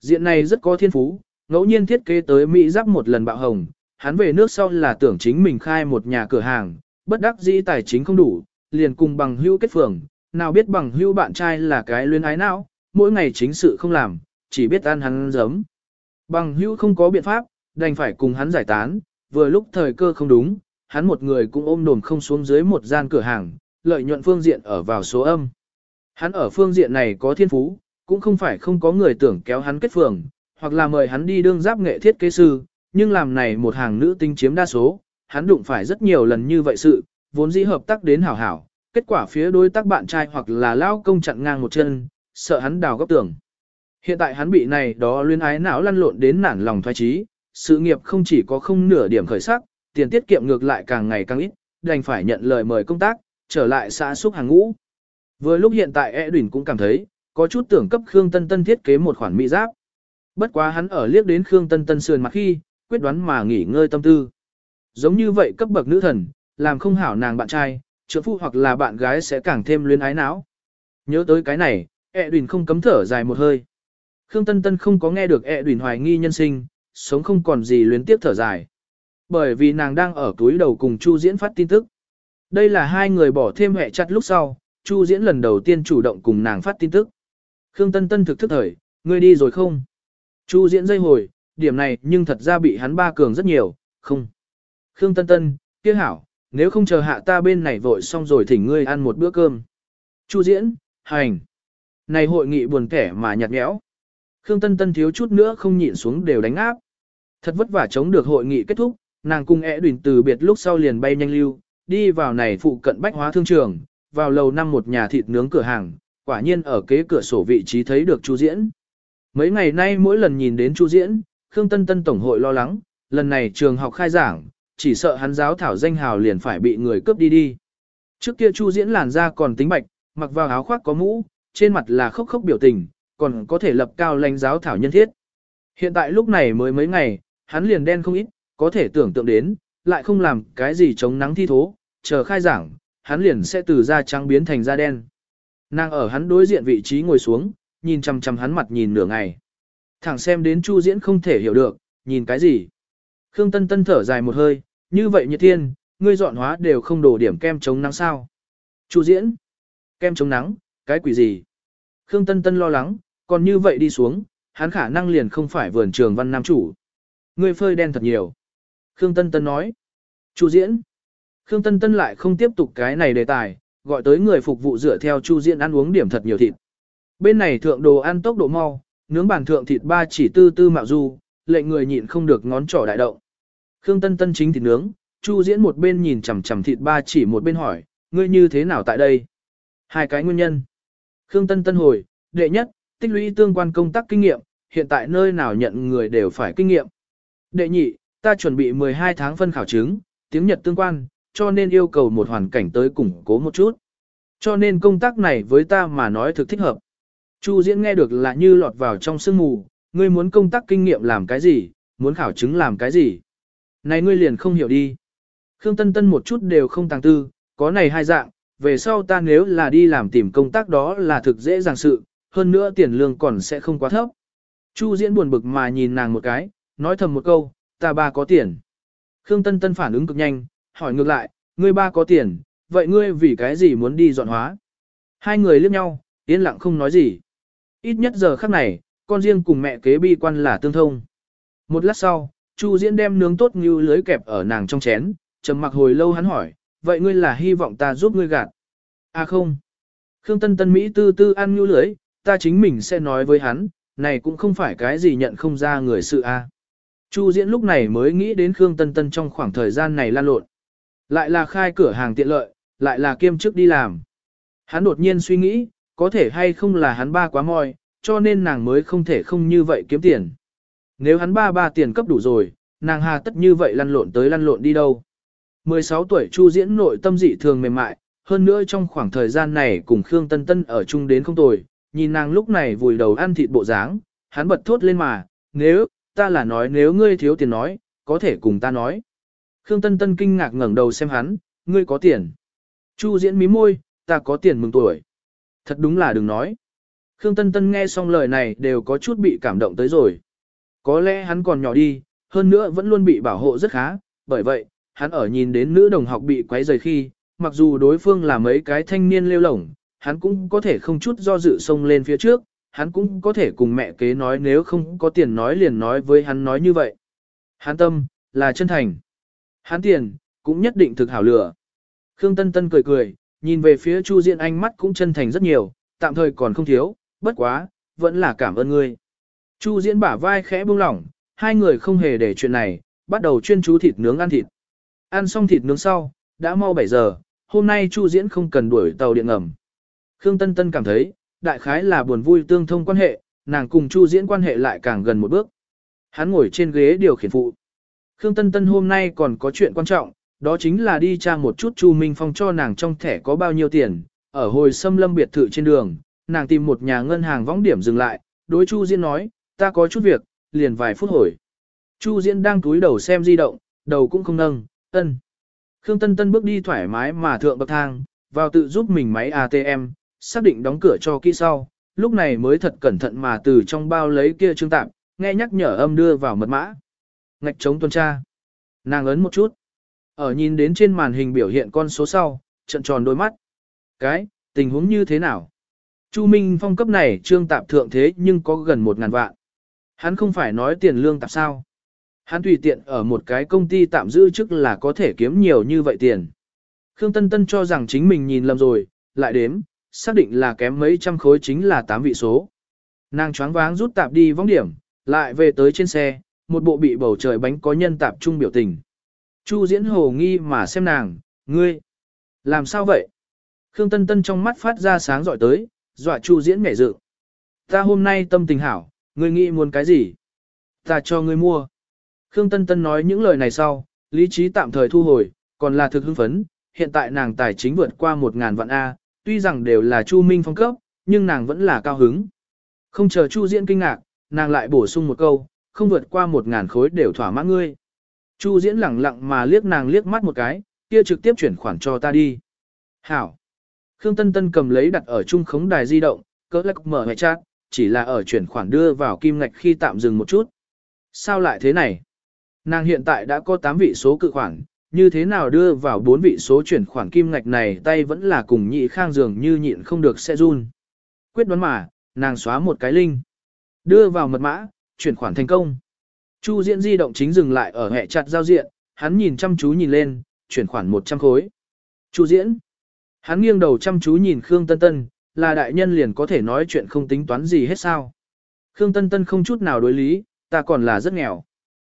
diện này rất có thiên phú, ngẫu nhiên thiết kế tới Mỹ giáp một lần bạo hồng, hắn về nước sau là tưởng chính mình khai một nhà cửa hàng, bất đắc dĩ tài chính không đủ, liền cùng bằng hữu kết phường, nào biết bằng hữu bạn trai là cái luyến ái não, mỗi ngày chính sự không làm, chỉ biết ăn hắn giấm. Bằng hữu không có biện pháp, đành phải cùng hắn giải tán, vừa lúc thời cơ không đúng, hắn một người cũng ôm đồn không xuống dưới một gian cửa hàng, lợi nhuận phương diện ở vào số âm. Hắn ở phương diện này có thiên phú, cũng không phải không có người tưởng kéo hắn kết phường, hoặc là mời hắn đi đương giáp nghệ thiết kế sư, nhưng làm này một hàng nữ tinh chiếm đa số, hắn đụng phải rất nhiều lần như vậy sự, vốn dĩ hợp tác đến hảo hảo, kết quả phía đối tác bạn trai hoặc là lao công chặn ngang một chân, sợ hắn đào góc tường. Hiện tại hắn bị này đó luyến ái não lăn lộn đến nản lòng thoái trí, sự nghiệp không chỉ có không nửa điểm khởi sắc, tiền tiết kiệm ngược lại càng ngày càng ít, đành phải nhận lời mời công tác, trở lại xã xúc hàng ngũ. Vừa lúc hiện tại E Đuyển cũng cảm thấy, có chút tưởng cấp Khương Tân Tân thiết kế một khoản mỹ giáp. Bất quá hắn ở liếc đến Khương Tân Tân sườn mặt khi, quyết đoán mà nghỉ ngơi tâm tư. Giống như vậy cấp bậc nữ thần, làm không hảo nàng bạn trai, trưởng phụ hoặc là bạn gái sẽ càng thêm luyến ái não. Nhớ tới cái này, E Đuyển không cấm thở dài một hơi. Khương Tân Tân không có nghe được E Đuyển hoài nghi nhân sinh, sống không còn gì luyến tiếp thở dài. Bởi vì nàng đang ở túi đầu cùng Chu Diễn phát tin tức. Đây là hai người bỏ thêm hệ chặt lúc sau, Chu Diễn lần đầu tiên chủ động cùng nàng phát tin tức. Khương Tân Tân thực thức thời, ngươi đi rồi không? Chu Diễn dây hồi, điểm này nhưng thật ra bị hắn ba cường rất nhiều, không. Khương Tân Tân, kia hảo, nếu không chờ hạ ta bên này vội xong rồi thỉnh ngươi ăn một bữa cơm. Chu Diễn, hành. Này hội nghị buồn kẻ mà nhạt nhẽo. Khương Tân Tân thiếu chút nữa không nhịn xuống đều đánh áp. Thật vất vả chống được hội nghị kết thúc, nàng cùng ẻ đùn từ biệt lúc sau liền bay nhanh lưu, đi vào này phụ cận bách hóa thương trường, vào lầu năm một nhà thịt nướng cửa hàng, quả nhiên ở kế cửa sổ vị trí thấy được Chu Diễn. Mấy ngày nay mỗi lần nhìn đến Chu Diễn, Khương Tân Tân Tổng hội lo lắng, lần này trường học khai giảng, chỉ sợ hắn giáo thảo danh hào liền phải bị người cướp đi đi. Trước kia Chu Diễn làn da còn tính bạch, mặc vào áo khoác có mũ, trên mặt là khóc khóc biểu tình, còn có thể lập cao lãnh giáo thảo nhân thiết. Hiện tại lúc này mới mấy ngày, hắn liền đen không ít, có thể tưởng tượng đến, lại không làm cái gì chống nắng thi thố, chờ khai giảng, hắn liền sẽ từ da trắng biến thành da đen. Nàng ở hắn đối diện vị trí ngồi xuống, nhìn chằm chằm hắn mặt nhìn nửa ngày. Thẳng xem đến Chu Diễn không thể hiểu được, nhìn cái gì. Khương Tân Tân thở dài một hơi, như vậy nhiệt thiên, ngươi dọn hóa đều không đổ điểm kem chống nắng sao. Chu Diễn, kem chống nắng, cái quỷ gì. Khương Tân Tân lo lắng, còn như vậy đi xuống, hắn khả năng liền không phải vườn trường văn nam chủ. Ngươi phơi đen thật nhiều. Khương Tân Tân nói. Chu Diễn. Khương Tân Tân lại không tiếp tục cái này đề tài, gọi tới người phục vụ dựa theo Chu Diễn ăn uống điểm thật nhiều thịt. Bên này thượng đồ ăn tốc độ mau, nướng bàn thượng thịt ba chỉ tư tư mạo du, lệnh người nhịn không được ngón trỏ đại động. Khương Tân Tân chính thịt nướng, Chu Diễn một bên nhìn chằm chằm thịt ba chỉ một bên hỏi, ngươi như thế nào tại đây? Hai cái nguyên nhân. Khương Tân Tân hồi, đệ nhất, tích lũy tương quan công tác kinh nghiệm, hiện tại nơi nào nhận người đều phải kinh nghiệm. Đệ nhị, ta chuẩn bị 12 tháng phân khảo chứng, tiếng Nhật tương quan, cho nên yêu cầu một hoàn cảnh tới củng cố một chút. Cho nên công tác này với ta mà nói thực thích hợp. Chu Diễn nghe được là như lọt vào trong sương mù, ngươi muốn công tác kinh nghiệm làm cái gì, muốn khảo chứng làm cái gì. Này ngươi liền không hiểu đi. Khương Tân Tân một chút đều không tàng tư, có này hai dạng, về sau ta nếu là đi làm tìm công tác đó là thực dễ dàng sự, hơn nữa tiền lương còn sẽ không quá thấp. Chu Diễn buồn bực mà nhìn nàng một cái, nói thầm một câu, ta ba có tiền. Khương Tân Tân phản ứng cực nhanh, hỏi ngược lại, ngươi ba có tiền, vậy ngươi vì cái gì muốn đi dọn hóa? Hai người liếc nhau, yên lặng không nói gì. Ít nhất giờ khắc này, con riêng cùng mẹ kế bi quan là tương thông. Một lát sau, Chu Diễn đem nướng tốt như lưới kẹp ở nàng trong chén, trầm mặc hồi lâu hắn hỏi, vậy ngươi là hy vọng ta giúp ngươi gạt? À không. Khương Tân Tân Mỹ tư tư ăn như lưới, ta chính mình sẽ nói với hắn, này cũng không phải cái gì nhận không ra người sự a. Chu Diễn lúc này mới nghĩ đến Khương Tân Tân trong khoảng thời gian này lan lộn. Lại là khai cửa hàng tiện lợi, lại là kiêm chức đi làm. Hắn đột nhiên suy nghĩ, có thể hay không là hắn ba quá moi, cho nên nàng mới không thể không như vậy kiếm tiền. Nếu hắn ba ba tiền cấp đủ rồi, nàng hà tất như vậy lăn lộn tới lăn lộn đi đâu. 16 tuổi Chu Diễn nội tâm dị thường mềm mại, hơn nữa trong khoảng thời gian này cùng Khương Tân Tân ở chung đến không tồi, nhìn nàng lúc này vùi đầu ăn thịt bộ dáng, hắn bật thốt lên mà, nếu, ta là nói nếu ngươi thiếu tiền nói, có thể cùng ta nói. Khương Tân Tân kinh ngạc ngẩng đầu xem hắn, ngươi có tiền. Chu diễn mí môi, ta có tiền mừng tuổi. Thật đúng là đừng nói. Khương Tân Tân nghe xong lời này đều có chút bị cảm động tới rồi. Có lẽ hắn còn nhỏ đi, hơn nữa vẫn luôn bị bảo hộ rất khá, bởi vậy, hắn ở nhìn đến nữ đồng học bị quấy rầy khi, mặc dù đối phương là mấy cái thanh niên lêu lổng, hắn cũng có thể không chút do dự xông lên phía trước, hắn cũng có thể cùng mẹ kế nói nếu không có tiền nói liền nói với hắn nói như vậy. Hắn tâm, là chân thành. Hắn tiền, cũng nhất định thực hảo lửa. Khương Tân Tân cười cười, nhìn về phía Chu Diễn ánh mắt cũng chân thành rất nhiều, tạm thời còn không thiếu, bất quá, vẫn là cảm ơn ngươi. Chu Diễn bả vai khẽ buông lỏng, hai người không hề để chuyện này, bắt đầu chuyên chú thịt nướng ăn thịt. Ăn xong thịt nướng sau, đã mau 7 giờ, hôm nay Chu Diễn không cần đuổi tàu điện ngầm. Khương Tân Tân cảm thấy, đại khái là buồn vui tương thông quan hệ, nàng cùng Chu Diễn quan hệ lại càng gần một bước. Hắn ngồi trên ghế điều khiển phụ. Khương Tân Tân hôm nay còn có chuyện quan trọng, đó chính là đi tra một chút Chu Minh Phong cho nàng trong thẻ có bao nhiêu tiền. Ở hồi xâm lâm biệt thự trên đường, nàng tìm một nhà ngân hàng võng điểm dừng lại, đối Chu Diễn nói, ta có chút việc, liền vài phút hồi. Chu Diễn đang túi đầu xem di động, đầu cũng không nâng, ân. Khương Tân Tân bước đi thoải mái mà thượng bậc thang, vào tự giúp mình máy ATM, xác định đóng cửa cho kỹ sau, lúc này mới thật cẩn thận mà từ trong bao lấy kia trương tạm, nghe nhắc nhở âm đưa vào mật mã. Ngạch chống tuần tra. Nàng ấn một chút. Ở nhìn đến trên màn hình biểu hiện con số sau, trận tròn đôi mắt. Cái, tình huống như thế nào? Chu Minh Phong cấp này trương tạp thượng thế nhưng có gần một ngàn vạn. Hắn không phải nói tiền lương tạp sao. Hắn tùy tiện ở một cái công ty tạm giữ chức là có thể kiếm nhiều như vậy tiền. Khương Tân Tân cho rằng chính mình nhìn lầm rồi, lại đếm, xác định là kém mấy trăm khối chính là 8 vị số. Nàng choáng váng rút tạp đi vong điểm, lại về tới trên xe, một bộ bị bầu trời bánh có nhân tạp trung biểu tình. Chu diễn hồ nghi mà xem nàng, ngươi, làm sao vậy? Khương Tân Tân trong mắt phát ra sáng dọi tới, dọa Chu diễn nhảy dự. Ta hôm nay tâm tình hảo, ngươi nghĩ muốn cái gì? Ta cho ngươi mua. Khương Tân Tân nói những lời này sau, lý trí tạm thời thu hồi, còn là thực hưng phấn, hiện tại nàng tài chính vượt qua 1.000 vạn A, tuy rằng đều là Chu Minh phong cấp, nhưng nàng vẫn là cao hứng. Không chờ Chu Diễn kinh ngạc, nàng lại bổ sung một câu, không vượt qua một ngàn khối đều thỏa mãn ngươi. Chu Diễn lẳng lặng mà liếc nàng liếc mắt một cái, kia trực tiếp chuyển khoản cho ta đi. Hảo. Khương Tân Tân cầm lấy đặt ở trung khống đài di động, cỡ lắc mở hệ chat, chỉ là ở chuyển khoản đưa vào kim ngạch khi tạm dừng một chút. Sao lại thế này? Nàng hiện tại đã có 8 vị số cự khoản, như thế nào đưa vào 4 vị số chuyển khoản kim ngạch này tay vẫn là cùng nhị khang dường như nhịn không được sẽ run. Quyết đoán mà, nàng xóa một cái link, Đưa vào mật mã, chuyển khoản thành công. Chu diễn di động chính dừng lại ở hệ chặt giao diện, hắn nhìn chăm chú nhìn lên, chuyển khoản 100 khối. Chu diễn. Hắn nghiêng đầu chăm chú nhìn Khương Tân Tân, là đại nhân liền có thể nói chuyện không tính toán gì hết sao. Khương Tân Tân không chút nào đối lý, ta còn là rất nghèo.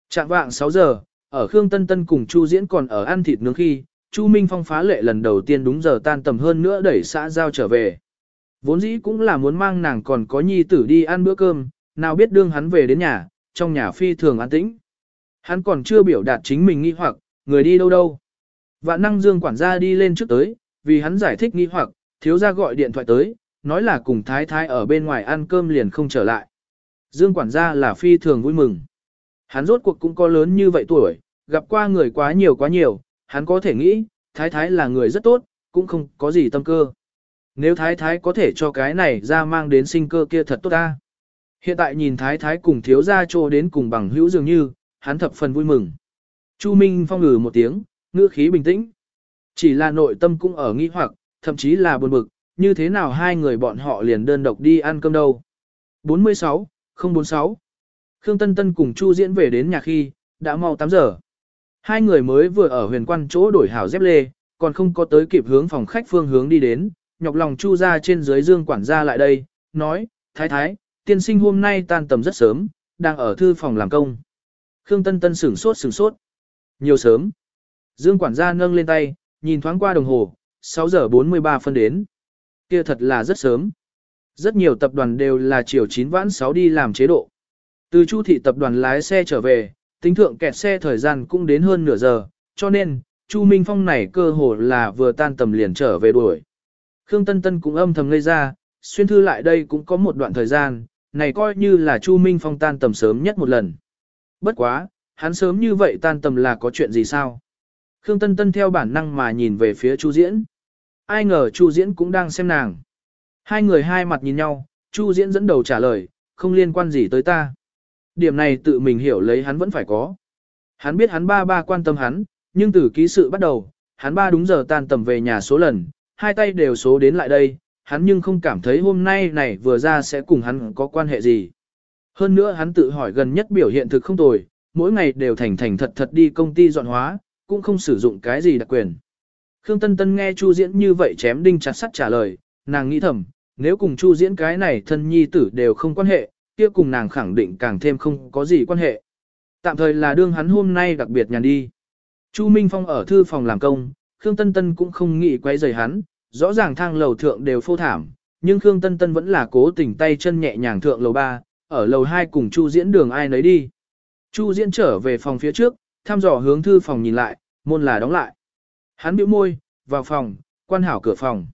Trạng vạng 6 giờ, ở Khương Tân Tân cùng Chu Diễn còn ở ăn thịt nướng khi, Chu Minh Phong phá lệ lần đầu tiên đúng giờ tan tầm hơn nữa đẩy xã giao trở về. Vốn dĩ cũng là muốn mang nàng còn có nhi tử đi ăn bữa cơm, nào biết đương hắn về đến nhà, trong nhà phi thường an tĩnh. Hắn còn chưa biểu đạt chính mình nghi hoặc, người đi đâu đâu. Vạn năng dương quản gia đi lên trước tới, vì hắn giải thích nghi hoặc, thiếu gia gọi điện thoại tới, nói là cùng thái thái ở bên ngoài ăn cơm liền không trở lại. Dương quản gia là phi thường vui mừng. Hắn rốt cuộc cũng có lớn như vậy tuổi, gặp qua người quá nhiều quá nhiều, hắn có thể nghĩ, thái thái là người rất tốt, cũng không có gì tâm cơ. Nếu thái thái có thể cho cái này ra mang đến sinh cơ kia thật tốt ta. Hiện tại nhìn thái thái cùng thiếu gia trô đến cùng bằng hữu dường như, hắn thập phần vui mừng. Chu Minh phong ngừ một tiếng, ngữ khí bình tĩnh. Chỉ là nội tâm cũng ở nghi hoặc, thậm chí là buồn bực, như thế nào hai người bọn họ liền đơn độc đi ăn cơm đâu. 46, 046 Khương Tân Tân cùng Chu Diễn về đến nhà khi, đã mau 8 giờ. Hai người mới vừa ở huyền quan chỗ đổi hảo dép lê, còn không có tới kịp hướng phòng khách phương hướng đi đến, nhọc lòng Chu ra trên dưới dương quản gia lại đây, nói, thái thái, tiên sinh hôm nay tan tầm rất sớm, đang ở thư phòng làm công. Khương Tân Tân sửng sốt sửng sốt. Nhiều sớm. Dương quản gia nâng lên tay, nhìn thoáng qua đồng hồ, 6 giờ 43 phân đến. Kia thật là rất sớm. Rất nhiều tập đoàn đều là chiều 9 vãn 6 đi làm chế độ. Từ Chu thị tập đoàn lái xe trở về, tính thượng kẹt xe thời gian cũng đến hơn nửa giờ, cho nên, Chu Minh Phong này cơ hồ là vừa tan tầm liền trở về đuổi. Khương Tân Tân cũng âm thầm ngây ra, xuyên thư lại đây cũng có một đoạn thời gian, này coi như là Chu Minh Phong tan tầm sớm nhất một lần. Bất quá, hắn sớm như vậy tan tầm là có chuyện gì sao? Khương Tân Tân theo bản năng mà nhìn về phía Chu Diễn. Ai ngờ Chu Diễn cũng đang xem nàng. Hai người hai mặt nhìn nhau, Chu Diễn dẫn đầu trả lời, không liên quan gì tới ta. Điểm này tự mình hiểu lấy hắn vẫn phải có. Hắn biết hắn ba ba quan tâm hắn, nhưng từ ký sự bắt đầu, hắn ba đúng giờ tan tầm về nhà số lần, hai tay đều số đến lại đây, hắn nhưng không cảm thấy hôm nay này vừa ra sẽ cùng hắn có quan hệ gì. Hơn nữa hắn tự hỏi gần nhất biểu hiện thực không tồi, mỗi ngày đều thành thành thật thật đi công ty dọn hóa, cũng không sử dụng cái gì đặc quyền. Khương Tân Tân nghe Chu Diễn như vậy chém đinh chặt sắt trả lời, nàng nghĩ thầm, nếu cùng Chu Diễn cái này thân nhi tử đều không quan hệ, kia cùng nàng khẳng định càng thêm không có gì quan hệ. Tạm thời là đương hắn hôm nay đặc biệt nhàn đi. Chu Minh Phong ở thư phòng làm công, Khương Tân Tân cũng không nghĩ quay rời hắn, rõ ràng thang lầu thượng đều phô thảm, nhưng Khương Tân Tân vẫn là cố tình tay chân nhẹ nhàng thượng lầu 3, ở lầu 2 cùng Chu Diễn đường ai nấy đi. Chu Diễn trở về phòng phía trước, thăm dò hướng thư phòng nhìn lại, môn là đóng lại. Hắn bĩu môi, vào phòng, quan hảo cửa phòng.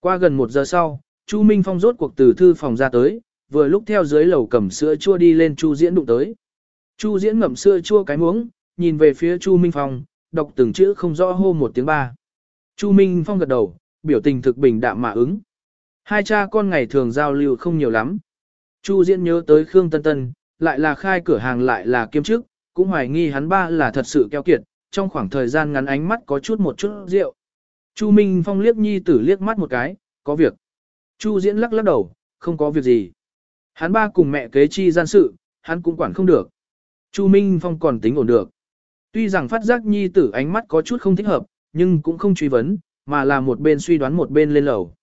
Qua gần một giờ sau, Chu Minh Phong rốt cuộc từ thư phòng ra tới, vừa lúc theo dưới lầu cầm sữa chua đi lên Chu Diễn đụng tới. Chu Diễn ngậm sữa chua cái muỗng, nhìn về phía Chu Minh Phong, đọc từng chữ không rõ hô một tiếng ba. Chu Minh Phong gật đầu, biểu tình thực bình đạm mà ứng. Hai cha con ngày thường giao lưu không nhiều lắm. Chu Diễn nhớ tới Khương Tân Tân, lại là khai cửa hàng lại là kiêm chức, cũng hoài nghi hắn ba là thật sự keo kiệt, trong khoảng thời gian ngắn ánh mắt có chút một chút rượu. Chu Minh Phong liếc nhi tử liếc mắt một cái, có việc. Chu Diễn lắc lắc đầu, không có việc gì. Hắn ba cùng mẹ kế chi gian sự, hắn cũng quản không được. Chu Minh Phong còn tính ổn được. Tuy rằng phát giác nhi tử ánh mắt có chút không thích hợp, nhưng cũng không truy vấn, mà là một bên suy đoán một bên lên lầu.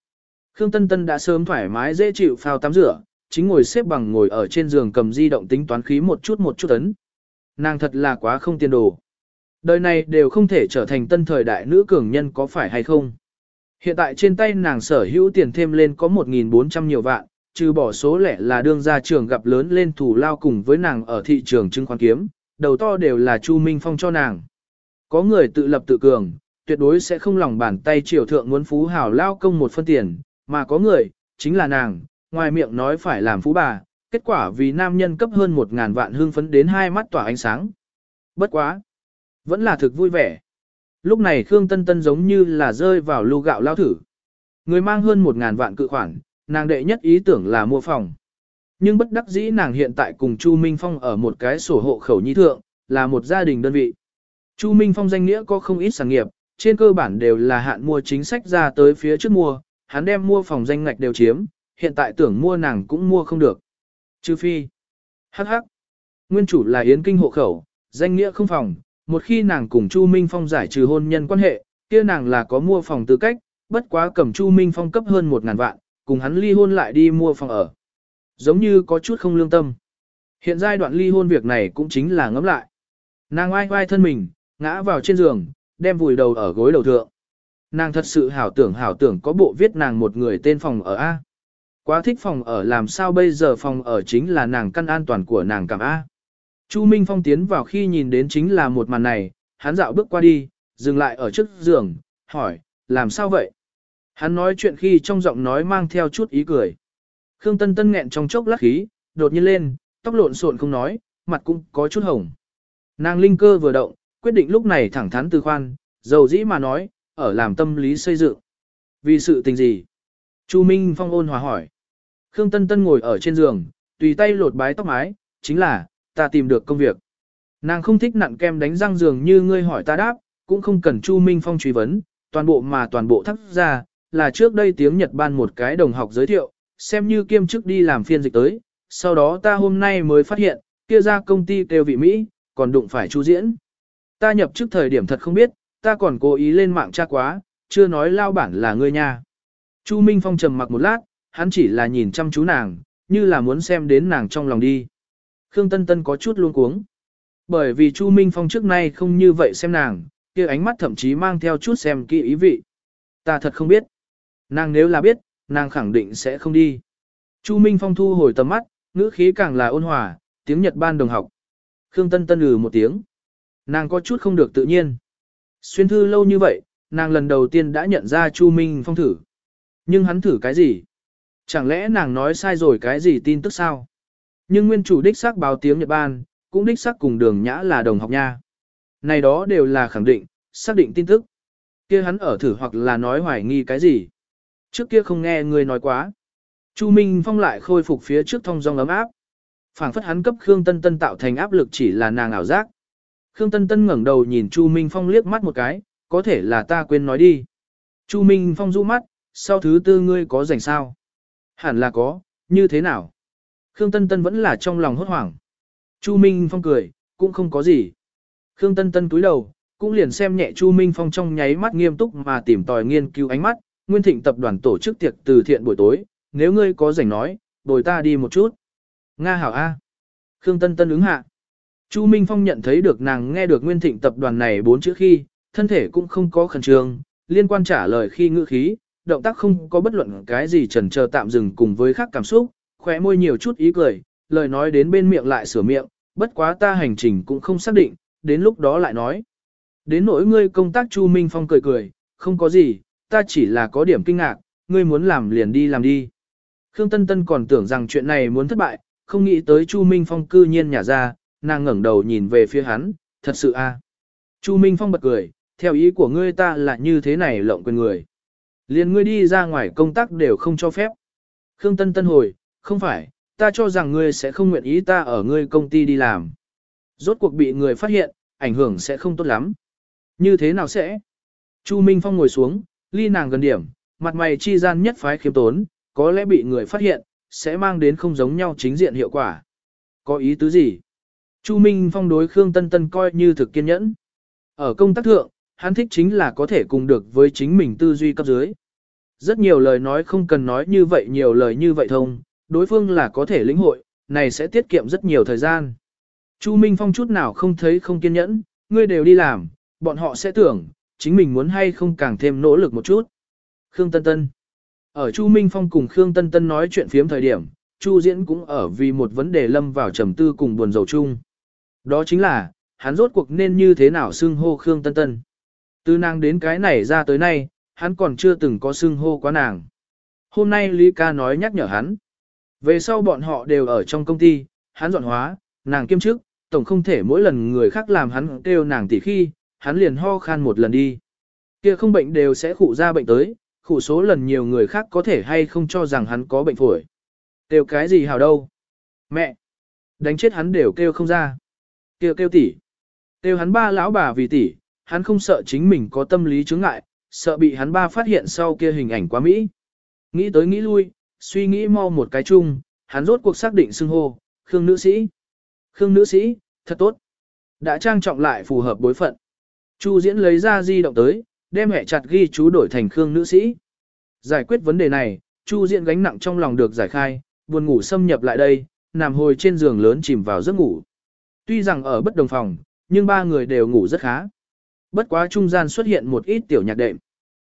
Khương Tân Tân đã sớm thoải mái dễ chịu phao tắm rửa, chính ngồi xếp bằng ngồi ở trên giường cầm di động tính toán khí một chút một chút ấn. Nàng thật là quá không tiền đồ. Đời này đều không thể trở thành tân thời đại nữ cường nhân có phải hay không. Hiện tại trên tay nàng sở hữu tiền thêm lên có 1.400 nhiều vạn, trừ bỏ số lẻ là đương gia trường gặp lớn lên thủ lao cùng với nàng ở thị trường chứng khoán kiếm, đầu to đều là Chu Minh Phong cho nàng. Có người tự lập tự cường, tuyệt đối sẽ không lòng bàn tay triều thượng muốn phú hào lao công một phân tiền, mà có người, chính là nàng, ngoài miệng nói phải làm phú bà, kết quả vì nam nhân cấp hơn một ngàn vạn hương phấn đến hai mắt tỏa ánh sáng. Bất quá. Vẫn là thực vui vẻ. Lúc này Khương Tân Tân giống như là rơi vào lưu gạo lao thử. Người mang hơn một ngàn vạn cự khoản, nàng đệ nhất ý tưởng là mua phòng. Nhưng bất đắc dĩ nàng hiện tại cùng Chu Minh Phong ở một cái sổ hộ khẩu nhi thượng, là một gia đình đơn vị. Chu Minh Phong danh nghĩa có không ít sản nghiệp, trên cơ bản đều là hạn mua chính sách ra tới phía trước mua, hắn đem mua phòng danh ngạch đều chiếm, hiện tại tưởng mua nàng cũng mua không được. Trừ phi. Hắc hắc. Nguyên chủ là Yến Kinh hộ khẩu, danh nghĩa không phòng, một khi nàng cùng Chu Minh Phong giải trừ hôn nhân quan hệ, kia nàng là có mua phòng tư cách, bất quá cầm Chu Minh Phong cấp hơn một ngàn vạn, cùng hắn ly hôn lại đi mua phòng ở. Giống như có chút không lương tâm. Hiện giai đoạn ly hôn việc này cũng chính là ngẫm lại. Nàng oai oai thân mình, ngã vào trên giường, đem vùi đầu ở gối đầu thượng. Nàng thật sự hảo tưởng hảo tưởng có bộ viết nàng một người tên phòng ở A. Quá thích phòng ở làm sao bây giờ phòng ở chính là nàng căn an toàn của nàng cảm A. Chu Minh Phong tiến vào khi nhìn đến chính là một màn này, hắn dạo bước qua đi, dừng lại ở trước giường, hỏi, làm sao vậy? Hắn nói chuyện khi trong giọng nói mang theo chút ý cười. Khương Tân Tân nghẹn trong chốc lắc khí, đột nhiên lên, tóc lộn xộn không nói, mặt cũng có chút hồng. Nàng linh cơ vừa động, quyết định lúc này thẳng thắn từ khoan, dầu dĩ mà nói, ở làm tâm lý xây dựng. Vì sự tình gì? Chu Minh Phong ôn hòa hỏi. Khương Tân Tân ngồi ở trên giường, tùy tay lột bái tóc mái, chính là, ta tìm được công việc. Nàng không thích nặn kem đánh răng giường như ngươi hỏi ta đáp, cũng không cần Chu Minh Phong truy vấn, toàn bộ mà toàn bộ thắt ra, là trước đây tiếng Nhật ban một cái đồng học giới thiệu, xem như kiêm chức đi làm phiên dịch tới, sau đó ta hôm nay mới phát hiện, kia ra công ty kêu vị Mỹ, còn đụng phải Chu Diễn. Ta nhập trước thời điểm thật không biết, ta còn cố ý lên mạng tra quá, chưa nói lao bản là ngươi nha. Chu Minh Phong trầm mặc một lát, hắn chỉ là nhìn chăm chú nàng, như là muốn xem đến nàng trong lòng đi. Khương Tân Tân có chút luống cuống. Bởi vì Chu Minh Phong trước nay không như vậy xem nàng, kia ánh mắt thậm chí mang theo chút xem kỹ ý vị. Ta thật không biết. Nàng nếu là biết, nàng khẳng định sẽ không đi. Chu Minh Phong thu hồi tầm mắt, ngữ khí càng là ôn hòa, tiếng Nhật ban đồng học. Khương Tân Tân ừ một tiếng. Nàng có chút không được tự nhiên. Xuyên thư lâu như vậy, nàng lần đầu tiên đã nhận ra Chu Minh Phong thử. Nhưng hắn thử cái gì? Chẳng lẽ nàng nói sai rồi cái gì tin tức sao? Nhưng nguyên chủ đích xác báo tiếng Nhật ban, cũng đích xác cùng đường nhã là đồng học nha. Này đó đều là khẳng định, xác định tin tức. kia hắn ở thử hoặc là nói hoài nghi cái gì. Trước kia không nghe người nói quá. Chu Minh Phong lại khôi phục phía trước thông dong ấm áp. phảng phất hắn cấp Khương Tân Tân tạo thành áp lực chỉ là nàng ảo giác. Khương Tân Tân ngẩng đầu nhìn Chu Minh Phong liếc mắt một cái, có thể là ta quên nói đi. Chu Minh Phong du mắt, sau thứ tư ngươi có rảnh sao? Hẳn là có, như thế nào? Khương Tân Tân vẫn là trong lòng hốt hoảng. Chu Minh Phong cười, cũng không có gì. Khương Tân Tân cúi đầu, cũng liền xem nhẹ Chu Minh Phong trong nháy mắt nghiêm túc mà tìm tòi nghiên cứu ánh mắt, Nguyên Thịnh tập đoàn tổ chức tiệc từ thiện buổi tối, nếu ngươi có rảnh nói, bồi ta đi một chút. Nga hảo A. Khương Tân Tân ứng hạ. Chu Minh Phong nhận thấy được nàng nghe được Nguyên Thịnh tập đoàn này bốn chữ khi, thân thể cũng không có khẩn trương, liên quan trả lời khi ngữ khí, động tác không có bất luận cái gì chần chờ tạm dừng cùng với khác cảm xúc, khóe môi nhiều chút ý cười, lời nói đến bên miệng lại sửa miệng, bất quá ta hành trình cũng không xác định, đến lúc đó lại nói. Đến nỗi ngươi công tác Chu Minh Phong cười cười, không có gì, ta chỉ là có điểm kinh ngạc, ngươi muốn làm liền đi làm đi. Khương Tân Tân còn tưởng rằng chuyện này muốn thất bại, không nghĩ tới Chu Minh Phong cư nhiên nhả ra, nàng ngẩng đầu nhìn về phía hắn, thật sự a. À. Chu Minh Phong bật cười, theo ý của ngươi ta là như thế này lộng quyền người. Liền ngươi đi ra ngoài công tác đều không cho phép. Khương Tân Tân hồi, không phải, ta cho rằng ngươi sẽ không nguyện ý ta ở ngươi công ty đi làm. Rốt cuộc bị người phát hiện, ảnh hưởng sẽ không tốt lắm. Như thế nào sẽ? Chu Minh Phong ngồi xuống, ly nàng gần điểm, mặt mày chi gian nhất phái khiêm tốn, có lẽ bị người phát hiện, sẽ mang đến không giống nhau chính diện hiệu quả. Có ý tứ gì? Chu Minh Phong đối Khương Tân Tân coi như thực kiên nhẫn. Ở công tác thượng, hắn thích chính là có thể cùng được với chính mình tư duy cấp dưới. Rất nhiều lời nói không cần nói như vậy nhiều lời như vậy thông, đối phương là có thể lĩnh hội, này sẽ tiết kiệm rất nhiều thời gian. Chu Minh Phong chút nào không thấy không kiên nhẫn, ngươi đều đi làm, bọn họ sẽ tưởng, chính mình muốn hay không càng thêm nỗ lực một chút. Khương Tân Tân Ở Chu Minh Phong cùng Khương Tân Tân nói chuyện phiếm thời điểm, Chu Diễn cũng ở vì một vấn đề lâm vào trầm tư cùng buồn rầu chung. Đó chính là, hắn rốt cuộc nên như thế nào xưng hô Khương Tân Tân. Từ nàng đến cái này ra tới nay, hắn còn chưa từng có xưng hô quá nàng. Hôm nay Lý ca nói nhắc nhở hắn. Về sau bọn họ đều ở trong công ty, hắn dọn hóa, nàng kiêm chức, tổng không thể mỗi lần người khác làm hắn kêu nàng tỉ khi, hắn liền ho khan một lần đi. Kia không bệnh đều sẽ khụ ra bệnh tới, khụ số lần nhiều người khác có thể hay không cho rằng hắn có bệnh phổi. Kêu cái gì hào đâu? Mẹ! Đánh chết hắn đều kêu không ra. Kêu kêu tỷ, Kêu hắn ba lão bà vì tỷ, hắn không sợ chính mình có tâm lý chứng ngại, sợ bị hắn ba phát hiện sau kia hình ảnh quá mỹ. Nghĩ tới nghĩ lui, suy nghĩ mau một cái chung, hắn rốt cuộc xác định xưng hô, Khương nữ sĩ. Khương nữ sĩ, thật tốt. Đã trang trọng lại phù hợp bối phận. Chu diễn lấy ra di động tới, đem hẹ chặt ghi chú đổi thành Khương nữ sĩ. Giải quyết vấn đề này, Chu diễn gánh nặng trong lòng được giải khai, buồn ngủ xâm nhập lại đây, nằm hồi trên giường lớn chìm vào giấc ngủ. Tuy rằng ở bất đồng phòng, nhưng ba người đều ngủ rất khá. Bất quá trung gian xuất hiện một ít tiểu nhạc đệm.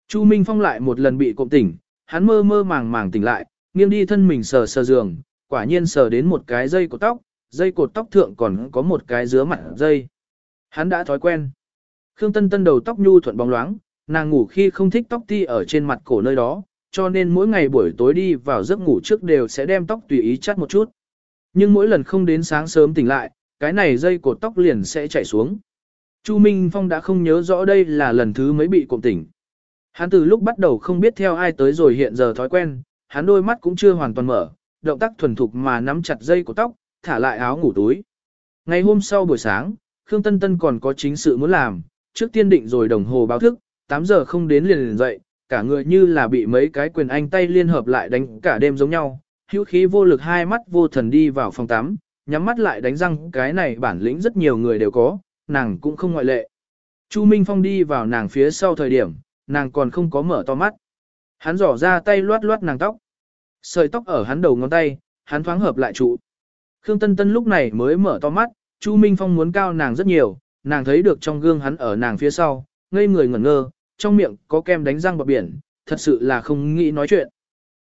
Chu Minh Phong lại một lần bị cộm tỉnh, hắn mơ mơ màng màng tỉnh lại, nghiêng đi thân mình sờ sờ giường, quả nhiên sờ đến một cái dây cột tóc, dây cột tóc thượng còn có một cái dứa mặt dây. Hắn đã thói quen. Khương Tân Tân đầu tóc nhu thuận bóng loáng, nàng ngủ khi không thích tóc ti ở trên mặt cổ nơi đó, cho nên mỗi ngày buổi tối đi vào giấc ngủ trước đều sẽ đem tóc tùy ý chắt một chút. Nhưng mỗi lần không đến sáng sớm tỉnh lại, cái này dây cột tóc liền sẽ chảy xuống. Chu Minh Phong đã không nhớ rõ đây là lần thứ mấy bị cộm tỉnh. Hắn từ lúc bắt đầu không biết theo ai tới rồi hiện giờ thói quen, hắn đôi mắt cũng chưa hoàn toàn mở, động tác thuần thục mà nắm chặt dây của tóc, thả lại áo ngủ túi. Ngày hôm sau buổi sáng, Khương Tân Tân còn có chính sự muốn làm, trước tiên định rồi đồng hồ báo thức, 8 giờ không đến liền liền dậy, cả người như là bị mấy cái quyền anh tay liên hợp lại đánh cả đêm giống nhau, hữu khí vô lực hai mắt vô thần đi vào phòng tắm, nhắm mắt lại đánh răng cái này bản lĩnh rất nhiều người đều có, nàng cũng không ngoại lệ. Chu Minh Phong đi vào nàng phía sau thời điểm, nàng còn không có mở to mắt. Hắn giỏ ra tay loát loát nàng tóc. Sợi tóc ở hắn đầu ngón tay, hắn thoáng hợp lại trụ. Khương Tân Tân lúc này mới mở to mắt, Chu Minh Phong muốn cao nàng rất nhiều, nàng thấy được trong gương hắn ở nàng phía sau, ngây người ngẩn ngơ, trong miệng có kem đánh răng bọt biển, thật sự là không nghĩ nói chuyện.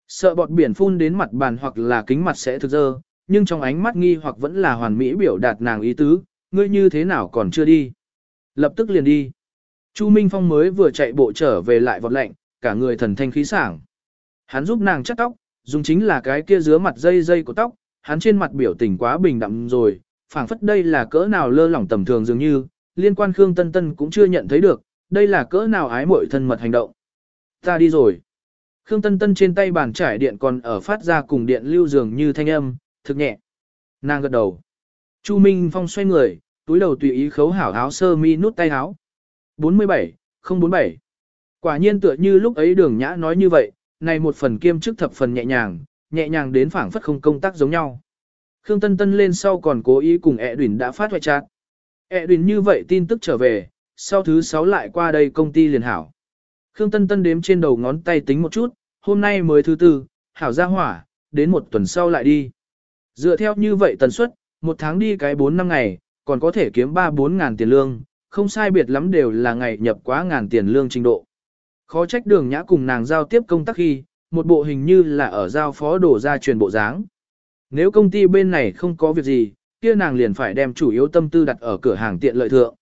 Sợ bọt biển phun đến mặt bàn hoặc là kính mặt sẽ thực dơ, nhưng trong ánh mắt nghi hoặc vẫn là hoàn mỹ biểu đạt nàng ý tứ, ngươi như thế nào còn chưa đi. Lập tức liền đi. Chu Minh Phong mới vừa chạy bộ trở về lại vọt lạnh, cả người thần thanh khí sảng. Hắn giúp nàng chắt tóc, dùng chính là cái kia dứa mặt dây dây của tóc, hắn trên mặt biểu tình quá bình đạm rồi, phảng phất đây là cỡ nào lơ lỏng tầm thường dường như, liên quan Khương Tân Tân cũng chưa nhận thấy được, đây là cỡ nào ái muội thân mật hành động. Ta đi rồi. Khương Tân Tân trên tay bàn trải điện còn ở phát ra cùng điện lưu dường như thanh âm, thực nhẹ. Nàng gật đầu. Chu Minh Phong xoay người, túi đầu tùy ý khấu hảo áo sơ mi nút tay áo. 47, 047. Quả nhiên tựa như lúc ấy đường nhã nói như vậy, này một phần kiêm chức thập phần nhẹ nhàng, nhẹ nhàng đến phảng phất không công tác giống nhau. Khương Tân Tân lên sau còn cố ý cùng e ẹ đuyển đã phát hoại chát. ẹ đuyển như vậy tin tức trở về, sau thứ sáu lại qua đây công ty liền hảo. Khương Tân Tân đếm trên đầu ngón tay tính một chút, hôm nay mới thứ tư, hảo ra hỏa, đến một tuần sau lại đi. Dựa theo như vậy tần suất, một tháng đi cái 4 năm ngày, còn có thể kiếm 3-4 ngàn tiền lương, không sai biệt lắm đều là ngày nhập quá ngàn tiền lương trình độ. Khó trách đường nhã cùng nàng giao tiếp công tác khi, một bộ hình như là ở giao phó đổ ra truyền bộ dáng. Nếu công ty bên này không có việc gì, kia nàng liền phải đem chủ yếu tâm tư đặt ở cửa hàng tiện lợi thượng.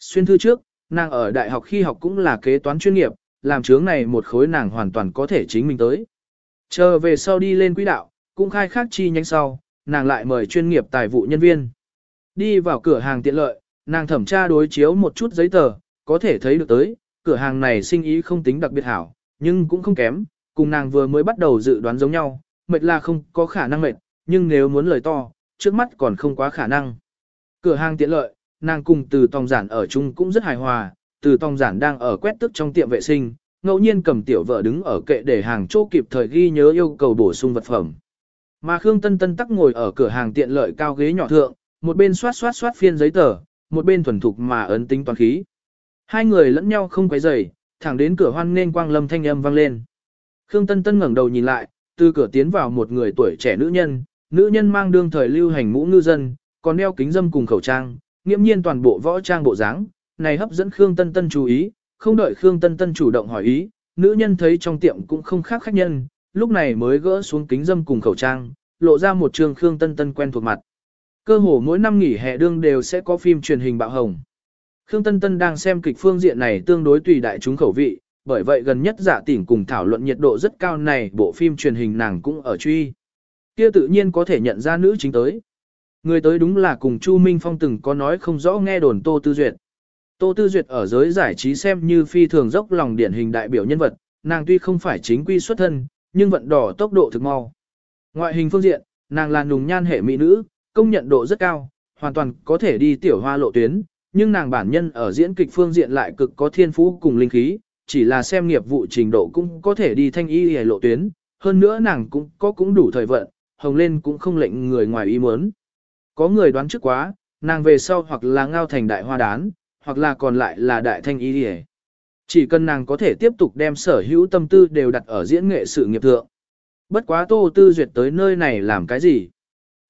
Xuyên thư trước, nàng ở đại học khi học cũng là kế toán chuyên nghiệp, làm chướng này một khối nàng hoàn toàn có thể chính mình tới. Chờ về sau đi lên quỹ đạo, cũng khai khác chi nhánh sau, nàng lại mời chuyên nghiệp tài vụ nhân viên. Đi vào cửa hàng tiện lợi, nàng thẩm tra đối chiếu một chút giấy tờ, có thể thấy được tới, cửa hàng này sinh ý không tính đặc biệt hảo, nhưng cũng không kém, cùng nàng vừa mới bắt đầu dự đoán giống nhau, mệt là không có khả năng mệt, nhưng nếu muốn lời to, trước mắt còn không quá khả năng. Cửa hàng tiện lợi, nàng cùng từ tòng giản ở chung cũng rất hài hòa, từ tòng giản đang ở quét tức trong tiệm vệ sinh, ngẫu nhiên cầm tiểu vợ đứng ở kệ để hàng chỗ kịp thời ghi nhớ yêu cầu bổ sung vật phẩm. Mà Khương Tân Tân tắc ngồi ở cửa hàng tiện lợi cao ghế nhỏ thượng, một bên soát soát soát phiên giấy tờ, một bên thuần thục mà ấn tính toán khí. Hai người lẫn nhau không quấy rầy, thẳng đến cửa hoan nên quang lâm thanh âm vang lên. Khương Tân Tân ngẩng đầu nhìn lại, từ cửa tiến vào một người tuổi trẻ nữ nhân, nữ nhân mang đương thời lưu hành mũ ngư dân, còn đeo kính dâm cùng khẩu trang, nghiễm nhiên toàn bộ võ trang bộ dáng, này hấp dẫn Khương Tân Tân chú ý, không đợi Khương Tân Tân chủ động hỏi ý, nữ nhân thấy trong tiệm cũng không khác khách nhân, lúc này mới gỡ xuống kính dâm cùng khẩu trang, lộ ra một trường Khương Tân Tân quen thuộc mặt. Cơ hồ mỗi năm nghỉ hè đương đều sẽ có phim truyền hình bạo hồng. Khương Tân Tân đang xem kịch phương diện này tương đối tùy đại chúng khẩu vị, bởi vậy gần nhất giả tỉnh cùng thảo luận nhiệt độ rất cao này bộ phim truyền hình nàng cũng ở truy. Kia tự nhiên có thể nhận ra nữ chính tới. Người tới đúng là cùng Chu Minh Phong từng có nói không rõ nghe đồn Tô Tư Duyệt. Tô Tư Duyệt ở giới giải trí xem như phi thường dốc lòng điển hình đại biểu nhân vật, nàng tuy không phải chính quy xuất thân, nhưng vận đỏ tốc độ thực mau. Ngoại hình phương diện, nàng là nùng nhan hệ mỹ nữ, công nhận độ rất cao, hoàn toàn có thể đi tiểu hoa lộ tuyến, nhưng nàng bản nhân ở diễn kịch phương diện lại cực có thiên phú cùng linh khí, chỉ là xem nghiệp vụ trình độ cũng có thể đi thanh y hề lộ tuyến, hơn nữa nàng cũng có cũng đủ thời vận, hồng lên cũng không lệnh người ngoài ý muốn. Có người đoán trước quá, nàng về sau hoặc là ngao thành đại hoa đán, hoặc là còn lại là đại thanh y hề. Chỉ cần nàng có thể tiếp tục đem sở hữu tâm tư đều đặt ở diễn nghệ sự nghiệp thượng. Bất quá Tô Tư Duyệt tới nơi này làm cái gì?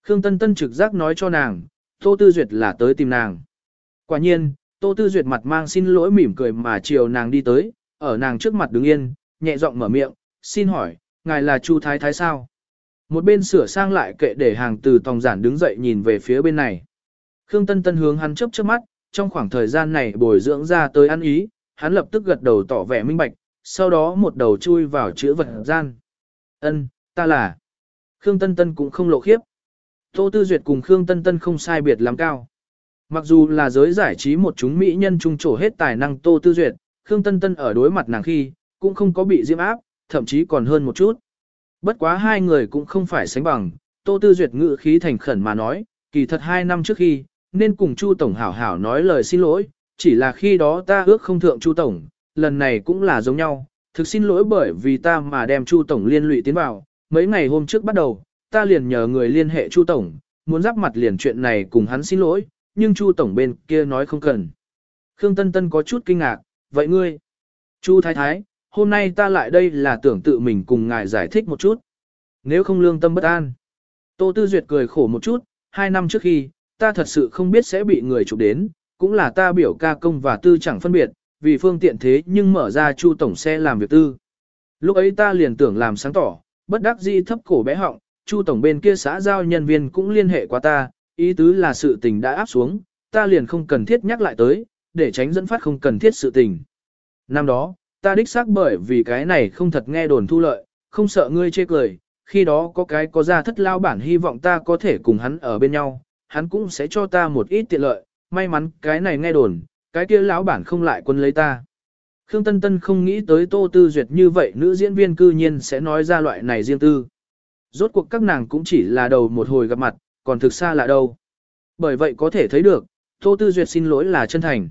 Khương Tân Tân trực giác nói cho nàng, Tô Tư Duyệt là tới tìm nàng. Quả nhiên, Tô Tư Duyệt mặt mang xin lỗi mỉm cười mà chiều nàng đi tới, ở nàng trước mặt đứng yên, nhẹ giọng mở miệng, xin hỏi, ngài là Chu Thái Thái sao? Một bên sửa sang lại kệ để hàng từ tòng giản đứng dậy nhìn về phía bên này. Khương Tân Tân hướng hắn chớp chớp mắt, trong khoảng thời gian này bồi dưỡng ra tới ăn ý, hắn lập tức gật đầu tỏ vẻ minh bạch, sau đó một đầu chui vào chữ vật gian. Ân, ta là. Khương Tân Tân cũng không lộ khiếp. Tô Tư Duyệt cùng Khương Tân Tân không sai biệt lắm cao. Mặc dù là giới giải trí một chúng mỹ nhân trung trổ hết tài năng Tô Tư Duyệt, Khương Tân Tân ở đối mặt nàng khi, cũng không có bị diễm áp, thậm chí còn hơn một chút. Bất quá hai người cũng không phải sánh bằng, Tô Tư Duyệt ngự khí thành khẩn mà nói, kỳ thật hai năm trước khi, nên cùng Chu Tổng hảo hảo nói lời xin lỗi, chỉ là khi đó ta ước không thượng Chu Tổng, lần này cũng là giống nhau, thực xin lỗi bởi vì ta mà đem Chu Tổng liên lụy tiến vào, mấy ngày hôm trước bắt đầu, ta liền nhờ người liên hệ Chu Tổng, muốn giáp mặt liền chuyện này cùng hắn xin lỗi, nhưng Chu Tổng bên kia nói không cần. Khương Tân Tân có chút kinh ngạc, vậy ngươi? Chu Thái Thái, hôm nay ta lại đây là tưởng tự mình cùng ngài giải thích một chút. Nếu không lương tâm bất an. Tô Tư Duyệt cười khổ một chút, hai năm trước khi, ta thật sự không biết sẽ bị người chụp đến, cũng là ta biểu ca công và tư chẳng phân biệt, vì phương tiện thế nhưng mở ra Chu Tổng xe làm việc tư. Lúc ấy ta liền tưởng làm sáng tỏ, bất đắc dĩ thấp cổ bé họng, Chu Tổng bên kia xã giao nhân viên cũng liên hệ qua ta, ý tứ là sự tình đã áp xuống, ta liền không cần thiết nhắc lại tới, để tránh dẫn phát không cần thiết sự tình. Năm đó, ta đích xác bởi vì cái này không thật nghe đồn thu lợi, không sợ ngươi chê cười, khi đó có cái có ra thất lao bản hy vọng ta có thể cùng hắn ở bên nhau, hắn cũng sẽ cho ta một ít tiện lợi, may mắn cái này nghe đồn, cái kia lão bản không lại quân lấy ta. Khương Tân Tân không nghĩ tới Tô Tư Duyệt như vậy nữ diễn viên cư nhiên sẽ nói ra loại này riêng tư. Rốt cuộc các nàng cũng chỉ là đầu một hồi gặp mặt, còn thực xa là đâu. Bởi vậy có thể thấy được, Tô Tư Duyệt xin lỗi là chân thành.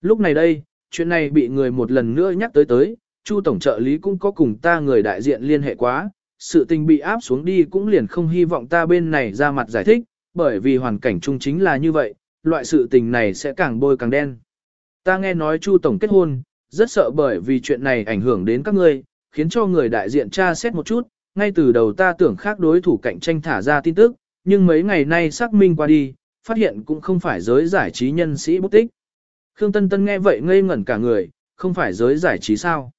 Lúc này đây, chuyện này bị người một lần nữa nhắc tới tới, Chu tổng trợ lý cũng có cùng ta người đại diện liên hệ quá, sự tình bị áp xuống đi cũng liền không hy vọng ta bên này ra mặt giải thích, bởi vì hoàn cảnh chung chính là như vậy, loại sự tình này sẽ càng bôi càng đen. Ta nghe nói Chu tổng kết hôn, rất sợ bởi vì chuyện này ảnh hưởng đến các ngươi, khiến cho người đại diện tra xét một chút, ngay từ đầu ta tưởng khác đối thủ cạnh tranh thả ra tin tức, nhưng mấy ngày nay xác minh qua đi, phát hiện cũng không phải giới giải trí nhân sĩ bút tích. Khương Tân Tân nghe vậy ngây ngẩn cả người, không phải giới giải trí sao?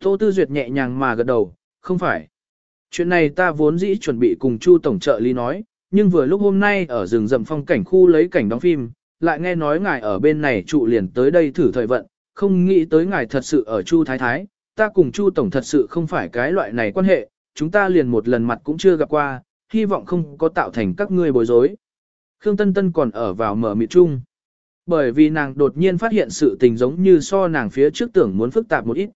Tô Tư Duyệt nhẹ nhàng mà gật đầu, không phải. Chuyện này ta vốn dĩ chuẩn bị cùng Chu Tổng trợ lý nói, nhưng vừa lúc hôm nay ở rừng rậm phong cảnh khu lấy cảnh đóng phim, lại nghe nói ngài ở bên này trụ liền tới đây thử thời vận, không nghĩ tới ngài thật sự ở Chu Thái Thái, ta cùng Chu Tổng thật sự không phải cái loại này quan hệ, chúng ta liền một lần mặt cũng chưa gặp qua, hy vọng không có tạo thành các ngươi bối rối. Khương Tân Tân còn ở vào mở mịt chung. Bởi vì nàng đột nhiên phát hiện sự tình giống như so nàng phía trước tưởng muốn phức tạp một ít.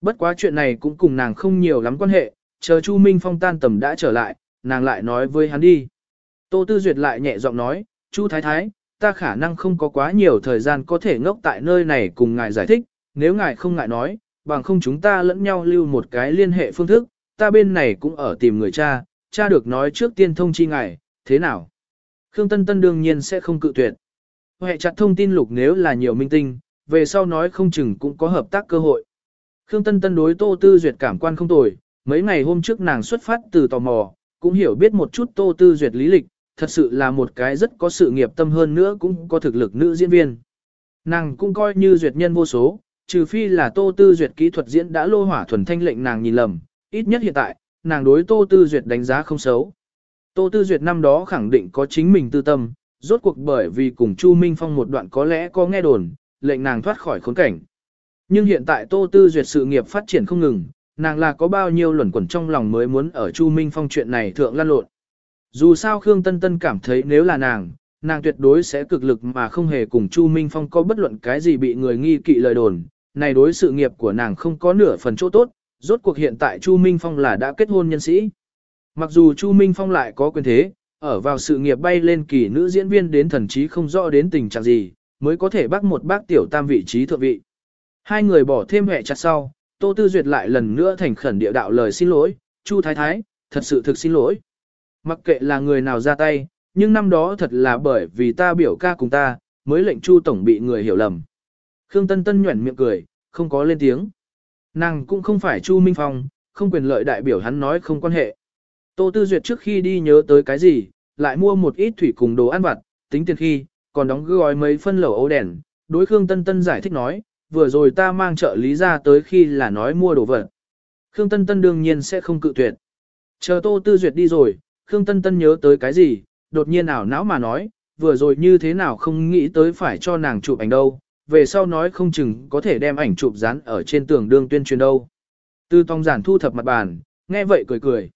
Bất quá chuyện này cũng cùng nàng không nhiều lắm quan hệ, chờ Chu Minh Phong tan tầm đã trở lại, nàng lại nói với hắn đi. Tô Tư Duyệt lại nhẹ giọng nói, Chu Thái Thái, ta khả năng không có quá nhiều thời gian có thể ngốc tại nơi này cùng ngài giải thích, nếu ngài không ngại nói, bằng không chúng ta lẫn nhau lưu một cái liên hệ phương thức, ta bên này cũng ở tìm người cha, cha được nói trước tiên thông chi ngài, thế nào? Khương Tân Tân đương nhiên sẽ không cự tuyệt. Hệ chặt thông tin lục nếu là nhiều minh tinh, về sau nói không chừng cũng có hợp tác cơ hội. Khương Tân Tân đối Tô Tư Duyệt cảm quan không tồi, mấy ngày hôm trước nàng xuất phát từ tò mò, cũng hiểu biết một chút Tô Tư Duyệt lý lịch, thật sự là một cái rất có sự nghiệp tâm hơn nữa cũng có thực lực nữ diễn viên. Nàng cũng coi như duyệt nhân vô số, trừ phi là Tô Tư Duyệt kỹ thuật diễn đã lô hỏa thuần thanh lệnh nàng nhìn lầm, ít nhất hiện tại, nàng đối Tô Tư Duyệt đánh giá không xấu. Tô Tư Duyệt năm đó khẳng định có chính mình tư tâm, rốt cuộc bởi vì cùng Chu Minh Phong một đoạn có lẽ có nghe đồn, lệnh nàng thoát khỏi khốn cảnh. Nhưng hiện tại Tô Tư Duyệt sự nghiệp phát triển không ngừng, nàng là có bao nhiêu luẩn quẩn trong lòng mới muốn ở Chu Minh Phong chuyện này thượng lan lộn. Dù sao Khương Tân Tân cảm thấy nếu là nàng, nàng tuyệt đối sẽ cực lực mà không hề cùng Chu Minh Phong có bất luận cái gì bị người nghi kỵ lời đồn, này đối sự nghiệp của nàng không có nửa phần chỗ tốt, rốt cuộc hiện tại Chu Minh Phong là đã kết hôn nhân sĩ. Mặc dù Chu Minh Phong lại có quyền thế, ở vào sự nghiệp bay lên kỳ nữ diễn viên đến thần trí không rõ đến tình trạng gì, mới có thể bắt một bác tiểu tam vị trí thượng vị. Hai người bỏ thêm hệ chặt sau, Tô Tư Duyệt lại lần nữa thành khẩn địa đạo lời xin lỗi, Chu Thái Thái, thật sự thực xin lỗi. Mặc kệ là người nào ra tay, nhưng năm đó thật là bởi vì ta biểu ca cùng ta, mới lệnh Chu Tổng bị người hiểu lầm. Khương Tân Tân nhuẩn miệng cười, không có lên tiếng. Nàng cũng không phải Chu Minh Phong, không quyền lợi đại biểu hắn nói không quan hệ. Tô Tư Duyệt trước khi đi nhớ tới cái gì, lại mua một ít thủy cùng đồ ăn vặt, tính tiền khi, còn đóng gói mấy phân lẩu ấu đèn. Đối Khương Tân Tân giải thích nói, vừa rồi ta mang trợ lý ra tới khi là nói mua đồ vật. Khương Tân Tân đương nhiên sẽ không cự tuyệt. Chờ Tô Tư Duyệt đi rồi, Khương Tân Tân nhớ tới cái gì, đột nhiên ảo não mà nói, vừa rồi như thế nào không nghĩ tới phải cho nàng chụp ảnh đâu, về sau nói không chừng có thể đem ảnh chụp dán ở trên tường đương tuyên truyền đâu. Tư Tông giản thu thập mặt bàn, nghe vậy cười cười.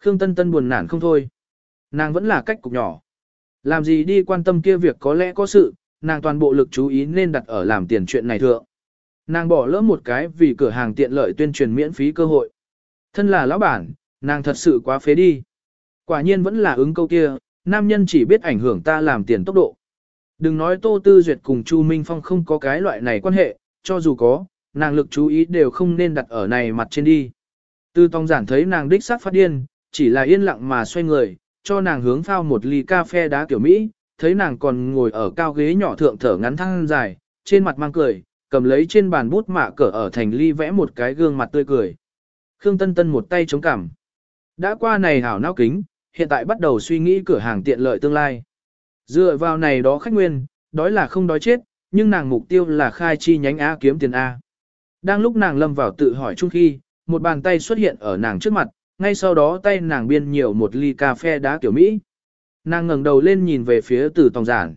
Khương Tân Tân buồn nản không thôi. Nàng vẫn là cách cục nhỏ. Làm gì đi quan tâm kia việc có lẽ có sự, nàng toàn bộ lực chú ý nên đặt ở làm tiền chuyện này thượng. Nàng bỏ lỡ một cái vì cửa hàng tiện lợi tuyên truyền miễn phí cơ hội. Thân là lão bản, nàng thật sự quá phế đi. Quả nhiên vẫn là ứng câu kia, nam nhân chỉ biết ảnh hưởng ta làm tiền tốc độ. Đừng nói Tô Tư Duyệt cùng Chu Minh Phong không có cái loại này quan hệ, cho dù có, nàng lực chú ý đều không nên đặt ở này mặt trên đi. Tư Tông giản thấy nàng đích xác phát điên, chỉ là yên lặng mà xoay người, cho nàng hướng phao một ly cà phê đá kiểu Mỹ, thấy nàng còn ngồi ở cao ghế nhỏ thượng thở ngắn thăng dài, trên mặt mang cười, cầm lấy trên bàn bút mạ cỡ ở thành ly vẽ một cái gương mặt tươi cười. Khương Tân Tân một tay chống cằm. Đã qua này hảo nao kính, hiện tại bắt đầu suy nghĩ cửa hàng tiện lợi tương lai. Dựa vào này đó khách nguyên, đói là không đói chết, nhưng nàng mục tiêu là khai chi nhánh A kiếm tiền A. Đang lúc nàng lâm vào tự hỏi chung khi, một bàn tay xuất hiện ở nàng trước mặt, ngay sau đó tay nàng biên nhiều một ly cà phê đá kiểu Mỹ. Nàng ngẩng đầu lên nhìn về phía từ tòng giản.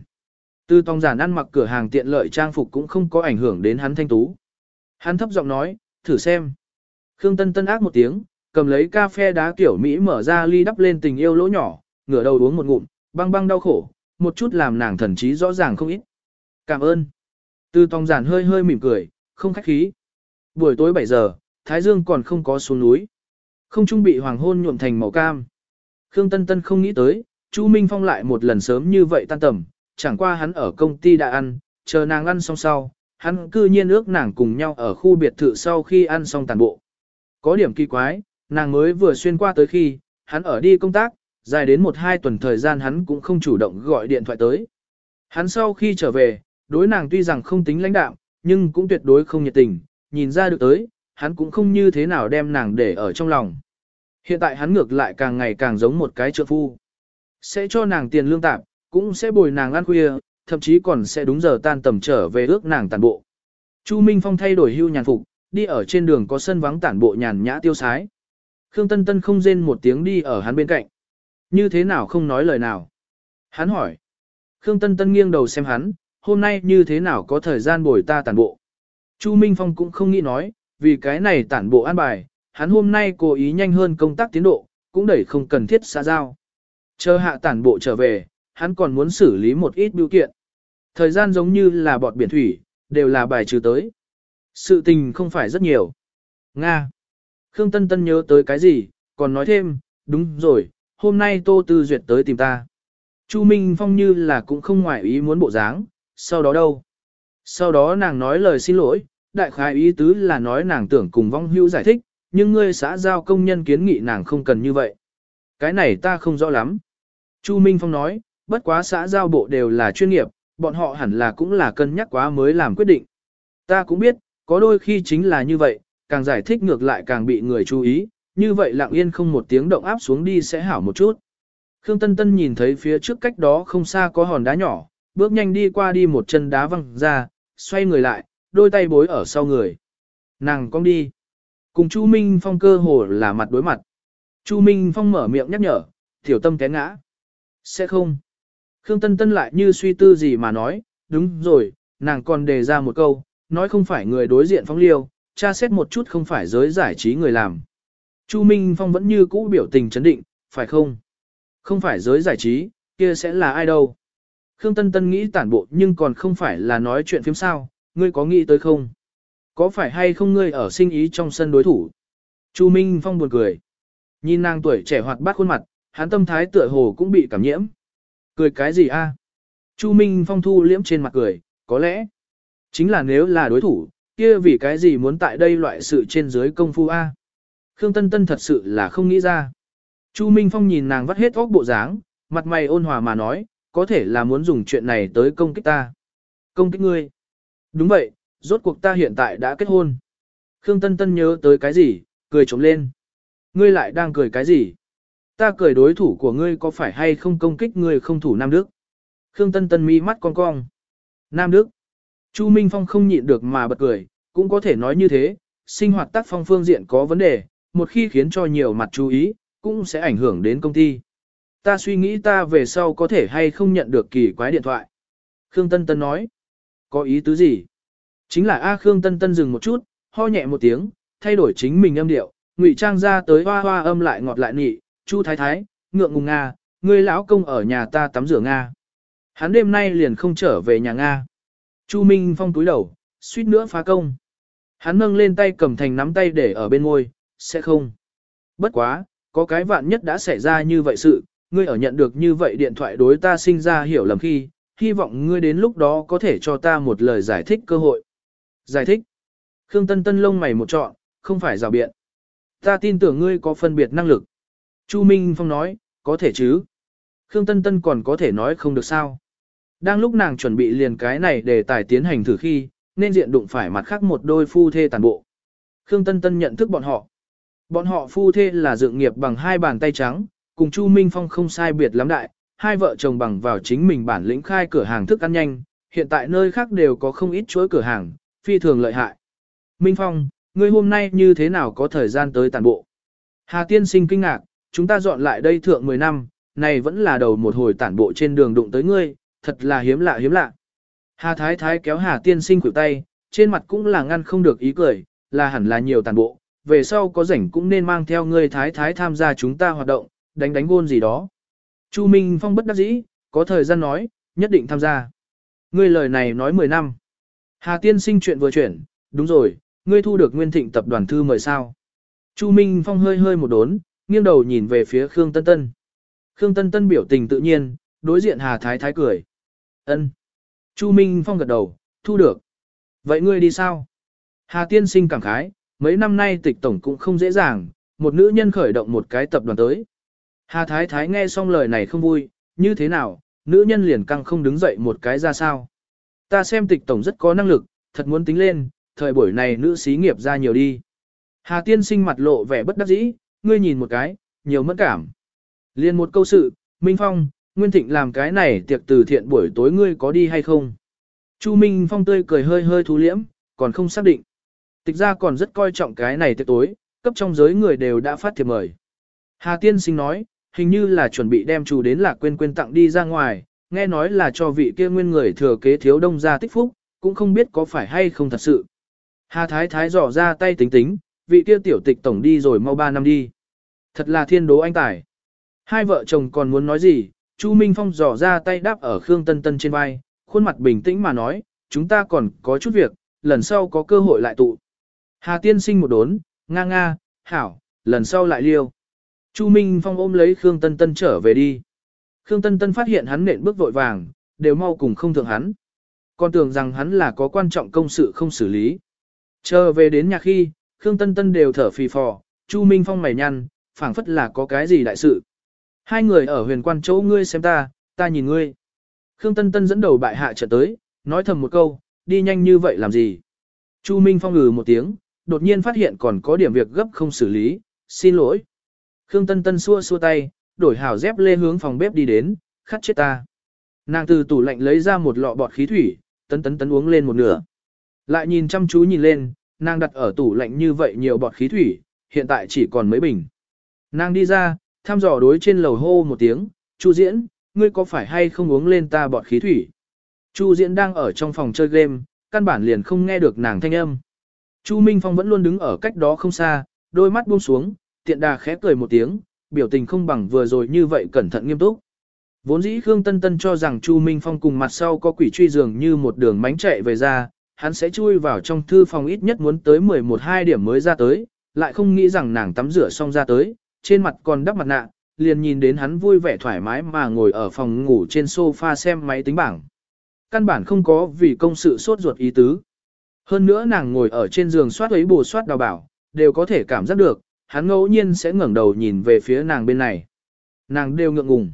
Từ tòng giản ăn mặc cửa hàng tiện lợi trang phục cũng không có ảnh hưởng đến hắn thanh tú. Hắn thấp giọng nói, thử xem. Khương Tân Tân ác một tiếng, cầm lấy cà phê đá kiểu Mỹ mở ra ly đắp lên tình yêu lỗ nhỏ, ngửa đầu uống một ngụm, băng băng đau khổ, một chút làm nàng thần trí rõ ràng không ít. Cảm ơn. Từ tòng giản hơi hơi mỉm cười, không khách khí. Buổi tối 7 giờ, Thái Dương còn không có xuống núi. Không trung bị hoàng hôn nhuộm thành màu cam. Khương Tân Tân không nghĩ tới, Chu Minh Phong lại một lần sớm như vậy tan tầm, chẳng qua hắn ở công ty đã ăn, chờ nàng ăn xong sau, hắn cư nhiên ước nàng cùng nhau ở khu biệt thự sau khi ăn xong tàn bộ. Có điểm kỳ quái, nàng mới vừa xuyên qua tới khi, hắn ở đi công tác, dài đến một hai tuần thời gian hắn cũng không chủ động gọi điện thoại tới. Hắn sau khi trở về, đối nàng tuy rằng không tính lãnh đạo nhưng cũng tuyệt đối không nhiệt tình, nhìn ra được tới, hắn cũng không như thế nào đem nàng để ở trong lòng. Hiện tại hắn ngược lại càng ngày càng giống một cái trợ phu. Sẽ cho nàng tiền lương tạm, cũng sẽ bồi nàng ăn khuya, thậm chí còn sẽ đúng giờ tan tầm trở về ước nàng tàn bộ. Chu Minh Phong thay đổi hưu nhàn phục, đi ở trên đường có sân vắng tản bộ nhàn nhã tiêu sái. Khương Tân Tân không rên một tiếng đi ở hắn bên cạnh. Như thế nào không nói lời nào? Hắn hỏi. Khương Tân Tân nghiêng đầu xem hắn, hôm nay như thế nào có thời gian bồi ta tản bộ? Chu Minh Phong cũng không nghĩ nói, vì cái này tản bộ an bài, hắn hôm nay cố ý nhanh hơn công tác tiến độ, cũng đẩy không cần thiết xã giao. Chờ hạ tản bộ trở về, hắn còn muốn xử lý một ít biểu kiện. Thời gian giống như là bọt biển thủy, đều là bài trừ tới. Sự tình không phải rất nhiều. Nga. Khương Tân Tân nhớ tới cái gì, còn nói thêm, đúng rồi, hôm nay Tô Tư Duyệt tới tìm ta. Chu Minh Phong như là cũng không ngoại ý muốn bộ dáng, sau đó đâu? Sau đó nàng nói lời xin lỗi, đại khái ý tứ là nói nàng tưởng cùng vong hữu giải thích, nhưng ngươi xã giao công nhân kiến nghị nàng không cần như vậy. Cái này ta không rõ lắm. Chu Minh Phong nói, bất quá xã giao bộ đều là chuyên nghiệp, bọn họ hẳn là cũng là cân nhắc quá mới làm quyết định. Ta cũng biết, có đôi khi chính là như vậy, càng giải thích ngược lại càng bị người chú ý, như vậy lặng yên không một tiếng động áp xuống đi sẽ hảo một chút. Khương Tân Tân nhìn thấy phía trước cách đó không xa có hòn đá nhỏ, bước nhanh đi qua đi một chân đá văng ra, xoay người lại, đôi tay bối ở sau người. Nàng cong đi. Cùng Chu Minh Phong cơ hồ là mặt đối mặt. Chu Minh Phong mở miệng nhắc nhở, tiểu tâm té ngã. Sẽ không. Khương Tân Tân lại như suy tư gì mà nói, đúng rồi, nàng còn đề ra một câu, nói không phải người đối diện phong liêu, tra xét một chút không phải giới giải trí người làm. Chu Minh Phong vẫn như cũ biểu tình chấn định, phải không? Không phải giới giải trí, kia sẽ là ai đâu? Khương Tân Tân nghĩ tản bộ nhưng còn không phải là nói chuyện phim sao, ngươi có nghĩ tới không? Có phải hay không ngươi ở sinh ý trong sân đối thủ? Chu Minh Phong buồn cười. Nhìn nàng tuổi trẻ hoạt bát khuôn mặt, hắn tâm thái tựa hồ cũng bị cảm nhiễm. Cười cái gì a? Chu Minh Phong thu liễm trên mặt cười, có lẽ. Chính là nếu là đối thủ, kia vì cái gì muốn tại đây loại sự trên dưới công phu a? Khương Tân Tân thật sự là không nghĩ ra. Chu Minh Phong nhìn nàng vắt hết óc bộ dáng, mặt mày ôn hòa mà nói, có thể là muốn dùng chuyện này tới công kích ta. Công kích ngươi. Đúng vậy, rốt cuộc ta hiện tại đã kết hôn. Khương Tân Tân nhớ tới cái gì, cười trống lên. Ngươi lại đang cười cái gì? Ta cười đối thủ của ngươi có phải hay không công kích ngươi không thủ Nam Đức? Khương Tân Tân mi mắt cong cong. Nam Đức. Chu Minh Phong không nhịn được mà bật cười, cũng có thể nói như thế, sinh hoạt tác phong phương diện có vấn đề, một khi khiến cho nhiều mặt chú ý, cũng sẽ ảnh hưởng đến công ty. Ta suy nghĩ ta về sau có thể hay không nhận được kỳ quái điện thoại. Khương Tân Tân nói. Có ý tứ gì? Chính là A Khương Tân Tân dừng một chút, ho nhẹ một tiếng, thay đổi chính mình âm điệu, ngụy trang ra tới hoa hoa âm lại ngọt lại nị, Chu Thái Thái, ngượng ngùng Nga, ngươi lão công ở nhà ta tắm rửa Nga. Hắn đêm nay liền không trở về nhà Nga. Chu Minh Phong túi đầu, suýt nữa phá công. Hắn nâng lên tay cầm thành nắm tay để ở bên môi, sẽ không. Bất quá, có cái vạn nhất đã xảy ra như vậy sự, ngươi ở nhận được như vậy điện thoại đối ta sinh ra hiểu lầm khi, hy vọng ngươi đến lúc đó có thể cho ta một lời giải thích cơ hội. Giải thích. Khương Tân Tân lông mày một trọn, không phải rào biện. Ta tin tưởng ngươi có phân biệt năng lực. Chu Minh Phong nói, có thể chứ. Khương Tân Tân còn có thể nói không được sao. Đang lúc nàng chuẩn bị liền cái này để tài tiến hành thử khi, nên diện đụng phải mặt khác một đôi phu thê tàn bộ. Khương Tân Tân nhận thức bọn họ. Bọn họ phu thê là dựng nghiệp bằng hai bàn tay trắng, cùng Chu Minh Phong không sai biệt lắm đại, hai vợ chồng bằng vào chính mình bản lĩnh khai cửa hàng thức ăn nhanh, hiện tại nơi khác đều có không ít chuỗi cửa hàng, phi thường lợi hại. Minh Phong, ngươi hôm nay như thế nào có thời gian tới tàn bộ? Hà Tiên sinh kinh ngạc, chúng ta dọn lại đây thượng 10 năm, này vẫn là đầu một hồi tản bộ trên đường đụng tới ngươi, thật là hiếm lạ hiếm lạ. Hà Thái Thái kéo Hà Tiên sinh khuỷu tay, trên mặt cũng là ngăn không được ý cười, là hẳn là nhiều tàn bộ, về sau có rảnh cũng nên mang theo ngươi Thái Thái tham gia chúng ta hoạt động, đánh đánh gôn gì đó. Chu Minh Phong bất đắc dĩ, có thời gian nói, nhất định tham gia. Ngươi lời này nói 10 năm. Hà Tiên sinh chuyện vừa chuyển, đúng rồi, ngươi thu được Nguyên Thịnh tập đoàn thư mời sao? Chu Minh Phong hơi hơi một đốn, nghiêng đầu nhìn về phía Khương Tân Tân. Khương Tân Tân biểu tình tự nhiên, đối diện Hà Thái Thái cười. Ân. Chu Minh Phong gật đầu, thu được. Vậy ngươi đi sao? Hà Tiên Sinh cảm khái, mấy năm nay tịch tổng cũng không dễ dàng, một nữ nhân khởi động một cái tập đoàn tới. Hà Thái Thái nghe xong lời này không vui, như thế nào, nữ nhân liền căng không đứng dậy một cái ra sao. Ta xem tịch tổng rất có năng lực, thật muốn tính lên, thời buổi này nữ xí nghiệp ra nhiều đi. Hà Tiên Sinh mặt lộ vẻ bất đắc dĩ, ngươi nhìn một cái, nhiều mất cảm. Liên một câu sự, Minh Phong, Nguyên Thịnh làm cái này tiệc từ thiện buổi tối ngươi có đi hay không? Chu Minh Phong tươi cười hơi hơi thú liễm, còn không xác định. Tịch ra còn rất coi trọng cái này tiệc tối, cấp trong giới người đều đã phát thiệp mời. Hà Tiên Sinh nói, hình như là chuẩn bị đem chủ đến lạc quên quên tặng đi ra ngoài, nghe nói là cho vị kia nguyên người thừa kế thiếu đông gia tích phúc, cũng không biết có phải hay không thật sự. Hà Thái Thái dò ra tay tính tính, vị kia tiểu tịch tổng đi rồi mau 3 năm đi. Thật là thiên đố anh tài. Hai vợ chồng còn muốn nói gì, Chu Minh Phong dò ra tay đáp ở Khương Tân Tân trên vai, khuôn mặt bình tĩnh mà nói, chúng ta còn có chút việc, lần sau có cơ hội lại tụ. Hà Tiên sinh một đốn, nga nga, hảo, lần sau lại liêu. Chu Minh Phong ôm lấy Khương Tân Tân trở về đi. Khương Tân Tân phát hiện hắn nện bước vội vàng, đều mau cùng không thượng hắn. Còn tưởng rằng hắn là có quan trọng công sự không xử lý. Chờ về đến nhà khi, Khương Tân Tân đều thở phì phò, Chu Minh Phong mày nhăn, phảng phất là có cái gì đại sự. Hai người ở huyền quan chỗ ngươi xem ta, ta nhìn ngươi. Khương Tân Tân dẫn đầu bại hạ trận tới, nói thầm một câu, đi nhanh như vậy làm gì. Chu Minh Phong ngừ một tiếng, đột nhiên phát hiện còn có điểm việc gấp không xử lý, xin lỗi. Khương Tân Tân xua xua tay, đổi hảo dép lê hướng phòng bếp đi đến, khát chết ta. Nàng từ tủ lạnh lấy ra một lọ bọt khí thủy, tấn tấn tấn uống lên một nửa. Lại nhìn chăm chú nhìn lên, nàng đặt ở tủ lạnh như vậy nhiều bọt khí thủy, hiện tại chỉ còn mấy bình. Nàng đi ra, thăm dò đối trên lầu hô một tiếng, Chu Diễn, ngươi có phải hay không uống lên ta bọt khí thủy? Chu Diễn đang ở trong phòng chơi game, căn bản liền không nghe được nàng thanh âm. Chu Minh Phong vẫn luôn đứng ở cách đó không xa, đôi mắt buông xuống, tiện đà khẽ cười một tiếng, biểu tình không bằng vừa rồi như vậy cẩn thận nghiêm túc. Vốn dĩ Khương Tân Tân cho rằng Chu Minh Phong cùng mặt sau có quỷ truy dường như một đường mánh chạy về ra, hắn sẽ chui vào trong thư phòng ít nhất muốn tới 11-2 điểm mới ra tới, lại không nghĩ rằng nàng tắm rửa xong ra tới, trên mặt còn đắp mặt nạ, liền nhìn đến hắn vui vẻ thoải mái mà ngồi ở phòng ngủ trên sofa xem máy tính bảng. Căn bản không có vì công sự sốt ruột ý tứ. Hơn nữa nàng ngồi ở trên giường soát ấy bù soát đào bảo, đều có thể cảm giác được, hắn ngẫu nhiên sẽ ngẩng đầu nhìn về phía nàng bên này. Nàng đều ngượng ngùng.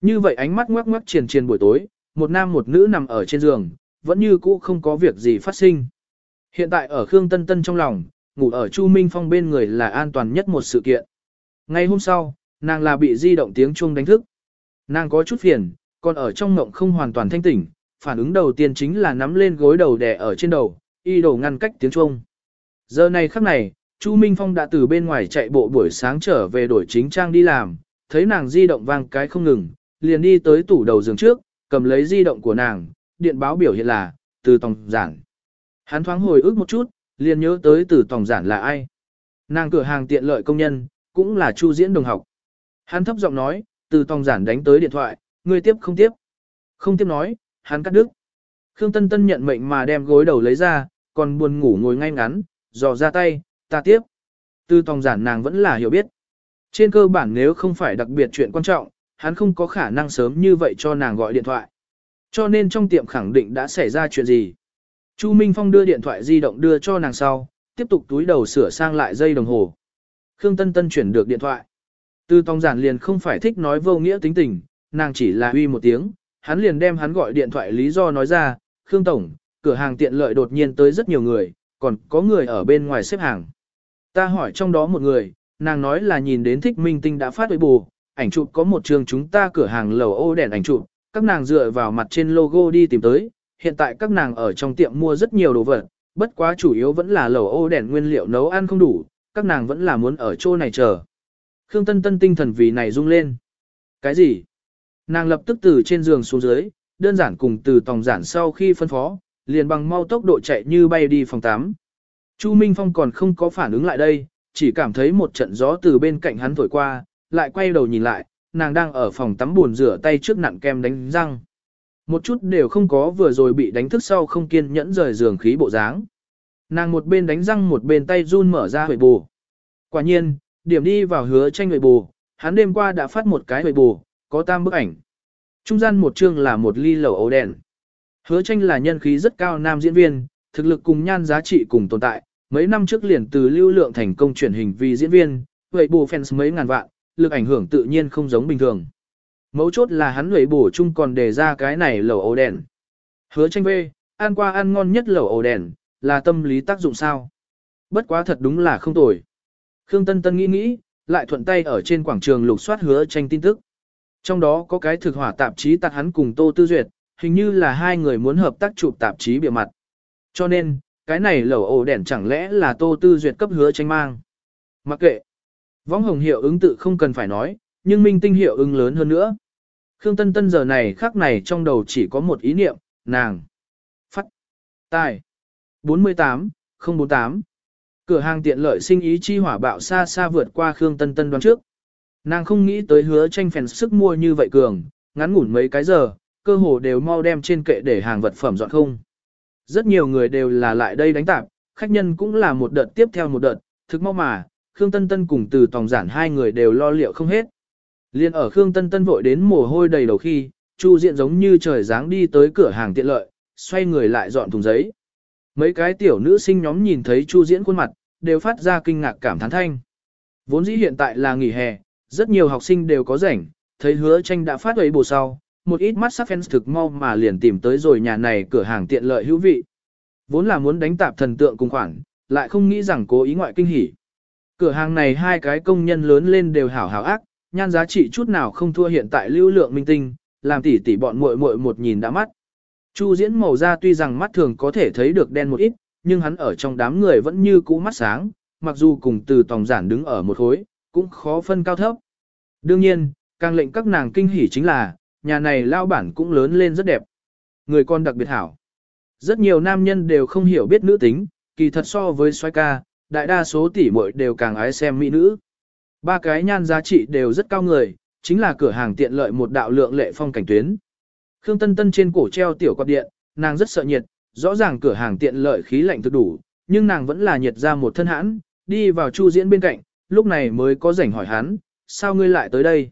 Như vậy ánh mắt ngoắc ngoắc triền triền buổi tối, một nam một nữ nằm ở trên giường, vẫn như cũ không có việc gì phát sinh. Hiện tại ở Khương Tân Tân trong lòng, ngủ ở Chu Minh Phong bên người là an toàn nhất một sự kiện. Ngay hôm sau, nàng là bị di động tiếng chuông đánh thức. Nàng có chút phiền, còn ở trong ngộng không hoàn toàn thanh tỉnh, phản ứng đầu tiên chính là nắm lên gối đầu đè ở trên đầu, y đổ ngăn cách tiếng chuông. Giờ này khắc này, Chu Minh Phong đã từ bên ngoài chạy bộ buổi sáng trở về đổi chính trang đi làm, thấy nàng di động vang cái không ngừng, liền đi tới tủ đầu giường trước, cầm lấy di động của nàng, điện báo biểu hiện là, từ tòng giản. Hắn thoáng hồi ức một chút, liền nhớ tới từ tòng giản là ai. Nàng cửa hàng tiện lợi công nhân, cũng là Chu Diễn đồng học. Hắn thấp giọng nói, từ tòng giản đánh tới điện thoại, người tiếp không tiếp. Không tiếp nói, hắn cắt đứt. Khương Tân Tân nhận mệnh mà đem gối đầu lấy ra, còn buồn ngủ ngồi ngay ngắn, dò ra tay, ta tiếp. Từ tòng giản nàng vẫn là hiểu biết. Trên cơ bản nếu không phải đặc biệt chuyện quan trọng, hắn không có khả năng sớm như vậy cho nàng gọi điện thoại. Cho nên trong tiệm khẳng định đã xảy ra chuyện gì. Chu Minh Phong đưa điện thoại di động đưa cho nàng sau, tiếp tục túi đầu sửa sang lại dây đồng hồ. Khương Tân Tân chuyển được điện thoại. Từ tòng giản liền không phải thích nói vô nghĩa tính tình, nàng chỉ là uy một tiếng, hắn liền đem hắn gọi điện thoại lý do nói ra, Khương Tổng, cửa hàng tiện lợi đột nhiên tới rất nhiều người, còn có người ở bên ngoài xếp hàng. Ta hỏi trong đó một người, nàng nói là nhìn đến thích minh tinh đã phát với bù, ảnh chụp có một trường chúng ta cửa hàng lầu ô đèn ảnh chụp, các nàng dựa vào mặt trên logo đi tìm tới, hiện tại các nàng ở trong tiệm mua rất nhiều đồ vật, bất quá chủ yếu vẫn là lầu ô đèn nguyên liệu nấu ăn không đủ, các nàng vẫn là muốn ở chỗ này chờ. Khương Tân Tân tinh thần vì này rung lên. Cái gì? Nàng lập tức từ trên giường xuống dưới, đơn giản cùng từ tòng giản sau khi phân phó, liền bằng mau tốc độ chạy như bay đi phòng 8. Chu Minh Phong còn không có phản ứng lại đây, chỉ cảm thấy một trận gió từ bên cạnh hắn thổi qua, lại quay đầu nhìn lại, nàng đang ở phòng tắm buồn rửa tay trước nặn kem đánh răng. Một chút đều không có vừa rồi bị đánh thức sau không kiên nhẫn rời giường khí bộ dáng. Nàng một bên đánh răng một bên tay run mở ra huệ bù. Quả nhiên, điểm đi vào hứa tranh huệ bù, hắn đêm qua đã phát một cái huệ bù, có tam bức ảnh. Trung gian một chương là một ly lẩu ấu đèn. Hứa tranh là nhân khí rất cao nam diễn viên, thực lực cùng nhan giá trị cùng tồn tại. Mấy năm trước liền từ lưu lượng thành công chuyển hình vì diễn viên, huệ bù fans mấy ngàn vạn, lực ảnh hưởng tự nhiên không giống bình thường. Mấu chốt là hắn huệ bù chung còn đề ra cái này lẩu ấu đèn. Hứa tranh về, ăn qua ăn ngon nhất lẩu ấu đèn, là tâm lý tác dụng sao? Bất quá thật đúng là không tồi. Khương Tân Tân nghĩ nghĩ, lại thuận tay ở trên quảng trường lục soát hứa tranh tin tức. Trong đó có cái thực hỏa tạp chí tặng hắn cùng Tô Tư Duyệt, hình như là hai người muốn hợp tác chụp tạp chí bìa mặt. Cho nên, cái này lẩu ổ đèn chẳng lẽ là Tô Tư Duyệt cấp hứa tranh mang. Mặc kệ. Võng hồng hiệu ứng tự không cần phải nói, nhưng minh tinh hiệu ứng lớn hơn nữa. Khương Tân Tân giờ này khắc này trong đầu chỉ có một ý niệm, nàng. Phát. Tài. 48, 048. Cửa hàng tiện lợi sinh ý chi hỏa bạo xa xa vượt qua Khương Tân Tân đoán trước. Nàng không nghĩ tới hứa tranh phèn sức mua như vậy cường, ngắn ngủn mấy cái giờ, cơ hồ đều mau đem trên kệ để hàng vật phẩm dọn không. Rất nhiều người đều là lại đây đánh tạp, khách nhân cũng là một đợt tiếp theo một đợt, thực mau mà, Khương Tân Tân cùng từ tòng giản hai người đều lo liệu không hết. Liên ở Khương Tân Tân vội đến mồ hôi đầy đầu khi, Chu Diện giống như trời dáng đi tới cửa hàng tiện lợi, xoay người lại dọn thùng giấy. Mấy cái tiểu nữ sinh nhóm nhìn thấy Chu Diễn khuôn mặt, đều phát ra kinh ngạc cảm thán thanh. Vốn dĩ hiện tại là nghỉ hè, rất nhiều học sinh đều có rảnh, thấy hứa tranh đã phát ấy bù sau, một ít mắt sắc fans thực mau mà liền tìm tới rồi nhà này cửa hàng tiện lợi hữu vị. Vốn là muốn đánh tạp thần tượng cùng khoản, lại không nghĩ rằng cố ý ngoại kinh hỉ. Cửa hàng này hai cái công nhân lớn lên đều hảo hảo ác, nhan giá trị chút nào không thua hiện tại lưu lượng minh tinh, làm tỉ tỉ bọn muội muội một nhìn đã mắt. Chu diễn màu da tuy rằng mắt thường có thể thấy được đen một ít, nhưng hắn ở trong đám người vẫn như cũ mắt sáng, mặc dù cùng từ tòng giản đứng ở một khối, cũng khó phân cao thấp. Đương nhiên, càng lệnh các nàng kinh hỉ chính là, nhà này lao bản cũng lớn lên rất đẹp. Người con đặc biệt hảo. Rất nhiều nam nhân đều không hiểu biết nữ tính, kỳ thật so với xoay ca, đại đa số tỷ muội đều càng ái xem mỹ nữ. Ba cái nhan giá trị đều rất cao người, chính là cửa hàng tiện lợi một đạo lượng lệ phong cảnh tuyến. Khương Tân Tân trên cổ treo tiểu quạt điện, nàng rất sợ nhiệt, rõ ràng cửa hàng tiện lợi khí lạnh thực đủ, nhưng nàng vẫn là nhiệt ra một thân hãn, đi vào Chu Diễn bên cạnh, lúc này mới có rảnh hỏi hắn, sao ngươi lại tới đây?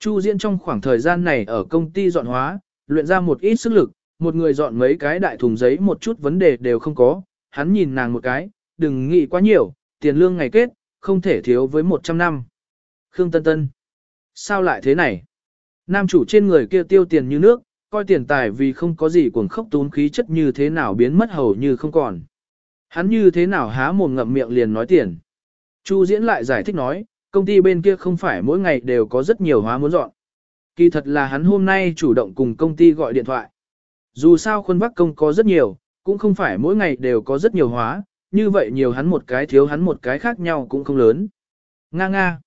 Chu Diễn trong khoảng thời gian này ở công ty dọn hóa, luyện ra một ít sức lực, một người dọn mấy cái đại thùng giấy một chút vấn đề đều không có, hắn nhìn nàng một cái, đừng nghĩ quá nhiều, tiền lương ngày kết, không thể thiếu với 100 năm. Khương Tân Tân. Sao lại thế này? Nam chủ trên người kia tiêu tiền như nước, coi tiền tài vì không có gì cuồng khốc tún khí chất như thế nào biến mất hầu như không còn. Hắn như thế nào há mồm ngậm miệng liền nói tiền. Chu diễn lại giải thích nói, công ty bên kia không phải mỗi ngày đều có rất nhiều hóa muốn dọn. Kỳ thật là hắn hôm nay chủ động cùng công ty gọi điện thoại. Dù sao khuôn vắc công có rất nhiều, cũng không phải mỗi ngày đều có rất nhiều hóa, như vậy nhiều hắn một cái thiếu hắn một cái khác nhau cũng không lớn. Nga nga.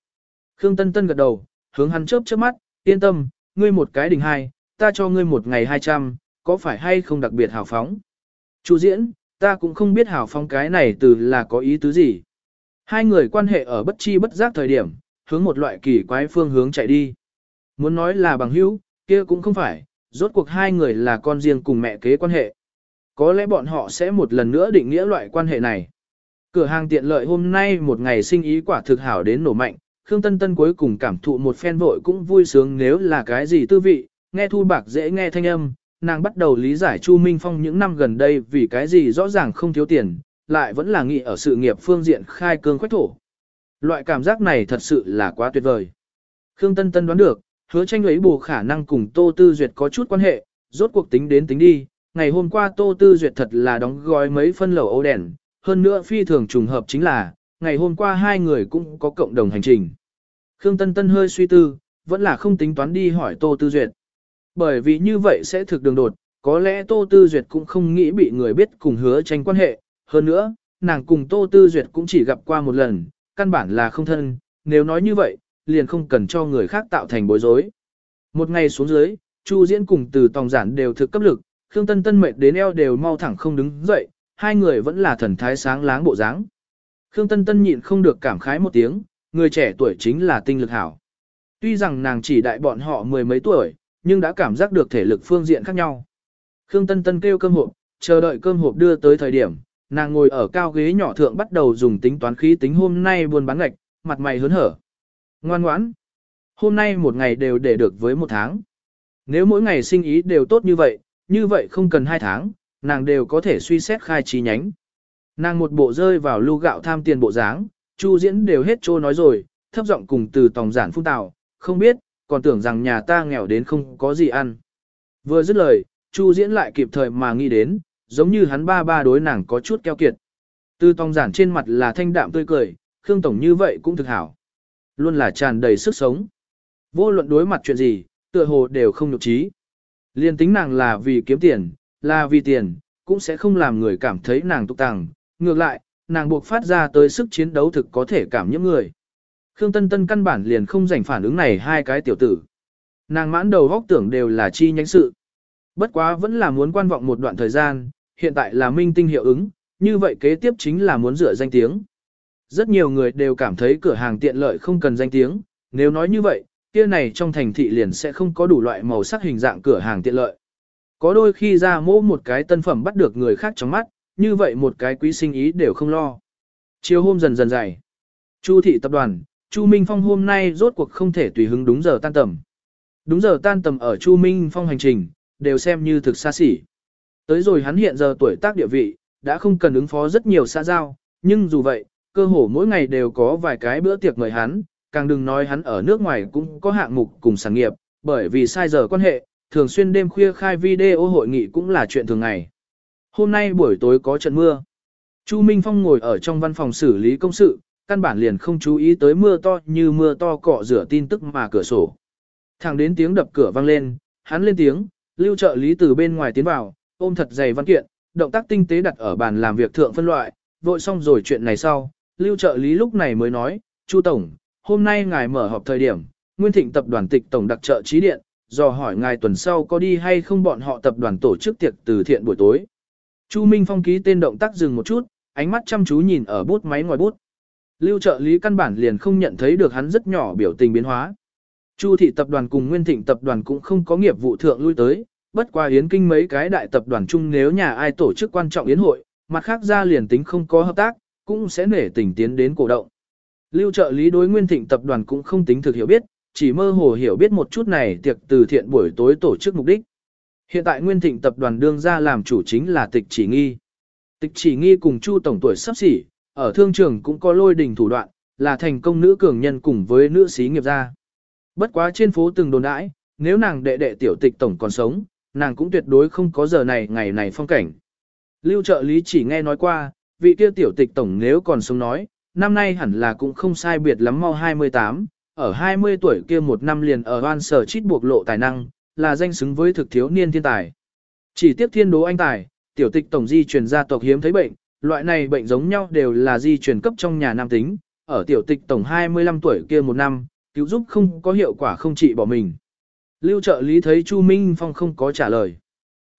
Khương Tân Tân gật đầu, hướng hắn chớp chớp mắt, yên tâm, ngươi một cái đỉnh hai, ta cho ngươi một ngày hai trăm, có phải hay không đặc biệt hào phóng? Chu diễn, ta cũng không biết hào phóng cái này từ là có ý tứ gì. Hai người quan hệ ở bất chi bất giác thời điểm, hướng một loại kỳ quái phương hướng chạy đi. Muốn nói là bằng hữu, kia cũng không phải, rốt cuộc hai người là con riêng cùng mẹ kế quan hệ. Có lẽ bọn họ sẽ một lần nữa định nghĩa loại quan hệ này. Cửa hàng tiện lợi hôm nay một ngày sinh ý quả thực hảo đến nổ mạnh, Khương Tân Tân cuối cùng cảm thụ một phen vội cũng vui sướng nếu là cái gì tư vị, nghe thu bạc dễ nghe thanh âm, nàng bắt đầu lý giải Chu Minh Phong những năm gần đây vì cái gì rõ ràng không thiếu tiền, lại vẫn là nghị ở sự nghiệp phương diện khai cương khoách thổ. Loại cảm giác này thật sự là quá tuyệt vời. Khương Tân Tân đoán được, hứa tranh ấy bù khả năng cùng Tô Tư Duyệt có chút quan hệ, rốt cuộc tính đến tính đi, ngày hôm qua Tô Tư Duyệt thật là đóng gói mấy phân lẩu ấu đèn, hơn nữa phi thường trùng hợp chính là, ngày hôm qua hai người cũng có cộng đồng hành trình. Khương Tân Tân hơi suy tư, vẫn là không tính toán đi hỏi Tô Tư Duyệt. Bởi vì như vậy sẽ thực đường đột, có lẽ Tô Tư Duyệt cũng không nghĩ bị người biết cùng hứa tranh quan hệ, hơn nữa, nàng cùng Tô Tư Duyệt cũng chỉ gặp qua một lần, căn bản là không thân, nếu nói như vậy, liền không cần cho người khác tạo thành bối rối. Một ngày xuống dưới, Chu Diễn cùng từ tòng giản đều thực cấp lực, Khương Tân Tân mệt đến eo đều mau thẳng không đứng dậy, hai người vẫn là thần thái sáng láng bộ dáng. Khương Tân Tân nhịn không được cảm khái một tiếng, người trẻ tuổi chính là tinh lực hảo. Tuy rằng nàng chỉ đại bọn họ mười mấy tuổi, nhưng đã cảm giác được thể lực phương diện khác nhau. Khương Tân Tân kêu cơm hộp, chờ đợi cơm hộp đưa tới thời điểm, Nàng ngồi ở cao ghế nhỏ thượng bắt đầu dùng tính toán khí tính hôm nay buôn bán ngạch, mặt mày hớn hở. Ngoan ngoãn. Hôm nay một ngày đều để được với một tháng. Nếu mỗi ngày sinh ý đều tốt như vậy, như vậy không cần hai tháng, nàng đều có thể suy xét khai trí nhánh. Nàng một bộ rơi vào lưu gạo tham tiền bộ dáng, Chu diễn đều hết trô nói rồi, thấp giọng cùng từ tòng giản phung tạo, không biết, còn tưởng rằng nhà ta nghèo đến không có gì ăn. Vừa dứt lời, Chu diễn lại kịp thời mà nghĩ đến, giống như hắn ba ba đối nàng có chút keo kiệt. tư tòng giản trên mặt là thanh đạm tươi cười, Khương Tổng như vậy cũng thực hảo. Luôn là tràn đầy sức sống. Vô luận đối mặt chuyện gì, tựa hồ đều không nhục trí. Liên tính nàng là vì kiếm tiền, là vì tiền, cũng sẽ không làm người cảm thấy nàng tục tàng. Ngược lại, nàng buộc phát ra tới sức chiến đấu thực có thể cảm nhiễm người. Khương Tân Tân căn bản liền không rảnh phản ứng này hai cái tiểu tử. Nàng mãn đầu góc tưởng đều là chi nhánh sự. Bất quá vẫn là muốn quan vọng một đoạn thời gian, hiện tại là minh tinh hiệu ứng, như vậy kế tiếp chính là muốn rửa danh tiếng. Rất nhiều người đều cảm thấy cửa hàng tiện lợi không cần danh tiếng, nếu nói như vậy, kia này trong thành thị liền sẽ không có đủ loại màu sắc hình dạng cửa hàng tiện lợi. Có đôi khi ra mỗ một cái tân phẩm bắt được người khác trong mắt, như vậy một cái quý sinh ý đều không lo. Chiều hôm dần dần dày. Chu thị tập đoàn, Chu Minh Phong hôm nay rốt cuộc không thể tùy hứng đúng giờ tan tầm. Đúng giờ tan tầm ở Chu Minh Phong hành trình, đều xem như thực xa xỉ. Tới rồi hắn hiện giờ tuổi tác địa vị, đã không cần ứng phó rất nhiều xã giao, nhưng dù vậy, cơ hồ mỗi ngày đều có vài cái bữa tiệc mời hắn, càng đừng nói hắn ở nước ngoài cũng có hạng mục cùng sản nghiệp, bởi vì sai giờ quan hệ, thường xuyên đêm khuya khai video hội nghị cũng là chuyện thường ngày. Hôm nay buổi tối có trận mưa. Chu Minh Phong ngồi ở trong văn phòng xử lý công sự, căn bản liền không chú ý tới mưa to như mưa to cọ rửa tin tức mà cửa sổ. Thẳng đến tiếng đập cửa vang lên, hắn lên tiếng, lưu trợ lý từ bên ngoài tiến vào, ôm thật dày văn kiện, động tác tinh tế đặt ở bàn làm việc thượng phân loại, vội xong rồi chuyện này sau, lưu trợ lý lúc này mới nói, Chu Tổng, hôm nay ngài mở họp thời điểm, Nguyên Thịnh tập đoàn tịch tổng đặc trợ trí điện, dò hỏi ngài tuần sau có đi hay không bọn họ tập đoàn tổ chức tiệc từ thiện buổi tối. Chu Minh Phong ký tên động tác dừng một chút, ánh mắt chăm chú nhìn ở bút máy ngoài bút. Lưu trợ lý căn bản liền không nhận thấy được hắn rất nhỏ biểu tình biến hóa. Chu thị tập đoàn cùng Nguyên Thịnh tập đoàn cũng không có nghiệp vụ thượng lui tới, bất qua yến kinh mấy cái đại tập đoàn chung nếu nhà ai tổ chức quan trọng yến hội, mặt khác ra liền tính không có hợp tác, cũng sẽ nể tình tiến đến cổ động. Lưu trợ lý đối Nguyên Thịnh tập đoàn cũng không tính thực hiểu biết, chỉ mơ hồ hiểu biết một chút này tiệc từ thiện buổi tối tổ chức mục đích. Hiện tại Nguyên Thịnh tập đoàn đương ra làm chủ chính là Tịch Chỉ Nghi. Tịch Chỉ Nghi cùng Chu tổng tuổi sắp xỉ, ở thương trường cũng có lôi đình thủ đoạn, là thành công nữ cường nhân cùng với nữ sĩ nghiệp gia. Bất quá trên phố từng đồn đãi, nếu nàng đệ đệ tiểu tịch tổng còn sống, nàng cũng tuyệt đối không có giờ này ngày này phong cảnh. Lưu trợ lý chỉ nghe nói qua, vị kia tiểu tịch tổng nếu còn sống nói, năm nay hẳn là cũng không sai biệt lắm mau 28, ở 20 tuổi kia một năm liền ở oan sở chít buộc lộ tài năng, là danh xứng với thực thiếu niên thiên tài. Chỉ tiếp thiên đố anh tài, tiểu tịch tổng di truyền gia tộc hiếm thấy bệnh, loại này bệnh giống nhau đều là di truyền cấp trong nhà nam tính, ở tiểu tịch tổng 25 tuổi kia một năm, cứu giúp không có hiệu quả không trị bỏ mình. Lưu trợ lý thấy Chu Minh Phong không có trả lời.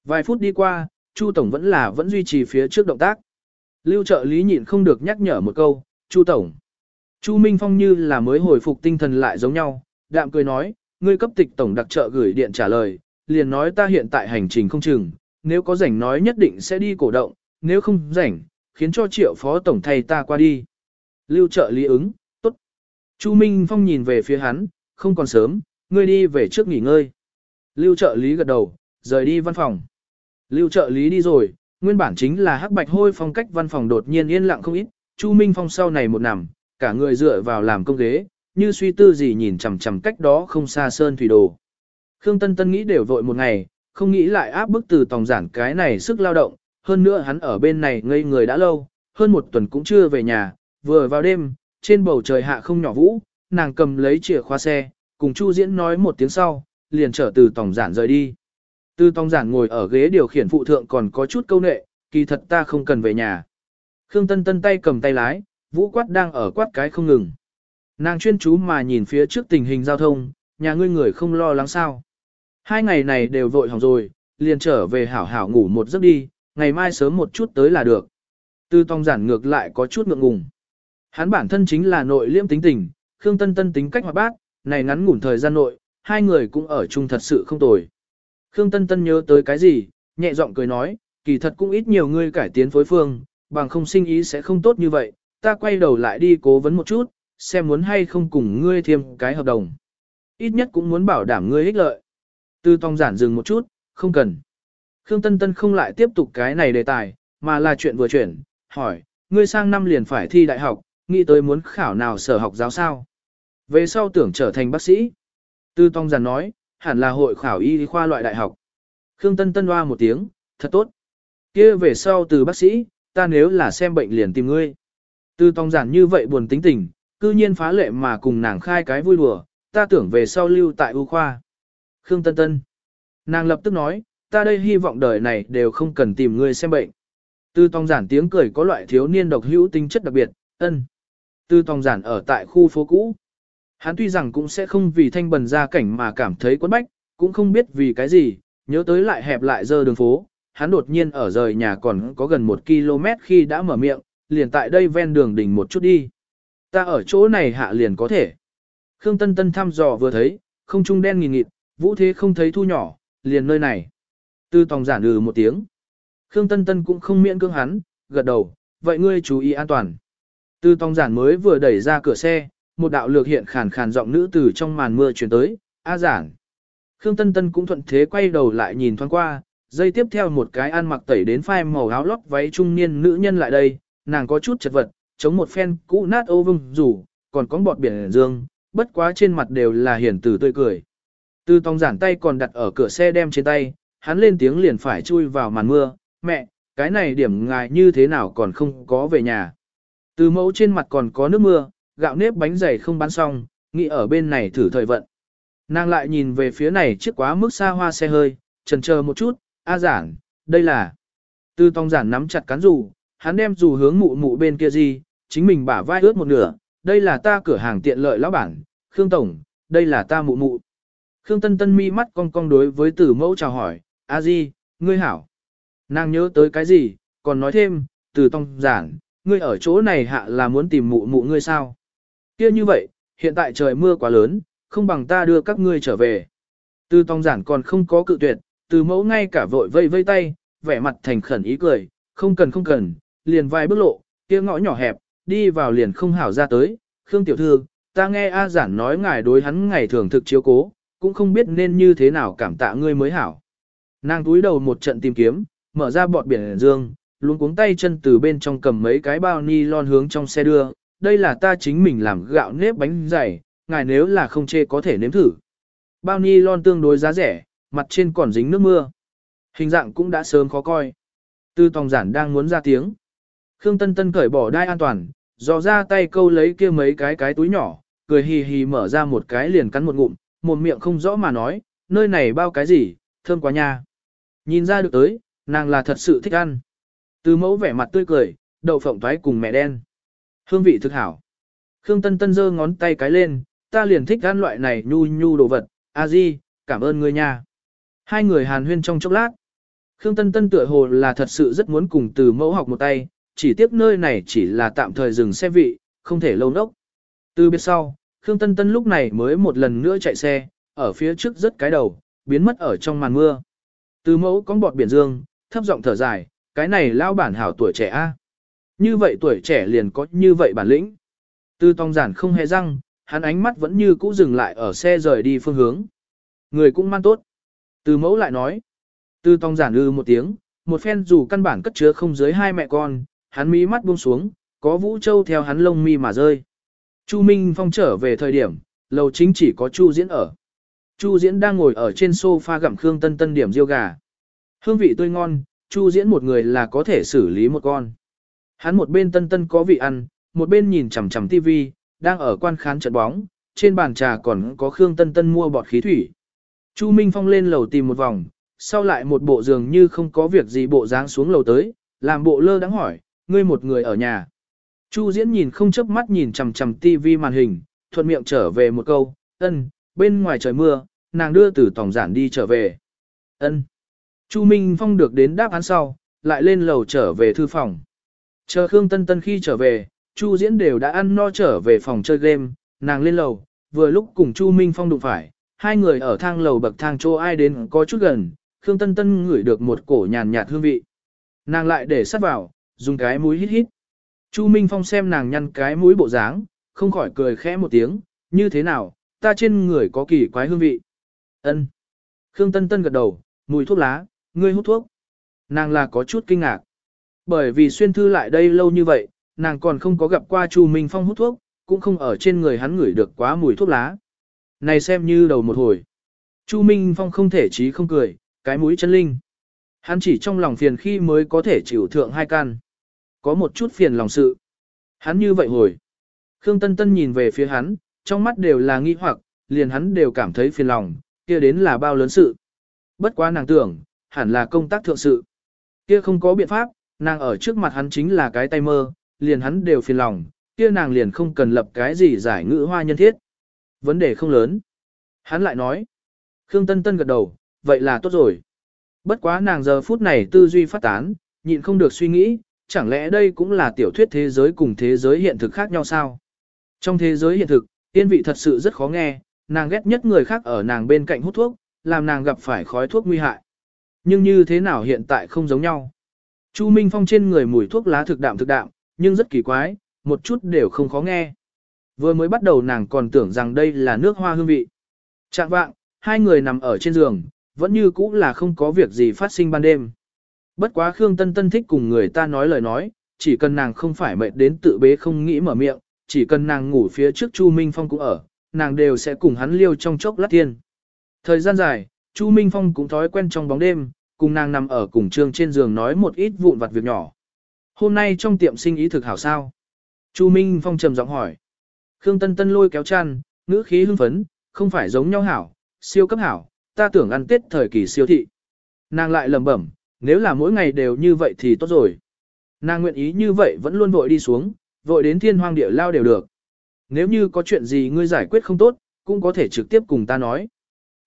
Vài phút đi qua, Chu Tổng vẫn là vẫn duy trì phía trước động tác. Lưu trợ lý nhịn không được nhắc nhở một câu, Chu Tổng. Chu Minh Phong như là mới hồi phục tinh thần lại giống nhau, đạm cười nói, ngươi cấp tịch Tổng đặc trợ gửi điện trả lời, liền nói ta hiện tại hành trình không chừng, nếu có rảnh nói nhất định sẽ đi cổ động, nếu không rảnh, khiến cho triệu phó tổng thay ta qua đi. Lưu trợ lý ứng, tốt. Chu Minh Phong nhìn về phía hắn, không còn sớm, ngươi đi về trước nghỉ ngơi. Lưu trợ lý gật đầu, rời đi văn phòng. Lưu trợ lý đi rồi, nguyên bản chính là hắc bạch hôi phong cách văn phòng đột nhiên yên lặng không ít, Chu Minh Phong sau này một nằm, cả người dựa vào làm công ghế, như suy tư gì nhìn chằm chằm cách đó không xa sơn thủy đồ. Khương Tân Tân nghĩ đều vội một ngày, không nghĩ lại áp bức từ tòng giản cái này sức lao động, hơn nữa hắn ở bên này ngây người đã lâu, hơn một tuần cũng chưa về nhà, vừa vào đêm, trên bầu trời hạ không nhỏ vũ, nàng cầm lấy chìa khóa xe, cùng Chu Diễn nói một tiếng sau, liền trở từ tòng giản rời đi. Từ tòng giản ngồi ở ghế điều khiển phụ thượng còn có chút câu nệ, kỳ thật ta không cần về nhà. Khương Tân Tân tay cầm tay lái, vũ quát đang ở quát cái không ngừng. Nàng chuyên chú mà nhìn phía trước tình hình giao thông, nhà ngươi người không lo lắng sao. Hai ngày này đều vội hỏng rồi, liền trở về hảo hảo ngủ một giấc đi, ngày mai sớm một chút tới là được. Tư Tông giản ngược lại có chút ngượng ngùng. Hắn bản thân chính là nội liêm tính tình, Khương Tân Tân tính cách hoạt bát, này ngắn ngủn thời gian nội, hai người cũng ở chung thật sự không tồi. Khương Tân Tân nhớ tới cái gì, nhẹ giọng cười nói, kỳ thật cũng ít nhiều ngươi cải tiến phối phương, bằng không sinh ý sẽ không tốt như vậy, ta quay đầu lại đi cố vấn một chút, xem muốn hay không cùng ngươi thêm cái hợp đồng. Ít nhất cũng muốn bảo đảm ngươi ích lợi. Tư Tông giản dừng một chút, không cần. Khương Tân Tân không lại tiếp tục cái này đề tài, mà là chuyện vừa chuyển, hỏi, ngươi sang năm liền phải thi đại học, nghĩ tới muốn khảo nào sở học giáo sao? Về sau tưởng trở thành bác sĩ. Tư Tông giản nói, hẳn là hội khảo y khoa loại đại học. Khương Tân Tân hoa một tiếng, thật tốt. kia về sau từ bác sĩ, ta nếu là xem bệnh liền tìm ngươi. Tư Tông giản như vậy buồn tính tình, cư nhiên phá lệ mà cùng nàng khai cái vui đùa, ta tưởng về sau lưu tại ưu khoa. Khương Tân Tân. Nàng lập tức nói, ta đây hy vọng đời này đều không cần tìm ngươi xem bệnh. Tư tòng giản tiếng cười có loại thiếu niên độc hữu tính chất đặc biệt, ân. Tư tòng giản ở tại khu phố cũ. Hắn tuy rằng cũng sẽ không vì thanh bần ra cảnh mà cảm thấy quấn bách, cũng không biết vì cái gì, nhớ tới lại hẹp lại dơ đường phố. Hắn đột nhiên ở rời nhà còn có gần một km khi đã mở miệng, liền tại đây ven đường đỉnh một chút đi. Ta ở chỗ này hạ liền có thể. Khương Tân Tân thăm dò vừa thấy, không trung đen nghìn nghịt, vũ thế không thấy thu nhỏ, liền nơi này. Tư tòng giản ừ một tiếng. Khương Tân Tân cũng không miễn cưỡng hắn, gật đầu, vậy ngươi chú ý an toàn. Tư tòng giản mới vừa đẩy ra cửa xe, một đạo lược hiện khàn khàn giọng nữ từ trong màn mưa chuyển tới, A giản. Khương Tân Tân cũng thuận thế quay đầu lại nhìn thoáng qua, dây tiếp theo một cái ăn mặc tẩy đến phai màu áo lót váy trung niên nữ nhân lại đây, nàng có chút chật vật, chống một phen cũ nát ô vung rủ, còn có bọt biển dương, bất quá trên mặt đều là hiển tử tươi cười. Tư tòng giản tay còn đặt ở cửa xe đem trên tay, hắn lên tiếng liền phải chui vào màn mưa, mẹ, cái này điểm ngài như thế nào còn không có về nhà. Từ mẫu trên mặt còn có nước mưa, gạo nếp bánh dày không bán xong, nghĩ ở bên này thử thời vận. Nàng lại nhìn về phía này chiếc quá mức xa hoa xe hơi, trần chờ một chút, a giản, đây là. Tư tông giản nắm chặt cán dù, hắn đem dù hướng mụ mụ bên kia gì, chính mình bả vai ướt một nửa, đây là ta cửa hàng tiện lợi lão bản, Khương Tổng, đây là ta mụ mụ. Khương Tân Tân mi mắt cong cong đối với tử mẫu chào hỏi, a di, ngươi hảo. Nàng nhớ tới cái gì, còn nói thêm, từ tông giản, ngươi ở chỗ này hạ là muốn tìm mụ mụ ngươi sao. kia như vậy, hiện tại trời mưa quá lớn, không bằng ta đưa các ngươi trở về. Từ tông giản còn không có cự tuyệt, từ mẫu ngay cả vội vây vây tay, vẻ mặt thành khẩn ý cười, không cần không cần, liền vài bước lộ, kia ngõ nhỏ hẹp, đi vào liền không hảo ra tới, Khương tiểu thư, ta nghe A giản nói ngài đối hắn ngày thường thực chiếu cố, cũng không biết nên như thế nào cảm tạ ngươi mới hảo. Nàng túi đầu một trận tìm kiếm, mở ra bọt biển dương, luôn cuống tay chân từ bên trong cầm mấy cái bao ni lon hướng trong xe đưa, đây là ta chính mình làm gạo nếp bánh dày, ngài nếu là không chê có thể nếm thử. Bao ni lon tương đối giá rẻ, mặt trên còn dính nước mưa. Hình dạng cũng đã sớm khó coi. Tư tòng giản đang muốn ra tiếng. Khương Tân Tân cởi bỏ đai an toàn, dò ra tay câu lấy kia mấy cái cái túi nhỏ, cười hì hì mở ra một cái liền cắn một ngụm, một miệng không rõ mà nói, nơi này bao cái gì, thơm quá nha. Nhìn ra được tới, nàng là thật sự thích ăn. Từ mẫu vẻ mặt tươi cười, đậu phộng thoái cùng mẹ đen. Hương vị thực hảo. Khương Tân Tân giơ ngón tay cái lên, ta liền thích ăn loại này nhu nhu đồ vật, a di, cảm ơn ngươi nha. Hai người hàn huyên trong chốc lát. Khương Tân Tân tựa hồ là thật sự rất muốn cùng từ mẫu học một tay, chỉ tiếc nơi này chỉ là tạm thời dừng xe vị, không thể lâu nốc. Từ biết sau, Khương Tân Tân lúc này mới một lần nữa chạy xe, ở phía trước rất cái đầu, biến mất ở trong màn mưa. Từ mẫu con bọt biển dương, thấp giọng thở dài, cái này lao bản hảo tuổi trẻ a. Như vậy tuổi trẻ liền có như vậy bản lĩnh. Từ tông giản không hề răng, hắn ánh mắt vẫn như cũ dừng lại ở xe rời đi phương hướng. Người cũng man tốt. Từ mẫu lại nói. Từ tông giản ư một tiếng, một phen dù căn bản cất chứa không dưới hai mẹ con, hắn mí mắt buông xuống, có Vũ Châu theo hắn lông mi mà rơi. Chu Minh Phong trở về thời điểm, lầu chính chỉ có Chu Diễn ở. Chu Diễn đang ngồi ở trên sofa gặm Khương Tân Tân điểm riêu gà. Hương vị tươi ngon, Chu Diễn một người là có thể xử lý một con. Hắn một bên Tân Tân có vị ăn, một bên nhìn chằm chằm TV, đang ở quan khán trận bóng, trên bàn trà còn có Khương Tân Tân mua bọt khí thủy. Chu Minh Phong lên lầu tìm một vòng, sau lại một bộ giường như không có việc gì bộ dáng xuống lầu tới, làm bộ lơ đắng hỏi, ngươi một người ở nhà. Chu diễn nhìn không chớp mắt nhìn chằm chằm TV màn hình, thuận miệng trở về một câu, ân, bên ngoài trời mưa, nàng đưa từ tổng giản đi trở về. ân. Chu Minh Phong được đến đáp án sau, lại lên lầu trở về thư phòng. Chờ Khương Tân Tân khi trở về, Chu diễn đều đã ăn no trở về phòng chơi game, nàng lên lầu, vừa lúc cùng Chu Minh Phong đụng phải, hai người ở thang lầu bậc thang chỗ ai đến có chút gần, Khương Tân Tân ngửi được một cổ nhàn nhạt hương vị. Nàng lại để sát vào, dùng cái mũi hít hít. Chu Minh Phong xem nàng nhăn cái mũi bộ dáng, không khỏi cười khẽ một tiếng, như thế nào, ta trên người có kỳ quái hương vị. Ân. Khương Tân Tân gật đầu, mùi thuốc lá, ngươi hút thuốc. Nàng là có chút kinh ngạc. Bởi vì xuyên thư lại đây lâu như vậy, nàng còn không có gặp qua Chu Minh Phong hút thuốc, cũng không ở trên người hắn ngửi được quá mùi thuốc lá. Này xem như đầu một hồi. Chu Minh Phong không thể chí không cười, cái mũi chân linh. Hắn chỉ trong lòng phiền khi mới có thể chịu thượng hai can. Có một chút phiền lòng sự. Hắn như vậy hồi. Khương Tân Tân nhìn về phía hắn, trong mắt đều là nghi hoặc, liền hắn đều cảm thấy phiền lòng, kia đến là bao lớn sự. Bất quá nàng tưởng, hẳn là công tác thượng sự. Kia không có biện pháp, nàng ở trước mặt hắn chính là cái tay mơ, liền hắn đều phiền lòng, kia nàng liền không cần lập cái gì giải ngữ hoa nhân thiết. Vấn đề không lớn. Hắn lại nói. Khương Tân Tân gật đầu, vậy là tốt rồi. Bất quá nàng giờ phút này tư duy phát tán, nhịn không được suy nghĩ, chẳng lẽ đây cũng là tiểu thuyết thế giới cùng thế giới hiện thực khác nhau sao? Trong thế giới hiện thực, tiên vị thật sự rất khó nghe, nàng ghét nhất người khác ở nàng bên cạnh hút thuốc, làm nàng gặp phải khói thuốc nguy hại. Nhưng như thế nào hiện tại không giống nhau? Chu Minh Phong trên người mùi thuốc lá thực đạm thực đạm, nhưng rất kỳ quái, một chút đều không khó nghe. Vừa mới bắt đầu nàng còn tưởng rằng đây là nước hoa hương vị. Trạng vạng, hai người nằm ở trên giường, vẫn như cũ là không có việc gì phát sinh ban đêm. Bất quá Khương Tân Tân thích cùng người ta nói lời nói, chỉ cần nàng không phải mệt đến tự bế không nghĩ mở miệng, chỉ cần nàng ngủ phía trước Chu Minh Phong cũng ở, nàng đều sẽ cùng hắn liêu trong chốc lát tiên. Thời gian dài, Chu Minh Phong cũng thói quen trong bóng đêm, cùng nàng nằm ở cùng trường trên giường nói một ít vụn vặt việc nhỏ. Hôm nay trong tiệm sinh ý thực hảo sao? Chu Minh Phong trầm giọng hỏi. Khương Tân Tân lôi kéo chăn, ngữ khí hưng phấn, không phải giống nhau hảo, siêu cấp hảo, ta tưởng ăn tết thời kỳ siêu thị. Nàng lại lẩm bẩm, nếu là mỗi ngày đều như vậy thì tốt rồi. Nàng nguyện ý như vậy vẫn luôn vội đi xuống, vội đến thiên hoang địa lao đều được. Nếu như có chuyện gì ngươi giải quyết không tốt, cũng có thể trực tiếp cùng ta nói.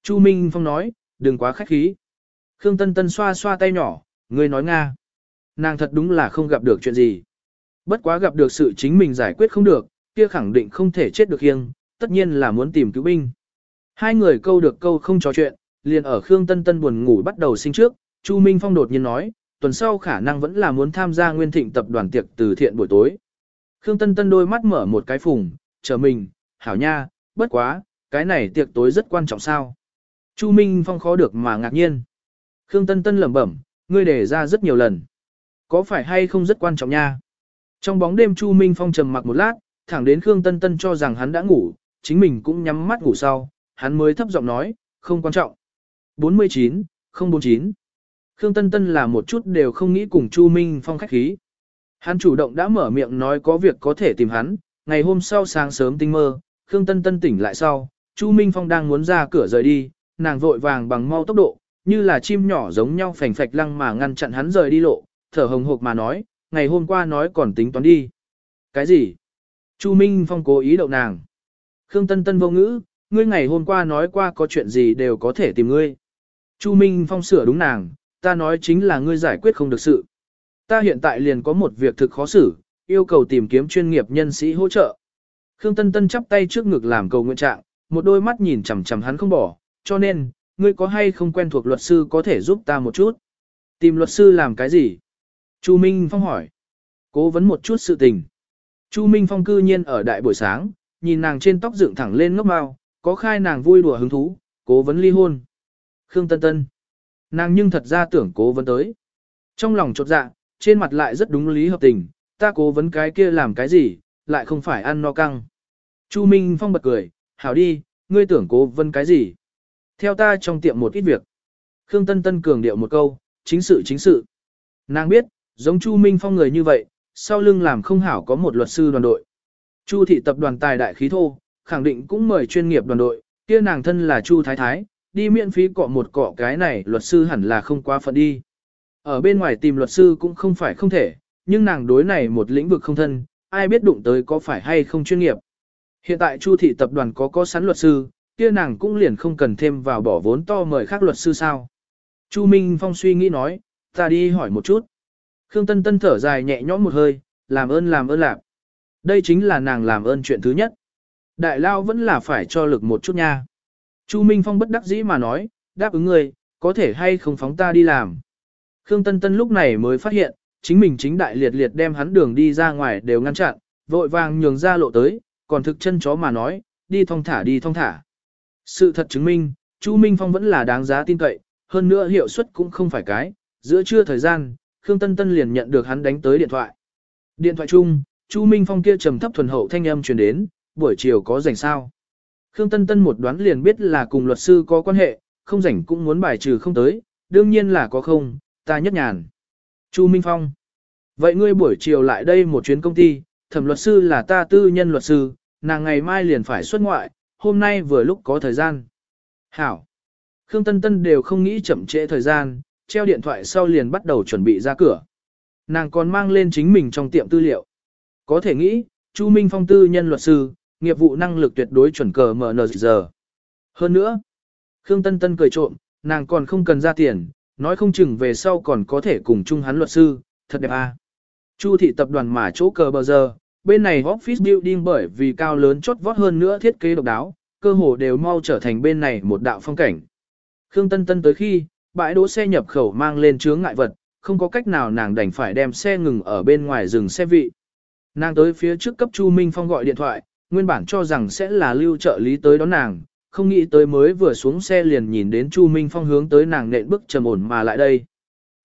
Chu Minh Phong nói, đừng quá khách khí. Khương Tân Tân xoa xoa tay nhỏ, ngươi nói Nga. Nàng thật đúng là không gặp được chuyện gì. Bất quá gặp được sự chính mình giải quyết không được, kia khẳng định không thể chết được hiêng, tất nhiên là muốn tìm cứu binh. Hai người câu được câu không trò chuyện, liền ở Khương Tân Tân buồn ngủ bắt đầu sinh trước, Chu Minh Phong đột nhiên nói, tuần sau khả năng vẫn là muốn tham gia Nguyên Thịnh tập đoàn tiệc từ thiện buổi tối. Khương Tân Tân đôi mắt mở một cái phùng, chờ mình, hảo nha, bất quá, cái này tiệc tối rất quan trọng sao. Chu Minh Phong khó được mà ngạc nhiên. Khương Tân Tân lẩm bẩm, ngươi đề ra rất nhiều lần. Có phải hay không rất quan trọng nha? Trong bóng đêm Chu Minh Phong trầm mặc một lát, thẳng đến Khương Tân Tân cho rằng hắn đã ngủ, chính mình cũng nhắm mắt ngủ sau, hắn mới thấp giọng nói, không quan trọng. 49, 049. Khương Tân Tân là một chút đều không nghĩ cùng Chu Minh Phong khách khí. Hắn chủ động đã mở miệng nói có việc có thể tìm hắn, ngày hôm sau sáng sớm tinh mơ, Khương Tân Tân tỉnh lại sau, Chu Minh Phong đang muốn ra cửa rời đi, nàng vội vàng bằng mau tốc độ, như là chim nhỏ giống nhau phành phạch lăng mà ngăn chặn hắn rời đi lộ, thở hồng hộc mà nói, ngày hôm qua nói còn tính toán đi. Cái gì? Chu Minh Phong cố ý đậu nàng. Khương Tân Tân vô ngữ, ngươi ngày hôm qua nói qua có chuyện gì đều có thể tìm ngươi. Chu Minh Phong sửa đúng nàng, ta nói chính là ngươi giải quyết không được sự. Ta hiện tại liền có một việc thực khó xử, yêu cầu tìm kiếm chuyên nghiệp nhân sĩ hỗ trợ. Khương Tân Tân chắp tay trước ngực làm cầu nguyện trạng, một đôi mắt nhìn chằm chằm hắn không bỏ, cho nên, ngươi có hay không quen thuộc luật sư có thể giúp ta một chút? Tìm luật sư làm cái gì? Chu Minh Phong hỏi. Cố vấn một chút sự tình. Chu Minh Phong cư nhiên ở đại buổi sáng, nhìn nàng trên tóc dựng thẳng lên ngốc mau, có khai nàng vui đùa hứng thú, cố vấn ly hôn. Khương Tân Tân. Nàng nhưng thật ra tưởng cố vấn tới. Trong lòng chột dạ, trên mặt lại rất đúng lý hợp tình, ta cố vấn cái kia làm cái gì, lại không phải ăn no căng. Chu Minh Phong bật cười, hảo đi, ngươi tưởng cố vấn cái gì. Theo ta trong tiệm một ít việc. Khương Tân Tân cường điệu một câu, chính sự chính sự. Nàng biết, giống Chu Minh Phong người như vậy, sau lưng làm không hảo có một luật sư đoàn đội. Chu thị tập đoàn tài đại khí thô, khẳng định cũng mời chuyên nghiệp đoàn đội, kia nàng thân là Chu Thái Thái, đi miễn phí cọ một cọ cái này luật sư hẳn là không quá phận đi. Ở bên ngoài tìm luật sư cũng không phải không thể, nhưng nàng đối này một lĩnh vực không thân, ai biết đụng tới có phải hay không chuyên nghiệp. Hiện tại Chu thị tập đoàn có có sẵn luật sư, kia nàng cũng liền không cần thêm vào bỏ vốn to mời khác luật sư sao. Chu Minh Phong suy nghĩ nói, ta đi hỏi một chút. Khương Tân Tân thở dài nhẹ nhõm một hơi, làm ơn làm ơn làm. Đây chính là nàng làm ơn chuyện thứ nhất. Đại Lao vẫn là phải cho lực một chút nha. Chu Minh Phong bất đắc dĩ mà nói, đáp ứng người, có thể hay không phóng ta đi làm. Khương Tân Tân lúc này mới phát hiện, chính mình chính đại liệt liệt đem hắn đường đi ra ngoài đều ngăn chặn, vội vàng nhường ra lộ tới, còn thực chân chó mà nói, đi thong thả đi thong thả. Sự thật chứng minh, Chu Minh Phong vẫn là đáng giá tin cậy, hơn nữa hiệu suất cũng không phải cái, giữa trưa thời gian, Khương Tân Tân liền nhận được hắn đánh tới điện thoại. Điện thoại chung, Chu Minh Phong kia trầm thấp thuần hậu thanh âm truyền đến, buổi chiều có rảnh sao? Khương Tân Tân một đoán liền biết là cùng luật sư có quan hệ, không rảnh cũng muốn bài trừ không tới, đương nhiên là có không, ta nhất nhàn. Chu Minh Phong. Vậy ngươi buổi chiều lại đây một chuyến công ty, thẩm luật sư là ta tư nhân luật sư, nàng ngày mai liền phải xuất ngoại, hôm nay vừa lúc có thời gian. Hảo. Khương Tân Tân đều không nghĩ chậm trễ thời gian, treo điện thoại sau liền bắt đầu chuẩn bị ra cửa. Nàng còn mang lên chính mình trong tiệm tư liệu. Có thể nghĩ, Chu Minh Phong tư nhân luật sư, nghiệp vụ năng lực tuyệt đối chuẩn cờ MN giờ. Hơn nữa, Khương Tân Tân cười trộm, nàng còn không cần ra tiền, nói không chừng về sau còn có thể cùng chung hắn luật sư, thật đẹp à. Chu thị tập đoàn mà chỗ cờ bờ giờ, bên này office building bởi vì cao lớn chót vót hơn nữa thiết kế độc đáo, cơ hồ đều mau trở thành bên này một đạo phong cảnh. Khương Tân Tân tới khi, bãi đỗ xe nhập khẩu mang lên chướng ngại vật, không có cách nào nàng đành phải đem xe ngừng ở bên ngoài rừng xe vị. Nàng tới phía trước cấp Chu Minh Phong gọi điện thoại, nguyên bản cho rằng sẽ là lưu trợ lý tới đón nàng, không nghĩ tới mới vừa xuống xe liền nhìn đến Chu Minh Phong hướng tới nàng nện bước trầm ổn mà lại đây.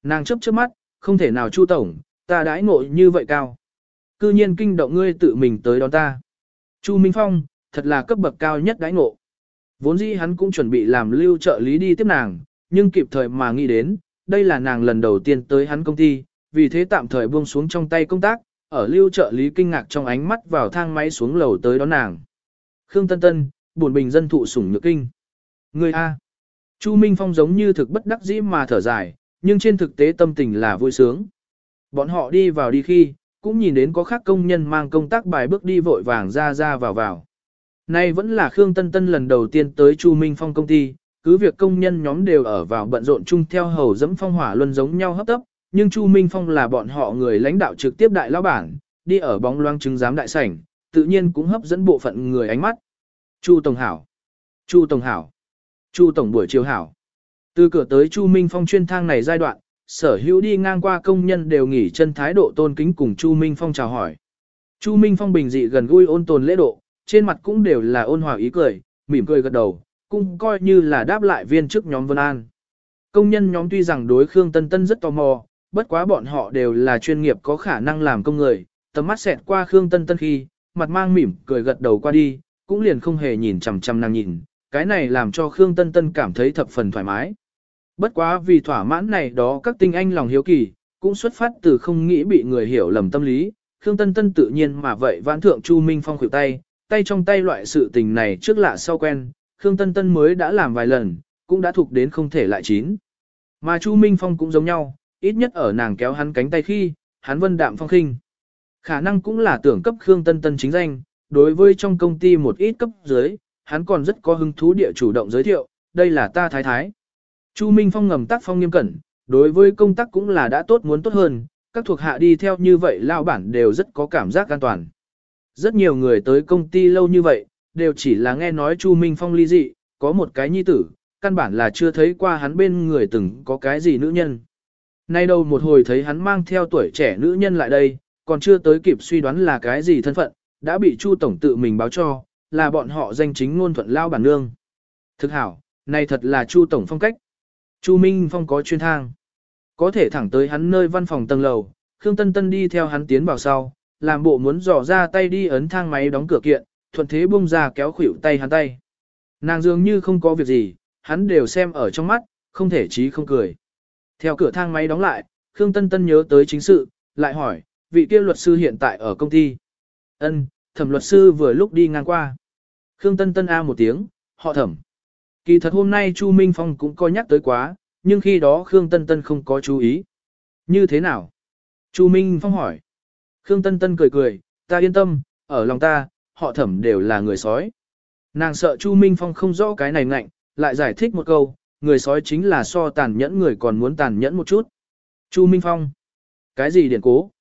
Nàng chớp chớp mắt, không thể nào Chu Tổng, ta đãi ngộ như vậy cao. Cư nhiên kinh động ngươi tự mình tới đón ta. Chu Minh Phong, thật là cấp bậc cao nhất đãi ngộ. Vốn dĩ hắn cũng chuẩn bị làm lưu trợ lý đi tiếp nàng, nhưng kịp thời mà nghĩ đến, đây là nàng lần đầu tiên tới hắn công ty, vì thế tạm thời buông xuống trong tay công tác, ở lưu trợ lý kinh ngạc trong ánh mắt vào thang máy xuống lầu tới đón nàng. Khương Tân Tân, buồn bình dân thụ sủng nhược kinh. Người A. Chu Minh Phong giống như thực bất đắc dĩ mà thở dài, nhưng trên thực tế tâm tình là vui sướng. Bọn họ đi vào đi khi, cũng nhìn đến có khác công nhân mang công tác bài bước đi vội vàng ra ra vào vào. Nay vẫn là Khương Tân Tân lần đầu tiên tới Chu Minh Phong công ty, cứ việc công nhân nhóm đều ở vào bận rộn chung theo hầu dẫm phong hỏa luân giống nhau hấp tấp, nhưng Chu Minh Phong là bọn họ người lãnh đạo trực tiếp đại lão bản, đi ở bóng loang chứng giám đại sảnh, tự nhiên cũng hấp dẫn bộ phận người ánh mắt. Chu Tổng Hảo, Chu Tổng Hảo, Chu Tổng buổi chiều hảo. Từ cửa tới Chu Minh Phong chuyên thang này giai đoạn, sở hữu đi ngang qua công nhân đều nghỉ chân thái độ tôn kính cùng Chu Minh Phong chào hỏi. Chu Minh Phong bình dị gần gũi ôn tồn lễ độ, trên mặt cũng đều là ôn hòa ý cười, mỉm cười gật đầu, cũng coi như là đáp lại viên chức nhóm Vân An. Công nhân nhóm tuy rằng đối Khương Tân Tân rất tò mò, bất quá bọn họ đều là chuyên nghiệp có khả năng làm công người, tầm mắt xẹt qua Khương Tân Tân khi, mặt mang mỉm cười gật đầu qua đi, cũng liền không hề nhìn chằm chằm nàng nhìn, cái này làm cho Khương Tân Tân cảm thấy thập phần thoải mái. Bất quá vì thỏa mãn này đó các tinh anh lòng hiếu kỳ, cũng xuất phát từ không nghĩ bị người hiểu lầm tâm lý, Khương Tân Tân tự nhiên mà vậy vãn thượng Chu Minh Phong khuỷu tay, tay trong tay loại sự tình này trước lạ sau quen, Khương Tân Tân mới đã làm vài lần, cũng đã thuộc đến không thể lại chín. Mà Chu Minh Phong cũng giống nhau, ít nhất ở nàng kéo hắn cánh tay khi, hắn vân đạm phong khinh. Khả năng cũng là tưởng cấp Khương Tân Tân chính danh, đối với trong công ty một ít cấp dưới, hắn còn rất có hứng thú địa chủ động giới thiệu, đây là ta thái thái. Chu Minh Phong ngầm tác phong nghiêm cẩn, đối với công tác cũng là đã tốt muốn tốt hơn, các thuộc hạ đi theo như vậy lao bản đều rất có cảm giác an toàn. Rất nhiều người tới công ty lâu như vậy, đều chỉ là nghe nói Chu Minh Phong ly dị, có một cái nhi tử, căn bản là chưa thấy qua hắn bên người từng có cái gì nữ nhân. Nay đâu một hồi thấy hắn mang theo tuổi trẻ nữ nhân lại đây, còn chưa tới kịp suy đoán là cái gì thân phận, đã bị Chu Tổng tự mình báo cho, là bọn họ danh chính ngôn thuận lao bản nương. Thực hảo, này thật là Chu Tổng phong cách. Chu Minh Phong có chuyên thang. Có thể thẳng tới hắn nơi văn phòng tầng lầu, Khương Tân Tân đi theo hắn tiến vào sau, làm bộ muốn dò ra tay đi ấn thang máy đóng cửa kiện, thuận thế bung ra kéo khuỷu tay hắn tay. Nàng dường như không có việc gì, hắn đều xem ở trong mắt, không thể chí không cười. Theo cửa thang máy đóng lại, Khương Tân Tân nhớ tới chính sự, lại hỏi, vị kia luật sư hiện tại ở công ty. Ân, thẩm luật sư vừa lúc đi ngang qua. Khương Tân Tân A một tiếng, họ thẩm. Kỳ thật hôm nay Chu Minh Phong cũng coi nhắc tới quá, nhưng khi đó Khương Tân Tân không có chú ý. Như thế nào? Chu Minh Phong hỏi. Khương Tân Tân cười cười, ta yên tâm, ở lòng ta, họ thẩm đều là người sói. Nàng sợ Chu Minh Phong không rõ cái này ngạnh, lại giải thích một câu, người sói chính là so tàn nhẫn người còn muốn tàn nhẫn một chút. Chu Minh Phong. Cái gì điển cố?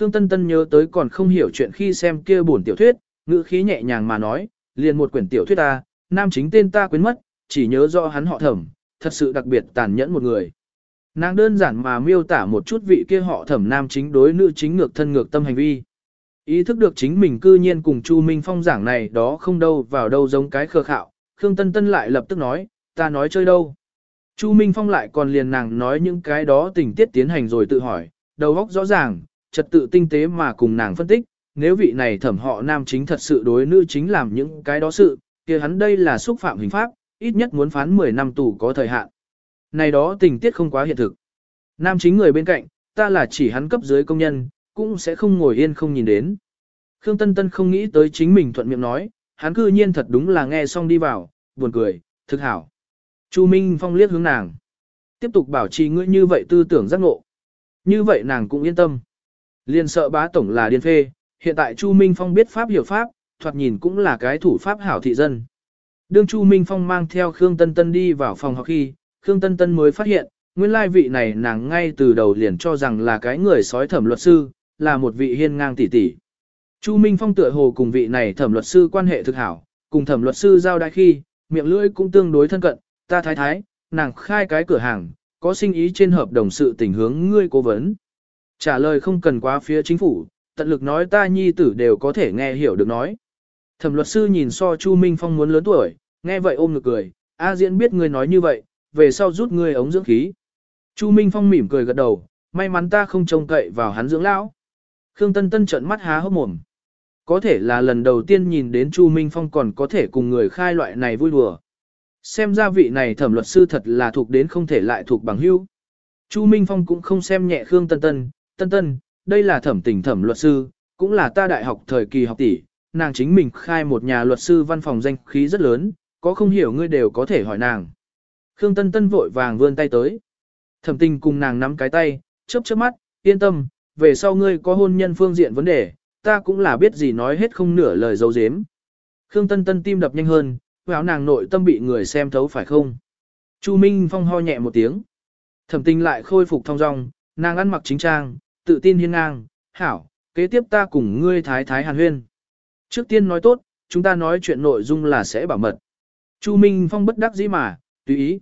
Khương Tân Tân nhớ tới còn không hiểu chuyện khi xem kia buồn tiểu thuyết, ngữ khí nhẹ nhàng mà nói, liền một quyển tiểu thuyết ta, nam chính tên ta quên mất, chỉ nhớ rõ hắn họ thẩm, thật sự đặc biệt tàn nhẫn một người. Nàng đơn giản mà miêu tả một chút vị kia họ thẩm nam chính đối nữ chính ngược thân ngược tâm hành vi. Ý thức được chính mình cư nhiên cùng Chu Minh Phong giảng này đó không đâu vào đâu giống cái khờ khạo, Khương Tân Tân lại lập tức nói, ta nói chơi đâu. Chu Minh Phong lại còn liền nàng nói những cái đó tình tiết tiến hành rồi tự hỏi, đầu óc rõ ràng, trật tự tinh tế mà cùng nàng phân tích, nếu vị này thẩm họ nam chính thật sự đối nữ chính làm những cái đó sự, kia hắn đây là xúc phạm hình pháp, ít nhất muốn phán 10 năm tù có thời hạn. Này đó tình tiết không quá hiện thực. Nam chính người bên cạnh, ta là chỉ hắn cấp dưới công nhân, cũng sẽ không ngồi yên không nhìn đến. Khương Tân Tân không nghĩ tới chính mình thuận miệng nói, hắn cư nhiên thật đúng là nghe xong đi vào, buồn cười, thực hảo. Chu Minh Phong liếc hướng nàng. Tiếp tục bảo trì ngươi như vậy tư tưởng giác ngộ. Như vậy nàng cũng yên tâm. Liên sợ bá tổng là điên phê, hiện tại Chu Minh Phong biết pháp hiểu pháp, thoạt nhìn cũng là cái thủ pháp hảo thị dân. Đương Chu Minh Phong mang theo Khương Tân Tân đi vào phòng học khi, Khương Tân Tân mới phát hiện, nguyên lai vị này nàng ngay từ đầu liền cho rằng là cái người sói thẩm luật sư, là một vị hiên ngang tỷ tỷ. Chu Minh Phong tựa hồ cùng vị này thẩm luật sư quan hệ thực hảo, cùng thẩm luật sư giao đại khi, miệng lưỡi cũng tương đối thân cận, ta thái thái, nàng khai cái cửa hàng, có sinh ý trên hợp đồng sự tình hướng ngươi cố vấn. Trả lời không cần quá phía chính phủ, tận lực nói ta nhi tử đều có thể nghe hiểu được nói. Thẩm luật sư nhìn so Chu Minh Phong muốn lớn tuổi, nghe vậy ôm ngực cười, A Diễn biết ngươi nói như vậy, về sau rút ngươi ống dưỡng khí. Chu Minh Phong mỉm cười gật đầu, may mắn ta không trông cậy vào hắn dưỡng lão. Khương Tân Tân trợn mắt há hốc mồm. Có thể là lần đầu tiên nhìn đến Chu Minh Phong còn có thể cùng người khai loại này vui đùa. Xem ra vị này thẩm luật sư thật là thuộc đến không thể lại thuộc bằng hữu. Chu Minh Phong cũng không xem nhẹ Khương Tân Tân, Tân Tân, đây là thẩm tình thẩm luật sư, cũng là ta đại học thời kỳ học tỷ, nàng chính mình khai một nhà luật sư văn phòng danh khí rất lớn, có không hiểu ngươi đều có thể hỏi nàng. Khương Tân Tân vội vàng vươn tay tới. Thẩm tình cùng nàng nắm cái tay, chớp chớp mắt, yên tâm, về sau ngươi có hôn nhân phương diện vấn đề, ta cũng là biết gì nói hết không nửa lời dấu dếm. Khương Tân Tân tim đập nhanh hơn, áo nàng nội tâm bị người xem thấu phải không? Chu Minh Phong ho nhẹ một tiếng. Thẩm tình lại khôi phục thong dong, nàng ăn mặc chính trang, tự tin hiên ngang, hảo, kế tiếp ta cùng ngươi thái thái hàn huyên. Trước tiên nói tốt, chúng ta nói chuyện nội dung là sẽ bảo mật. Chu Minh Phong bất đắc dĩ mà, tùy ý.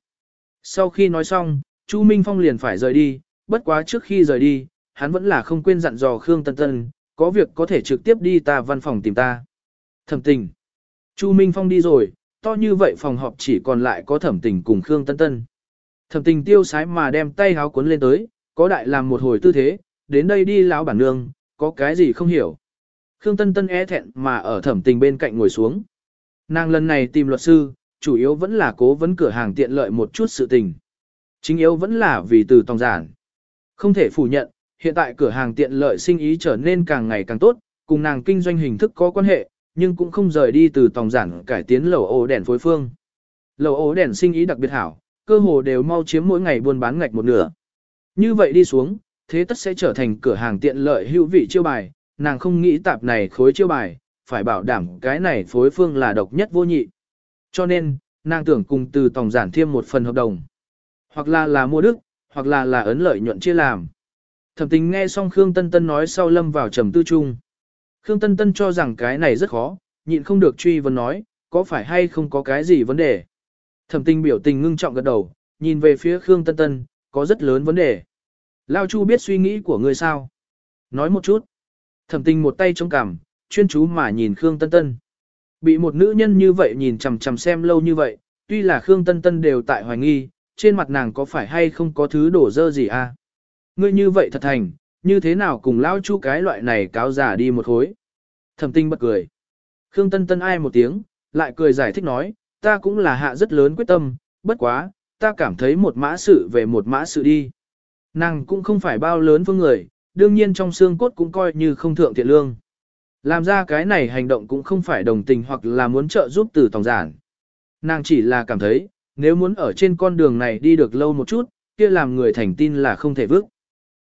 Sau khi nói xong, Chu Minh Phong liền phải rời đi, bất quá trước khi rời đi, hắn vẫn là không quên dặn dò Khương Tân Tân, có việc có thể trực tiếp đi ta văn phòng tìm ta. Thẩm tình. Chu Minh Phong đi rồi, to như vậy phòng họp chỉ còn lại có thẩm tình cùng Khương Tân Tân. Thẩm tình tiêu sái mà đem tay háo cuốn lên tới, có đại làm một hồi tư thế, đến đây đi lão bản nương, có cái gì không hiểu. Khương Tân Tân e thẹn mà ở thẩm tình bên cạnh ngồi xuống. Nàng lần này tìm luật sư, chủ yếu vẫn là cố vấn cửa hàng tiện lợi một chút sự tình. Chính yếu vẫn là vì từ tòng giản. Không thể phủ nhận, hiện tại cửa hàng tiện lợi sinh ý trở nên càng ngày càng tốt, cùng nàng kinh doanh hình thức có quan hệ, nhưng cũng không rời đi từ tòng giản cải tiến lầu ổ đèn phối phương. Lầu ổ đèn sinh ý đặc biệt hảo, cơ hồ đều mau chiếm mỗi ngày buôn bán ngạch một nửa. Như vậy đi xuống, thế tất sẽ trở thành cửa hàng tiện lợi hữu vị chiêu bài, nàng không nghĩ tạp này khối chiêu bài, phải bảo đảm cái này phối phương là độc nhất vô nhị. Cho nên, nàng tưởng cùng từ tổng giản thêm một phần hợp đồng. Hoặc là là mua đức, hoặc là là ấn lợi nhuận chia làm. Thẩm tình nghe xong Khương Tân Tân nói sau lâm vào trầm tư trung. Khương Tân Tân cho rằng cái này rất khó, nhịn không được truy vấn nói, có phải hay không có cái gì vấn đề. Thẩm tình biểu tình ngưng trọng gật đầu, nhìn về phía Khương Tân Tân, có rất lớn vấn đề. Lao Chu biết suy nghĩ của ngươi sao? Nói một chút. Thẩm tình một tay chống cằm, chuyên chú mà nhìn Khương Tân Tân. Bị một nữ nhân như vậy nhìn chằm chằm xem lâu như vậy, tuy là Khương Tân Tân đều tại hoài nghi, trên mặt nàng có phải hay không có thứ đổ dơ gì à? Ngươi như vậy thật thành, như thế nào cùng Lao Chu cái loại này cáo giả đi một khối? Thẩm tinh bật cười. Khương Tân Tân ai một tiếng, lại cười giải thích nói, ta cũng là hạ rất lớn quyết tâm, bất quá, ta cảm thấy một mã sự về một mã sự đi. Nàng cũng không phải bao lớn phương người, đương nhiên trong xương cốt cũng coi như không thượng thiện lương. Làm ra cái này hành động cũng không phải đồng tình hoặc là muốn trợ giúp từ tổng giản. Nàng chỉ là cảm thấy, nếu muốn ở trên con đường này đi được lâu một chút, kia làm người thành tin là không thể vước.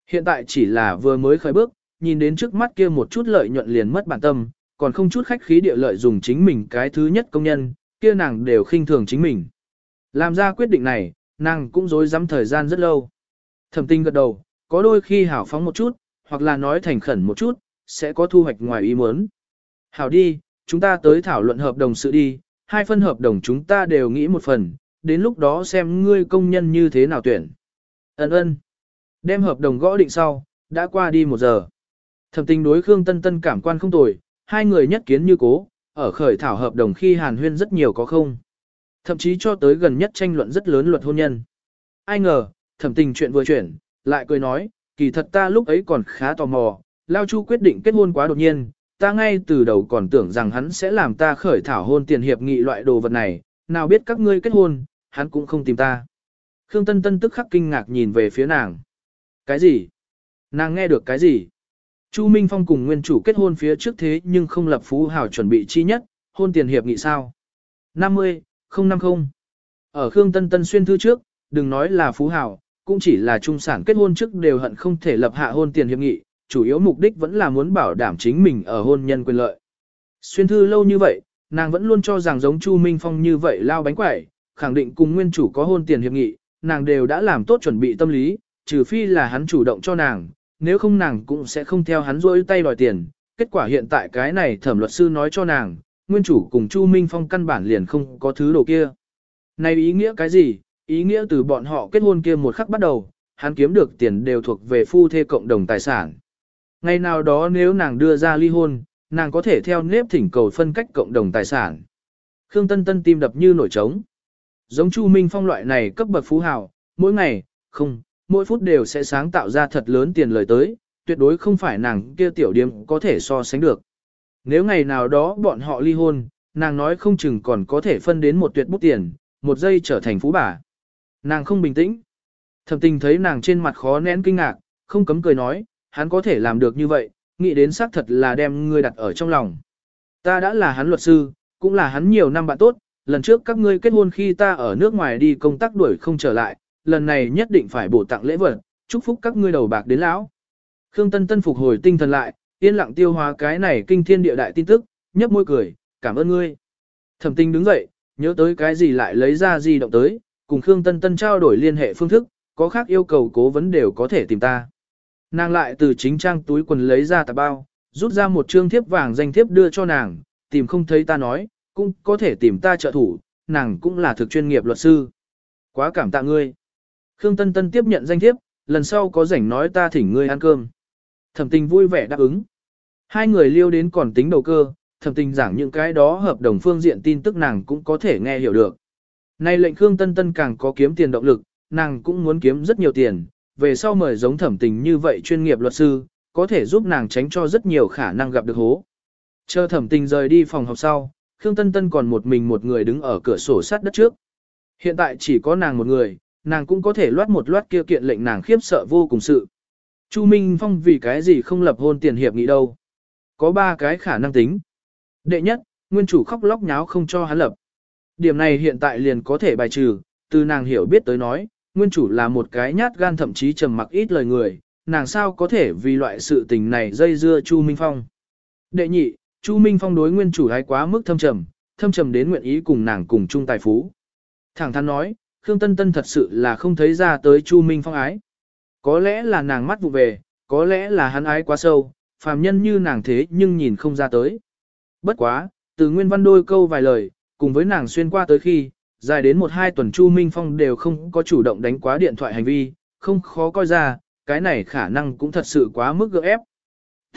Hiện tại chỉ là vừa mới khởi bước, nhìn đến trước mắt kia một chút lợi nhuận liền mất bản tâm, còn không chút khách khí địa lợi dùng chính mình cái thứ nhất công nhân, kia nàng đều khinh thường chính mình. Làm ra quyết định này, nàng cũng dối dám thời gian rất lâu. Thẩm tinh gật đầu, có đôi khi hảo phóng một chút, hoặc là nói thành khẩn một chút, sẽ có thu hoạch ngoài ý muốn. Hảo đi, chúng ta tới thảo luận hợp đồng sự đi, hai phân hợp đồng chúng ta đều nghĩ một phần, đến lúc đó xem ngươi công nhân như thế nào tuyển. Ấn ơn. Đem hợp đồng gõ định sau, đã qua đi một giờ. Thẩm tình đối Khương Tân Tân cảm quan không tồi, hai người nhất kiến như cố, ở khởi thảo hợp đồng khi hàn huyên rất nhiều có không. Thậm chí cho tới gần nhất tranh luận rất lớn luật hôn nhân. Ai ngờ, thẩm tình chuyện vừa chuyển, lại cười nói, kỳ thật ta lúc ấy còn khá tò mò, Lao Chu quyết định kết hôn quá đột nhiên, ta ngay từ đầu còn tưởng rằng hắn sẽ làm ta khởi thảo hôn tiền hiệp nghị loại đồ vật này, nào biết các ngươi kết hôn, hắn cũng không tìm ta. Khương Tân Tân tức khắc kinh ngạc nhìn về phía nàng. Cái gì? Nàng nghe được cái gì? Chu Minh Phong cùng nguyên chủ kết hôn phía trước thế nhưng không lập phú hảo chuẩn bị chi nhất, hôn tiền hiệp nghị sao? 50, 050. Ở Khương Tân Tân xuyên thư trước, đừng nói là phú hảo, cũng chỉ là trung sản kết hôn trước đều hận không thể lập hạ hôn tiền hiệp nghị, chủ yếu mục đích vẫn là muốn bảo đảm chính mình ở hôn nhân quyền lợi. Xuyên thư lâu như vậy, nàng vẫn luôn cho rằng giống Chu Minh Phong như vậy lao bánh quẩy, khẳng định cùng nguyên chủ có hôn tiền hiệp nghị, nàng đều đã làm tốt chuẩn bị tâm lý, trừ phi là hắn chủ động cho nàng, nếu không nàng cũng sẽ không theo hắn rỗi tay đòi tiền. Kết quả hiện tại cái này thẩm luật sư nói cho nàng, nguyên chủ cùng Chu Minh Phong căn bản liền không có thứ đồ kia. Này ý nghĩa cái gì? Ý nghĩa từ bọn họ kết hôn kia một khắc bắt đầu, hắn kiếm được tiền đều thuộc về phu thê cộng đồng tài sản. Ngày nào đó nếu nàng đưa ra ly hôn, nàng có thể theo nếp thỉnh cầu phân cách cộng đồng tài sản. Khương Tân Tân tim đập như nổi trống. Giống Chu Minh Phong loại này cấp bậc phú hào, mỗi ngày, không, mỗi phút đều sẽ sáng tạo ra thật lớn tiền lời tới, tuyệt đối không phải nàng kia tiểu điếm có thể so sánh được. Nếu ngày nào đó bọn họ ly hôn, nàng nói không chừng còn có thể phân đến một tuyệt bút tiền, một giây trở thành phú bà. Nàng không bình tĩnh. Thẩm tình thấy nàng trên mặt khó nén kinh ngạc, không cấm cười nói, hắn có thể làm được như vậy, nghĩ đến xác thật là đem ngươi đặt ở trong lòng. Ta đã là hắn luật sư, cũng là hắn nhiều năm bạn tốt, lần trước các ngươi kết hôn khi ta ở nước ngoài đi công tác đuổi không trở lại, lần này nhất định phải bổ tặng lễ vật, chúc phúc các ngươi đầu bạc đến lão. Khương Tân Tân phục hồi tinh thần lại, yên lặng tiêu hóa cái này kinh thiên địa đại tin tức, nhấp môi cười, cảm ơn ngươi. Thẩm tình đứng dậy, nhớ tới cái gì lại lấy ra gì động tới, cùng Khương Tân Tân trao đổi liên hệ phương thức, có khác yêu cầu cố vấn đều có thể tìm ta. Nàng lại từ chính trang túi quần lấy ra tạp bao, rút ra một trương thiếp vàng danh thiếp đưa cho nàng, tìm không thấy ta nói, cũng có thể tìm ta trợ thủ, nàng cũng là thực chuyên nghiệp luật sư. Quá cảm tạ ngươi. Khương Tân Tân tiếp nhận danh thiếp, lần sau có rảnh nói ta thỉnh ngươi ăn cơm. Thẩm tình vui vẻ đáp ứng. Hai người liêu đến còn tính đầu cơ, thẩm tình giảng những cái đó hợp đồng phương diện tin tức nàng cũng có thể nghe hiểu được. Nay lệnh Khương Tân Tân càng có kiếm tiền động lực, nàng cũng muốn kiếm rất nhiều tiền, về sau mời giống thẩm tình như vậy chuyên nghiệp luật sư, có thể giúp nàng tránh cho rất nhiều khả năng gặp được hố. Chờ thẩm tình rời đi phòng học sau, Khương Tân Tân còn một mình một người đứng ở cửa sổ sát đất trước. Hiện tại chỉ có nàng một người, nàng cũng có thể loát một loát kia kiện lệnh nàng khiếp sợ vô cùng sự. Chu Minh Phong vì cái gì không lập hôn tiền hiệp nghị đâu. Có ba cái khả năng tính. Đệ nhất, nguyên chủ khóc lóc nháo không cho hắn lập. Điểm này hiện tại liền có thể bài trừ, từ nàng hiểu biết tới nói, nguyên chủ là một cái nhát gan thậm chí trầm mặc ít lời người, nàng sao có thể vì loại sự tình này dây dưa Chu Minh Phong. Đệ nhị, Chu Minh Phong đối nguyên chủ hay quá mức thâm trầm, thâm trầm đến nguyện ý cùng nàng cùng chung tài phú. Thẳng thắn nói, Khương Tân Tân thật sự là không thấy ra tới Chu Minh Phong ái. Có lẽ là nàng mắt vụ về, có lẽ là hắn ái quá sâu, phàm nhân như nàng thế nhưng nhìn không ra tới. Bất quá, từ nguyên văn đôi câu vài lời, cùng với nàng xuyên qua tới khi, dài đến một hai tuần Chu Minh Phong đều không có chủ động đánh quá điện thoại hành vi, không khó coi ra, cái này khả năng cũng thật sự quá mức gượng ép.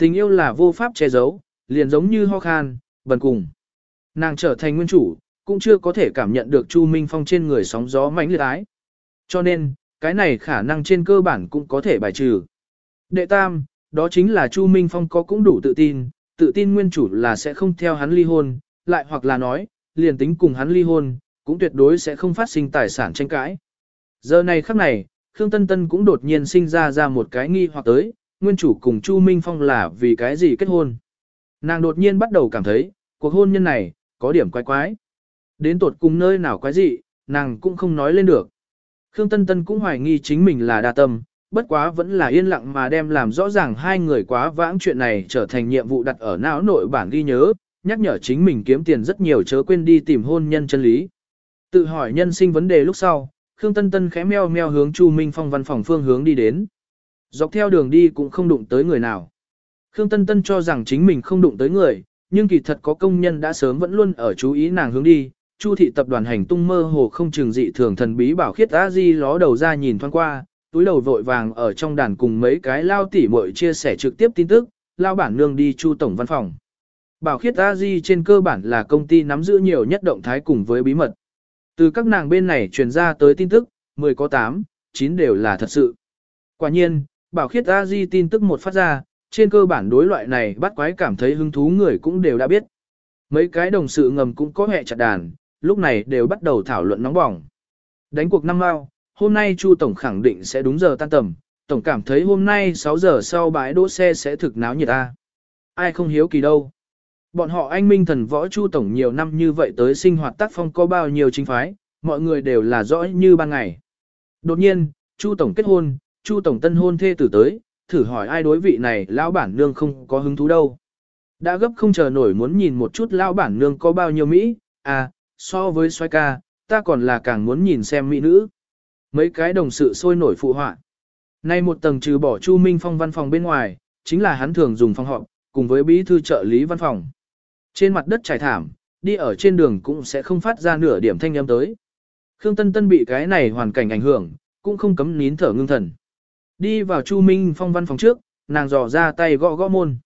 Tình yêu là vô pháp che giấu, liền giống như ho khan, bần cùng. Nàng trở thành nguyên chủ, cũng chưa có thể cảm nhận được Chu Minh Phong trên người sóng gió mãnh liệt ái. Cho nên, cái này khả năng trên cơ bản cũng có thể bài trừ. Đệ tam, đó chính là Chu Minh Phong có cũng đủ tự tin, tự tin nguyên chủ là sẽ không theo hắn ly hôn, lại hoặc là nói, liền tính cùng hắn ly hôn, cũng tuyệt đối sẽ không phát sinh tài sản tranh cãi. Giờ này khắc này, Khương Tân Tân cũng đột nhiên sinh ra ra một cái nghi hoặc tới, nguyên chủ cùng Chu Minh Phong là vì cái gì kết hôn. Nàng đột nhiên bắt đầu cảm thấy, cuộc hôn nhân này, có điểm quái quái. Đến tột cùng nơi nào quái gì, nàng cũng không nói lên được. Khương Tân Tân cũng hoài nghi chính mình là đa tâm, bất quá vẫn là yên lặng mà đem làm rõ ràng hai người quá vãng chuyện này trở thành nhiệm vụ đặt ở não nội bản ghi nhớ, nhắc nhở chính mình kiếm tiền rất nhiều chớ quên đi tìm hôn nhân chân lý. Tự hỏi nhân sinh vấn đề lúc sau, Khương Tân Tân khẽ meo meo hướng Chu Minh Phong văn phòng phương hướng đi đến. Dọc theo đường đi cũng không đụng tới người nào. Khương Tân Tân cho rằng chính mình không đụng tới người, nhưng kỳ thật có công nhân đã sớm vẫn luôn ở chú ý nàng hướng đi. Chu thị tập đoàn hành tung mơ hồ không chừng dị thường thần bí bảo khiết a di ló đầu ra nhìn thoáng qua, túi đầu vội vàng ở trong đàn cùng mấy cái lao tỉ muội chia sẻ trực tiếp tin tức, lao bản nương đi chu tổng văn phòng. Bảo khiết a di trên cơ bản là công ty nắm giữ nhiều nhất động thái cùng với bí mật. Từ các nàng bên này truyền ra tới tin tức, 10 có 8, 9 đều là thật sự. Quả nhiên, bảo khiết a di tin tức một phát ra, trên cơ bản đối loại này bắt quái cảm thấy hứng thú người cũng đều đã biết. Mấy cái đồng sự ngầm cũng có hẹ chặt đàn, lúc này đều bắt đầu thảo luận nóng bỏng. Đánh cuộc năm mau, hôm nay Chu Tổng khẳng định sẽ đúng giờ tan tầm, Tổng cảm thấy hôm nay 6 giờ sau bãi đỗ xe sẽ thực náo nhiệt ta. Ai không hiếu kỳ đâu. Bọn họ anh minh thần võ Chu Tổng nhiều năm như vậy tới sinh hoạt tác phong có bao nhiêu chính phái, mọi người đều là rõ như ban ngày. Đột nhiên, Chu Tổng kết hôn, Chu Tổng tân hôn thê tử tới, thử hỏi ai đối vị này lão bản nương không có hứng thú đâu. Đã gấp không chờ nổi muốn nhìn một chút lão bản nương có bao nhiêu Mỹ, à, so với xoay ca, ta còn là càng muốn nhìn xem Mỹ nữ. Mấy cái đồng sự sôi nổi phụ họa. Nay một tầng trừ bỏ Chu Minh Phong văn phòng bên ngoài, chính là hắn thường dùng phòng họp, cùng với bí thư trợ lý văn phòng. Trên mặt đất trải thảm, đi ở trên đường cũng sẽ không phát ra nửa điểm thanh âm tới. Khương Tân Tân bị cái này hoàn cảnh ảnh hưởng, cũng không cấm nín thở ngưng thần. Đi vào Chu Minh Phong văn phòng trước, nàng dò ra tay gõ gõ môn.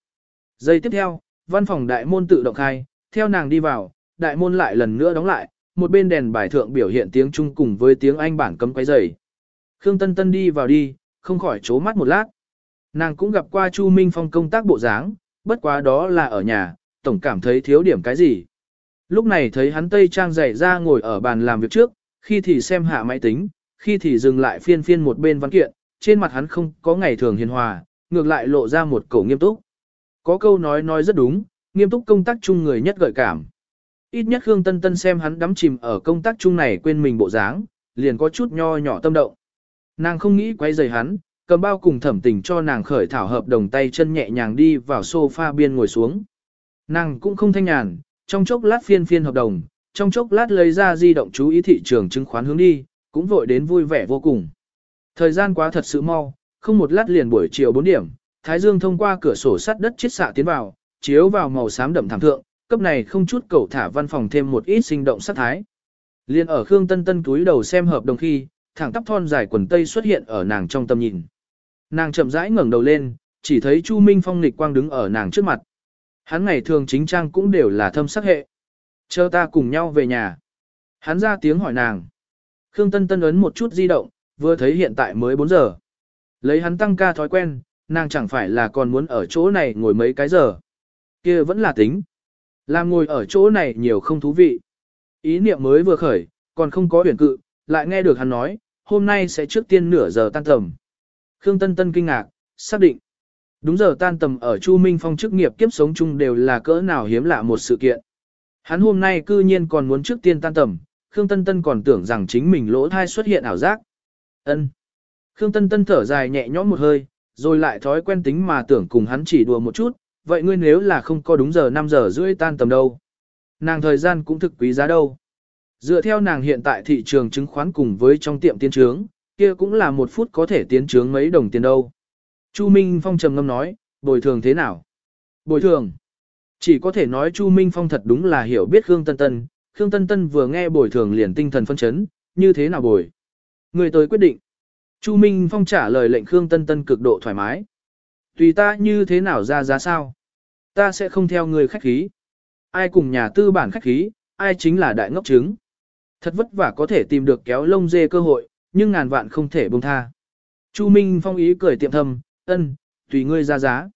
Giây tiếp theo, văn phòng đại môn tự động khai, theo nàng đi vào, đại môn lại lần nữa đóng lại, một bên đèn bài thượng biểu hiện tiếng Trung cùng với tiếng Anh bản cấm quấy rầy. Khương Tân Tân đi vào đi, không khỏi chố mắt một lát. Nàng cũng gặp qua Chu Minh Phong công tác bộ dáng, bất quá đó là ở nhà, tổng cảm thấy thiếu điểm cái gì. Lúc này thấy hắn tây trang dày ra ngồi ở bàn làm việc trước, khi thì xem hạ máy tính, khi thì dừng lại phiên phiên một bên văn kiện, trên mặt hắn không có ngày thường hiền hòa, ngược lại lộ ra một cổ nghiêm túc. Có câu nói nói rất đúng, nghiêm túc công tác chung người nhất gợi cảm. Ít nhất Khương Tân Tân xem hắn đắm chìm ở công tác chung này quên mình bộ dáng, liền có chút nho nhỏ tâm động. Nàng không nghĩ quay rời hắn, cầm bao cùng thẩm tình cho nàng khởi thảo hợp đồng tay chân nhẹ nhàng đi vào sofa biên ngồi xuống. Nàng cũng không thanh nhàn, trong chốc lát phiên phiên hợp đồng, trong chốc lát lấy ra di động chú ý thị trường chứng khoán hướng đi, cũng vội đến vui vẻ vô cùng. Thời gian quá thật sự mau, không một lát liền buổi chiều 4 điểm, Thái Dương thông qua cửa sổ sắt đất chiết xạ tiến vào, chiếu vào màu xám đậm thảm thượng, cấp này không chút cầu thả văn phòng thêm một ít sinh động sát thái. Liên ở Khương Tân Tân túi đầu xem hợp đồng khi, thẳng tắp thon dài quần tây xuất hiện ở nàng trong tầm nhìn. Nàng chậm rãi ngẩng đầu lên, chỉ thấy Chu Minh Phong nghịch quang đứng ở nàng trước mặt. Hắn ngày thường chính trang cũng đều là thâm sắc hệ. Chờ ta cùng nhau về nhà. Hắn ra tiếng hỏi nàng. Khương Tân Tân ấn một chút di động, vừa thấy hiện tại mới 4 giờ. Lấy hắn tăng ca thói quen, nàng chẳng phải là còn muốn ở chỗ này ngồi mấy cái giờ. kia vẫn là tính. Làm ngồi ở chỗ này nhiều không thú vị. Ý niệm mới vừa khởi, còn không có huyền cự, lại nghe được hắn nói, hôm nay sẽ trước tiên nửa giờ tan tầm. Khương Tân Tân kinh ngạc, xác định. Đúng giờ tan tầm ở Chu Minh Phong chức nghiệp kiếp sống chung đều là cỡ nào hiếm lạ một sự kiện. Hắn hôm nay cư nhiên còn muốn trước tiên tan tầm, Khương Tân Tân còn tưởng rằng chính mình lỗ thai xuất hiện ảo giác. Ân. Khương Tân Tân thở dài nhẹ nhõm một hơi, rồi lại thói quen tính mà tưởng cùng hắn chỉ đùa một chút, vậy ngươi nếu là không có đúng giờ 5 giờ rưỡi tan tầm đâu. Nàng thời gian cũng thực quý giá đâu. Dựa theo nàng hiện tại thị trường chứng khoán cùng với trong tiệm tiến trướng, kia cũng là một phút có thể tiến trướng mấy đồng tiền đâu. Chu Minh Phong trầm ngâm nói, bồi thường thế nào? Bồi thường. Chỉ có thể nói Chu Minh Phong thật đúng là hiểu biết Khương Tân Tân, Khương Tân Tân vừa nghe bồi thường liền tinh thần phân chấn, như thế nào bồi? Người tới quyết định. Chu Minh Phong trả lời lệnh Khương Tân Tân cực độ thoải mái. Tùy ta như thế nào ra giá sao? Ta sẽ không theo người khách khí. Ai cùng nhà tư bản khách khí, ai chính là đại ngốc trứng. Thật vất vả có thể tìm được kéo lông dê cơ hội, nhưng ngàn vạn không thể buông tha. Chu Minh Phong ý cười tiệm thầm, ân, tùy ngươi ra giá.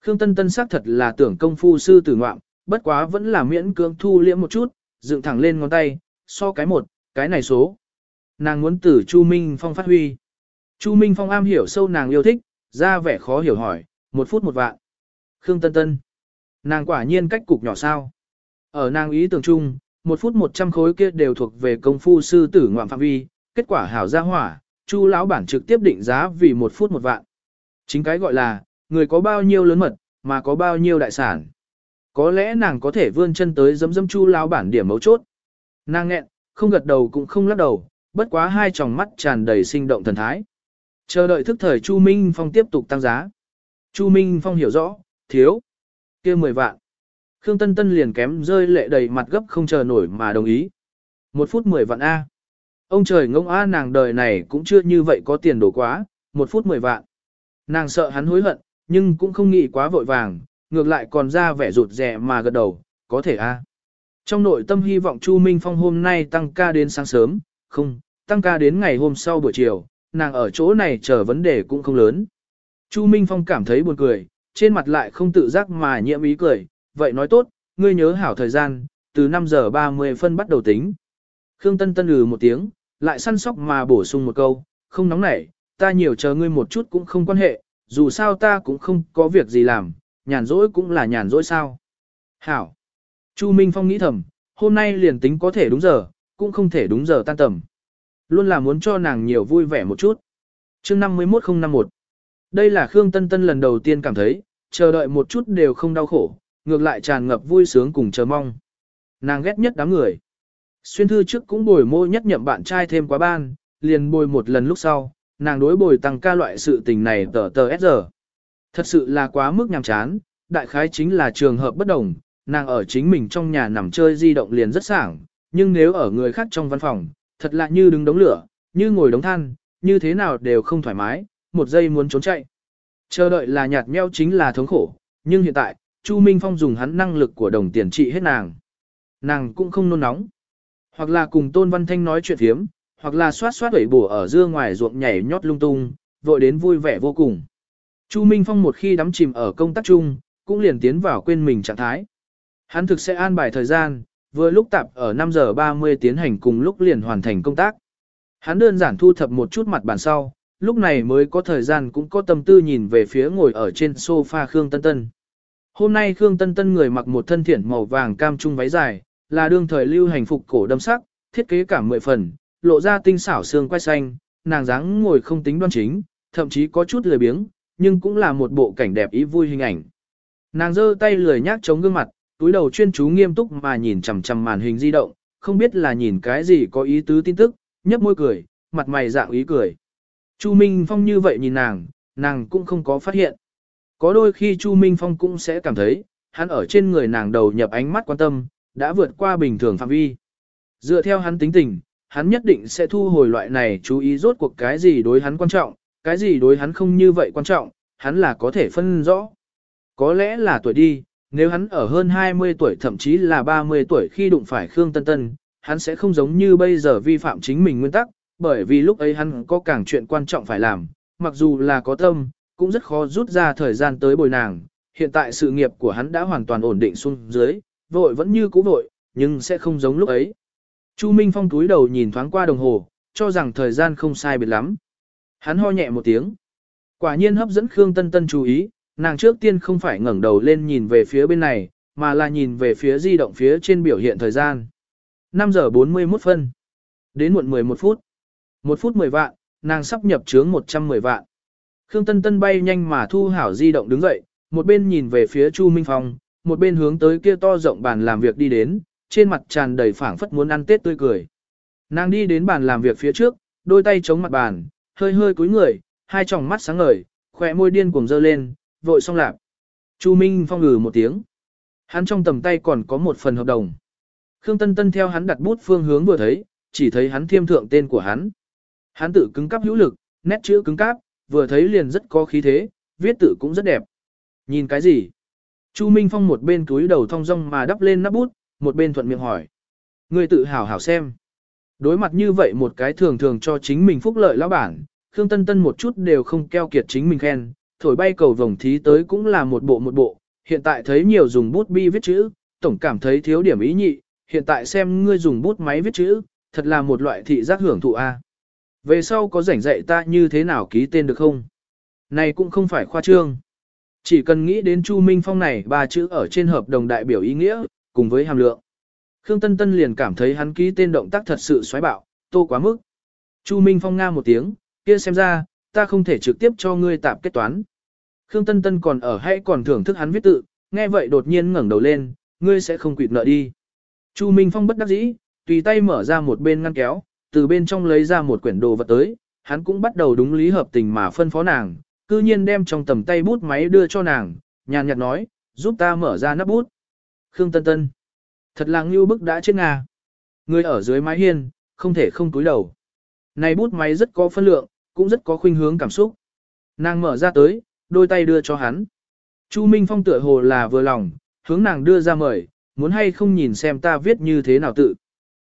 Khương Tân Tân xác thật là tưởng công phu sư tử ngoạm, bất quá vẫn là miễn cưỡng thu liễm một chút, dựng thẳng lên ngón tay, so cái một, cái này số. Nàng muốn tử Chu Minh Phong phát huy. Chu Minh Phong am hiểu sâu nàng yêu thích, ra vẻ khó hiểu hỏi, một phút một vạn. Khương Tân Tân. Nàng quả nhiên cách cục nhỏ sao. Ở nàng ý tưởng chung, một phút một trăm khối kia đều thuộc về công phu sư tử ngoạm phạm vi, kết quả hảo ra hỏa, Chu lão bản trực tiếp định giá vì một phút một vạn. Chính cái gọi là, người có bao nhiêu lớn mật, mà có bao nhiêu đại sản. Có lẽ nàng có thể vươn chân tới dấm dấm Chu lao bản điểm mấu chốt. Nàng nghẹn, không gật đầu cũng không lắc đầu, bất quá hai tròng mắt tràn đầy sinh động thần thái. Chờ đợi thức thời Chu Minh Phong tiếp tục tăng giá. Chu Minh Phong hiểu rõ, thiếu, kia 10 vạn. Khương Tân Tân liền kém rơi lệ đầy mặt gấp không chờ nổi mà đồng ý. Một phút 10 vạn A. ông trời ngông a nàng đời này cũng chưa như vậy có tiền đổ quá, một phút mười vạn. Nàng sợ hắn hối hận, nhưng cũng không nghĩ quá vội vàng, ngược lại còn ra vẻ rụt rè mà gật đầu, có thể a. Trong nội tâm hy vọng Chu Minh Phong hôm nay tăng ca đến sáng sớm, không, tăng ca đến ngày hôm sau buổi chiều, nàng ở chỗ này chờ vấn đề cũng không lớn. Chu Minh Phong cảm thấy buồn cười, trên mặt lại không tự giác mà nhiễm ý cười, vậy nói tốt, ngươi nhớ hảo thời gian, từ 5 giờ 30 phân bắt đầu tính. Khương Tân Tân ừ một tiếng, lại săn sóc mà bổ sung một câu, không nóng nảy, ta nhiều chờ ngươi một chút cũng không quan hệ, dù sao ta cũng không có việc gì làm, nhàn rỗi cũng là nhàn rỗi sao. Hảo. Chu Minh Phong nghĩ thầm, hôm nay liền tính có thể đúng giờ, cũng không thể đúng giờ tan tầm. Luôn là muốn cho nàng nhiều vui vẻ một chút. chương 51051 Đây là Khương Tân Tân lần đầu tiên cảm thấy, chờ đợi một chút đều không đau khổ, ngược lại tràn ngập vui sướng cùng chờ mong. Nàng ghét nhất đám người. Xuyên thư trước cũng bồi môi nhất nhậm bạn trai thêm quá ban, liền bồi một lần lúc sau, nàng đối bồi tăng ca loại sự tình này tờ tờ S giờ. Thật sự là quá mức nhàm chán, đại khái chính là trường hợp bất đồng, nàng ở chính mình trong nhà nằm chơi di động liền rất sảng, nhưng nếu ở người khác trong văn phòng, thật lạ như đứng đống lửa, như ngồi đống than, như thế nào đều không thoải mái, một giây muốn trốn chạy. Chờ đợi là nhạt nheo chính là thống khổ, nhưng hiện tại, Chu Minh Phong dùng hắn năng lực của đồng tiền trị hết nàng. Nàng cũng không nôn nóng. Hoặc là cùng Tôn Văn Thanh nói chuyện thiếm, hoặc là xoát xoát đẩy bổ ở dưa ngoài ruộng nhảy nhót lung tung, vội đến vui vẻ vô cùng. Chu Minh Phong một khi đắm chìm ở công tác chung, cũng liền tiến vào quên mình trạng thái. Hắn thực sẽ an bài thời gian, vừa lúc tạp ở 5 giờ 30 tiến hành cùng lúc liền hoàn thành công tác. Hắn đơn giản thu thập một chút mặt bàn sau, lúc này mới có thời gian cũng có tâm tư nhìn về phía ngồi ở trên sofa Khương Tân Tân. Hôm nay Khương Tân Tân người mặc một thân thiển màu vàng cam trung váy dài, là đương thời lưu hành phục cổ đâm sắc, thiết kế cả 10 phần, lộ ra tinh xảo xương quai xanh, nàng dáng ngồi không tính đoan chính, thậm chí có chút lười biếng, nhưng cũng là một bộ cảnh đẹp ý vui hình ảnh. Nàng giơ tay lười nhác chống gương mặt, túi đầu chuyên chú nghiêm túc mà nhìn chằm chằm màn hình di động, không biết là nhìn cái gì có ý tứ tin tức, nhấp môi cười, mặt mày dạng ý cười. Chu Minh Phong như vậy nhìn nàng, nàng cũng không có phát hiện. Có đôi khi Chu Minh Phong cũng sẽ cảm thấy, hắn ở trên người nàng đầu nhập ánh mắt quan tâm, đã vượt qua bình thường phạm vi. Dựa theo hắn tính tình, hắn nhất định sẽ thu hồi loại này chú ý rốt cuộc cái gì đối hắn quan trọng, cái gì đối hắn không như vậy quan trọng, hắn là có thể phân rõ. Có lẽ là tuổi đi, nếu hắn ở hơn 20 tuổi thậm chí là 30 tuổi khi đụng phải Khương Tân Tân, hắn sẽ không giống như bây giờ vi phạm chính mình nguyên tắc, bởi vì lúc ấy hắn có càng chuyện quan trọng phải làm, mặc dù là có tâm, cũng rất khó rút ra thời gian tới bồi nàng. Hiện tại sự nghiệp của hắn đã hoàn toàn ổn định xuống dưới, vội vẫn như cũ vội, nhưng sẽ không giống lúc ấy. Chu Minh Phong túi đầu nhìn thoáng qua đồng hồ, cho rằng thời gian không sai biệt lắm. Hắn ho nhẹ một tiếng. Quả nhiên hấp dẫn Khương Tân Tân chú ý, nàng trước tiên không phải ngẩng đầu lên nhìn về phía bên này, mà là nhìn về phía di động phía trên biểu hiện thời gian. 5 giờ 41 phân. Đến muộn 11 phút. 1 phút 10 vạn, nàng sắp nhập trướng 110 vạn. Khương Tân Tân bay nhanh mà thu hảo di động đứng dậy, một bên nhìn về phía Chu Minh Phong, một bên hướng tới kia to rộng bàn làm việc đi đến, trên mặt tràn đầy phảng phất muốn ăn tết tươi cười. Nàng đi đến bàn làm việc phía trước, đôi tay chống mặt bàn, hơi hơi cúi người, hai tròng mắt sáng ngời, khỏe môi điên cuồng dơ lên, vội xong lạp. Chu Minh Phong ngừ một tiếng. Hắn trong tầm tay còn có một phần hợp đồng. Khương Tân Tân theo hắn đặt bút phương hướng vừa thấy, chỉ thấy hắn thiêm thượng tên của hắn. Hắn tự cứng cáp hữu lực, nét chữ cứng cáp, vừa thấy liền rất có khí thế, viết tự cũng rất đẹp. Nhìn cái gì? Chu Minh Phong một bên túi đầu thong dong mà đắp lên nắp bút, một bên thuận miệng hỏi. Người tự hào hảo xem. Đối mặt như vậy một cái thường thường cho chính mình phúc lợi lão bản, Khương Tân Tân một chút đều không keo kiệt chính mình khen, thổi bay cầu vồng thí tới cũng là một bộ một bộ, hiện tại thấy nhiều dùng bút bi viết chữ, tổng cảm thấy thiếu điểm ý nhị, hiện tại xem ngươi dùng bút máy viết chữ, thật là một loại thị giác hưởng thụ a. Về sau có rảnh dạy ta như thế nào ký tên được không? Này cũng không phải khoa trương. Chỉ cần nghĩ đến Chu Minh Phong này ba chữ ở trên hợp đồng đại biểu ý nghĩa, cùng với hàm lượng. Khương Tân Tân liền cảm thấy hắn ký tên động tác thật sự xoáy bạo, tô quá mức. Chu Minh Phong nga một tiếng, kia xem ra, ta không thể trực tiếp cho ngươi tạp kết toán. Khương Tân Tân còn ở hay còn thưởng thức hắn viết tự, nghe vậy đột nhiên ngẩng đầu lên, ngươi sẽ không quỵt nợ đi. Chu Minh Phong bất đắc dĩ, tùy tay mở ra một bên ngăn kéo, từ bên trong lấy ra một quyển đồ vật tới, hắn cũng bắt đầu đúng lý hợp tình mà phân phó nàng, cư nhiên đem trong tầm tay bút máy đưa cho nàng, nhàn nhạt nói, giúp ta mở ra nắp bút. Khương Tân Tân, thật là ngưu bức đã chết ngà. Người ở dưới mái hiên, không thể không túi đầu. Này bút máy rất có phân lượng, cũng rất có khuynh hướng cảm xúc. Nàng mở ra tới, đôi tay đưa cho hắn. Chu Minh Phong tựa hồ là vừa lòng, hướng nàng đưa ra mời, muốn hay không nhìn xem ta viết như thế nào tự.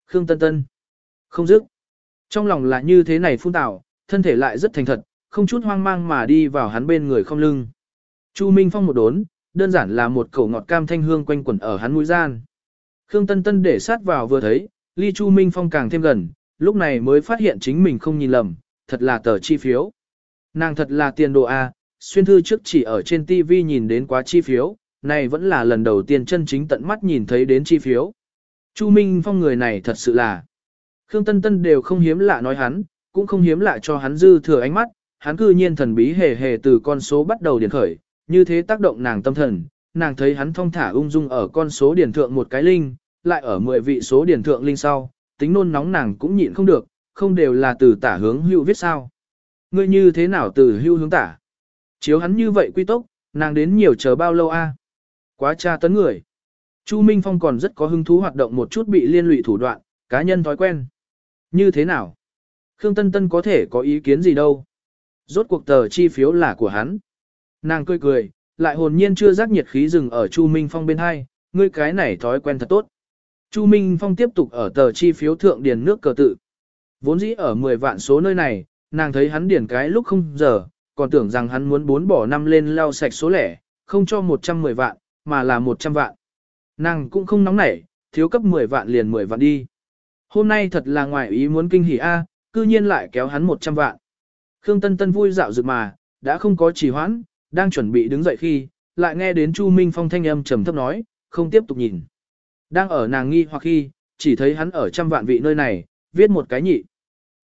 Khương Tân Tân. Không dứt. Trong lòng là như thế này phun tạo, thân thể lại rất thành thật, không chút hoang mang mà đi vào hắn bên người không lưng. Chu Minh Phong một đốn, đơn giản là một cổ ngọt cam thanh hương quanh quẩn ở hắn mũi gian. Khương Tân Tân để sát vào vừa thấy, ly Chu Minh Phong càng thêm gần, lúc này mới phát hiện chính mình không nhìn lầm, thật là tờ chi phiếu. Nàng thật là tiền đồ A, xuyên thư trước chỉ ở trên TV nhìn đến quá chi phiếu, này vẫn là lần đầu tiên chân chính tận mắt nhìn thấy đến chi phiếu. Chu Minh Phong người này thật sự là. Khương Tân Tân đều không hiếm lạ nói hắn, cũng không hiếm lạ cho hắn dư thừa ánh mắt, hắn cư nhiên thần bí hề hề từ con số bắt đầu điển khởi, như thế tác động nàng tâm thần, nàng thấy hắn thong thả ung dung ở con số điển thượng một cái linh, lại ở 10 vị số điển thượng linh sau, tính nôn nóng nàng cũng nhịn không được, không đều là từ tả hướng hữu viết sao. Ngươi như thế nào từ hữu hướng tả? Chiếu hắn như vậy quy tốc, nàng đến nhiều chờ bao lâu a? Quá tra tấn người. Chu Minh Phong còn rất có hứng thú hoạt động một chút bị liên lụy thủ đoạn, cá nhân thói quen. Như thế nào? Khương Tân Tân có thể có ý kiến gì đâu? Rốt cuộc tờ chi phiếu là của hắn. Nàng cười cười, lại hồn nhiên chưa giác nhiệt khí dừng ở Chu Minh Phong bên hai, ngươi cái này thói quen thật tốt. Chu Minh Phong tiếp tục ở tờ chi phiếu thượng điền nước cờ tự. Vốn dĩ ở 10 vạn số nơi này, nàng thấy hắn điền cái lúc không giờ, còn tưởng rằng hắn muốn bốn bỏ năm lên lau sạch số lẻ, không cho 110 vạn, mà là 100 vạn. Nàng cũng không nóng nảy, thiếu cấp 10 vạn liền 10 vạn đi. Hôm nay thật là ngoài ý muốn kinh hỉ A, cư nhiên lại kéo hắn 100 vạn. Khương Tân Tân vui dạo rực mà, đã không có trì hoãn, đang chuẩn bị đứng dậy khi, lại nghe đến Chu Minh Phong thanh âm trầm thấp nói, không tiếp tục nhìn. Đang ở nàng nghi hoặc khi, chỉ thấy hắn ở trăm vạn vị nơi này, viết một cái nhị.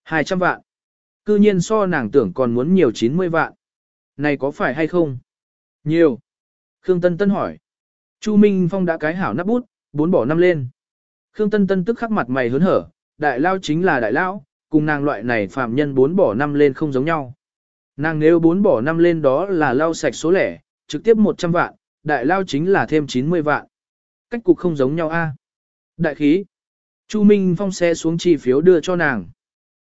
200 vạn. Cư nhiên so nàng tưởng còn muốn nhiều 90 vạn. Này có phải hay không? Nhiều. Khương Tân Tân hỏi. Chu Minh Phong đã cái hảo nắp bút, bốn bỏ năm lên. Khương Tân Tân tức khắc mặt mày hớn hở, đại lao chính là đại lao, cùng nàng loại này phạm nhân bốn bỏ năm lên không giống nhau. Nàng nếu bốn bỏ năm lên đó là lao sạch số lẻ, trực tiếp 100 vạn, đại lao chính là thêm 90 vạn. Cách cục không giống nhau a. Đại khí. Chu Minh Phong xe xuống chi phiếu đưa cho nàng.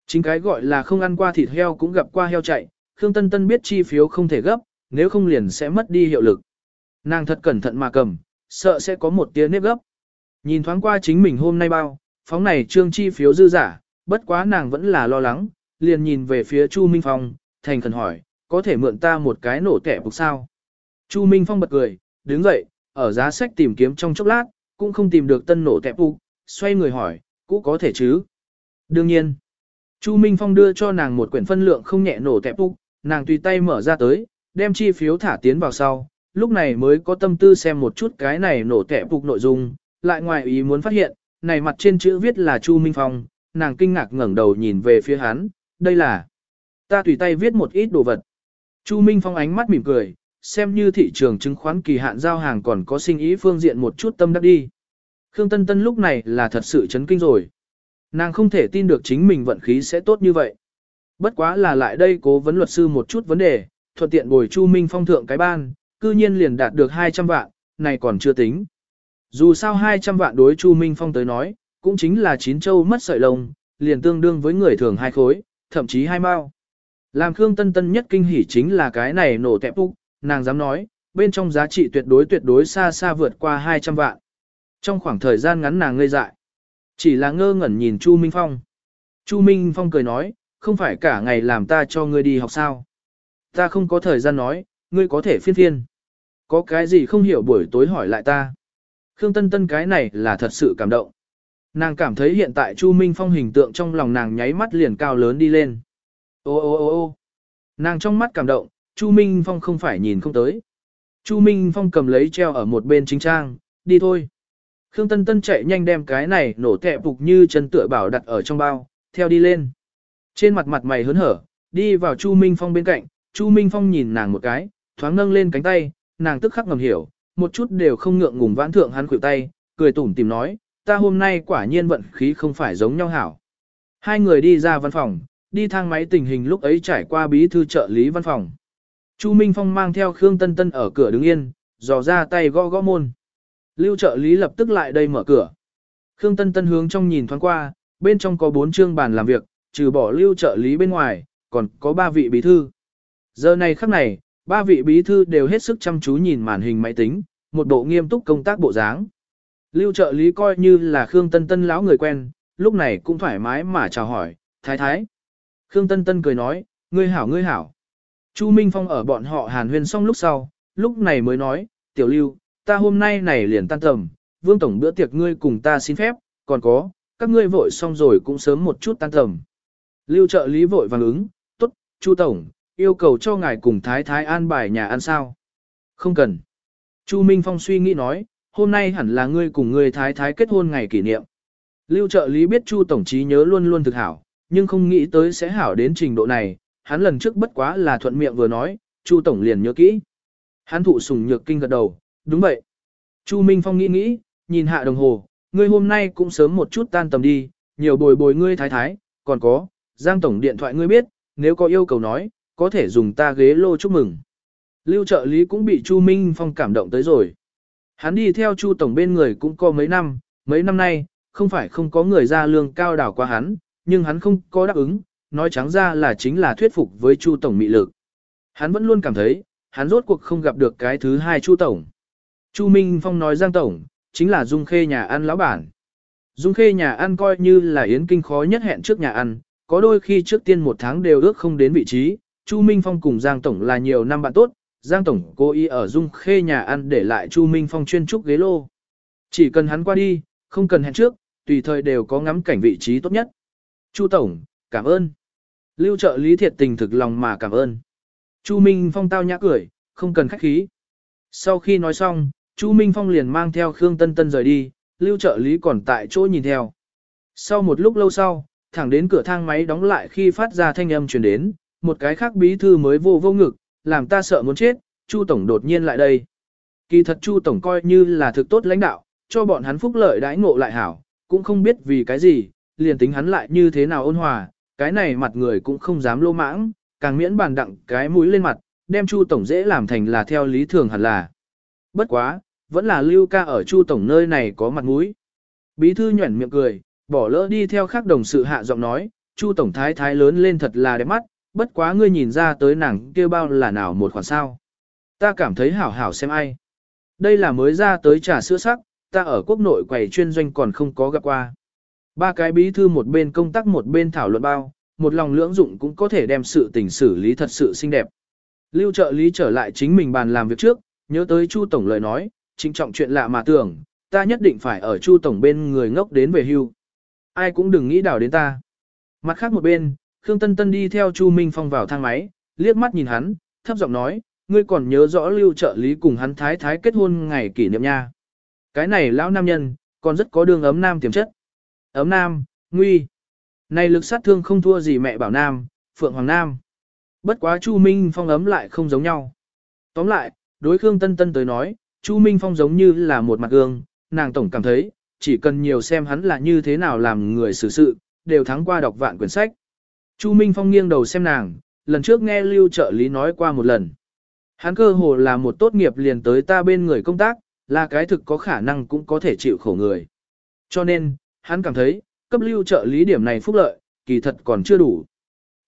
Chính cái gọi là không ăn qua thịt heo cũng gặp qua heo chạy, Khương Tân Tân biết chi phiếu không thể gấp, nếu không liền sẽ mất đi hiệu lực. Nàng thật cẩn thận mà cầm, sợ sẽ có một tia nếp gấp. Nhìn thoáng qua chính mình hôm nay bao, phóng này trương chi phiếu dư giả, bất quá nàng vẫn là lo lắng, liền nhìn về phía Chu Minh Phong, thành khẩn hỏi, có thể mượn ta một cái nổ kẻ bục sao? Chu Minh Phong bật cười, đứng dậy, ở giá sách tìm kiếm trong chốc lát, cũng không tìm được tân nổ kẻ phục, xoay người hỏi, cũ có thể chứ? Đương nhiên. Chu Minh Phong đưa cho nàng một quyển phân lượng không nhẹ nổ tẹp phục, nàng tùy tay mở ra tới, đem chi phiếu thả tiến vào sau, lúc này mới có tâm tư xem một chút cái này nổ tẹp phục nội dung, lại ngoài ý muốn phát hiện, này mặt trên chữ viết là Chu Minh Phong, nàng kinh ngạc ngẩng đầu nhìn về phía hắn, đây là ta tùy tay viết một ít đồ vật. Chu Minh Phong ánh mắt mỉm cười, xem như thị trường chứng khoán kỳ hạn giao hàng còn có sinh ý phương diện một chút tâm đắc đi. Khương Tân Tân lúc này là thật sự chấn kinh rồi. Nàng không thể tin được chính mình vận khí sẽ tốt như vậy. Bất quá là lại đây cố vấn luật sư một chút vấn đề, thuận tiện bồi Chu Minh Phong thượng cái ban, cư nhiên liền đạt được 200 vạn, này còn chưa tính. Dù sao 200 vạn đối Chu Minh Phong tới nói, cũng chính là chín châu mất sợi lông, liền tương đương với người thường hai khối, thậm chí hai mao. Làm Khương Tân Tân nhất kinh hỉ chính là cái này nổ tẹp úc, nàng dám nói, bên trong giá trị tuyệt đối tuyệt đối xa xa vượt qua 200 vạn. Trong khoảng thời gian ngắn nàng ngây dại, chỉ là ngơ ngẩn nhìn Chu Minh Phong. Chu Minh Phong cười nói, không phải cả ngày làm ta cho ngươi đi học sao. Ta không có thời gian nói, ngươi có thể phiên phiên. Có cái gì không hiểu buổi tối hỏi lại ta. Khương Tân Tân cái này là thật sự cảm động. Nàng cảm thấy hiện tại Chu Minh Phong hình tượng trong lòng nàng nháy mắt liền cao lớn đi lên. Ô ô ô ô nàng trong mắt cảm động, Chu Minh Phong không phải nhìn không tới. Chu Minh Phong cầm lấy treo ở một bên chính trang, đi thôi. Khương Tân Tân chạy nhanh đem cái này nổ tẹ phục như chân tựa bảo đặt ở trong bao, theo đi lên. Trên mặt mặt mày hớn hở, đi vào Chu Minh Phong bên cạnh, Chu Minh Phong nhìn nàng một cái, thoáng nâng lên cánh tay, nàng tức khắc ngầm hiểu, một chút đều không ngượng ngùng vãn thượng hắn khuỷu tay, cười tủm tìm nói, ta hôm nay quả nhiên vận khí không phải giống nhau hảo. Hai người đi ra văn phòng, đi thang máy tình hình lúc ấy trải qua bí thư trợ lý văn phòng. Chu Minh Phong mang theo Khương Tân Tân ở cửa đứng yên, dò ra tay gõ gõ môn. Lưu trợ lý lập tức lại đây mở cửa. Khương Tân Tân hướng trong nhìn thoáng qua, bên trong có bốn chương bàn làm việc, trừ bỏ lưu trợ lý bên ngoài, còn có ba vị bí thư. Giờ này khắc này, ba vị bí thư đều hết sức chăm chú nhìn màn hình máy tính, một bộ nghiêm túc công tác bộ dáng. Lưu trợ lý coi như là Khương Tân Tân lão người quen, lúc này cũng thoải mái mà chào hỏi, thái thái. Khương Tân Tân cười nói, ngươi hảo ngươi hảo. Chu Minh Phong ở bọn họ hàn huyên xong lúc sau, lúc này mới nói, tiểu lưu, ta hôm nay này liền tan tầm, vương tổng bữa tiệc ngươi cùng ta xin phép, còn có, các ngươi vội xong rồi cũng sớm một chút tan tầm. Lưu trợ lý vội vàng ứng, tốt, Chu tổng, yêu cầu cho ngài cùng thái thái an bài nhà ăn sao. Không cần. Chu Minh Phong suy nghĩ nói, hôm nay hẳn là ngươi cùng ngươi thái thái kết hôn ngày kỷ niệm. Lưu trợ lý biết Chu tổng trí nhớ luôn luôn thực hảo, nhưng không nghĩ tới sẽ hảo đến trình độ này, hắn lần trước bất quá là thuận miệng vừa nói, Chu tổng liền nhớ kỹ. Hắn thụ sùng nhược kinh gật đầu, đúng vậy. Chu Minh Phong nghĩ nghĩ, nhìn hạ đồng hồ, ngươi hôm nay cũng sớm một chút tan tầm đi, nhiều bồi bồi ngươi thái thái, còn có, Giang tổng điện thoại ngươi biết, nếu có yêu cầu nói, có thể dùng ta ghế lô chúc mừng. Lưu trợ lý cũng bị Chu Minh Phong cảm động tới rồi. Hắn đi theo Chu tổng bên người cũng có mấy năm, mấy năm nay, không phải không có người ra lương cao đảo qua hắn, nhưng hắn không có đáp ứng, nói trắng ra là chính là thuyết phục với Chu tổng mị lực. Hắn vẫn luôn cảm thấy, hắn rốt cuộc không gặp được cái thứ hai Chu tổng. Chu Minh Phong nói Giang tổng, chính là Dung Khê nhà ăn lão bản. Dung Khê nhà ăn coi như là yến kinh khó nhất hẹn trước nhà ăn, có đôi khi trước tiên một tháng đều ước không đến vị trí. Chu Minh Phong cùng Giang tổng là nhiều năm bạn tốt, Giang tổng cố ý ở Dung Khê nhà ăn để lại Chu Minh Phong chuyên trúc ghế lô. Chỉ cần hắn qua đi, không cần hẹn trước, tùy thời đều có ngắm cảnh vị trí tốt nhất. Chu tổng, cảm ơn. Lưu trợ lý thiệt tình thực lòng mà cảm ơn. Chu Minh Phong tao nhã cười, không cần khách khí. Sau khi nói xong, Chu Minh Phong liền mang theo Khương Tân Tân rời đi, lưu trợ lý còn tại chỗ nhìn theo. Sau một lúc lâu sau, thẳng đến cửa thang máy đóng lại khi phát ra thanh âm truyền đến, một cái khác bí thư mới vô vô ngực, làm ta sợ muốn chết, Chu Tổng đột nhiên lại đây. Kỳ thật Chu Tổng coi như là thực tốt lãnh đạo, cho bọn hắn phúc lợi đãi ngộ lại hảo, cũng không biết vì cái gì, liền tính hắn lại như thế nào ôn hòa, cái này mặt người cũng không dám lô mãng, càng miễn bàn đặng cái mũi lên mặt, đem Chu Tổng dễ làm thành là theo lý thường hẳn là. Bất quá, vẫn là Lưu ca ở Chu Tổng nơi này có mặt mũi. Bí thư nhuẩn miệng cười, bỏ lỡ đi theo khác đồng sự hạ giọng nói, Chu Tổng thái thái lớn lên thật là đẹp mắt, bất quá ngươi nhìn ra tới nàng kia bao là nào một khoản sao. Ta cảm thấy hảo hảo xem ai. Đây là mới ra tới trà sữa sắc, ta ở quốc nội quầy chuyên doanh còn không có gặp qua. Ba cái bí thư một bên công tác một bên thảo luận bao, một lòng lưỡng dụng cũng có thể đem sự tình xử lý thật sự xinh đẹp. Lưu trợ lý trở lại chính mình bàn làm việc trước, nhớ tới Chu Tổng lời nói, chính trọng chuyện lạ mà tưởng, ta nhất định phải ở Chu Tổng bên người ngốc đến về hưu. Ai cũng đừng nghĩ đảo đến ta. Mặt khác một bên, Khương Tân Tân đi theo Chu Minh Phong vào thang máy, liếc mắt nhìn hắn, thấp giọng nói, ngươi còn nhớ rõ lưu trợ lý cùng hắn thái thái kết hôn ngày kỷ niệm nha. Cái này lão nam nhân, còn rất có đường ấm nam tiềm chất. Ấm nam, nguy. Này lực sát thương không thua gì mẹ bảo nam, Phượng Hoàng Nam. Bất quá Chu Minh Phong ấm lại không giống nhau. Tóm lại, đối Khương Tân Tân tới nói, Chu Minh Phong giống như là một mặt gương, nàng tổng cảm thấy, chỉ cần nhiều xem hắn là như thế nào làm người xử sự, đều thắng qua đọc vạn quyển sách. Chu Minh Phong nghiêng đầu xem nàng, lần trước nghe Lưu trợ lý nói qua một lần. Hắn cơ hồ là một tốt nghiệp liền tới ta bên người công tác, là cái thực có khả năng cũng có thể chịu khổ người. Cho nên, hắn cảm thấy, cấp lưu trợ lý điểm này phúc lợi, kỳ thật còn chưa đủ.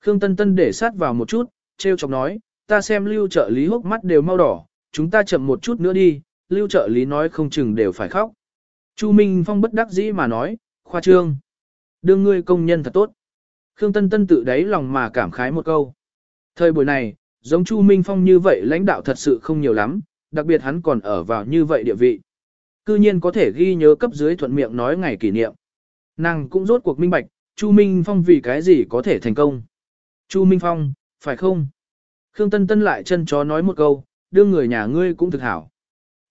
Khương Tân Tân để sát vào một chút, treo chọc nói, ta xem lưu trợ lý hốc mắt đều mau đỏ, chúng ta chậm một chút nữa đi, lưu trợ lý nói không chừng đều phải khóc. Chu Minh Phong bất đắc dĩ mà nói, khoa trương. Đương ngươi công nhân thật tốt. Khương Tân Tân tự đáy lòng mà cảm khái một câu. Thời buổi này, giống Chu Minh Phong như vậy lãnh đạo thật sự không nhiều lắm, đặc biệt hắn còn ở vào như vậy địa vị. Cư nhiên có thể ghi nhớ cấp dưới thuận miệng nói ngày kỷ niệm. Nàng cũng rốt cuộc minh bạch, Chu Minh Phong vì cái gì có thể thành công. Chu Minh Phong, phải không? Khương Tân Tân lại chân chó nói một câu, đưa người nhà ngươi cũng thực hảo.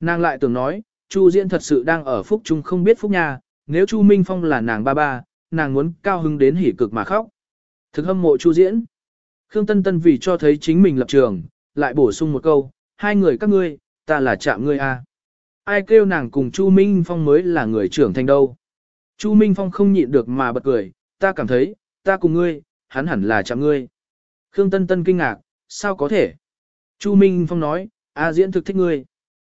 Nàng lại tưởng nói, Chu Diễn thật sự đang ở phúc trung không biết phúc nhà, nếu Chu Minh Phong là nàng ba ba, nàng muốn cao hứng đến hỉ cực mà khóc. Thực hâm mộ Chu Diễn. Khương Tân Tân vì cho thấy chính mình lập trường, lại bổ sung một câu, hai người các ngươi, ta là chạm ngươi a. Ai kêu nàng cùng Chu Minh Phong mới là người trưởng thành đâu. Chu Minh Phong không nhịn được mà bật cười, ta cảm thấy, ta cùng ngươi, hắn hẳn là chạm ngươi. Khương Tân Tân kinh ngạc, sao có thể? Chu Minh Phong nói, A diễn thực thích ngươi.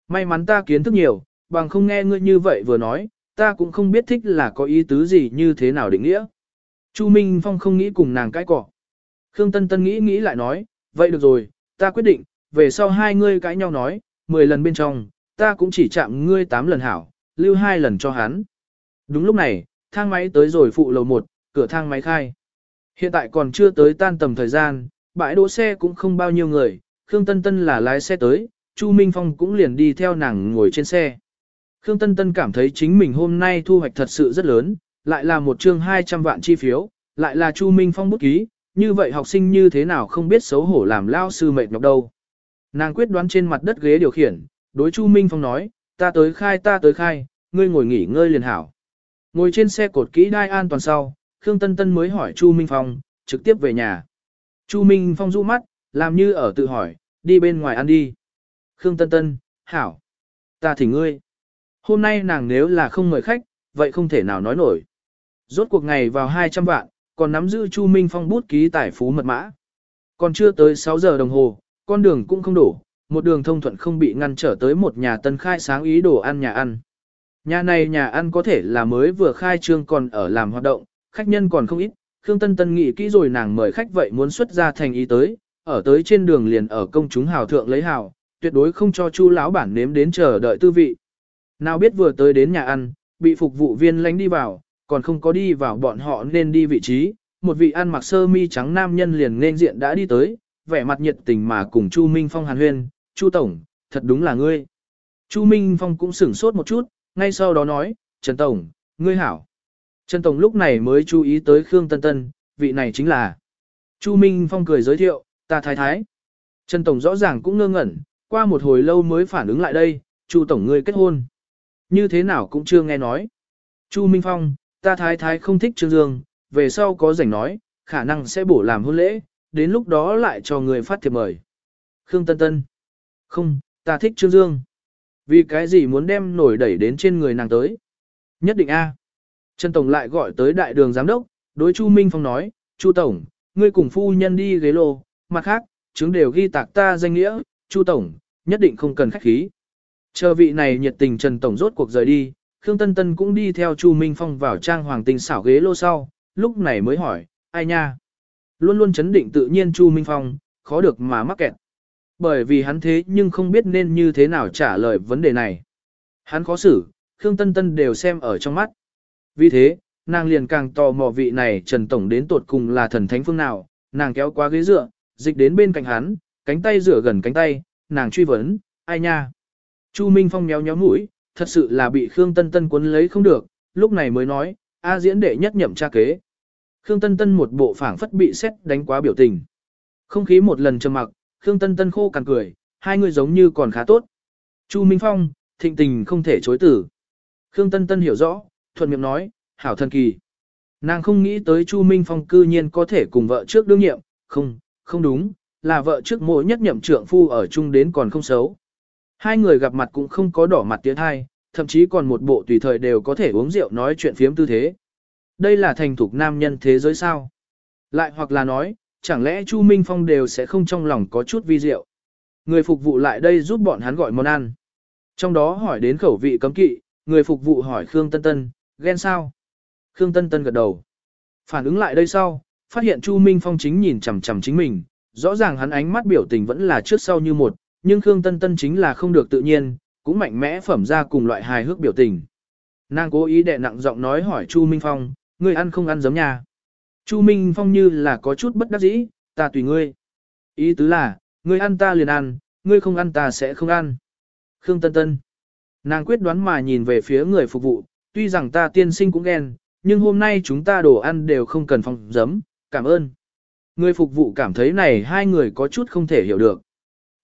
May mắn ta kiến thức nhiều, bằng không nghe ngươi như vậy vừa nói, ta cũng không biết thích là có ý tứ gì như thế nào định nghĩa. Chu Minh Phong không nghĩ cùng nàng cãi cọ. Khương Tân Tân nghĩ nghĩ lại nói, vậy được rồi, ta quyết định, về sau hai ngươi cãi nhau nói, 10 lần bên trong, ta cũng chỉ chạm ngươi 8 lần hảo, lưu hai lần cho hắn. Đúng lúc này, thang máy tới rồi phụ lầu 1, cửa thang máy khai. Hiện tại còn chưa tới tan tầm thời gian, bãi đỗ xe cũng không bao nhiêu người, Khương Tân Tân là lái xe tới, Chu Minh Phong cũng liền đi theo nàng ngồi trên xe. Khương Tân Tân cảm thấy chính mình hôm nay thu hoạch thật sự rất lớn, lại là một chương 200 vạn chi phiếu, lại là Chu Minh Phong bút ký, như vậy học sinh như thế nào không biết xấu hổ làm lao sư mệt nhọc đâu. Nàng quyết đoán trên mặt đất ghế điều khiển, đối Chu Minh Phong nói, ta tới khai ta tới khai, ngươi ngồi nghỉ ngơi liền hảo. Ngồi trên xe cột kỹ đai an toàn sau, Khương Tân Tân mới hỏi Chu Minh Phong, trực tiếp về nhà. Chu Minh Phong du mắt, làm như ở tự hỏi, đi bên ngoài ăn đi. Khương Tân Tân, hảo, ta thỉnh ngươi. Hôm nay nàng nếu là không mời khách, vậy không thể nào nói nổi. Rốt cuộc ngày vào 200 vạn, còn nắm giữ Chu Minh Phong bút ký tài phú mật mã. Còn chưa tới 6 giờ đồng hồ, con đường cũng không đủ, một đường thông thuận không bị ngăn trở tới một nhà tân khai sáng ý đồ ăn nhà ăn. Nhà này nhà ăn có thể là mới vừa khai trương còn ở làm hoạt động, khách nhân còn không ít, Khương Tân Tân nghĩ kỹ rồi nàng mời khách vậy muốn xuất ra thành ý tới, ở tới trên đường liền ở công chúng hào thượng lấy hào, tuyệt đối không cho Chu lão bản nếm đến chờ đợi tư vị. Nào biết vừa tới đến nhà ăn, bị phục vụ viên lánh đi vào, còn không có đi vào bọn họ nên đi vị trí, một vị ăn mặc sơ mi trắng nam nhân liền nên diện đã đi tới, vẻ mặt nhiệt tình mà cùng Chu Minh Phong hàn huyên, Chu Tổng, thật đúng là ngươi. Chu Minh Phong cũng sửng sốt một chút, ngay sau đó nói, Trần Tổng, ngươi hảo. Trần Tổng lúc này mới chú ý tới Khương Tân Tân, vị này chính là. Chu Minh Phong cười giới thiệu, ta thái thái. Trần Tổng rõ ràng cũng ngơ ngẩn, qua một hồi lâu mới phản ứng lại đây, Chu Tổng ngươi kết hôn. Như thế nào cũng chưa nghe nói. Chu Minh Phong, ta thái thái không thích Trương Dương, về sau có rảnh nói, khả năng sẽ bổ làm hôn lễ, đến lúc đó lại cho người phát thiệp mời. Khương Tân Tân. Không, ta thích Trương Dương. Vì cái gì muốn đem nổi đẩy đến trên người nàng tới? Nhất định A. Trần Tổng lại gọi tới đại đường giám đốc, đối Chu Minh Phong nói, Chu Tổng, ngươi cùng phu nhân đi ghế lô, mặt khác, chứng đều ghi tạc ta danh nghĩa, Chu Tổng, nhất định không cần khách khí. Chờ vị này nhiệt tình Trần Tổng rốt cuộc rời đi, Khương Tân Tân cũng đi theo Chu Minh Phong vào trang hoàng tinh xảo ghế lô sau, lúc này mới hỏi, ai nha? Luôn luôn chấn định tự nhiên Chu Minh Phong, khó được mà mắc kẹt. Bởi vì hắn thế nhưng không biết nên như thế nào trả lời vấn đề này. Hắn khó xử, Khương Tân Tân đều xem ở trong mắt. Vì thế, nàng liền càng tò mò vị này Trần Tổng đến tột cùng là thần thánh phương nào, nàng kéo qua ghế dựa, dịch đến bên cạnh hắn, cánh tay rửa gần cánh tay, nàng truy vấn, ai nha? Chu Minh Phong méo méo mũi, thật sự là bị Khương Tân Tân cuốn lấy không được, lúc này mới nói, A diễn đệ nhất nhậm tra kế. Khương Tân Tân một bộ phảng phất bị xét đánh quá biểu tình. Không khí một lần trầm mặc, Khương Tân Tân khô cằn cười, hai người giống như còn khá tốt. Chu Minh Phong, thịnh tình không thể chối tử. Khương Tân Tân hiểu rõ, thuận miệng nói, hảo thần kỳ. Nàng không nghĩ tới Chu Minh Phong cư nhiên có thể cùng vợ trước đương nhiệm, không, không đúng, là vợ trước mỗi nhất nhậm trưởng phu ở chung đến còn không xấu. Hai người gặp mặt cũng không có đỏ mặt tiếng hai, thậm chí còn một bộ tùy thời đều có thể uống rượu nói chuyện phiếm tư thế. Đây là thành thục nam nhân thế giới sao? Lại hoặc là nói, chẳng lẽ Chu Minh Phong đều sẽ không trong lòng có chút vi diệu Người phục vụ lại đây giúp bọn hắn gọi món ăn. Trong đó hỏi đến khẩu vị cấm kỵ, người phục vụ hỏi Khương Tân Tân, ghen sao? Khương Tân Tân gật đầu. Phản ứng lại đây sau, phát hiện Chu Minh Phong chính nhìn chằm chằm chính mình, rõ ràng hắn ánh mắt biểu tình vẫn là trước sau như một, nhưng Khương Tân Tân chính là không được tự nhiên, cũng mạnh mẽ phẩm ra cùng loại hài hước biểu tình. Nàng cố ý đè nặng giọng nói hỏi Chu Minh Phong, ngươi ăn không ăn giống nhà. Chu Minh Phong như là có chút bất đắc dĩ, ta tùy ngươi. Ý tứ là, ngươi ăn ta liền ăn, ngươi không ăn ta sẽ không ăn. Khương Tân Tân. Nàng quyết đoán mà nhìn về phía người phục vụ, tuy rằng ta tiên sinh cũng ghen, nhưng hôm nay chúng ta đồ ăn đều không cần phòng giấm, cảm ơn. Người phục vụ cảm thấy này hai người có chút không thể hiểu được.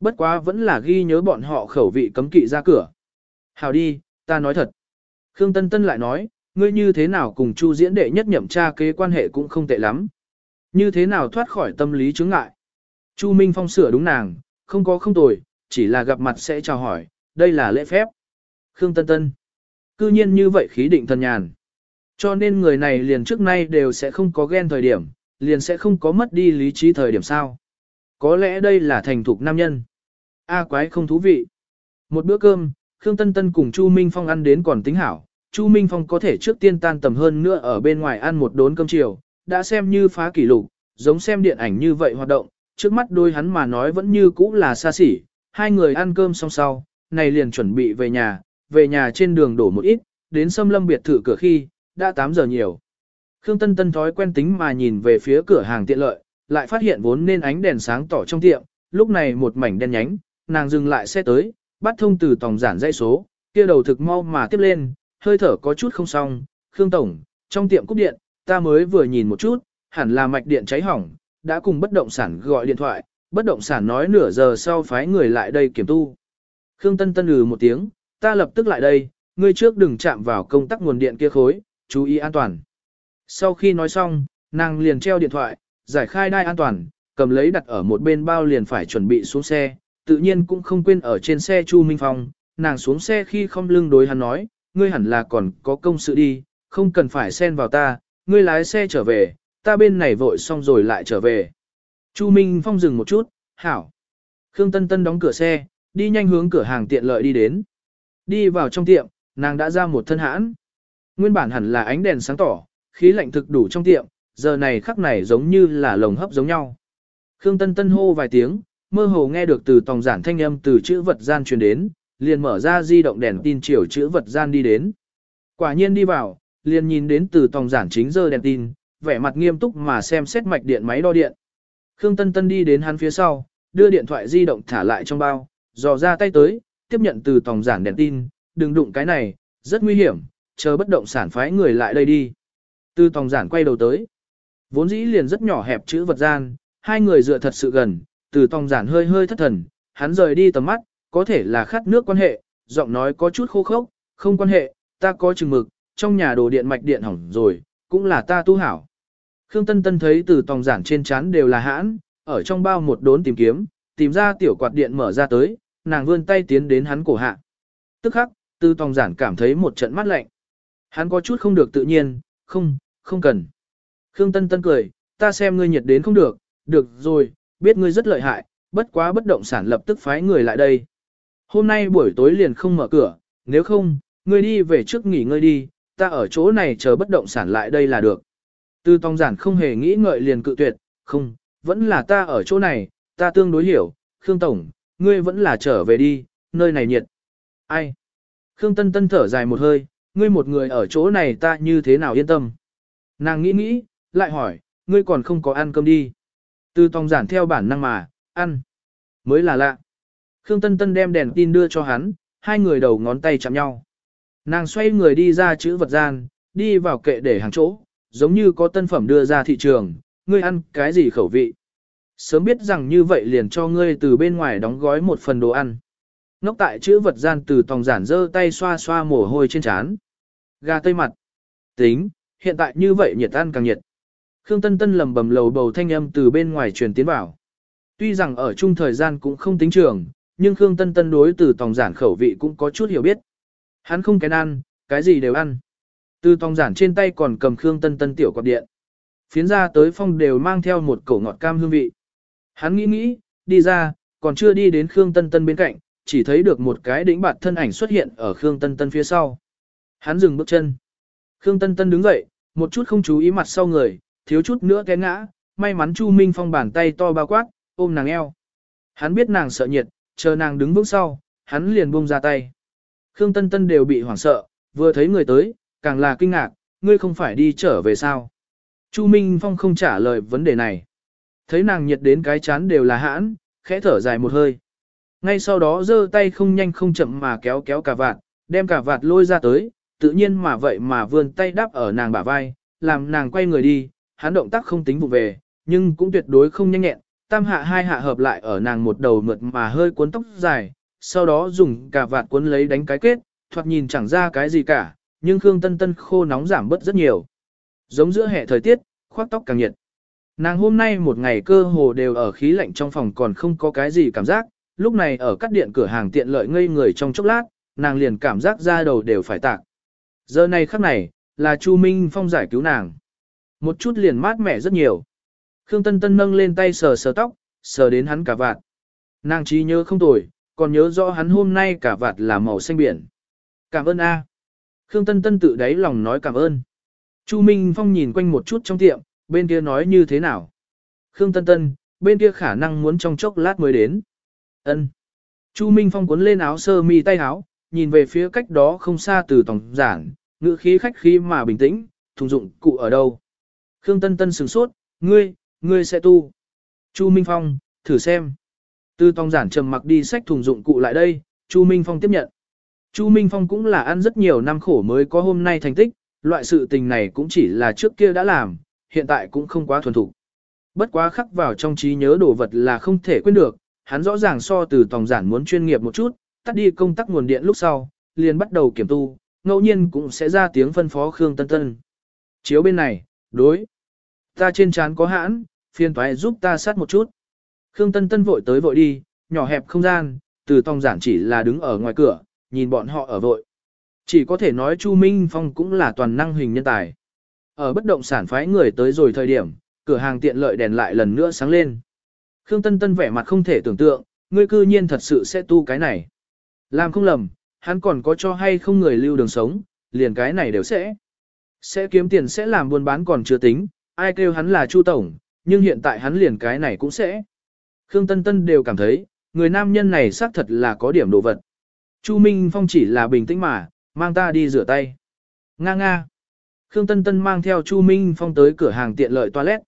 Bất quá vẫn là ghi nhớ bọn họ khẩu vị cấm kỵ ra cửa. Hào đi, ta nói thật. Khương Tân Tân lại nói, ngươi như thế nào cùng Chu diễn đệ nhất nhậm tra kế quan hệ cũng không tệ lắm. Như thế nào thoát khỏi tâm lý chướng ngại. Chu Minh Phong sửa đúng nàng, không có không tồi, chỉ là gặp mặt sẽ chào hỏi, đây là lễ phép. Khương Tân Tân. Cư nhiên như vậy khí định thần nhàn. Cho nên người này liền trước nay đều sẽ không có ghen thời điểm, liền sẽ không có mất đi lý trí thời điểm sao. Có lẽ đây là thành thục nam nhân. A quái không thú vị. Một bữa cơm, Khương Tân Tân cùng Chu Minh Phong ăn đến còn tính hảo. Chu Minh Phong có thể trước tiên tan tầm hơn nữa ở bên ngoài ăn một đốn cơm chiều, đã xem như phá kỷ lục, giống xem điện ảnh như vậy hoạt động, trước mắt đôi hắn mà nói vẫn như cũ là xa xỉ, hai người ăn cơm xong sau, này liền chuẩn bị về nhà, về nhà trên đường đổ một ít, đến xâm lâm biệt thự cửa khi, đã 8 giờ nhiều. Khương Tân Tân thói quen tính mà nhìn về phía cửa hàng tiện lợi, lại phát hiện vốn nên ánh đèn sáng tỏ trong tiệm, lúc này một mảnh đen nhánh, nàng dừng lại xe tới, bắt thông từ tổng giản dãy số, kia đầu thực mau mà tiếp lên, hơi thở có chút không xong, Khương Tổng, trong tiệm cúp điện, ta mới vừa nhìn một chút, hẳn là mạch điện cháy hỏng, đã cùng bất động sản gọi điện thoại, bất động sản nói nửa giờ sau phái người lại đây kiểm tu. Khương Tân Tân ừ một tiếng, ta lập tức lại đây, ngươi trước đừng chạm vào công tắc nguồn điện kia khối, chú ý an toàn. Sau khi nói xong, nàng liền treo điện thoại, giải khai đai an toàn, cầm lấy đặt ở một bên bao liền phải chuẩn bị xuống xe, tự nhiên cũng không quên ở trên xe Chu Minh Phong, nàng xuống xe khi không lưng đối hắn nói, ngươi hẳn là còn có công sự đi, không cần phải xen vào ta, ngươi lái xe trở về, ta bên này vội xong rồi lại trở về. Chu Minh Phong dừng một chút, hảo. Khương Tân Tân đóng cửa xe, đi nhanh hướng cửa hàng tiện lợi đi đến. Đi vào trong tiệm, nàng đã ra một thân hãn. Nguyên bản hẳn là ánh đèn sáng tỏ, khí lạnh thực đủ trong tiệm, giờ này khắc này giống như là lồng hấp giống nhau. Khương Tân Tân hô vài tiếng, mơ hồ nghe được từ tòng giản thanh âm từ chữ vật gian truyền đến, liền mở ra di động đèn tin chiều chữ vật gian đi đến. Quả nhiên đi vào, liền nhìn đến từ tòng giản chính giờ đèn tin, vẻ mặt nghiêm túc mà xem xét mạch điện máy đo điện. Khương Tân Tân đi đến hắn phía sau, đưa điện thoại di động thả lại trong bao, dò ra tay tới, tiếp nhận từ tòng giản đèn tin, đừng đụng cái này, rất nguy hiểm, chờ bất động sản phái người lại đây đi. Từ tòng giản quay đầu tới. Vốn dĩ liền rất nhỏ hẹp chữ vật gian, hai người dựa thật sự gần, từ tòng giản hơi hơi thất thần, hắn rời đi tầm mắt, có thể là khát nước quan hệ, giọng nói có chút khô khốc, không quan hệ, ta có chừng mực, trong nhà đồ điện mạch điện hỏng rồi, cũng là ta tu hảo. Khương Tân Tân thấy từ tòng giản trên chán đều là hãn, ở trong bao một đốn tìm kiếm, tìm ra tiểu quạt điện mở ra tới, nàng vươn tay tiến đến hắn cổ hạ. Tức khắc, từ tòng giản cảm thấy một trận mắt lạnh. Hắn có chút không được tự nhiên, không, không cần. Khương Tân Tân cười, ta xem ngươi nhiệt đến không được, được rồi, biết ngươi rất lợi hại, bất quá bất động sản lập tức phái người lại đây. Hôm nay buổi tối liền không mở cửa, nếu không, ngươi đi về trước nghỉ ngơi đi, ta ở chỗ này chờ bất động sản lại đây là được. Tư Tông giản không hề nghĩ ngợi liền cự tuyệt, không, vẫn là ta ở chỗ này, ta tương đối hiểu, Khương Tổng, ngươi vẫn là trở về đi, nơi này nhiệt. Ai? Khương Tân Tân thở dài một hơi, ngươi một người ở chỗ này ta như thế nào yên tâm. Nàng nghĩ nghĩ, lại hỏi, ngươi còn không có ăn cơm đi. Tư Tông giản theo bản năng mà, ăn. Mới là lạ. Khương Tân Tân đem đèn tin đưa cho hắn, hai người đầu ngón tay chạm nhau. Nàng xoay người đi ra chữ vật gian, đi vào kệ để hàng chỗ, giống như có tân phẩm đưa ra thị trường, ngươi ăn cái gì khẩu vị. Sớm biết rằng như vậy liền cho ngươi từ bên ngoài đóng gói một phần đồ ăn. Nóc tại chữ vật gian từ tòng giản dơ tay xoa xoa mồ hôi trên trán. Gà tây mặt. Tính, hiện tại như vậy nhiệt ăn càng nhiệt. Khương Tân Tân lầm bầm lầu bầu thanh âm từ bên ngoài truyền tiến vào. Tuy rằng ở chung thời gian cũng không tính trường, nhưng Khương Tân Tân đối từ tòng giản khẩu vị cũng có chút hiểu biết. Hắn không kén ăn, cái gì đều ăn. Từ tòng giản trên tay còn cầm Khương Tân Tân tiểu quạt điện. Phiến ra tới phong đều mang theo một cổ ngọt cam hương vị. Hắn nghĩ nghĩ, đi ra, còn chưa đi đến Khương Tân Tân bên cạnh, chỉ thấy được một cái đỉnh bạt thân ảnh xuất hiện ở Khương Tân Tân phía sau. Hắn dừng bước chân. Khương Tân Tân đứng dậy, một chút không chú ý mặt sau người, thiếu chút nữa té ngã, may mắn Chu Minh Phong bàn tay to bao quát, ôm nàng eo. Hắn biết nàng sợ nhiệt, chờ nàng đứng vững sau, hắn liền buông ra tay. Khương Tân Tân đều bị hoảng sợ, vừa thấy người tới, càng là kinh ngạc, ngươi không phải đi trở về sao. Chu Minh Phong không trả lời vấn đề này. Thấy nàng nhiệt đến cái chán đều là hãn, khẽ thở dài một hơi. Ngay sau đó giơ tay không nhanh không chậm mà kéo kéo cả vạt, đem cả vạt lôi ra tới, tự nhiên mà vậy mà vươn tay đáp ở nàng bả vai, làm nàng quay người đi, hắn động tác không tính vụ về, nhưng cũng tuyệt đối không nhanh nhẹn, tam hạ hai hạ hợp lại ở nàng một đầu mượt mà hơi cuốn tóc dài, sau đó dùng cả vạt cuốn lấy đánh cái kết, thoạt nhìn chẳng ra cái gì cả, nhưng Khương Tân Tân khô nóng giảm bớt rất nhiều. Giống giữa hệ thời tiết, khoác tóc càng nhiệt. Nàng hôm nay một ngày cơ hồ đều ở khí lạnh trong phòng còn không có cái gì cảm giác, lúc này ở cắt điện cửa hàng tiện lợi ngây người trong chốc lát, nàng liền cảm giác da đầu đều phải tạc. Giờ này khắc này, là Chu Minh Phong giải cứu nàng. Một chút liền mát mẻ rất nhiều. Khương Tân Tân nâng lên tay sờ sờ tóc, sờ đến hắn cả vạt. Nàng trí nhớ không tồi, còn nhớ rõ hắn hôm nay cả vạt là màu xanh biển. Cảm ơn A. Khương Tân Tân tự đáy lòng nói cảm ơn. Chu Minh Phong nhìn quanh một chút trong tiệm, bên kia nói như thế nào? Khương Tân Tân, bên kia khả năng muốn trong chốc lát mới đến. Ân. Chu Minh Phong cuốn lên áo sơ mi tay áo, nhìn về phía cách đó không xa từ tổng giảng, ngữ khí khách khí mà bình tĩnh, thùng dụng cụ ở đâu. Khương Tân Tân sửng sốt, ngươi, ngươi sẽ tu. Chu Minh Phong, thử xem. Từ Tông giản trầm mặc đi sách thùng dụng cụ lại đây, Chu Minh Phong tiếp nhận. Chu Minh Phong cũng là ăn rất nhiều năm khổ mới có hôm nay thành tích, loại sự tình này cũng chỉ là trước kia đã làm, hiện tại cũng không quá thuần thục. Bất quá khắc vào trong trí nhớ đồ vật là không thể quên được, hắn rõ ràng so từ tòng giản muốn chuyên nghiệp một chút, tắt đi công tắc nguồn điện lúc sau, liền bắt đầu kiểm tu, ngẫu nhiên cũng sẽ ra tiếng phân phó Khương Tân Tân. Chiếu bên này, đối. Ta trên trán có hãn, phiền toái giúp ta sát một chút. Khương Tân Tân vội tới vội đi, nhỏ hẹp không gian, từ tòng giản chỉ là đứng ở ngoài cửa, nhìn bọn họ ở vội. Chỉ có thể nói Chu Minh Phong cũng là toàn năng hình nhân tài. Ở bất động sản phái người tới rồi thời điểm, cửa hàng tiện lợi đèn lại lần nữa sáng lên. Khương Tân Tân vẻ mặt không thể tưởng tượng, ngươi cư nhiên thật sự sẽ tu cái này. Làm không lầm, hắn còn có cho hay không người lưu đường sống, liền cái này đều sẽ. Sẽ kiếm tiền sẽ làm buôn bán còn chưa tính, ai kêu hắn là Chu Tổng, nhưng hiện tại hắn liền cái này cũng sẽ. Khương Tân Tân đều cảm thấy, người nam nhân này xác thật là có điểm đồ vật. Chu Minh Phong chỉ là bình tĩnh mà, mang ta đi rửa tay. Nga nga. Khương Tân Tân mang theo Chu Minh Phong tới cửa hàng tiện lợi toilet.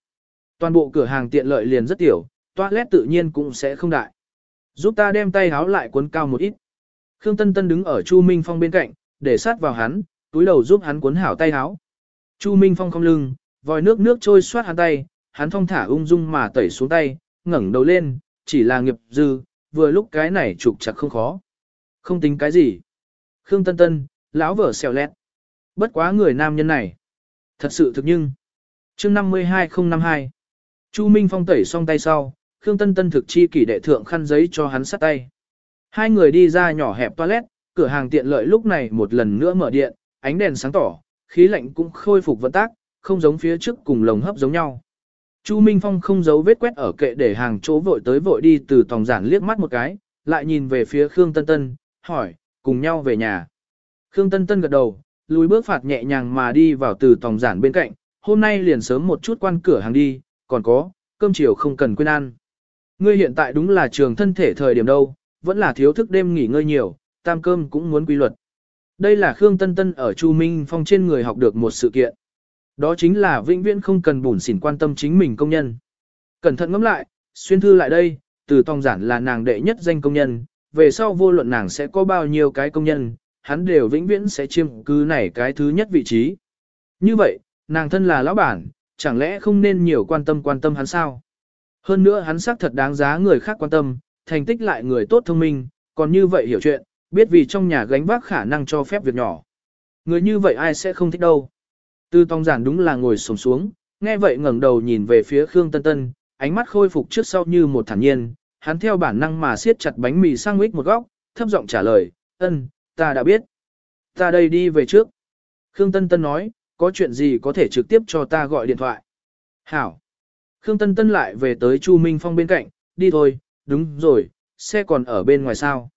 Toàn bộ cửa hàng tiện lợi liền rất tiểu, toilet tự nhiên cũng sẽ không đại. Giúp ta đem tay háo lại cuốn cao một ít. Khương Tân Tân đứng ở Chu Minh Phong bên cạnh, để sát vào hắn, túi đầu giúp hắn cuốn hảo tay háo. Chu Minh Phong không lưng, vòi nước nước trôi xoát hắn tay, hắn thong thả ung dung mà tẩy xuống tay, ngẩng đầu lên, chỉ là nghiệp dư, vừa lúc cái này trục chặt không khó. Không tính cái gì. Khương Tân Tân, lão vở xèo lẹt. Bất quá người nam nhân này. Thật sự thực nhưng. chương 52052. Chu Minh Phong tẩy xong tay sau, Khương Tân Tân thực chi kỷ đệ thượng khăn giấy cho hắn sát tay. Hai người đi ra nhỏ hẹp toilet, cửa hàng tiện lợi lúc này một lần nữa mở điện, ánh đèn sáng tỏ, khí lạnh cũng khôi phục vận tác, không giống phía trước cùng lồng hấp giống nhau. Chu Minh Phong không giấu vết quét ở kệ để hàng chỗ vội tới vội đi từ tòng giản liếc mắt một cái, lại nhìn về phía Khương Tân Tân, hỏi, cùng nhau về nhà. Khương Tân Tân gật đầu, lùi bước phạt nhẹ nhàng mà đi vào từ tòng giản bên cạnh, hôm nay liền sớm một chút quan cửa hàng đi, còn có, cơm chiều không cần quên ăn. Ngươi hiện tại đúng là trường thân thể thời điểm đâu, vẫn là thiếu thức đêm nghỉ ngơi nhiều, tam cơm cũng muốn quy luật. Đây là Khương Tân Tân ở Chu Minh Phong trên người học được một sự kiện. Đó chính là vĩnh viễn không cần bùn xỉn quan tâm chính mình công nhân. Cẩn thận ngẫm lại, xuyên thư lại đây, từ tòng giản là nàng đệ nhất danh công nhân, về sau vô luận nàng sẽ có bao nhiêu cái công nhân, hắn đều vĩnh viễn sẽ chiêm cứ này cái thứ nhất vị trí. Như vậy, nàng thân là lão bản, chẳng lẽ không nên nhiều quan tâm quan tâm hắn sao? Hơn nữa hắn xác thật đáng giá người khác quan tâm, thành tích lại người tốt thông minh, còn như vậy hiểu chuyện, biết vì trong nhà gánh vác khả năng cho phép việc nhỏ. Người như vậy ai sẽ không thích đâu. Tư tông giản đúng là ngồi sồm xuống, nghe vậy ngẩng đầu nhìn về phía Khương Tân Tân, ánh mắt khôi phục trước sau như một thản nhiên, hắn theo bản năng mà siết chặt bánh mì sang sandwich một góc, thấp giọng trả lời, ân, ta đã biết. Ta đây đi về trước. Khương Tân Tân nói, có chuyện gì có thể trực tiếp cho ta gọi điện thoại. Hảo. Khương Tân Tân lại về tới Chu Minh Phong bên cạnh, đi thôi, đúng rồi, xe còn ở bên ngoài sao.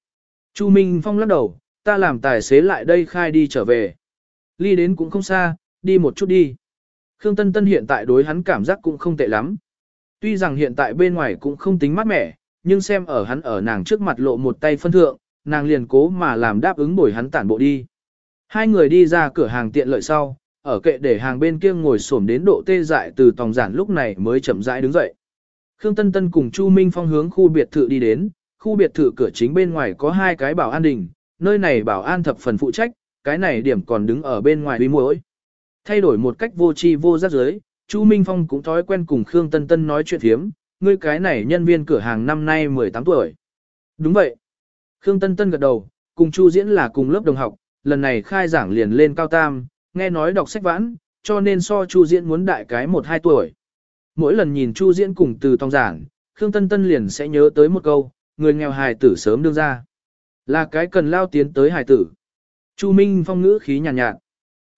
Chu Minh Phong lắc đầu, ta làm tài xế lại đây khai đi trở về. Ly đến cũng không xa, đi một chút đi. Khương Tân Tân hiện tại đối hắn cảm giác cũng không tệ lắm. Tuy rằng hiện tại bên ngoài cũng không tính mát mẻ, nhưng xem ở hắn ở nàng trước mặt lộ một tay phân thượng, nàng liền cố mà làm đáp ứng bồi hắn tản bộ đi. Hai người đi ra cửa hàng tiện lợi sau, ở kệ để hàng bên kia ngồi xổm đến độ tê dại từ tòng giản lúc này mới chậm rãi đứng dậy. Khương Tân Tân cùng Chu Minh Phong hướng khu biệt thự đi đến, khu biệt thự cửa chính bên ngoài có hai cái bảo an đình, nơi này bảo an thập phần phụ trách, cái này điểm còn đứng ở bên ngoài uy muội. Thay đổi một cách vô tri vô giác giới, Chu Minh Phong cũng thói quen cùng Khương Tân Tân nói chuyện thiếm, ngươi cái này nhân viên cửa hàng năm nay 18 tuổi. Đúng vậy. Khương Tân Tân gật đầu, cùng Chu Diễn là cùng lớp đồng học, lần này khai giảng liền lên cao tam, nghe nói đọc sách vãn, cho nên so Chu Diễn muốn đại cái 1-2 tuổi. Mỗi lần nhìn Chu Diễn cùng từ tòng giảng, Khương Tân Tân liền sẽ nhớ tới một câu, người nghèo hài tử sớm đương ra. Là cái cần lao tiến tới hài tử. Chu Minh Phong ngữ khí nhàn nhạt, nhạt.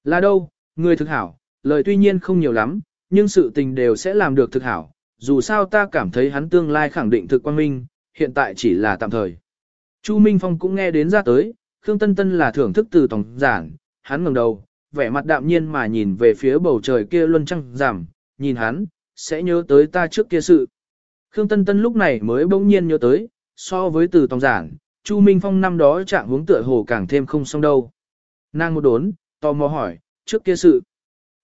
Là đâu, người thực hảo, lời tuy nhiên không nhiều lắm, nhưng sự tình đều sẽ làm được thực hảo. Dù sao ta cảm thấy hắn tương lai khẳng định thực quan minh, hiện tại chỉ là tạm thời. Chu Minh Phong cũng nghe đến ra tới, Khương Tân Tân là thưởng thức từ tổng giảng, hắn ngẩng đầu, vẻ mặt đạm nhiên mà nhìn về phía bầu trời kia luân trăng giảm, nhìn hắn, sẽ nhớ tới ta trước kia sự. Khương Tân Tân lúc này mới bỗng nhiên nhớ tới, so với từ tòng giản, Chu Minh Phong năm đó trạng hướng tựa hồ càng thêm không xong đâu. Nàng một đốn, tò mò hỏi, trước kia sự.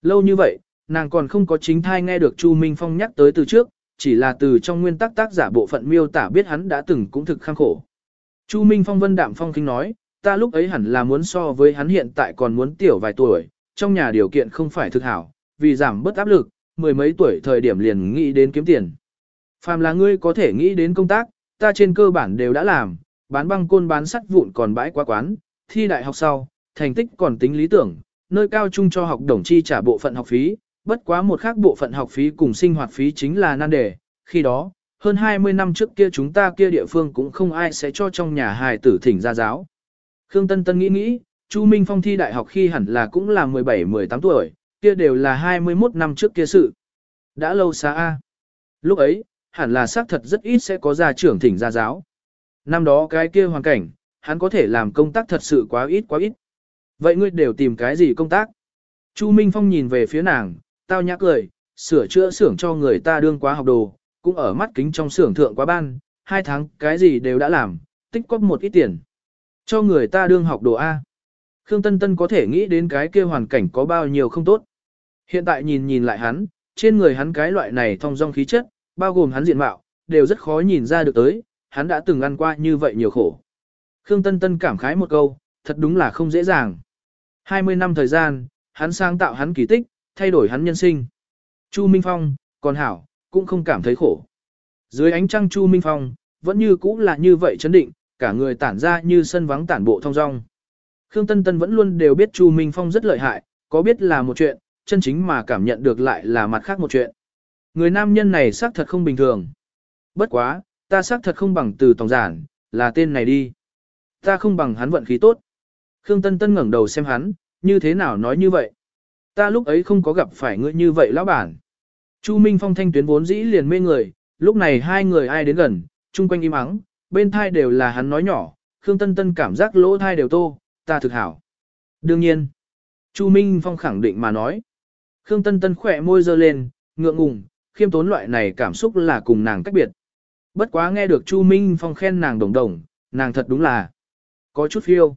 Lâu như vậy, nàng còn không có chính thai nghe được Chu Minh Phong nhắc tới từ trước, chỉ là từ trong nguyên tắc tác giả bộ phận miêu tả biết hắn đã từng cũng thực khăng khổ. Chu Minh Phong vân đạm phong kinh nói, ta lúc ấy hẳn là muốn so với hắn hiện tại còn muốn tiểu vài tuổi, trong nhà điều kiện không phải thực hảo, vì giảm bớt áp lực, mười mấy tuổi thời điểm liền nghĩ đến kiếm tiền. Phàm là ngươi có thể nghĩ đến công tác, ta trên cơ bản đều đã làm, bán băng côn bán sắt vụn còn bãi quá quán, thi đại học sau, thành tích còn tính lý tưởng, nơi cao trung cho học đồng chi trả bộ phận học phí, bất quá một khác bộ phận học phí cùng sinh hoạt phí chính là nan đề, khi đó, hơn 20 năm trước kia chúng ta kia địa phương cũng không ai sẽ cho trong nhà hài tử thỉnh ra giáo. Khương Tân Tân nghĩ nghĩ, Chu Minh Phong thi đại học khi hẳn là cũng là 17-18 tuổi, kia đều là 21 năm trước kia sự. Đã lâu xa a. Lúc ấy, hẳn là xác thật rất ít sẽ có gia trưởng thỉnh gia giáo. Năm đó cái kia hoàn cảnh, hắn có thể làm công tác thật sự quá ít quá ít. Vậy ngươi đều tìm cái gì công tác? Chu Minh Phong nhìn về phía nàng, tao nhã cười, sửa chữa xưởng cho người ta đương quá học đồ, cũng ở mắt kính trong xưởng thượng quá ban, hai tháng cái gì đều đã làm, tích cóp một ít tiền. Cho người ta đương học đồ A. Khương Tân Tân có thể nghĩ đến cái kia hoàn cảnh có bao nhiêu không tốt. Hiện tại nhìn nhìn lại hắn, trên người hắn cái loại này thong dong khí chất, bao gồm hắn diện mạo, đều rất khó nhìn ra được tới, hắn đã từng ăn qua như vậy nhiều khổ. Khương Tân Tân cảm khái một câu, thật đúng là không dễ dàng. 20 năm thời gian, hắn sáng tạo hắn kỳ tích, thay đổi hắn nhân sinh. Chu Minh Phong, còn hảo, cũng không cảm thấy khổ. Dưới ánh trăng Chu Minh Phong, vẫn như cũ là như vậy chấn định, cả người tản ra như sân vắng tản bộ thong dong. Khương Tân Tân vẫn luôn đều biết Chu Minh Phong rất lợi hại, có biết là một chuyện, chân chính mà cảm nhận được lại là mặt khác một chuyện. Người nam nhân này xác thật không bình thường. Bất quá, ta xác thật không bằng từ tổng giản, là tên này đi. Ta không bằng hắn vận khí tốt. Khương Tân Tân ngẩng đầu xem hắn, như thế nào nói như vậy. Ta lúc ấy không có gặp phải ngươi như vậy lão bản. Chu Minh Phong thanh tuyến vốn dĩ liền mê người, lúc này hai người ai đến gần, chung quanh im ắng, bên thai đều là hắn nói nhỏ, Khương Tân Tân cảm giác lỗ thai đều tô, ta thực hảo. Đương nhiên, Chu Minh Phong khẳng định mà nói. Khương Tân Tân khỏe môi dơ lên, ngượng ngùng, khiêm tốn loại này cảm xúc là cùng nàng cách biệt. Bất quá nghe được Chu Minh Phong khen nàng đồng đồng, nàng thật đúng là có chút phiêu.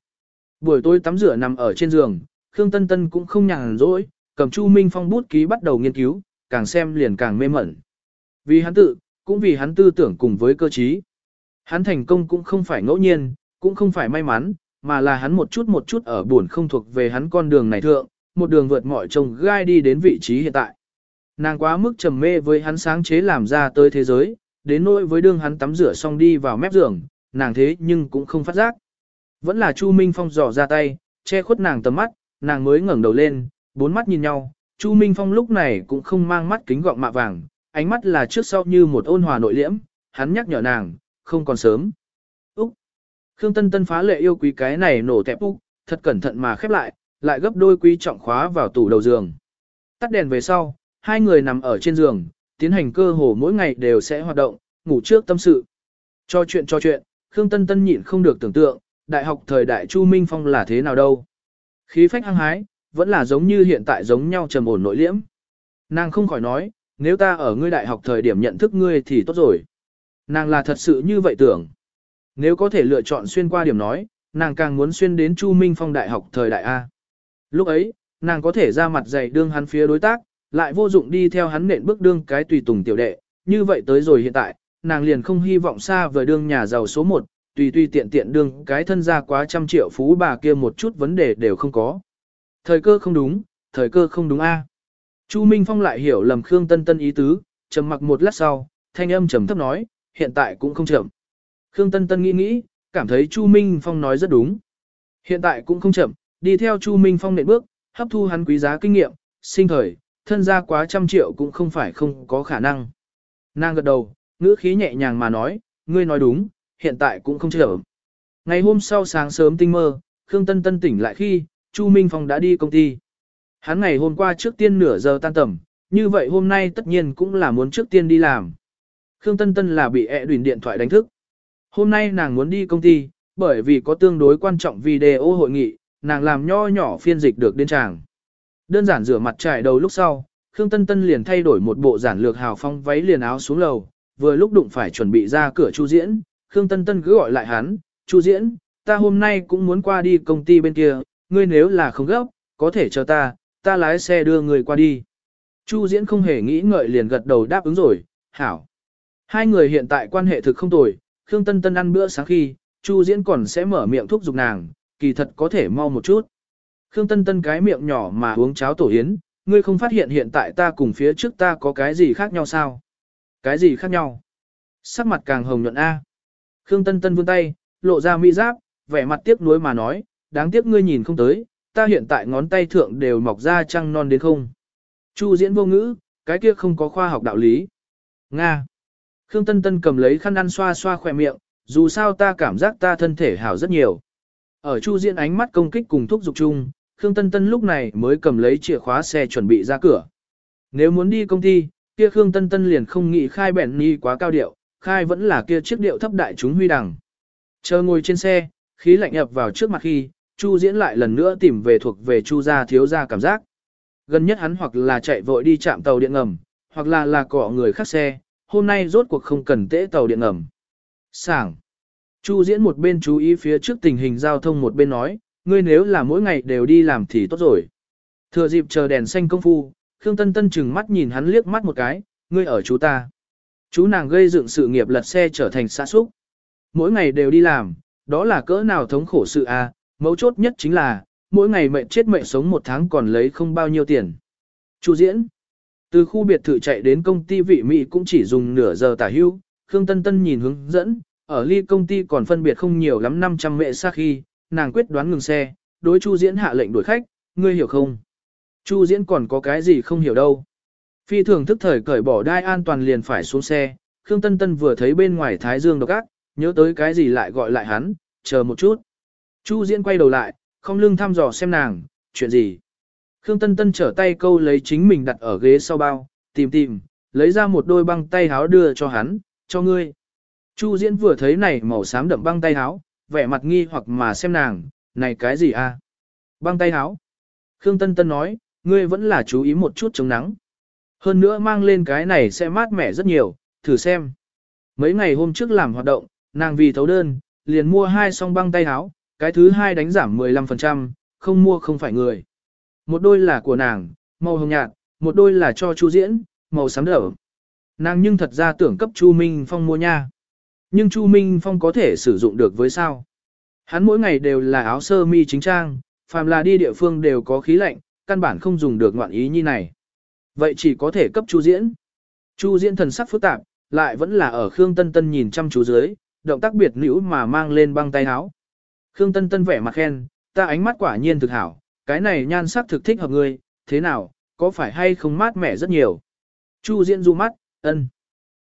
Buổi tối tắm rửa nằm ở trên giường, Khương Tân Tân cũng không nhàn rỗi, cầm Chu Minh Phong bút ký bắt đầu nghiên cứu, càng xem liền càng mê mẩn. Vì hắn tự, cũng vì hắn tư tưởng cùng với cơ trí. Hắn thành công cũng không phải ngẫu nhiên, cũng không phải may mắn, mà là hắn một chút một chút ở buồn không thuộc về hắn con đường này thượng, một đường vượt mọi trông gai đi đến vị trí hiện tại. Nàng quá mức trầm mê với hắn sáng chế làm ra tới thế giới, đến nỗi với đương hắn tắm rửa xong đi vào mép giường, nàng thế nhưng cũng không phát giác. Vẫn là Chu Minh Phong dò ra tay, che khuất nàng tầm mắt, nàng mới ngẩng đầu lên, bốn mắt nhìn nhau, Chu Minh Phong lúc này cũng không mang mắt kính gọng mạ vàng, ánh mắt là trước sau như một ôn hòa nội liễm, hắn nhắc nhở nàng, không còn sớm. Úc! Khương Tân Tân phá lệ yêu quý cái này nổ tẹp Úc, thật cẩn thận mà khép lại, lại gấp đôi quý trọng khóa vào tủ đầu giường. Tắt đèn về sau, hai người nằm ở trên giường, tiến hành cơ hồ mỗi ngày đều sẽ hoạt động, ngủ trước tâm sự. Cho chuyện cho chuyện, Khương Tân Tân nhịn không được tưởng tượng, đại học thời đại Chu Minh Phong là thế nào đâu. Khí phách hăng hái, vẫn là giống như hiện tại giống nhau trầm ổn nội liễm. Nàng không khỏi nói, nếu ta ở ngươi đại học thời điểm nhận thức ngươi thì tốt rồi. Nàng là thật sự như vậy tưởng. Nếu có thể lựa chọn xuyên qua điểm nói, nàng càng muốn xuyên đến Chu Minh Phong đại học thời đại A. Lúc ấy, nàng có thể ra mặt dày đương hắn phía đối tác, lại vô dụng đi theo hắn nện bước đương cái tùy tùng tiểu đệ. Như vậy tới rồi hiện tại, nàng liền không hy vọng xa vời đương nhà giàu số 1, tùy tùy tiện tiện đương cái thân gia quá trăm triệu phú bà kia một chút vấn đề đều không có. Thời cơ không đúng, thời cơ không đúng a. Chu Minh Phong lại hiểu lầm Khương Tân Tân ý tứ, trầm mặc một lát sau, thanh âm trầm thấp nói, hiện tại cũng không chậm. Khương Tân Tân nghĩ nghĩ, cảm thấy Chu Minh Phong nói rất đúng. Hiện tại cũng không chậm, đi theo Chu Minh Phong nện bước, hấp thu hắn quý giá kinh nghiệm, sinh thời, thân gia quá trăm triệu cũng không phải không có khả năng. Nàng gật đầu, ngữ khí nhẹ nhàng mà nói, ngươi nói đúng, hiện tại cũng không chậm. Ngày hôm sau sáng sớm tinh mơ, Khương Tân Tân tỉnh lại khi, Chu Minh Phong đã đi công ty. Hắn ngày hôm qua trước tiên nửa giờ tan tầm, như vậy hôm nay tất nhiên cũng là muốn trước tiên đi làm. Khương Tân Tân là bị ẹ đùn điện thoại đánh thức. Hôm nay nàng muốn đi công ty, bởi vì có tương đối quan trọng video hội nghị, nàng làm nho nhỏ phiên dịch được đến tràng. Đơn giản rửa mặt trải đầu lúc sau, Khương Tân Tân liền thay đổi một bộ giản lược hào phong váy liền áo xuống lầu, vừa lúc đụng phải chuẩn bị ra cửa Chu Diễn, Khương Tân Tân cứ gọi lại hắn, Chu Diễn, ta hôm nay cũng muốn qua đi công ty bên kia, ngươi nếu là không gấp, có thể chờ ta, ta lái xe đưa người qua đi. Chu Diễn không hề nghĩ ngợi liền gật đầu đáp ứng rồi, hảo. Hai người hiện tại quan hệ thực không tồi, Khương Tân Tân ăn bữa sáng khi, Chu Diễn còn sẽ mở miệng thúc giục nàng, kỳ thật có thể mau một chút. Khương Tân Tân cái miệng nhỏ mà uống cháo tổ yến, ngươi không phát hiện hiện tại ta cùng phía trước ta có cái gì khác nhau sao? Cái gì khác nhau? Sắc mặt càng hồng nhuận A. Khương Tân Tân vươn tay, lộ ra mỹ giáp, vẻ mặt tiếc nuối mà nói, đáng tiếc ngươi nhìn không tới, ta hiện tại ngón tay thượng đều mọc ra trăng non đến không. Chu diễn vô ngữ, cái kia không có khoa học đạo lý. Nga. Khương Tân Tân cầm lấy khăn ăn xoa xoa khỏe miệng, dù sao ta cảm giác ta thân thể hảo rất nhiều. Ở Chu diễn ánh mắt công kích cùng thúc dục chung, Khương Tân Tân lúc này mới cầm lấy chìa khóa xe chuẩn bị ra cửa. Nếu muốn đi công ty, kia Khương Tân Tân liền không nghĩ khai bẻn ni quá cao điệu, khai vẫn là kia chiếc điệu thấp đại chúng huy đằng. Chờ ngồi trên xe, khí lạnh ập vào trước mặt khi, Chu diễn lại lần nữa tìm về thuộc về Chu gia thiếu gia cảm giác. Gần nhất hắn hoặc là chạy vội đi chạm tàu điện ngầm, hoặc là là cọ người khác xe, hôm nay rốt cuộc không cần tễ tàu điện ngầm. Sảng. Chu diễn một bên chú ý phía trước tình hình giao thông một bên nói, ngươi nếu là mỗi ngày đều đi làm thì tốt rồi. Thừa dịp chờ đèn xanh công phu, Khương Tân Tân chừng mắt nhìn hắn liếc mắt một cái, ngươi ở chú ta. Chú nàng gây dựng sự nghiệp lật xe trở thành xã súc. Mỗi ngày đều đi làm, đó là cỡ nào thống khổ sự à, mấu chốt nhất chính là, mỗi ngày mệnh chết mệnh sống một tháng còn lấy không bao nhiêu tiền. Chu diễn. Từ khu biệt thự chạy đến công ty vị Mỹ cũng chỉ dùng nửa giờ tả hưu, Khương Tân Tân nhìn hướng dẫn, ở ly công ty còn phân biệt không nhiều lắm 500 mệ xa khi, nàng quyết đoán ngừng xe, đối Chu diễn hạ lệnh đuổi khách, ngươi hiểu không? Chu diễn còn có cái gì không hiểu đâu. Phi thường thức thời cởi bỏ đai an toàn liền phải xuống xe, Khương Tân Tân vừa thấy bên ngoài Thái Dương độc ác, nhớ tới cái gì lại gọi lại hắn, chờ một chút. Chu diễn quay đầu lại, không lưng thăm dò xem nàng, chuyện gì. Khương Tân Tân trở tay câu lấy chính mình đặt ở ghế sau bao, tìm tìm, lấy ra một đôi băng tay háo đưa cho hắn, cho ngươi. Chu diễn vừa thấy này màu xám đậm băng tay háo, vẻ mặt nghi hoặc mà xem nàng, này cái gì a? Băng tay háo. Khương Tân Tân nói, ngươi vẫn là chú ý một chút chống nắng. Hơn nữa mang lên cái này sẽ mát mẻ rất nhiều, thử xem. Mấy ngày hôm trước làm hoạt động, nàng vì thấu đơn, liền mua hai song băng tay áo, cái thứ hai đánh giảm 15%, không mua không phải người. Một đôi là của nàng, màu hồng nhạt, một đôi là cho Chu Diễn, màu xám đỏ. Nàng nhưng thật ra tưởng cấp Chu Minh Phong mua nha. Nhưng Chu Minh Phong có thể sử dụng được với sao? Hắn mỗi ngày đều là áo sơ mi chính trang, phàm là đi địa phương đều có khí lạnh, căn bản không dùng được ngoạn ý như này. Vậy chỉ có thể cấp Chu Diễn. Chu Diễn thần sắc phức tạp, lại vẫn là ở Khương Tân Tân nhìn chăm chú dưới, động tác biệt nữ mà mang lên băng tay áo. Khương Tân Tân vẻ mặt khen, ta ánh mắt quả nhiên thực hảo, cái này nhan sắc thực thích hợp ngươi, thế nào, có phải hay không mát mẻ rất nhiều. Chu Diễn du mắt, ân.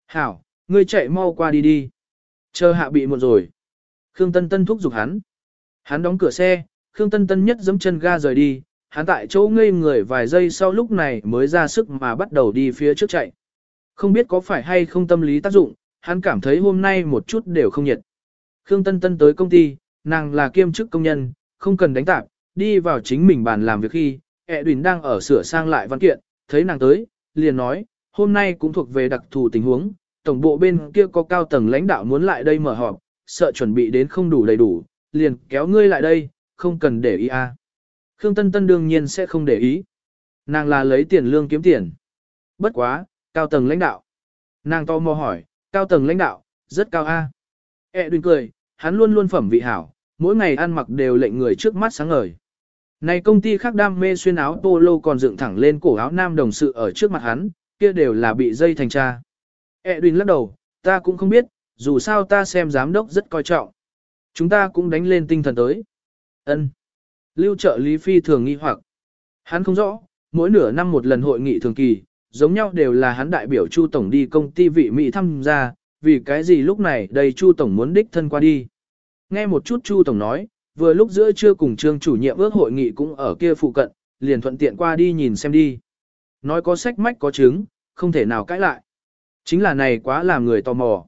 Hảo, ngươi chạy mau qua đi đi. Chờ hạ bị một rồi. Khương Tân Tân thúc giục hắn. Hắn đóng cửa xe, Khương Tân Tân nhất giẫm chân ga rời đi, hắn tại chỗ ngây người vài giây sau lúc này mới ra sức mà bắt đầu đi phía trước chạy. Không biết có phải hay không tâm lý tác dụng, hắn cảm thấy hôm nay một chút đều không nhiệt. Khương Tân Tân tới công ty, nàng là kiêm chức công nhân, không cần đánh tạp, đi vào chính mình bàn làm việc khi, ẹ đùn đang ở sửa sang lại văn kiện, thấy nàng tới, liền nói, hôm nay cũng thuộc về đặc thù tình huống, tổng bộ bên kia có cao tầng lãnh đạo muốn lại đây mở họp, sợ chuẩn bị đến không đủ đầy đủ, liền kéo ngươi lại đây, không cần để ý à. Khương Tân Tân đương nhiên sẽ không để ý. Nàng là lấy tiền lương kiếm tiền. Bất quá, cao tầng lãnh đạo. Nàng to mò hỏi, cao tầng lãnh đạo, rất cao a. E đuyên cười, hắn luôn luôn phẩm vị hảo, mỗi ngày ăn mặc đều lệnh người trước mắt sáng ngời. Này công ty khác đam mê xuyên áo polo còn dựng thẳng lên cổ áo nam đồng sự ở trước mặt hắn, kia đều là bị dây thành cha. E đuyên lắc đầu, ta cũng không biết, dù sao ta xem giám đốc rất coi trọng. Chúng ta cũng đánh lên tinh thần tới. Ân. Lưu trợ lý phi thường nghi hoặc. Hắn không rõ, mỗi nửa năm một lần hội nghị thường kỳ, giống nhau đều là hắn đại biểu Chu Tổng đi công ty vị Mỹ thăm gia, vì cái gì lúc này đây Chu Tổng muốn đích thân qua đi. Nghe một chút Chu Tổng nói, vừa lúc giữa trưa cùng trương chủ nhiệm ước hội nghị cũng ở kia phụ cận, liền thuận tiện qua đi nhìn xem đi. Nói có sách mách có chứng, không thể nào cãi lại. Chính là này quá làm người tò mò.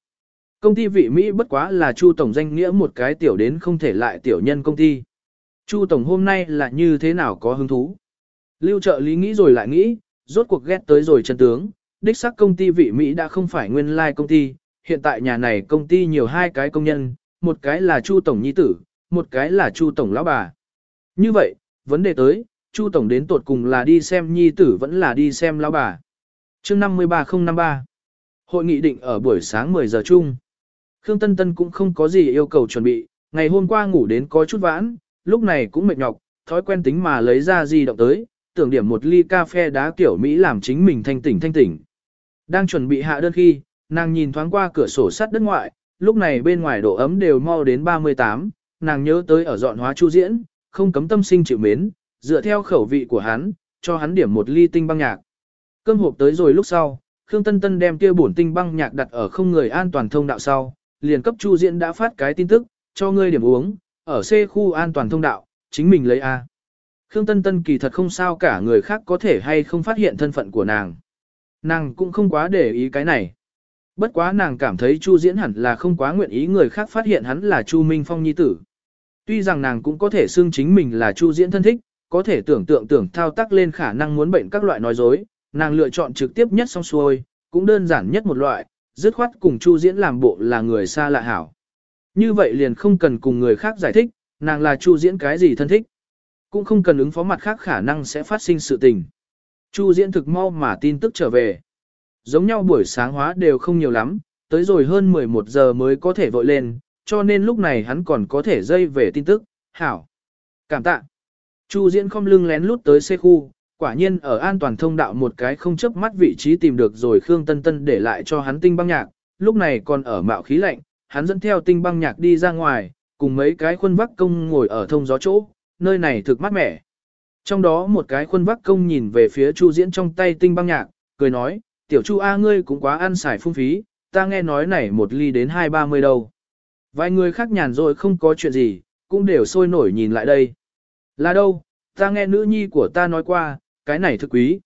Công ty vị Mỹ bất quá là Chu Tổng danh nghĩa một cái tiểu đến không thể lại tiểu nhân công ty. Chu Tổng hôm nay là như thế nào có hứng thú? Lưu trợ lý nghĩ rồi lại nghĩ, rốt cuộc ghét tới rồi chân tướng, đích xác công ty vị Mỹ đã không phải nguyên lai like công ty, hiện tại nhà này công ty nhiều hai cái công nhân, một cái là Chu Tổng Nhi Tử, một cái là Chu Tổng Lão Bà. Như vậy, vấn đề tới, Chu Tổng đến tột cùng là đi xem Nhi Tử vẫn là đi xem Lão Bà. chương 53053 Hội nghị định ở buổi sáng 10 giờ chung. Khương Tân Tân cũng không có gì yêu cầu chuẩn bị, ngày hôm qua ngủ đến có chút vãn, lúc này cũng mệt nhọc, thói quen tính mà lấy ra di động tới, tưởng điểm một ly cà phê đá kiểu Mỹ làm chính mình thanh tỉnh thanh tỉnh. Đang chuẩn bị hạ đơn khi, nàng nhìn thoáng qua cửa sổ sắt đất ngoại, lúc này bên ngoài độ ấm đều mau đến 38, nàng nhớ tới ở dọn hóa chu diễn, không cấm tâm sinh chịu mến, dựa theo khẩu vị của hắn, cho hắn điểm một ly tinh băng nhạc. Cơm hộp tới rồi lúc sau, Khương Tân Tân đem kia bổn tinh băng nhạc đặt ở không người an toàn thông đạo sau, liền cấp Chu Diễn đã phát cái tin tức, cho ngươi điểm uống, ở C khu an toàn thông đạo, chính mình lấy A. Khương Tân Tân kỳ thật không sao cả người khác có thể hay không phát hiện thân phận của nàng. Nàng cũng không quá để ý cái này. Bất quá nàng cảm thấy Chu Diễn hẳn là không quá nguyện ý người khác phát hiện hắn là Chu Minh Phong nhi tử. Tuy rằng nàng cũng có thể xưng chính mình là Chu Diễn thân thích, có thể tưởng tượng tưởng thao tác lên khả năng muốn bệnh các loại nói dối, nàng lựa chọn trực tiếp nhất song xuôi, cũng đơn giản nhất một loại, dứt khoát cùng Chu Diễn làm bộ là người xa lạ hảo. Như vậy liền không cần cùng người khác giải thích, nàng là Chu Diễn cái gì thân thích. Cũng không cần ứng phó mặt khác khả năng sẽ phát sinh sự tình. Chu Diễn thực mau mà tin tức trở về. Giống nhau buổi sáng hóa đều không nhiều lắm, tới rồi hơn 11 giờ mới có thể vội lên, cho nên lúc này hắn còn có thể dây về tin tức, hảo. Cảm tạ. Chu Diễn không lưng lén lút tới xe khu, quả nhiên ở an toàn thông đạo một cái không chấp mắt vị trí tìm được rồi Khương Tân Tân để lại cho hắn tinh băng nhạc, lúc này còn ở mạo khí lạnh, hắn dẫn theo tinh băng nhạc đi ra ngoài, cùng mấy cái khuôn vắc công ngồi ở thông gió chỗ, nơi này thực mát mẻ. Trong đó một cái khuôn vắc công nhìn về phía Chu Diễn trong tay tinh băng nhạc, cười nói, tiểu Chu A ngươi cũng quá ăn xài phung phí, ta nghe nói này một ly đến hai ba mươi đâu. Vài người khác nhàn rồi không có chuyện gì, cũng đều sôi nổi nhìn lại đây. Là đâu, ta nghe nữ nhi của ta nói qua, cái này thực quý.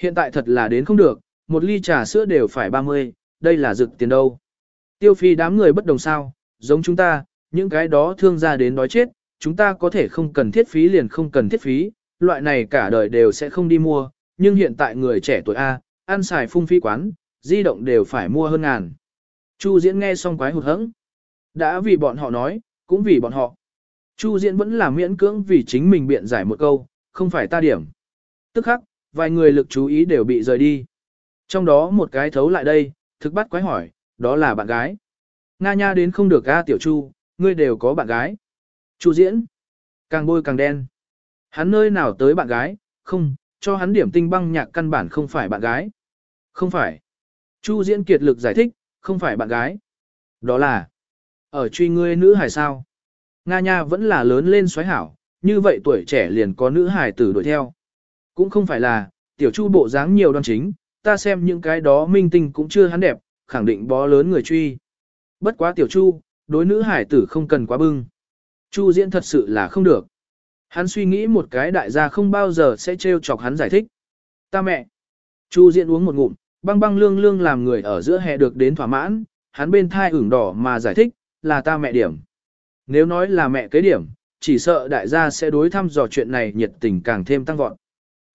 Hiện tại thật là đến không được, một ly trà sữa đều phải 30, đây là rực tiền đâu. Tiêu phi đám người bất đồng sao, giống chúng ta, những cái đó thương ra đến đói chết, chúng ta có thể không cần thiết phí liền không cần thiết phí, loại này cả đời đều sẽ không đi mua, nhưng hiện tại người trẻ tuổi A, ăn xài phung phí quán, di động đều phải mua hơn ngàn. Chu diễn nghe xong quái hụt hẫng. Đã vì bọn họ nói, cũng vì bọn họ. Chu diễn vẫn là miễn cưỡng vì chính mình biện giải một câu, không phải ta điểm. Tức khắc, vài người lực chú ý đều bị rời đi. Trong đó một cái thấu lại đây, thực bắt quái hỏi, đó là bạn gái. Nga nha đến không được ga tiểu chu, ngươi đều có bạn gái. Chu diễn, càng bôi càng đen. Hắn nơi nào tới bạn gái, không, cho hắn điểm tinh băng nhạc căn bản không phải bạn gái. Không phải. Chu diễn kiệt lực giải thích, không phải bạn gái. Đó là, ở truy ngươi nữ hài sao. Nga nha vẫn là lớn lên xoáy hảo, như vậy tuổi trẻ liền có nữ hài tử đuổi theo. Cũng không phải là, tiểu chu bộ dáng nhiều đoan chính, ta xem những cái đó minh tinh cũng chưa hắn đẹp, khẳng định bó lớn người truy. Bất quá tiểu chu, đối nữ hải tử không cần quá bưng. Chu diễn thật sự là không được. Hắn suy nghĩ một cái đại gia không bao giờ sẽ trêu chọc hắn giải thích. Ta mẹ. Chu diễn uống một ngụm, băng băng lương lương làm người ở giữa hè được đến thỏa mãn, hắn bên thai ửng đỏ mà giải thích, là ta mẹ điểm. Nếu nói là mẹ kế điểm, chỉ sợ đại gia sẽ đối thăm dò chuyện này nhiệt tình càng thêm tăng vọt.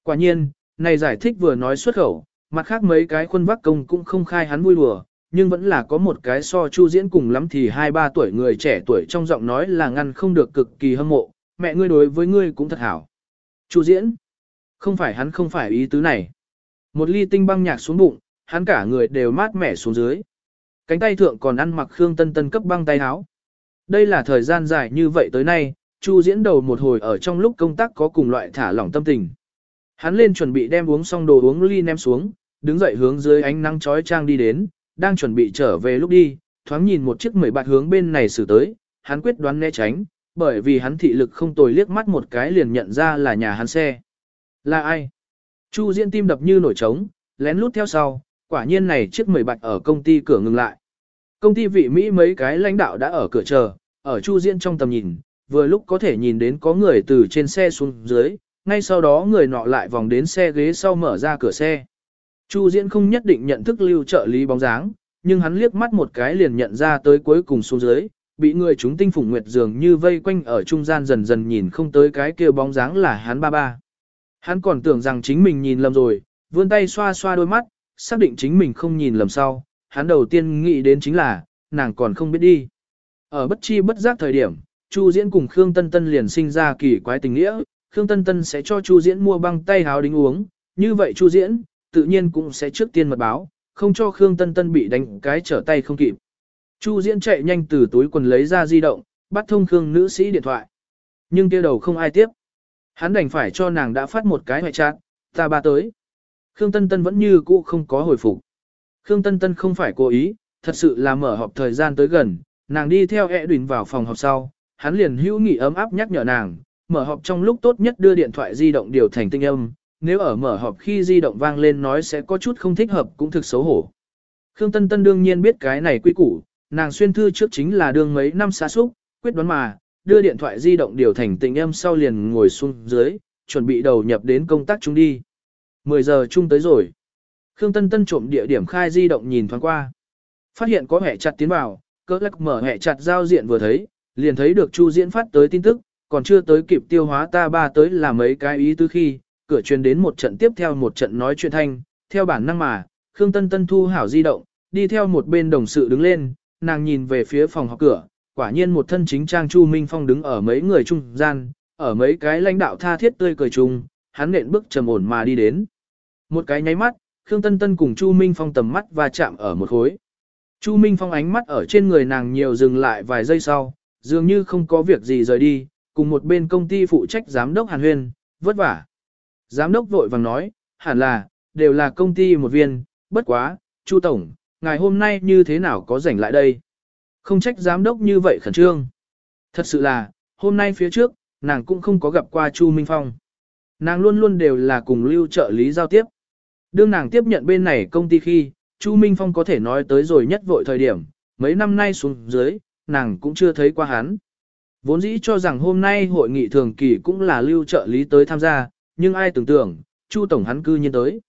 Quả nhiên, này giải thích vừa nói xuất khẩu, mặt khác mấy cái khuôn vác công cũng không khai hắn vui đùa, nhưng vẫn là có một cái so chu diễn cùng lắm thì hai ba tuổi người trẻ tuổi trong giọng nói là ngăn không được cực kỳ hâm mộ, mẹ ngươi đối với ngươi cũng thật hảo. Chu diễn, không phải hắn không phải ý tứ này. Một ly tinh băng nhạc xuống bụng, hắn cả người đều mát mẻ xuống dưới. Cánh tay thượng còn ăn mặc Khương Tân Tân cấp băng tay áo. Đây là thời gian dài như vậy tới nay, Chu diễn đầu một hồi ở trong lúc công tác có cùng loại thả lỏng tâm tình. Hắn lên chuẩn bị đem uống xong đồ uống ly ném xuống, đứng dậy hướng dưới ánh nắng chói trang đi đến, đang chuẩn bị trở về lúc đi, thoáng nhìn một chiếc mười bạt hướng bên này xử tới, hắn quyết đoán né tránh, bởi vì hắn thị lực không tồi liếc mắt một cái liền nhận ra là nhà hắn xe. Là ai? Chu Diễn tim đập như nổi trống, lén lút theo sau, quả nhiên này chiếc mười bạt ở công ty cửa ngừng lại. Công ty vị Mỹ mấy cái lãnh đạo đã ở cửa chờ, ở Chu Diễn trong tầm nhìn, vừa lúc có thể nhìn đến có người từ trên xe xuống dưới, ngay sau đó người nọ lại vòng đến xe ghế sau mở ra cửa xe. Chu Diễn không nhất định nhận thức lưu trợ lý bóng dáng, nhưng hắn liếc mắt một cái liền nhận ra tới cuối cùng xuống dưới, bị người chúng tinh phủng nguyệt dường như vây quanh ở trung gian dần dần nhìn không tới cái kia bóng dáng là hắn ba ba. Hắn còn tưởng rằng chính mình nhìn lầm rồi, vươn tay xoa xoa đôi mắt, xác định chính mình không nhìn lầm sau, hắn đầu tiên nghĩ đến chính là, nàng còn không biết đi. Ở bất chi bất giác thời điểm, Chu Diễn cùng Khương Tân Tân liền sinh ra kỳ quái tình nghĩa, Khương Tân Tân sẽ cho Chu Diễn mua băng tay háo đính uống, như vậy Chu Diễn, tự nhiên cũng sẽ trước tiên mật báo, không cho Khương Tân Tân bị đánh cái trở tay không kịp. Chu Diễn chạy nhanh từ túi quần lấy ra di động, bắt thông Khương nữ sĩ điện thoại. Nhưng kia đầu không ai tiếp. Hắn đành phải cho nàng đã phát một cái hoại trạng, ta ba tới. Khương Tân Tân vẫn như cũ không có hồi phục. Khương Tân Tân không phải cố ý, thật sự là mở họp thời gian tới gần, nàng đi theo e ẹ đùn vào phòng họp sau, hắn liền hữu nghị ấm áp nhắc nhở nàng, mở họp trong lúc tốt nhất đưa điện thoại di động điều thành tinh âm, nếu ở mở họp khi di động vang lên nói sẽ có chút không thích hợp cũng thực xấu hổ. Khương Tân Tân đương nhiên biết cái này quy củ, nàng xuyên thư trước chính là đương mấy năm xa xúc, quyết đoán mà, đưa điện thoại di động điều thành tình âm sau liền ngồi xuống dưới, chuẩn bị đầu nhập đến công tác chung đi. 10 giờ chung tới rồi. Khương Tân Tân trộm địa điểm khai di động nhìn thoáng qua. Phát hiện có hệ chặt tiến vào, cỡ lắc mở hệ chặt giao diện vừa thấy, liền thấy được Chu Diễn phát tới tin tức, còn chưa tới kịp tiêu hóa ta ba tới là mấy cái ý tứ khi, cửa truyền đến một trận tiếp theo một trận nói chuyện thanh, theo bản năng mà, Khương Tân Tân thu hảo di động, đi theo một bên đồng sự đứng lên, nàng nhìn về phía phòng học cửa, quả nhiên một thân chính trang Chu Minh Phong đứng ở mấy người trung gian, ở mấy cái lãnh đạo tha thiết tươi cười chung, hắn nện bước trầm ổn mà đi đến. Một cái nháy mắt, Khương Tân Tân cùng Chu Minh Phong tầm mắt và chạm ở một khối. Chu Minh Phong ánh mắt ở trên người nàng nhiều dừng lại vài giây sau, dường như không có việc gì rời đi, cùng một bên công ty phụ trách giám đốc Hàn Huyên, vất vả. Giám đốc vội vàng nói, hẳn là, đều là công ty một viên, bất quá, Chu Tổng, ngày hôm nay như thế nào có rảnh lại đây? Không trách giám đốc như vậy khẩn trương. Thật sự là, hôm nay phía trước, nàng cũng không có gặp qua Chu Minh Phong. Nàng luôn luôn đều là cùng lưu trợ lý giao tiếp. Đương nàng tiếp nhận bên này công ty khi, Chu Minh Phong có thể nói tới rồi nhất vội thời điểm, mấy năm nay xuống dưới, nàng cũng chưa thấy qua hắn. Vốn dĩ cho rằng hôm nay hội nghị thường kỳ cũng là lưu trợ lý tới tham gia, nhưng ai tưởng tượng, Chu Tổng hắn cư nhiên tới.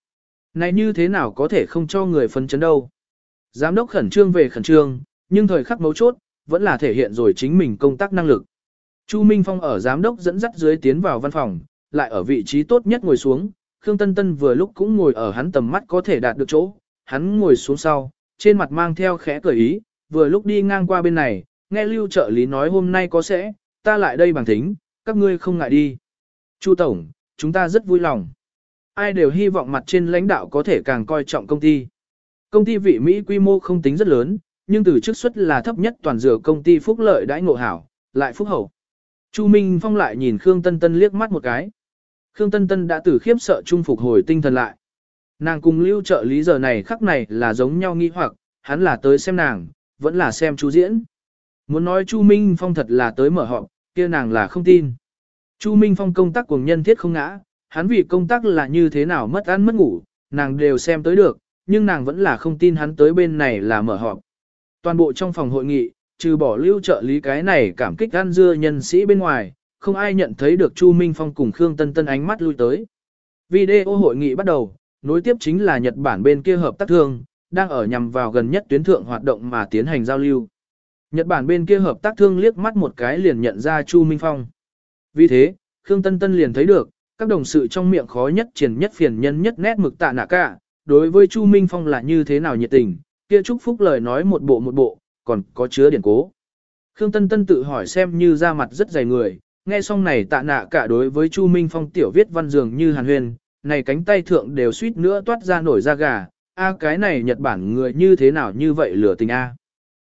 Này như thế nào có thể không cho người phân chấn đâu. Giám đốc khẩn trương về khẩn trương, nhưng thời khắc mấu chốt, vẫn là thể hiện rồi chính mình công tác năng lực. Chu Minh Phong ở giám đốc dẫn dắt dưới tiến vào văn phòng, lại ở vị trí tốt nhất ngồi xuống, Khương Tân Tân vừa lúc cũng ngồi ở hắn tầm mắt có thể đạt được chỗ, hắn ngồi xuống sau, trên mặt mang theo khẽ cười ý, vừa lúc đi ngang qua bên này, nghe lưu trợ lý nói hôm nay có sẽ, ta lại đây bằng thính, các ngươi không ngại đi. Chu Tổng, chúng ta rất vui lòng. Ai đều hy vọng mặt trên lãnh đạo có thể càng coi trọng công ty. Công ty vị Mỹ quy mô không tính rất lớn, nhưng từ chức suất là thấp nhất toàn dừa công ty phúc lợi đãi ngộ hảo, lại phúc hậu. Chu Minh Phong lại nhìn Khương Tân Tân liếc mắt một cái. Khương Tân Tân đã từ khiếp sợ trung phục hồi tinh thần lại. Nàng cùng lưu trợ lý giờ này khắc này là giống nhau nghi hoặc, hắn là tới xem nàng, vẫn là xem chú diễn. Muốn nói Chu Minh Phong thật là tới mở họp, kia nàng là không tin. Chu Minh Phong công tác cùng nhân thiết không ngã, hắn vì công tác là như thế nào mất ăn mất ngủ, nàng đều xem tới được, nhưng nàng vẫn là không tin hắn tới bên này là mở họp. Toàn bộ trong phòng hội nghị, trừ bỏ lưu trợ lý cái này cảm kích ăn dưa nhân sĩ bên ngoài, không ai nhận thấy được Chu Minh Phong cùng Khương Tân Tân ánh mắt lui tới. Video hội nghị bắt đầu, nối tiếp chính là Nhật Bản bên kia hợp tác thương, đang ở nhằm vào gần nhất tuyến thượng hoạt động mà tiến hành giao lưu. Nhật Bản bên kia hợp tác thương liếc mắt một cái liền nhận ra Chu Minh Phong. Vì thế, Khương Tân Tân liền thấy được, các đồng sự trong miệng khó nhất triển nhất phiền nhân nhất nét mực tạ nạ cả, đối với Chu Minh Phong là như thế nào nhiệt tình, kia chúc phúc lời nói một bộ một bộ, còn có chứa điển cố. Khương Tân Tân tự hỏi xem như ra mặt rất dày người, nghe xong này tạ nạ cả đối với Chu Minh Phong tiểu viết văn dường như hàn huyền, này cánh tay thượng đều suýt nữa toát ra nổi da gà, a cái này Nhật Bản người như thế nào như vậy lửa tình a.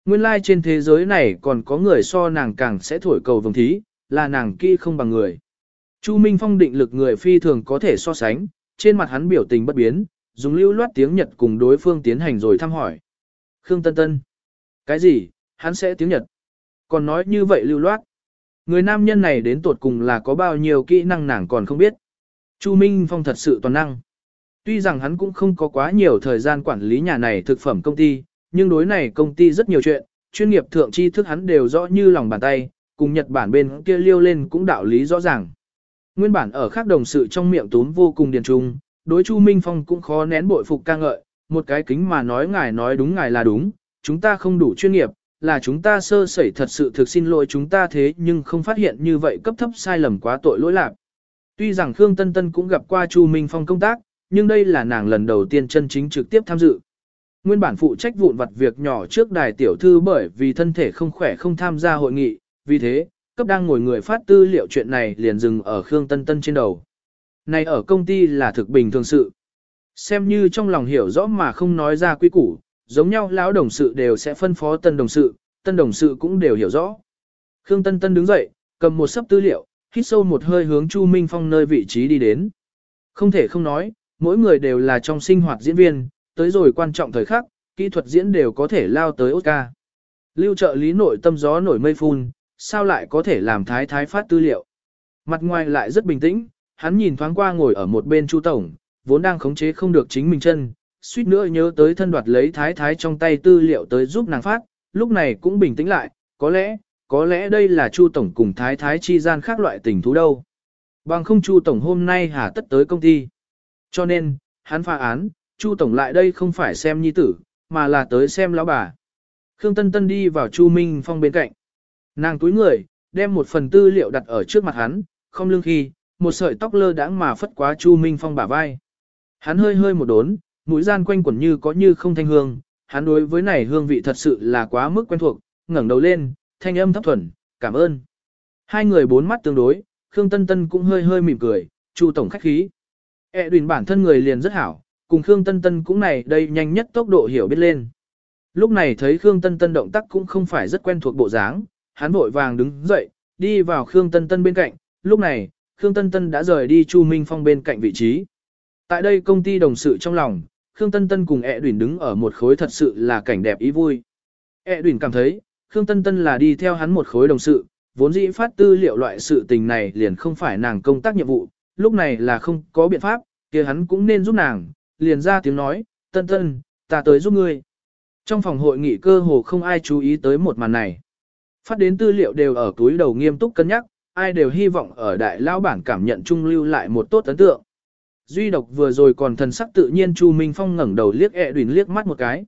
Nguyên lai like trên thế giới này còn có người so nàng càng sẽ thổi cầu vồng thí, là nàng kỹ không bằng người. Chu Minh Phong định lực người phi thường có thể so sánh, trên mặt hắn biểu tình bất biến, dùng lưu loát tiếng Nhật cùng đối phương tiến hành rồi thăm hỏi. Khương Tân Tân. Cái gì, hắn sẽ tiếng Nhật. Còn nói như vậy lưu loát. Người nam nhân này đến tột cùng là có bao nhiêu kỹ năng nàng còn không biết. Chu Minh Phong thật sự toàn năng. Tuy rằng hắn cũng không có quá nhiều thời gian quản lý nhà này thực phẩm công ty, nhưng đối này công ty rất nhiều chuyện, chuyên nghiệp thượng tri thức hắn đều rõ như lòng bàn tay, cùng Nhật Bản bên kia liêu lên cũng đạo lý rõ ràng. Nguyên bản ở khác đồng sự trong miệng tốn vô cùng điền trung, đối Chu Minh Phong cũng khó nén bội phục ca ngợi, một cái kính mà nói ngài nói đúng ngài là đúng, chúng ta không đủ chuyên nghiệp, là chúng ta sơ sẩy thật sự thực xin lỗi chúng ta thế nhưng không phát hiện như vậy cấp thấp sai lầm quá tội lỗi lạc. Tuy rằng Khương Tân Tân cũng gặp qua Chu Minh Phong công tác, nhưng đây là nàng lần đầu tiên chân chính trực tiếp tham dự. Nguyên bản phụ trách vụn vặt việc nhỏ trước đài tiểu thư bởi vì thân thể không khỏe không tham gia hội nghị, vì thế, cấp đang ngồi người phát tư liệu chuyện này liền dừng ở Khương Tân Tân trên đầu. Này ở công ty là thực bình thường sự. Xem như trong lòng hiểu rõ mà không nói ra quy củ, giống nhau lão đồng sự đều sẽ phân phó tân đồng sự, tân đồng sự cũng đều hiểu rõ. Khương Tân Tân đứng dậy, cầm một sấp tư liệu, hít sâu một hơi hướng Chu Minh Phong nơi vị trí đi đến. Không thể không nói, mỗi người đều là trong sinh hoạt diễn viên, tới rồi quan trọng thời khắc, kỹ thuật diễn đều có thể lao tới Oscar. Lưu trợ lý nội tâm gió nổi mây phun, sao lại có thể làm thái thái phát tư liệu. Mặt ngoài lại rất bình tĩnh, hắn nhìn thoáng qua ngồi ở một bên Chu Tổng, vốn đang khống chế không được chính mình chân, suýt nữa nhớ tới thân đoạt lấy thái thái trong tay tư liệu tới giúp nàng phát, lúc này cũng bình tĩnh lại, có lẽ, có lẽ đây là Chu Tổng cùng thái thái chi gian khác loại tình thú đâu. Bằng không Chu Tổng hôm nay hà tất tới công ty. Cho nên, hắn phá án, Chu Tổng lại đây không phải xem nhi tử, mà là tới xem lão bà. Khương Tân Tân đi vào Chu Minh Phong bên cạnh. Nàng túi người, đem một phần tư liệu đặt ở trước mặt hắn, không lương khi, một sợi tóc lơ đãng mà phất quá Chu Minh Phong bả vai. Hắn hơi hơi một đốn, mũi gian quanh quẩn như có như không thanh hương, hắn đối với này hương vị thật sự là quá mức quen thuộc, ngẩng đầu lên, thanh âm thấp thuần, cảm ơn. Hai người bốn mắt tương đối, Khương Tân Tân cũng hơi hơi mỉm cười, Chu tổng khách khí. E đùn bản thân người liền rất hảo, cùng Khương Tân Tân cũng này đây nhanh nhất tốc độ hiểu biết lên. Lúc này thấy Khương Tân Tân động tác cũng không phải rất quen thuộc bộ dáng, hắn vội vàng đứng dậy, đi vào Khương Tân Tân bên cạnh, lúc này, Khương Tân Tân đã rời đi Chu Minh Phong bên cạnh vị trí. Tại đây công ty đồng sự trong lòng, Khương Tân Tân cùng ẹ đuyển đứng ở một khối thật sự là cảnh đẹp ý vui. ẹ đuyển cảm thấy, Khương Tân Tân là đi theo hắn một khối đồng sự, vốn dĩ phát tư liệu loại sự tình này liền không phải nàng công tác nhiệm vụ, lúc này là không có biện pháp, kia hắn cũng nên giúp nàng, liền ra tiếng nói, Tân Tân, ta tới giúp ngươi. Trong phòng hội nghị cơ hồ không ai chú ý tới một màn này. Phát đến tư liệu đều ở túi đầu nghiêm túc cân nhắc, ai đều hy vọng ở đại lao bản cảm nhận trung lưu lại một tốt ấn tượng. Duy độc vừa rồi còn thần sắc tự nhiên Chu Minh Phong ngẩng đầu liếc ẹ đùn liếc mắt một cái.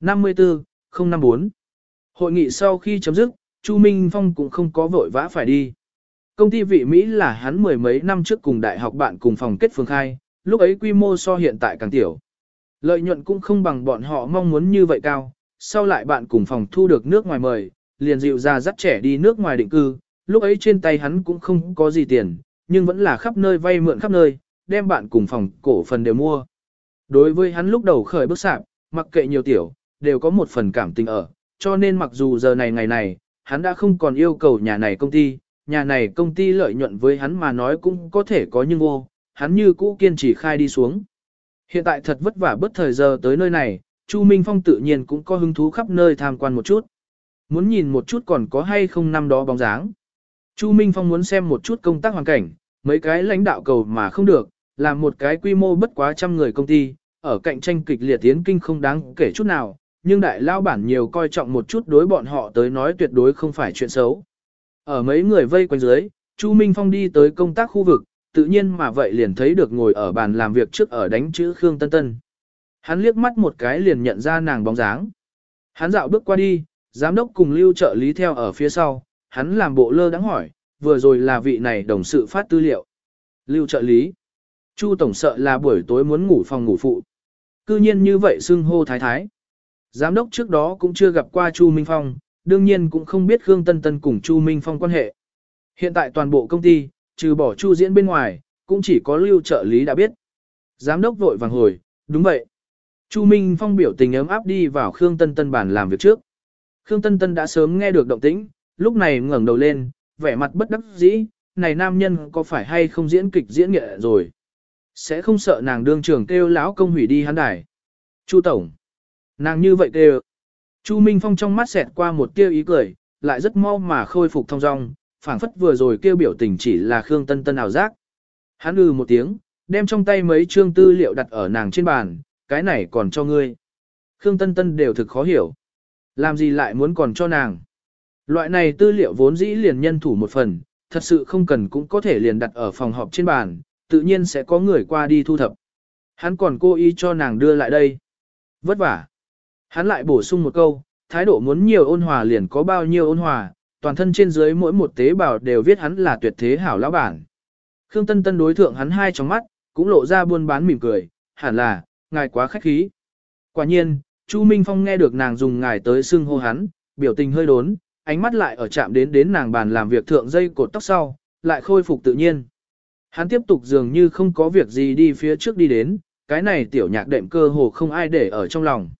54, 054. Hội nghị sau khi chấm dứt, Chu Minh Phong cũng không có vội vã phải đi. Công ty vị Mỹ là hắn mười mấy năm trước cùng đại học bạn cùng phòng kết phương khai, lúc ấy quy mô so hiện tại càng tiểu. Lợi nhuận cũng không bằng bọn họ mong muốn như vậy cao, sau lại bạn cùng phòng thu được nước ngoài mời, liền dịu ra dắt trẻ đi nước ngoài định cư, lúc ấy trên tay hắn cũng không có gì tiền, nhưng vẫn là khắp nơi vay mượn khắp nơi, đem bạn cùng phòng cổ phần đều mua. Đối với hắn lúc đầu khởi bước sạp, mặc kệ nhiều tiểu, đều có một phần cảm tình ở, cho nên mặc dù giờ này ngày này, hắn đã không còn yêu cầu nhà này công ty, nhà này công ty lợi nhuận với hắn mà nói cũng có thể có nhưng vô, hắn như cũ kiên trì khai đi xuống. Hiện tại thật vất vả bất thời giờ tới nơi này, Chu Minh Phong tự nhiên cũng có hứng thú khắp nơi tham quan một chút. Muốn nhìn một chút còn có hay không năm đó bóng dáng. Chu Minh Phong muốn xem một chút công tác hoàn cảnh, mấy cái lãnh đạo cầu mà không được, làm một cái quy mô bất quá trăm người công ty, ở cạnh tranh kịch liệt tiến kinh không đáng kể chút nào, nhưng đại lao bản nhiều coi trọng một chút đối bọn họ tới nói tuyệt đối không phải chuyện xấu. Ở mấy người vây quanh dưới, Chu Minh Phong đi tới công tác khu vực, tự nhiên mà vậy liền thấy được ngồi ở bàn làm việc trước ở đánh chữ Khương Tân Tân. Hắn liếc mắt một cái liền nhận ra nàng bóng dáng. Hắn dạo bước qua đi, giám đốc cùng lưu trợ lý theo ở phía sau, hắn làm bộ lơ đắng hỏi, vừa rồi là vị này đồng sự phát tư liệu. Lưu trợ lý. Chu tổng sợ là buổi tối muốn ngủ phòng ngủ phụ. Cư nhiên như vậy xưng hô thái thái. Giám đốc trước đó cũng chưa gặp qua Chu Minh Phong, đương nhiên cũng không biết Khương Tân Tân cùng Chu Minh Phong quan hệ. Hiện tại toàn bộ công ty, trừ bỏ Chu diễn bên ngoài, cũng chỉ có lưu trợ lý đã biết. Giám đốc vội vàng hồi, đúng vậy. Chu Minh Phong biểu tình ấm áp đi vào Khương Tân Tân bàn làm việc trước. Khương Tân Tân đã sớm nghe được động tĩnh, lúc này ngẩng đầu lên, vẻ mặt bất đắc dĩ, này nam nhân có phải hay không diễn kịch diễn nghệ rồi. Sẽ không sợ nàng đương trường kêu lão công hủy đi hắn đài. Chu Tổng. Nàng như vậy kêu. Chu Minh Phong trong mắt xẹt qua một tia ý cười, lại rất mau mà khôi phục thông dong, phảng phất vừa rồi kêu biểu tình chỉ là Khương Tân Tân ảo giác. Hắn ư một tiếng, đem trong tay mấy chương tư liệu đặt ở nàng trên bàn, cái này còn cho ngươi. Khương Tân Tân đều thực khó hiểu. Làm gì lại muốn còn cho nàng? Loại này tư liệu vốn dĩ liền nhân thủ một phần, thật sự không cần cũng có thể liền đặt ở phòng họp trên bàn, tự nhiên sẽ có người qua đi thu thập. Hắn còn cố ý cho nàng đưa lại đây. Vất vả. Hắn lại bổ sung một câu, thái độ muốn nhiều ôn hòa liền có bao nhiêu ôn hòa, toàn thân trên dưới mỗi một tế bào đều viết hắn là tuyệt thế hảo lão bản. Khương Tân Tân đối thượng hắn hai trong mắt, cũng lộ ra buôn bán mỉm cười, hẳn là, ngài quá khách khí. Quả nhiên, Chu Minh Phong nghe được nàng dùng ngài tới xưng hô hắn, biểu tình hơi đốn, ánh mắt lại ở chạm đến đến nàng bàn làm việc thượng dây cột tóc sau, lại khôi phục tự nhiên. Hắn tiếp tục dường như không có việc gì đi phía trước đi đến, cái này tiểu nhạc đệm cơ hồ không ai để ở trong lòng.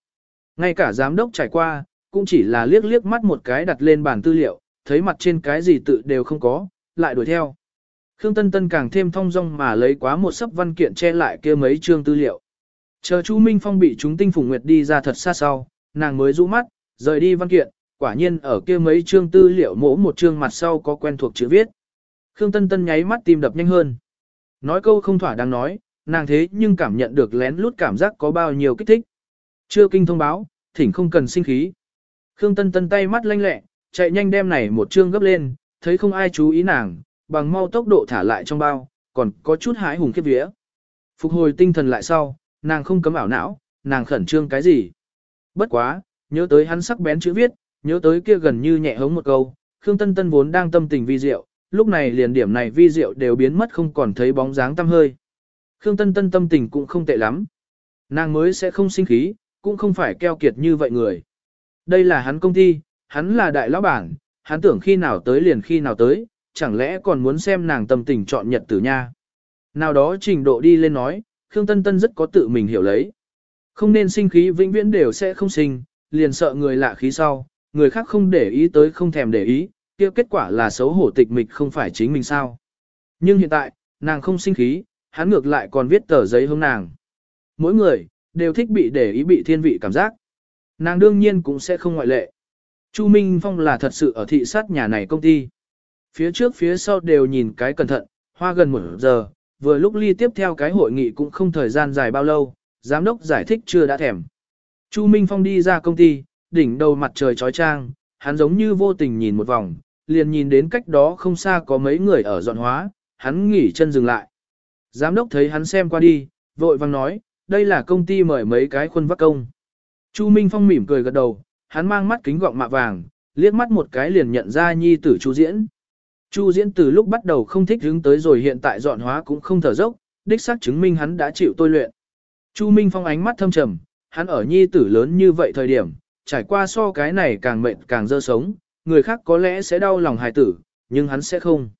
Ngay cả giám đốc trải qua, cũng chỉ là liếc liếc mắt một cái đặt lên bàn tư liệu, thấy mặt trên cái gì tự đều không có, lại đuổi theo. Khương Tân Tân càng thêm thong dong mà lấy quá một sấp văn kiện che lại kia mấy chương tư liệu. Chờ Chu Minh Phong bị chúng tinh phùng nguyệt đi ra thật xa sau, nàng mới rũ mắt, rời đi văn kiện, quả nhiên ở kia mấy chương tư liệu mỗ một chương mặt sau có quen thuộc chữ viết. Khương Tân Tân nháy mắt tim đập nhanh hơn. Nói câu không thỏa đang nói, nàng thế nhưng cảm nhận được lén lút cảm giác có bao nhiêu kích thích. Chưa kinh thông báo, thỉnh không cần sinh khí. Khương Tân Tân tay mắt lanh lẹ, chạy nhanh đem này một chương gấp lên, thấy không ai chú ý nàng, bằng mau tốc độ thả lại trong bao, còn có chút hái hùng khiếp vía. Phục hồi tinh thần lại sau, nàng không cấm ảo não, nàng khẩn trương cái gì. Bất quá, nhớ tới hắn sắc bén chữ viết, nhớ tới kia gần như nhẹ hống một câu, Khương Tân Tân vốn đang tâm tình vi diệu, lúc này liền điểm này vi diệu đều biến mất không còn thấy bóng dáng tăm hơi. Khương Tân Tân tâm tình cũng không tệ lắm. Nàng mới sẽ không sinh khí, cũng không phải keo kiệt như vậy người. Đây là hắn công ty, hắn là đại lão bản, hắn tưởng khi nào tới liền khi nào tới, chẳng lẽ còn muốn xem nàng tâm tình chọn nhật tử nha. Nào đó trình độ đi lên nói, Khương Tân Tân rất có tự mình hiểu lấy. Không nên sinh khí vĩnh viễn đều sẽ không sinh, liền sợ người lạ khí sau, người khác không để ý tới không thèm để ý, kia kết quả là xấu hổ tịch mịch không phải chính mình sao. Nhưng hiện tại, nàng không sinh khí, hắn ngược lại còn viết tờ giấy hướng nàng. Mỗi người, đều thích bị để ý bị thiên vị cảm giác. Nàng đương nhiên cũng sẽ không ngoại lệ. Chu Minh Phong là thật sự ở thị sát nhà này công ty. Phía trước phía sau đều nhìn cái cẩn thận, hoa gần một giờ, vừa lúc ly tiếp theo cái hội nghị cũng không thời gian dài bao lâu, giám đốc giải thích chưa đã thèm. Chu Minh Phong đi ra công ty, đỉnh đầu mặt trời trói trang, hắn giống như vô tình nhìn một vòng, liền nhìn đến cách đó không xa có mấy người ở dọn hóa, hắn nghỉ chân dừng lại. Giám đốc thấy hắn xem qua đi, vội vang nói, đây là công ty mời mấy cái khuôn vác công. Chu Minh Phong mỉm cười gật đầu, hắn mang mắt kính gọng mạ vàng, liếc mắt một cái liền nhận ra nhi tử Chu Diễn. Chu Diễn từ lúc bắt đầu không thích hướng tới rồi hiện tại dọn hóa cũng không thở dốc, đích xác chứng minh hắn đã chịu tôi luyện. Chu Minh Phong ánh mắt thâm trầm, hắn ở nhi tử lớn như vậy thời điểm, trải qua so cái này càng mệt càng dơ sống, người khác có lẽ sẽ đau lòng hài tử, nhưng hắn sẽ không.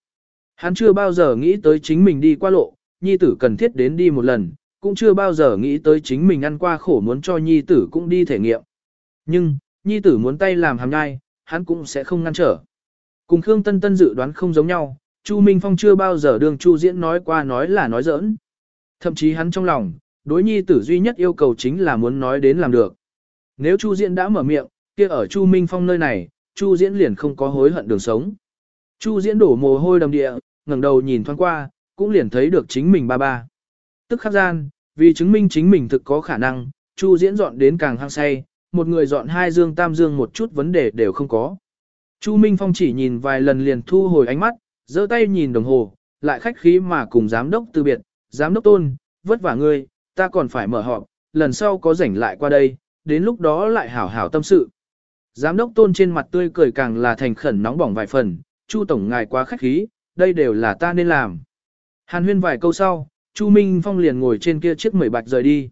Hắn chưa bao giờ nghĩ tới chính mình đi qua lộ, nhi tử cần thiết đến đi một lần, cũng chưa bao giờ nghĩ tới chính mình ăn qua khổ muốn cho nhi tử cũng đi thể nghiệm. Nhưng, nhi tử muốn tay làm hàm nhai, hắn cũng sẽ không ngăn trở. Cùng Khương Tân Tân dự đoán không giống nhau, Chu Minh Phong chưa bao giờ đường Chu Diễn nói qua nói là nói giỡn. Thậm chí hắn trong lòng, đối nhi tử duy nhất yêu cầu chính là muốn nói đến làm được. Nếu Chu Diễn đã mở miệng, kia ở Chu Minh Phong nơi này, Chu Diễn liền không có hối hận đường sống. Chu Diễn đổ mồ hôi đầm địa, ngẩng đầu nhìn thoáng qua, cũng liền thấy được chính mình ba ba. Tức khắc gian, vì chứng minh chính mình thực có khả năng, Chu Diễn dọn đến càng hăng say, một người dọn hai dương tam dương một chút vấn đề đều không có. Chu Minh Phong chỉ nhìn vài lần liền thu hồi ánh mắt, giơ tay nhìn đồng hồ, lại khách khí mà cùng giám đốc từ biệt, giám đốc tôn, vất vả ngươi, ta còn phải mở họp, lần sau có rảnh lại qua đây, đến lúc đó lại hảo hảo tâm sự. Giám đốc tôn trên mặt tươi cười càng là thành khẩn nóng bỏng vài phần, Chu tổng ngài quá khách khí, đây đều là ta nên làm. Hàn huyên vài câu sau, Chu Minh Phong liền ngồi trên kia chiếc mười bạch rời đi.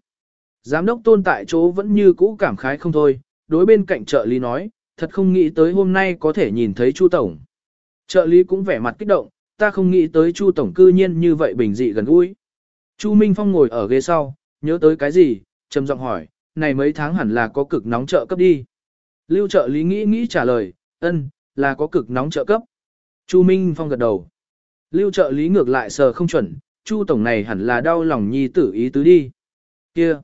Giám đốc tôn tại chỗ vẫn như cũ cảm khái không thôi, đối bên cạnh trợ lý nói, thật không nghĩ tới hôm nay có thể nhìn thấy Chu Tổng. Trợ lý cũng vẻ mặt kích động, ta không nghĩ tới Chu Tổng cư nhiên như vậy bình dị gần gũi. Chu Minh Phong ngồi ở ghế sau, nhớ tới cái gì, trầm giọng hỏi, này mấy tháng hẳn là có cực nóng trợ cấp đi. Lưu trợ lý nghĩ nghĩ trả lời, ân, là có cực nóng trợ cấp. Chu Minh Phong gật đầu. Lưu trợ lý ngược lại sờ không chuẩn, Chu Tổng này hẳn là đau lòng nhi tử ý tứ đi. Kia.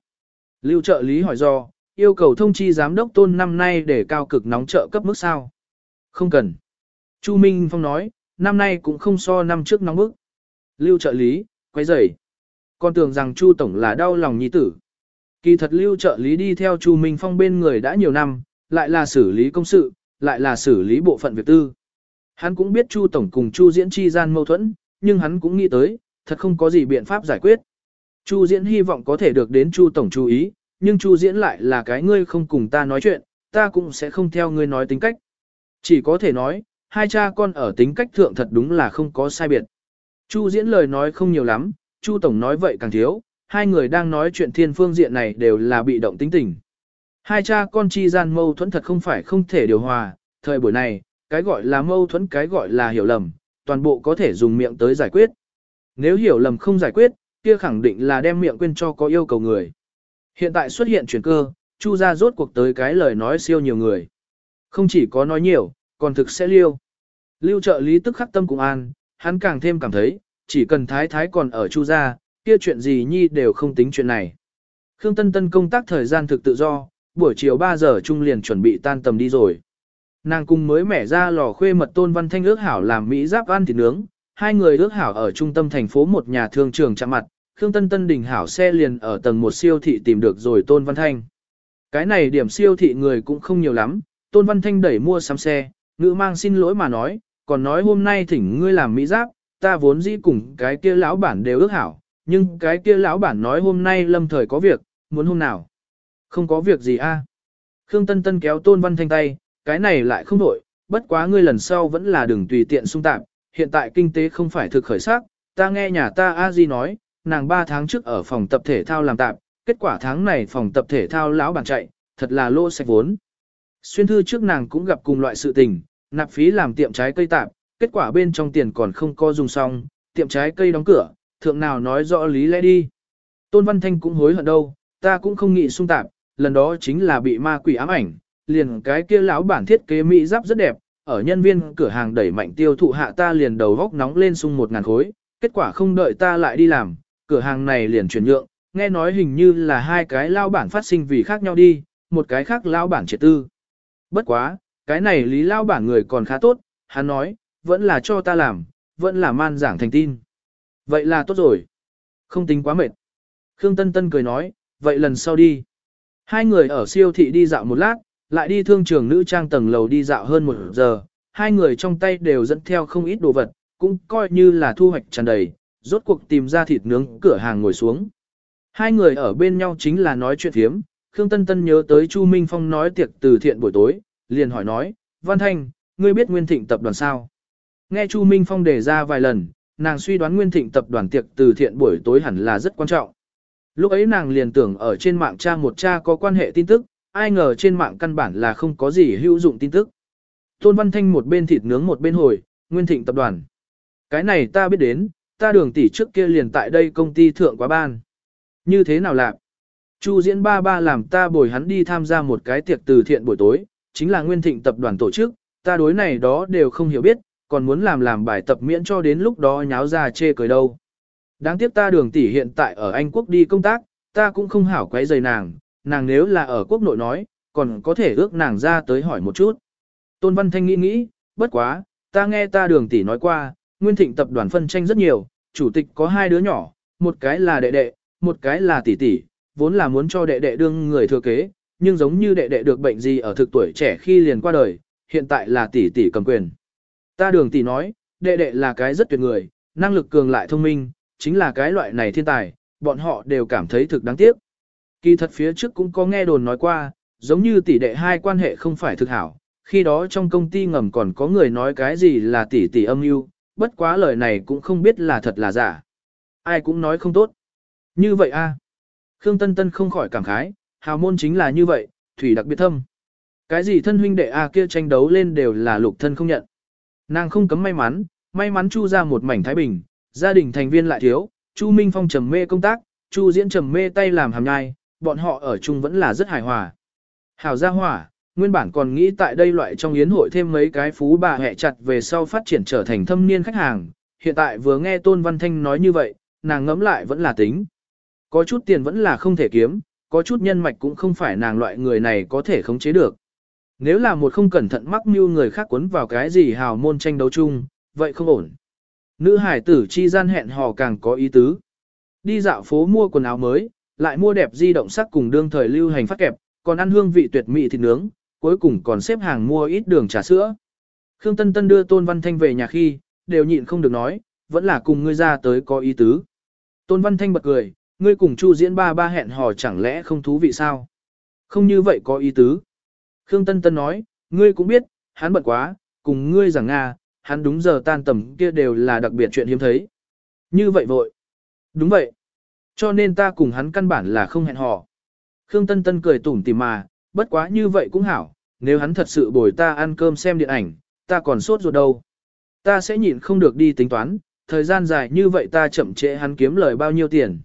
Lưu trợ lý hỏi do, yêu cầu thông chi giám đốc tôn năm nay để cao cực nóng trợ cấp mức sao. Không cần. Chu Minh Phong nói, năm nay cũng không so năm trước nóng bức. Lưu trợ lý, quay rời. Con tưởng rằng Chu Tổng là đau lòng nhi tử. Kỳ thật lưu trợ lý đi theo Chu Minh Phong bên người đã nhiều năm, lại là xử lý công sự, lại là xử lý bộ phận việc tư. Hắn cũng biết Chu Tổng cùng Chu Diễn chi gian mâu thuẫn, nhưng hắn cũng nghĩ tới, thật không có gì biện pháp giải quyết. Chu Diễn hy vọng có thể được đến Chu Tổng chú ý, nhưng Chu Diễn lại là cái ngươi không cùng ta nói chuyện, ta cũng sẽ không theo ngươi nói tính cách. Chỉ có thể nói, hai cha con ở tính cách thượng thật đúng là không có sai biệt. Chu Diễn lời nói không nhiều lắm, Chu Tổng nói vậy càng thiếu, hai người đang nói chuyện thiên phương diện này đều là bị động tính tình. Hai cha con chi gian mâu thuẫn thật không phải không thể điều hòa, thời buổi này, cái gọi là mâu thuẫn cái gọi là hiểu lầm, toàn bộ có thể dùng miệng tới giải quyết. Nếu hiểu lầm không giải quyết, kia khẳng định là đem miệng quên cho có yêu cầu người. Hiện tại xuất hiện chuyển cơ, Chu gia rốt cuộc tới cái lời nói siêu nhiều người. Không chỉ có nói nhiều, còn thực sẽ liêu. Lưu trợ lý tức khắc tâm cùng an, hắn càng thêm cảm thấy, chỉ cần thái thái còn ở Chu gia, kia chuyện gì nhi đều không tính chuyện này. Khương Tân Tân công tác thời gian thực tự do, buổi chiều 3 giờ trung liền chuẩn bị tan tầm đi rồi. Nàng cùng mới mẻ ra lò khuê mật tôn văn thanh ước hảo làm Mỹ giáp ăn thịt nướng, hai người ước hảo ở trung tâm thành phố một nhà thương trường chạm mặt, Khương Tân Tân đỉnh hảo xe liền ở tầng một siêu thị tìm được rồi tôn văn thanh. Cái này điểm siêu thị người cũng không nhiều lắm, tôn văn thanh đẩy mua sắm xe, ngữ mang xin lỗi mà nói, còn nói hôm nay thỉnh ngươi làm Mỹ giáp, ta vốn dĩ cùng cái kia lão bản đều ước hảo, nhưng cái kia lão bản nói hôm nay lâm thời có việc, muốn hôm nào. Không có việc gì a. Khương Tân Tân kéo Tôn Văn Thanh tay, cái này lại không đổi, bất quá ngươi lần sau vẫn là đừng tùy tiện xung tạp, hiện tại kinh tế không phải thực khởi sắc, ta nghe nhà ta a di nói, nàng 3 tháng trước ở phòng tập thể thao làm tạp, kết quả tháng này phòng tập thể thao lão bản chạy, thật là lô sạch vốn. Xuyên thư trước nàng cũng gặp cùng loại sự tình, nạp phí làm tiệm trái cây tạp, kết quả bên trong tiền còn không co dùng xong, tiệm trái cây đóng cửa, thượng nào nói rõ lý lẽ đi. Tôn Văn Thanh cũng hối hận đâu, ta cũng không nghĩ sung tạp, lần đó chính là bị ma quỷ ám ảnh, liền cái kia lão bản thiết kế mỹ giáp rất đẹp, ở nhân viên cửa hàng đẩy mạnh tiêu thụ hạ ta liền đầu góc nóng lên sung một ngàn khối, kết quả không đợi ta lại đi làm, cửa hàng này liền chuyển nhượng, nghe nói hình như là hai cái lao bản phát sinh vì khác nhau đi, một cái khác lao bản triệt tư. Bất quá, cái này lý lao bản người còn khá tốt, hắn nói, vẫn là cho ta làm, vẫn là man giảng thành tin. Vậy là tốt rồi. Không tính quá mệt. Khương Tân Tân cười nói, vậy lần sau đi. Hai người ở siêu thị đi dạo một lát, lại đi thương trường nữ trang tầng lầu đi dạo hơn một giờ, hai người trong tay đều dẫn theo không ít đồ vật, cũng coi như là thu hoạch tràn đầy, rốt cuộc tìm ra thịt nướng cửa hàng ngồi xuống. Hai người ở bên nhau chính là nói chuyện thiếm, Khương Tân Tân nhớ tới Chu Minh Phong nói tiệc từ thiện buổi tối, liền hỏi nói, Văn Thanh, ngươi biết Nguyên Thịnh tập đoàn sao? Nghe Chu Minh Phong đề ra vài lần, nàng suy đoán Nguyên Thịnh tập đoàn tiệc từ thiện buổi tối hẳn là rất quan trọng. Lúc ấy nàng liền tưởng ở trên mạng tra một cha có quan hệ tin tức, ai ngờ trên mạng căn bản là không có gì hữu dụng tin tức. Tôn Văn Thanh một bên thịt nướng một bên hồi, Nguyên Thịnh tập đoàn. Cái này ta biết đến, ta đường tỷ trước kia liền tại đây công ty thượng quá ban. Như thế nào lạc? Chu diễn ba ba làm ta bồi hắn đi tham gia một cái tiệc từ thiện buổi tối, chính là Nguyên Thịnh tập đoàn tổ chức, ta đối này đó đều không hiểu biết, còn muốn làm làm bài tập miễn cho đến lúc đó nháo ra chê cười đâu. Đáng tiếc ta đường tỷ hiện tại ở Anh Quốc đi công tác, ta cũng không hảo quấy rầy nàng, nàng nếu là ở quốc nội nói, còn có thể ước nàng ra tới hỏi một chút. Tôn Văn Thanh nghĩ nghĩ, bất quá, ta nghe ta đường tỷ nói qua, Nguyên Thịnh tập đoàn phân tranh rất nhiều, chủ tịch có hai đứa nhỏ, một cái là đệ đệ, một cái là tỷ tỷ, vốn là muốn cho đệ đệ đương người thừa kế, nhưng giống như đệ đệ được bệnh gì ở thực tuổi trẻ khi liền qua đời, hiện tại là tỷ tỷ cầm quyền. Ta đường tỷ nói, đệ đệ là cái rất tuyệt người, năng lực cường lại thông minh, chính là cái loại này thiên tài, bọn họ đều cảm thấy thực đáng tiếc. Kỳ thật phía trước cũng có nghe đồn nói qua, giống như tỷ đệ hai quan hệ không phải thực hảo, khi đó trong công ty ngầm còn có người nói cái gì là tỷ tỷ âm mưu, bất quá lời này cũng không biết là thật là giả. Ai cũng nói không tốt. Như vậy a. Khương Tân Tân không khỏi cảm khái, hào môn chính là như vậy, thủy đặc biệt thâm. Cái gì thân huynh đệ a kia tranh đấu lên đều là lục thân không nhận. Nàng không cấm may mắn, may mắn chu ra một mảnh thái bình, gia đình thành viên lại thiếu, chu Minh Phong trầm mê công tác, chu diễn trầm mê tay làm hàm nhai, bọn họ ở chung vẫn là rất hài hòa. Hảo gia hỏa, nguyên bản còn nghĩ tại đây loại trong yến hội thêm mấy cái phú bà hẹ chặt về sau phát triển trở thành thâm niên khách hàng, hiện tại vừa nghe Tôn Văn Thanh nói như vậy, nàng ngẫm lại vẫn là tính. Có chút tiền vẫn là không thể kiếm, có chút nhân mạch cũng không phải nàng loại người này có thể khống chế được. Nếu là một không cẩn thận mắc mưu người khác cuốn vào cái gì hào môn tranh đấu chung, vậy không ổn. Nữ hải tử chi gian hẹn hò càng có ý tứ. Đi dạo phố mua quần áo mới, lại mua đẹp di động sắc cùng đương thời lưu hành phát kẹp, còn ăn hương vị tuyệt mỹ thịt nướng, cuối cùng còn xếp hàng mua ít đường trà sữa. Khương Tân Tân đưa Tôn Văn Thanh về nhà khi, đều nhịn không được nói, vẫn là cùng ngươi ra tới có ý tứ. Tôn Văn Thanh bật cười, ngươi cùng Chu Diễn ba ba hẹn hò chẳng lẽ không thú vị sao? Không như vậy có ý tứ. Khương Tân Tân nói, ngươi cũng biết, hắn bận quá, cùng ngươi rằng Nga, hắn đúng giờ tan tầm kia đều là đặc biệt chuyện hiếm thấy. Như vậy vội. Đúng vậy. Cho nên ta cùng hắn căn bản là không hẹn hò. Khương Tân Tân cười tủm tỉm mà, bất quá như vậy cũng hảo, nếu hắn thật sự bồi ta ăn cơm xem điện ảnh, ta còn sốt ruột đâu. Ta sẽ nhịn không được đi tính toán, thời gian dài như vậy ta chậm trễ hắn kiếm lời bao nhiêu tiền.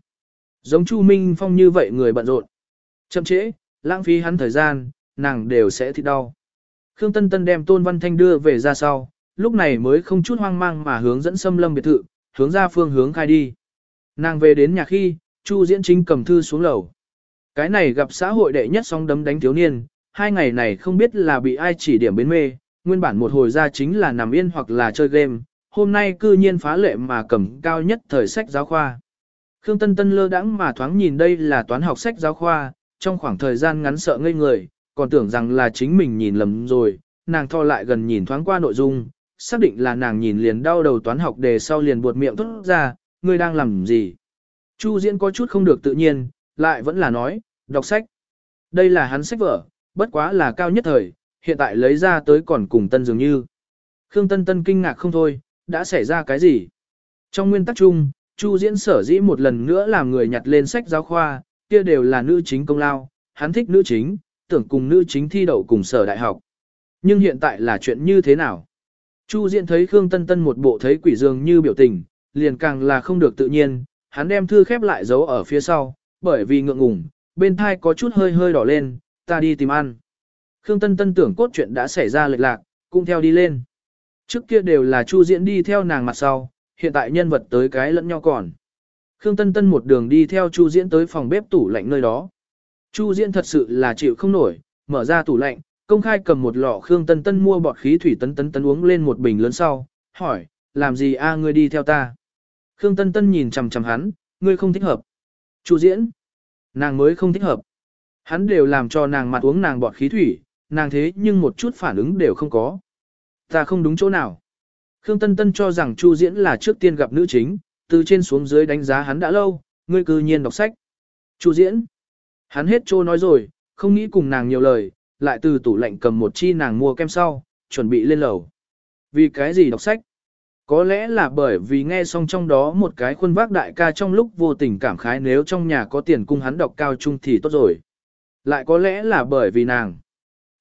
Giống Chu Minh Phong như vậy người bận rộn. Chậm trễ, lãng phí hắn thời gian, nàng đều sẽ thịt đau. Khương Tân Tân đem Tôn Văn Thanh đưa về ra sau, lúc này mới không chút hoang mang mà hướng dẫn xâm lâm biệt thự, hướng ra phương hướng khai đi. Nàng về đến nhà khi, Chu Diễn Chính cầm thư xuống lầu. Cái này gặp xã hội đệ nhất song đấm đánh thiếu niên, hai ngày này không biết là bị ai chỉ điểm bến mê, nguyên bản một hồi ra chính là nằm yên hoặc là chơi game, hôm nay cư nhiên phá lệ mà cầm cao nhất thời sách giáo khoa. Khương Tân Tân lơ đãng mà thoáng nhìn đây là toán học sách giáo khoa, trong khoảng thời gian ngắn sợ ngây người, còn tưởng rằng là chính mình nhìn lầm rồi, nàng thò lại gần nhìn thoáng qua nội dung, xác định là nàng nhìn liền đau đầu toán học đề sau liền buột miệng thốt ra, ngươi đang làm gì? Chu Diễn có chút không được tự nhiên, lại vẫn là nói, đọc sách. Đây là hắn sách vở, bất quá là cao nhất thời, hiện tại lấy ra tới còn cùng tân dường như. Khương Tân Tân kinh ngạc không thôi, đã xảy ra cái gì? Trong nguyên tắc chung, Chu Diễn sở dĩ một lần nữa làm người nhặt lên sách giáo khoa, kia đều là nữ chính công lao, hắn thích nữ chính, tưởng cùng nữ chính thi đậu cùng sở đại học. Nhưng hiện tại là chuyện như thế nào? Chu Diễn thấy Khương Tân Tân một bộ thấy quỷ dường như biểu tình, liền càng là không được tự nhiên, hắn đem thư khép lại giấu ở phía sau, bởi vì ngượng ngùng, bên thai có chút hơi hơi đỏ lên, ta đi tìm ăn. Khương Tân Tân tưởng cốt chuyện đã xảy ra lệch lạc, cũng theo đi lên. Trước kia đều là Chu Diễn đi theo nàng mặt sau, hiện tại nhân vật tới cái lẫn nhau còn. Khương Tân Tân một đường đi theo Chu Diễn tới phòng bếp tủ lạnh nơi đó. Chu Diễn thật sự là chịu không nổi, mở ra tủ lạnh, công khai cầm một lọ Khương Tân Tân mua bọt khí thủy tấn tấn tấn uống lên một bình lớn sau, hỏi, làm gì a ngươi đi theo ta? Khương Tân Tân nhìn chằm chằm hắn, ngươi không thích hợp. Chu Diễn, nàng mới không thích hợp. Hắn đều làm cho nàng mặt uống nàng bọt khí thủy, nàng thế nhưng một chút phản ứng đều không có. Ta không đúng chỗ nào. Khương Tân Tân cho rằng Chu Diễn là trước tiên gặp nữ chính, từ trên xuống dưới đánh giá hắn đã lâu, ngươi cư nhiên đọc sách. Chu Diễn. Hắn hết trô nói rồi, không nghĩ cùng nàng nhiều lời, lại từ tủ lạnh cầm một chi nàng mua kem sau, chuẩn bị lên lầu. Vì cái gì đọc sách? Có lẽ là bởi vì nghe xong trong đó một cái khuôn vác đại ca trong lúc vô tình cảm khái nếu trong nhà có tiền cung hắn đọc cao trung thì tốt rồi. Lại có lẽ là bởi vì nàng.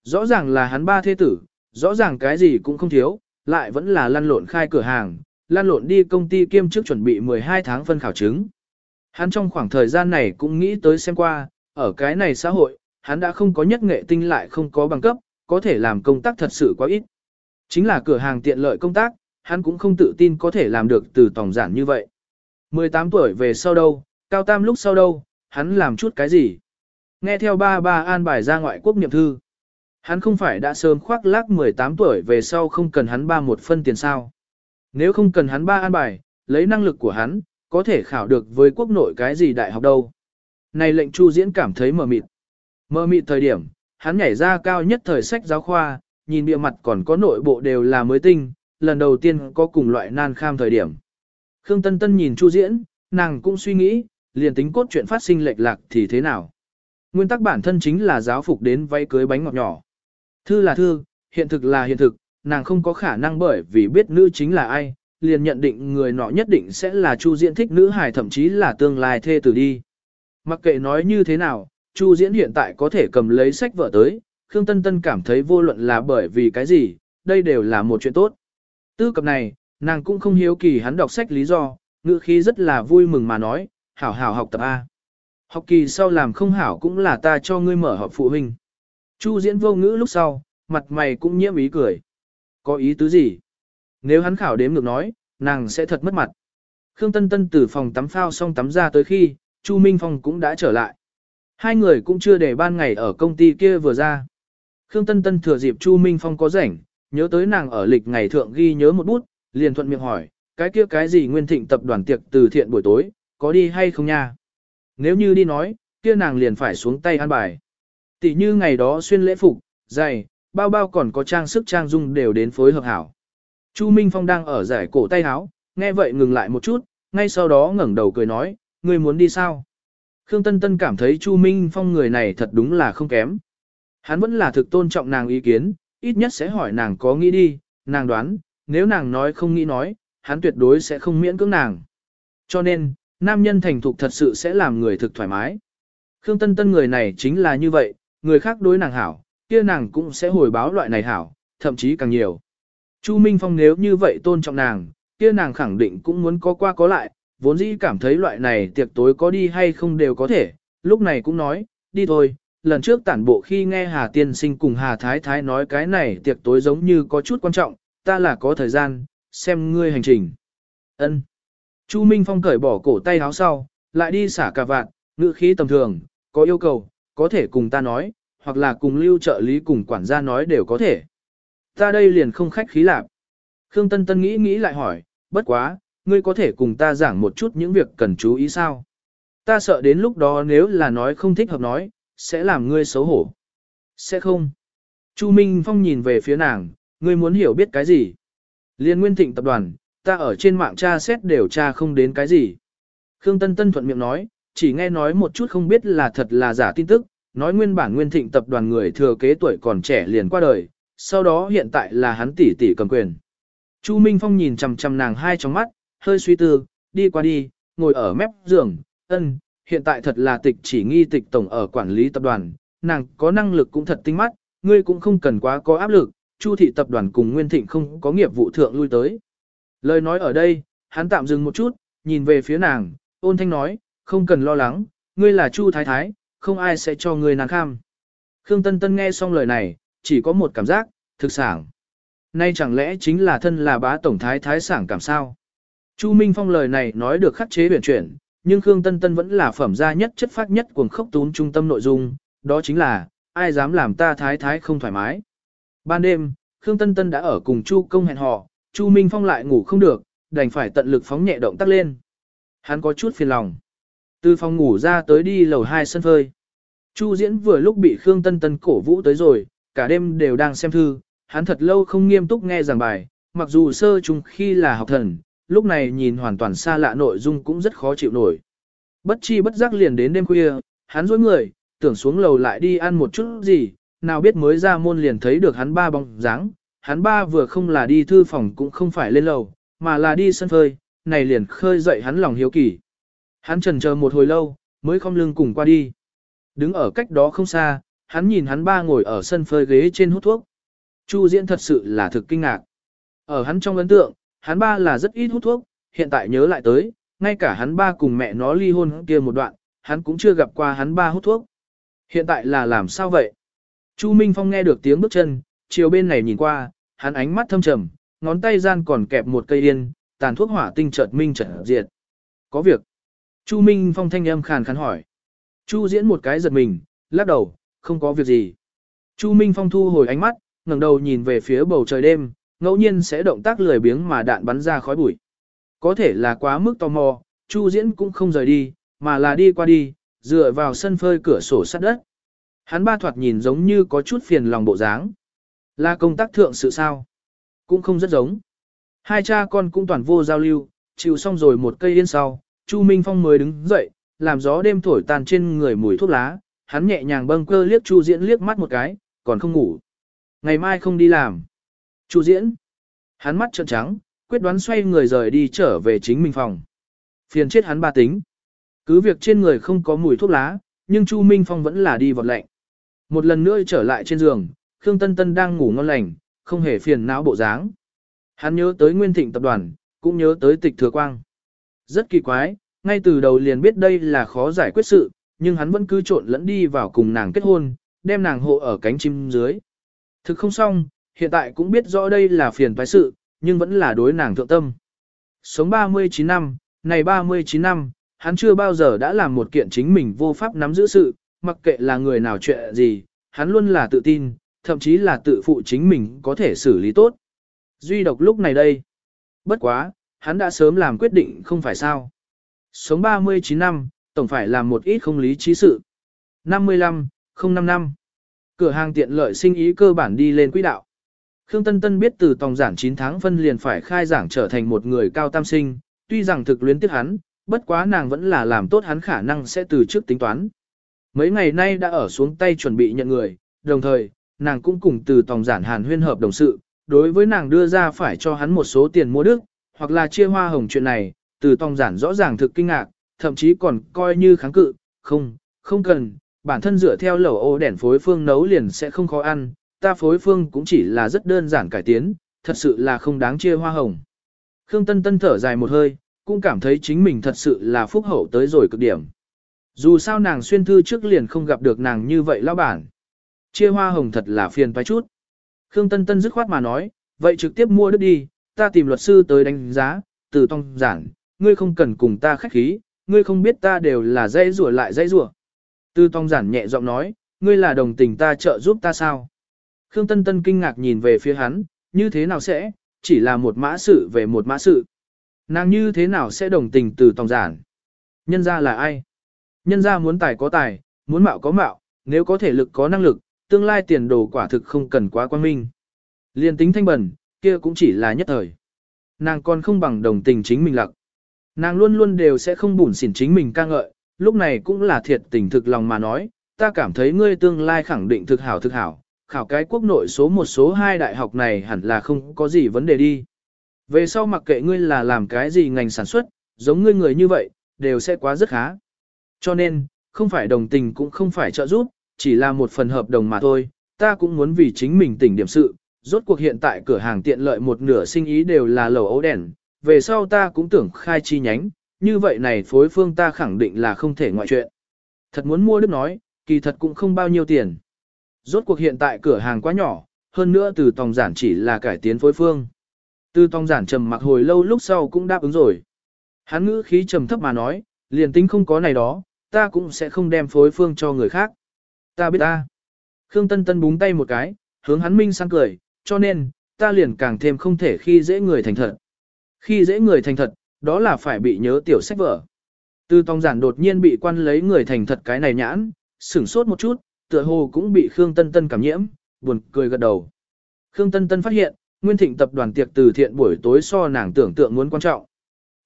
Rõ ràng là hắn ba thế tử, rõ ràng cái gì cũng không thiếu, lại vẫn là lăn lộn khai cửa hàng, lăn lộn đi công ty kiêm chức chuẩn bị 12 tháng phân khảo chứng. Hắn trong khoảng thời gian này cũng nghĩ tới xem qua, ở cái này xã hội, hắn đã không có nhất nghệ tinh lại không có bằng cấp, có thể làm công tác thật sự quá ít. Chính là cửa hàng tiện lợi công tác, hắn cũng không tự tin có thể làm được từ tổng giản như vậy. 18 tuổi về sau đâu, cao tam lúc sau đâu, hắn làm chút cái gì? Nghe theo ba ba an bài ra ngoại quốc niệm thư. Hắn không phải đã sớm khoác lác 18 tuổi về sau không cần hắn ba một phân tiền sao. Nếu không cần hắn ba an bài, lấy năng lực của hắn, có thể khảo được với quốc nội cái gì đại học đâu. Này lệnh Chu Diễn cảm thấy mờ mịt. Mờ mịt thời điểm, hắn nhảy ra cao nhất thời sách giáo khoa, nhìn bìa mặt còn có nội bộ đều là mới tinh, lần đầu tiên có cùng loại nan kham thời điểm. Khương Tân Tân nhìn Chu Diễn, nàng cũng suy nghĩ, liền tính cốt chuyện phát sinh lệch lạc thì thế nào. Nguyên tắc bản thân chính là giáo phục đến váy cưới bánh ngọt nhỏ. Thư là thư, hiện thực là hiện thực, nàng không có khả năng bởi vì biết nữ chính là ai, liền nhận định người nọ nhất định sẽ là Chu Diễn thích nữ hài thậm chí là tương lai thê tử đi. Mặc kệ nói như thế nào, Chu Diễn hiện tại có thể cầm lấy sách vở tới, Khương Tân Tân cảm thấy vô luận là bởi vì cái gì, đây đều là một chuyện tốt. Tư cập này, nàng cũng không hiếu kỳ hắn đọc sách lý do, ngữ khí rất là vui mừng mà nói, hảo hảo học tập A. Học kỳ sau làm không hảo cũng là ta cho ngươi mở họp phụ huynh. Chu diễn vô ngữ lúc sau, mặt mày cũng nhiễm ý cười. Có ý tứ gì? Nếu hắn khảo đếm được nói, nàng sẽ thật mất mặt. Khương Tân Tân từ phòng tắm phao xong tắm ra tới khi, Chu Minh Phong cũng đã trở lại. Hai người cũng chưa để ban ngày ở công ty kia vừa ra. Khương Tân Tân thừa dịp Chu Minh Phong có rảnh, nhớ tới nàng ở lịch ngày thượng ghi nhớ một bút, liền thuận miệng hỏi, cái kia cái gì Nguyên Thịnh tập đoàn tiệc từ thiện buổi tối, có đi hay không nha? Nếu như đi nói, kia nàng liền phải xuống tay ăn bài. Tỷ như ngày đó xuyên lễ phục, giày, bao bao còn có trang sức trang dung đều đến phối hợp hảo. Chu Minh Phong đang ở giải cổ tay áo, nghe vậy ngừng lại một chút, ngay sau đó ngẩng đầu cười nói, ngươi muốn đi sao? Khương Tân Tân cảm thấy Chu Minh Phong người này thật đúng là không kém. Hắn vẫn là thực tôn trọng nàng ý kiến, ít nhất sẽ hỏi nàng có nghĩ đi, nàng đoán, nếu nàng nói không nghĩ nói, hắn tuyệt đối sẽ không miễn cưỡng nàng. Cho nên, Nam nhân thành thục thật sự sẽ làm người thực thoải mái. Khương Tân Tân người này chính là như vậy, người khác đối nàng hảo, kia nàng cũng sẽ hồi báo loại này hảo, thậm chí càng nhiều. Chu Minh Phong nếu như vậy tôn trọng nàng, kia nàng khẳng định cũng muốn có qua có lại, vốn dĩ cảm thấy loại này tiệc tối có đi hay không đều có thể, lúc này cũng nói, đi thôi, lần trước tản bộ khi nghe Hà Tiên Sinh cùng Hà Thái Thái nói cái này tiệc tối giống như có chút quan trọng, ta là có thời gian, xem ngươi hành trình. Ân. Chu Minh Phong cởi bỏ cổ tay áo sau, lại đi xả cà vạt, ngữ khí tầm thường, có yêu cầu, có thể cùng ta nói, hoặc là cùng lưu trợ lý cùng quản gia nói đều có thể. Ta đây liền không khách khí lạc. Khương Tân Tân nghĩ nghĩ lại hỏi, bất quá, ngươi có thể cùng ta giảng một chút những việc cần chú ý sao? Ta sợ đến lúc đó nếu là nói không thích hợp nói, sẽ làm ngươi xấu hổ. Sẽ không. Chu Minh Phong nhìn về phía nàng, ngươi muốn hiểu biết cái gì? Liên Nguyên Thịnh tập đoàn, ta ở trên mạng tra xét đều tra không đến cái gì. Khương Tân Tân thuận miệng nói, chỉ nghe nói một chút không biết là thật là giả tin tức, nói nguyên bản Nguyên Thịnh tập đoàn người thừa kế tuổi còn trẻ liền qua đời, sau đó hiện tại là hắn tỷ tỷ cầm quyền. Chu Minh Phong nhìn chằm chằm nàng hai trong mắt, hơi suy tư, đi qua đi, ngồi ở mép giường, ân, hiện tại thật là tịch chỉ nghi tịch tổng ở quản lý tập đoàn, nàng có năng lực cũng thật tinh mắt, ngươi cũng không cần quá có áp lực, Chu thị tập đoàn cùng Nguyên Thịnh không có nghiệp vụ thượng lui tới. Lời nói ở đây, hắn tạm dừng một chút, nhìn về phía nàng, ôn thanh nói, không cần lo lắng, ngươi là Chu Thái Thái, không ai sẽ cho ngươi nàng kham. Khương Tân Tân nghe xong lời này, chỉ có một cảm giác, thực sảng. Nay chẳng lẽ chính là thân là bá tổng thái thái sảng cảm sao? Chu Minh Phong lời này nói được khắc chế biển chuyển, nhưng Khương Tân Tân vẫn là phẩm gia nhất chất phát nhất cuồng khốc tún trung tâm nội dung, đó chính là, ai dám làm ta thái thái không thoải mái. Ban đêm, Khương Tân Tân đã ở cùng Chu công hẹn hò, Chu Minh Phong lại ngủ không được, đành phải tận lực phóng nhẹ động tác lên. Hắn có chút phiền lòng. Từ phòng ngủ ra tới đi lầu hai sân phơi. Chu diễn vừa lúc bị Khương Tân Tân cổ vũ tới rồi, cả đêm đều đang xem thư, hắn thật lâu không nghiêm túc nghe giảng bài, mặc dù sơ chung khi là học thần, lúc này nhìn hoàn toàn xa lạ nội dung cũng rất khó chịu nổi. Bất chi bất giác liền đến đêm khuya, hắn dối người, tưởng xuống lầu lại đi ăn một chút gì, nào biết mới ra môn liền thấy được hắn ba bóng dáng, hắn ba vừa không là đi thư phòng cũng không phải lên lầu, mà là đi sân phơi, này liền khơi dậy hắn lòng hiếu kỳ. Hắn trần chờ một hồi lâu, mới không lưng cùng qua đi. Đứng ở cách đó không xa, hắn nhìn hắn ba ngồi ở sân phơi ghế trên hút thuốc. Chu Diễn thật sự là thực kinh ngạc. Ở hắn trong ấn tượng, hắn ba là rất ít hút thuốc, hiện tại nhớ lại tới, ngay cả hắn ba cùng mẹ nó ly hôn kia một đoạn, hắn cũng chưa gặp qua hắn ba hút thuốc. Hiện tại là làm sao vậy? Chu Minh Phong nghe được tiếng bước chân, chiều bên này nhìn qua, hắn ánh mắt thâm trầm, ngón tay gian còn kẹp một cây yên, tàn thuốc hỏa tinh chợt minh chợt diệt. Có việc. Chu Minh Phong thanh âm khàn khàn hỏi. Chu diễn một cái giật mình, lắc đầu, không có việc gì. Chu Minh Phong thu hồi ánh mắt, ngẩng đầu nhìn về phía bầu trời đêm, ngẫu nhiên sẽ động tác lười biếng mà đạn bắn ra khói bụi. Có thể là quá mức tò mò, Chu Diễn cũng không rời đi, mà là đi qua đi, dựa vào sân phơi cửa sổ sát đất. Hắn ba thoạt nhìn giống như có chút phiền lòng bộ dáng. Là công tác thượng sự sao? Cũng không rất giống. Hai cha con cũng toàn vô giao lưu, chịu xong rồi một cây yên sau, Chu Minh Phong mới đứng dậy, làm gió đêm thổi tàn trên người mùi thuốc lá, hắn nhẹ nhàng bâng cơ liếc Chu Diễn liếc mắt một cái, còn không ngủ. Ngày mai không đi làm. Chu Diễn. Hắn mắt trợn trắng, quyết đoán xoay người rời đi trở về chính mình phòng. Phiền chết hắn ba tính. Cứ việc trên người không có mùi thuốc lá, nhưng Chu Minh Phong vẫn là đi vọt lạnh. Một lần nữa trở lại trên giường, Khương Tân Tân đang ngủ ngon lành, không hề phiền não bộ dáng. Hắn nhớ tới Nguyên Thịnh tập đoàn, cũng nhớ tới tịch thừa quang. Rất kỳ quái, ngay từ đầu liền biết đây là khó giải quyết sự, nhưng hắn vẫn cứ trộn lẫn đi vào cùng nàng kết hôn, đem nàng hộ ở cánh chim dưới. Thực không xong, hiện tại cũng biết rõ đây là phiền phái sự, nhưng vẫn là đối nàng thượng tâm. Sống 39 năm, này 39 năm, hắn chưa bao giờ đã làm một kiện chính mình vô pháp nắm giữ sự, mặc kệ là người nào chuyện gì, hắn luôn là tự tin, thậm chí là tự phụ chính mình có thể xử lý tốt. Duy độc lúc này đây. Bất quá, hắn đã sớm làm quyết định không phải sao. Sống 39 năm, tổng phải làm một ít không lý trí sự. 55, 05 năm. Cửa hàng tiện lợi sinh ý cơ bản đi lên quỹ đạo. Khương Tân Tân biết từ tòng giảng 9 tháng phân liền phải khai giảng trở thành một người cao tam sinh, tuy rằng thực luyến tiếc hắn, bất quá nàng vẫn là làm tốt hắn khả năng sẽ từ trước tính toán. Mấy ngày nay đã ở xuống tay chuẩn bị nhận người, đồng thời, nàng cũng cùng từ tòng giản hàn huyên hợp đồng sự, đối với nàng đưa ra phải cho hắn một số tiền mua đức, hoặc là chia hoa hồng chuyện này, từ tòng giản rõ ràng thực kinh ngạc, thậm chí còn coi như kháng cự, không, không cần, bản thân dựa theo lẩu ô đèn phối phương nấu liền sẽ không khó ăn, ta phối phương cũng chỉ là rất đơn giản cải tiến, thật sự là không đáng chia hoa hồng. Khương Tân Tân thở dài một hơi, cũng cảm thấy chính mình thật sự là phúc hậu tới rồi cực điểm. Dù sao nàng xuyên thư trước liền không gặp được nàng như vậy lão bản. Chia hoa hồng thật là phiền phải chút. Khương Tân Tân dứt khoát mà nói, vậy trực tiếp mua đất đi, ta tìm luật sư tới đánh giá, từ tông giản, ngươi không cần cùng ta khách khí, ngươi không biết ta đều là dây rủa lại dây rủa. Từ tông giản nhẹ giọng nói, ngươi là đồng tình ta trợ giúp ta sao? Khương Tân Tân kinh ngạc nhìn về phía hắn, như thế nào sẽ, chỉ là một mã sự về một mã sự. Nàng như thế nào sẽ đồng tình từ tòng giản? Nhân ra là ai? Nhân ra muốn tài có tài, muốn mạo có mạo, nếu có thể lực có năng lực, tương lai tiền đồ quả thực không cần quá quan minh. Liên tính thanh bẩn, kia cũng chỉ là nhất thời. Nàng còn không bằng đồng tình chính mình lặc. Nàng luôn luôn đều sẽ không bủn xỉn chính mình ca ngợi, lúc này cũng là thiệt tình thực lòng mà nói, ta cảm thấy ngươi tương lai khẳng định thực hảo thực hảo, khảo cái quốc nội số một số hai đại học này hẳn là không có gì vấn đề đi. Về sau mặc kệ ngươi là làm cái gì ngành sản xuất, giống ngươi người như vậy, đều sẽ quá rất khá. Cho nên, không phải đồng tình cũng không phải trợ giúp, chỉ là một phần hợp đồng mà thôi, ta cũng muốn vì chính mình tỉnh điểm sự. Rốt cuộc hiện tại cửa hàng tiện lợi một nửa sinh ý đều là lầu ấu đèn, về sau ta cũng tưởng khai chi nhánh, như vậy này phối phương ta khẳng định là không thể ngoại chuyện. Thật muốn mua đức nói, kỳ thật cũng không bao nhiêu tiền. Rốt cuộc hiện tại cửa hàng quá nhỏ, hơn nữa từ tòng giản chỉ là cải tiến phối phương. Từ tòng giản trầm mặc hồi lâu lúc sau cũng đáp ứng rồi. Hắn ngữ khí trầm thấp mà nói, liền tính không có này đó, ta cũng sẽ không đem phối phương cho người khác. Ta biết ta. Khương Tân Tân búng tay một cái, hướng hắn minh sang cười, cho nên, ta liền càng thêm không thể khi dễ người thành thật. Khi dễ người thành thật, đó là phải bị nhớ tiểu sách vở. Từ tòng giản đột nhiên bị quan lấy người thành thật cái này nhãn, sửng sốt một chút, tựa hồ cũng bị Khương Tân Tân cảm nhiễm, buồn cười gật đầu. Khương Tân Tân phát hiện, Nguyên Thịnh tập đoàn tiệc từ thiện buổi tối so nàng tưởng tượng muốn quan trọng.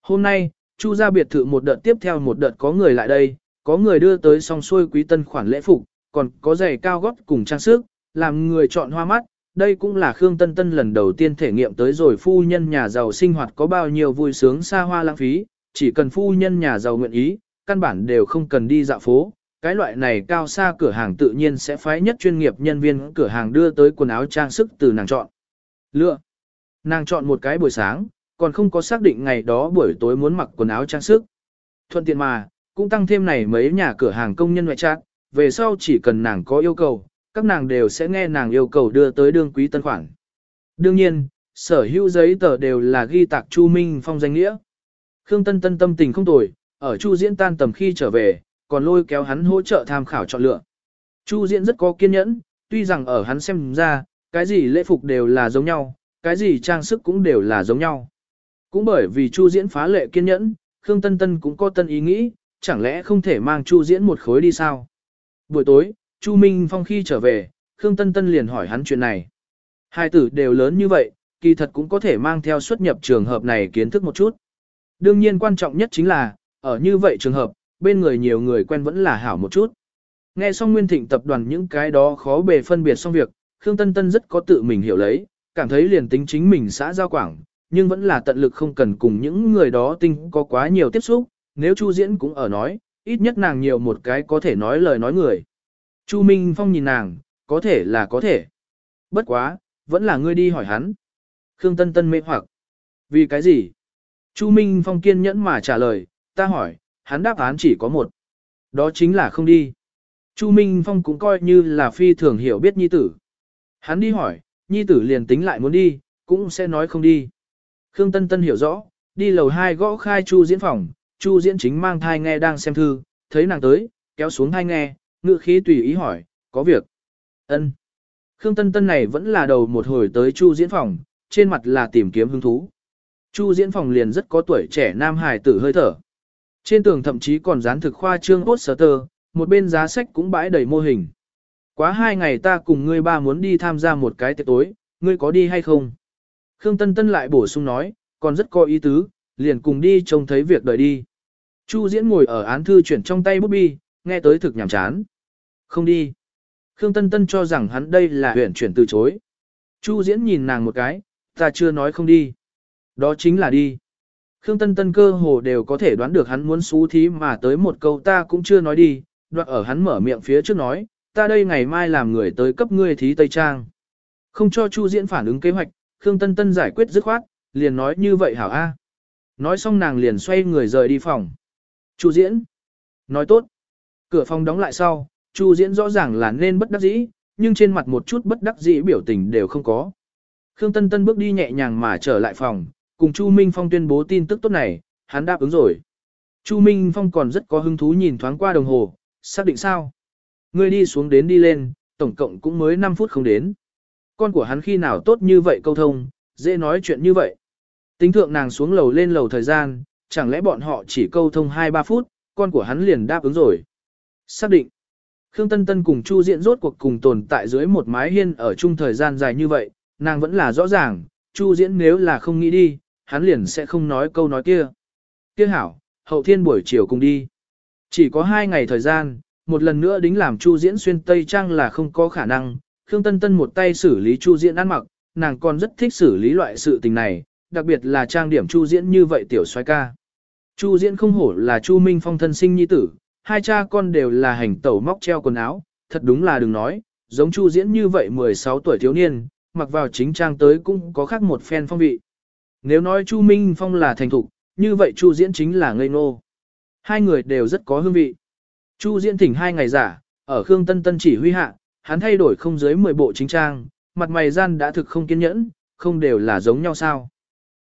Hôm nay, Chu gia biệt thự một đợt tiếp theo một đợt có người lại đây, có người đưa tới song xuôi quý tân khoản lễ phục, còn có giày cao gót cùng trang sức, làm người chọn hoa mắt. Đây cũng là Khương Tân Tân lần đầu tiên thể nghiệm tới rồi phu nhân nhà giàu sinh hoạt có bao nhiêu vui sướng xa hoa lãng phí, chỉ cần phu nhân nhà giàu nguyện ý, căn bản đều không cần đi dạo phố, cái loại này cao xa cửa hàng tự nhiên sẽ phái nhất chuyên nghiệp nhân viên cửa hàng đưa tới quần áo trang sức từ nàng chọn. Lựa. Nàng chọn một cái buổi sáng, còn không có xác định ngày đó buổi tối muốn mặc quần áo trang sức. Thuận tiện mà, cũng tăng thêm này mấy nhà cửa hàng công nhân ngoại trạng, về sau chỉ cần nàng có yêu cầu, các nàng đều sẽ nghe nàng yêu cầu đưa tới đương quý tân khoản. Đương nhiên, sở hữu giấy tờ đều là ghi tạc Chu Minh Phong danh nghĩa. Khương Tân Tân tâm tình không tồi, ở Chu Diễn tan tầm khi trở về, còn lôi kéo hắn hỗ trợ tham khảo chọn lựa. Chu Diễn rất có kiên nhẫn, tuy rằng ở hắn xem ra, cái gì lễ phục đều là giống nhau, cái gì trang sức cũng đều là giống nhau. Cũng bởi vì Chu Diễn phá lệ kiên nhẫn, Khương Tân Tân cũng có tân ý nghĩ, chẳng lẽ không thể mang Chu Diễn một khối đi sao? Buổi tối, Chu Minh Phong khi trở về, Khương Tân Tân liền hỏi hắn chuyện này. Hai tử đều lớn như vậy, kỳ thật cũng có thể mang theo xuất nhập trường hợp này kiến thức một chút. Đương nhiên quan trọng nhất chính là, ở như vậy trường hợp, bên người nhiều người quen vẫn là hảo một chút. Nghe xong Nguyên Thịnh tập đoàn những cái đó khó bề phân biệt xong việc, Khương Tân Tân rất có tự mình hiểu lấy, cảm thấy liền tính chính mình xã giao quảng, nhưng vẫn là tận lực không cần cùng những người đó tinh có quá nhiều tiếp xúc, nếu Chu Diễn cũng ở nói, ít nhất nàng nhiều một cái có thể nói lời nói người. Chu Minh Phong nhìn nàng, có thể là có thể. Bất quá, vẫn là ngươi đi hỏi hắn. Khương Tân Tân mê hoặc. Vì cái gì? Chu Minh Phong kiên nhẫn mà trả lời, ta hỏi, hắn đáp án chỉ có một. Đó chính là không đi. Chu Minh Phong cũng coi như là phi thường hiểu biết nhi tử. Hắn đi hỏi, nhi tử liền tính lại muốn đi, cũng sẽ nói không đi. Khương Tân Tân hiểu rõ, đi lầu hai gõ khai Chu diễn phòng, Chu diễn chính mang thai nghe đang xem thư, thấy nàng tới, kéo xuống thai nghe, ngựa khí tùy ý hỏi, có việc. ân Khương Tân Tân này vẫn là đầu một hồi tới Chu diễn phòng, trên mặt là tìm kiếm hứng thú. Chu diễn phòng liền rất có tuổi trẻ nam hài tử hơi thở. Trên tường thậm chí còn dán thực khoa trương poster, một bên giá sách cũng bãi đầy mô hình. Quá hai ngày ta cùng ngươi ba muốn đi tham gia một cái tiệc tối, ngươi có đi hay không? Khương Tân Tân lại bổ sung nói, còn rất có ý tứ, liền cùng đi trông thấy việc đợi đi. Chu Diễn ngồi ở án thư chuyển trong tay bút bi, nghe tới thực nhảm chán. Không đi. Khương Tân Tân cho rằng hắn đây là huyện chuyển từ chối. Chu Diễn nhìn nàng một cái, ta chưa nói không đi. Đó chính là đi. Khương Tân Tân cơ hồ đều có thể đoán được hắn muốn xú thí mà tới một câu ta cũng chưa nói đi, đoạn ở hắn mở miệng phía trước nói, ta đây ngày mai làm người tới cấp ngươi thí Tây Trang. Không cho Chu Diễn phản ứng kế hoạch, Khương Tân Tân giải quyết dứt khoát, liền nói như vậy hảo A. Nói xong nàng liền xoay người rời đi phòng. Chu Diễn. Nói tốt. Cửa phòng đóng lại sau, Chu Diễn rõ ràng là nên bất đắc dĩ, nhưng trên mặt một chút bất đắc dĩ biểu tình đều không có. Khương Tân Tân bước đi nhẹ nhàng mà trở lại phòng, cùng Chu Minh Phong tuyên bố tin tức tốt này, hắn đáp ứng rồi. Chu Minh Phong còn rất có hứng thú nhìn thoáng qua đồng hồ, xác định sao? Ngươi đi xuống đến đi lên, tổng cộng cũng mới 5 phút không đến. Con của hắn khi nào tốt như vậy câu thông, dễ nói chuyện như vậy. Tính thượng nàng xuống lầu lên lầu thời gian, chẳng lẽ bọn họ chỉ câu thông 2-3 phút, con của hắn liền đáp ứng rồi. Xác định. Khương Tân Tân cùng Chu Diện rốt cuộc cùng tồn tại dưới một mái hiên ở chung thời gian dài như vậy, nàng vẫn là rõ ràng, Chu Diễn nếu là không nghĩ đi, hắn liền sẽ không nói câu nói kia. Kia hảo, hậu thiên buổi chiều cùng đi. Chỉ có hai ngày thời gian, một lần nữa đính làm Chu Diễn xuyên Tây Trang là không có khả năng, Khương Tân Tân một tay xử lý Chu Diễn ăn mặc, nàng còn rất thích xử lý loại sự tình này, đặc biệt là trang điểm Chu Diễn như vậy tiểu xoay ca. Chu Diễn không hổ là Chu Minh Phong thân sinh nhi tử, hai cha con đều là hành tẩu móc treo quần áo, thật đúng là đừng nói, giống Chu Diễn như vậy 16 tuổi thiếu niên, mặc vào chính trang tới cũng có khác một phen phong vị. Nếu nói Chu Minh Phong là thành thục, như vậy Chu Diễn chính là ngây ngô. Hai người đều rất có hương vị. Chu Diễn thỉnh hai ngày giả, ở Khương Tân Tân chỉ huy hạ, hắn thay đổi không dưới 10 bộ chính trang, mặt mày gian đã thực không kiên nhẫn, không đều là giống nhau sao.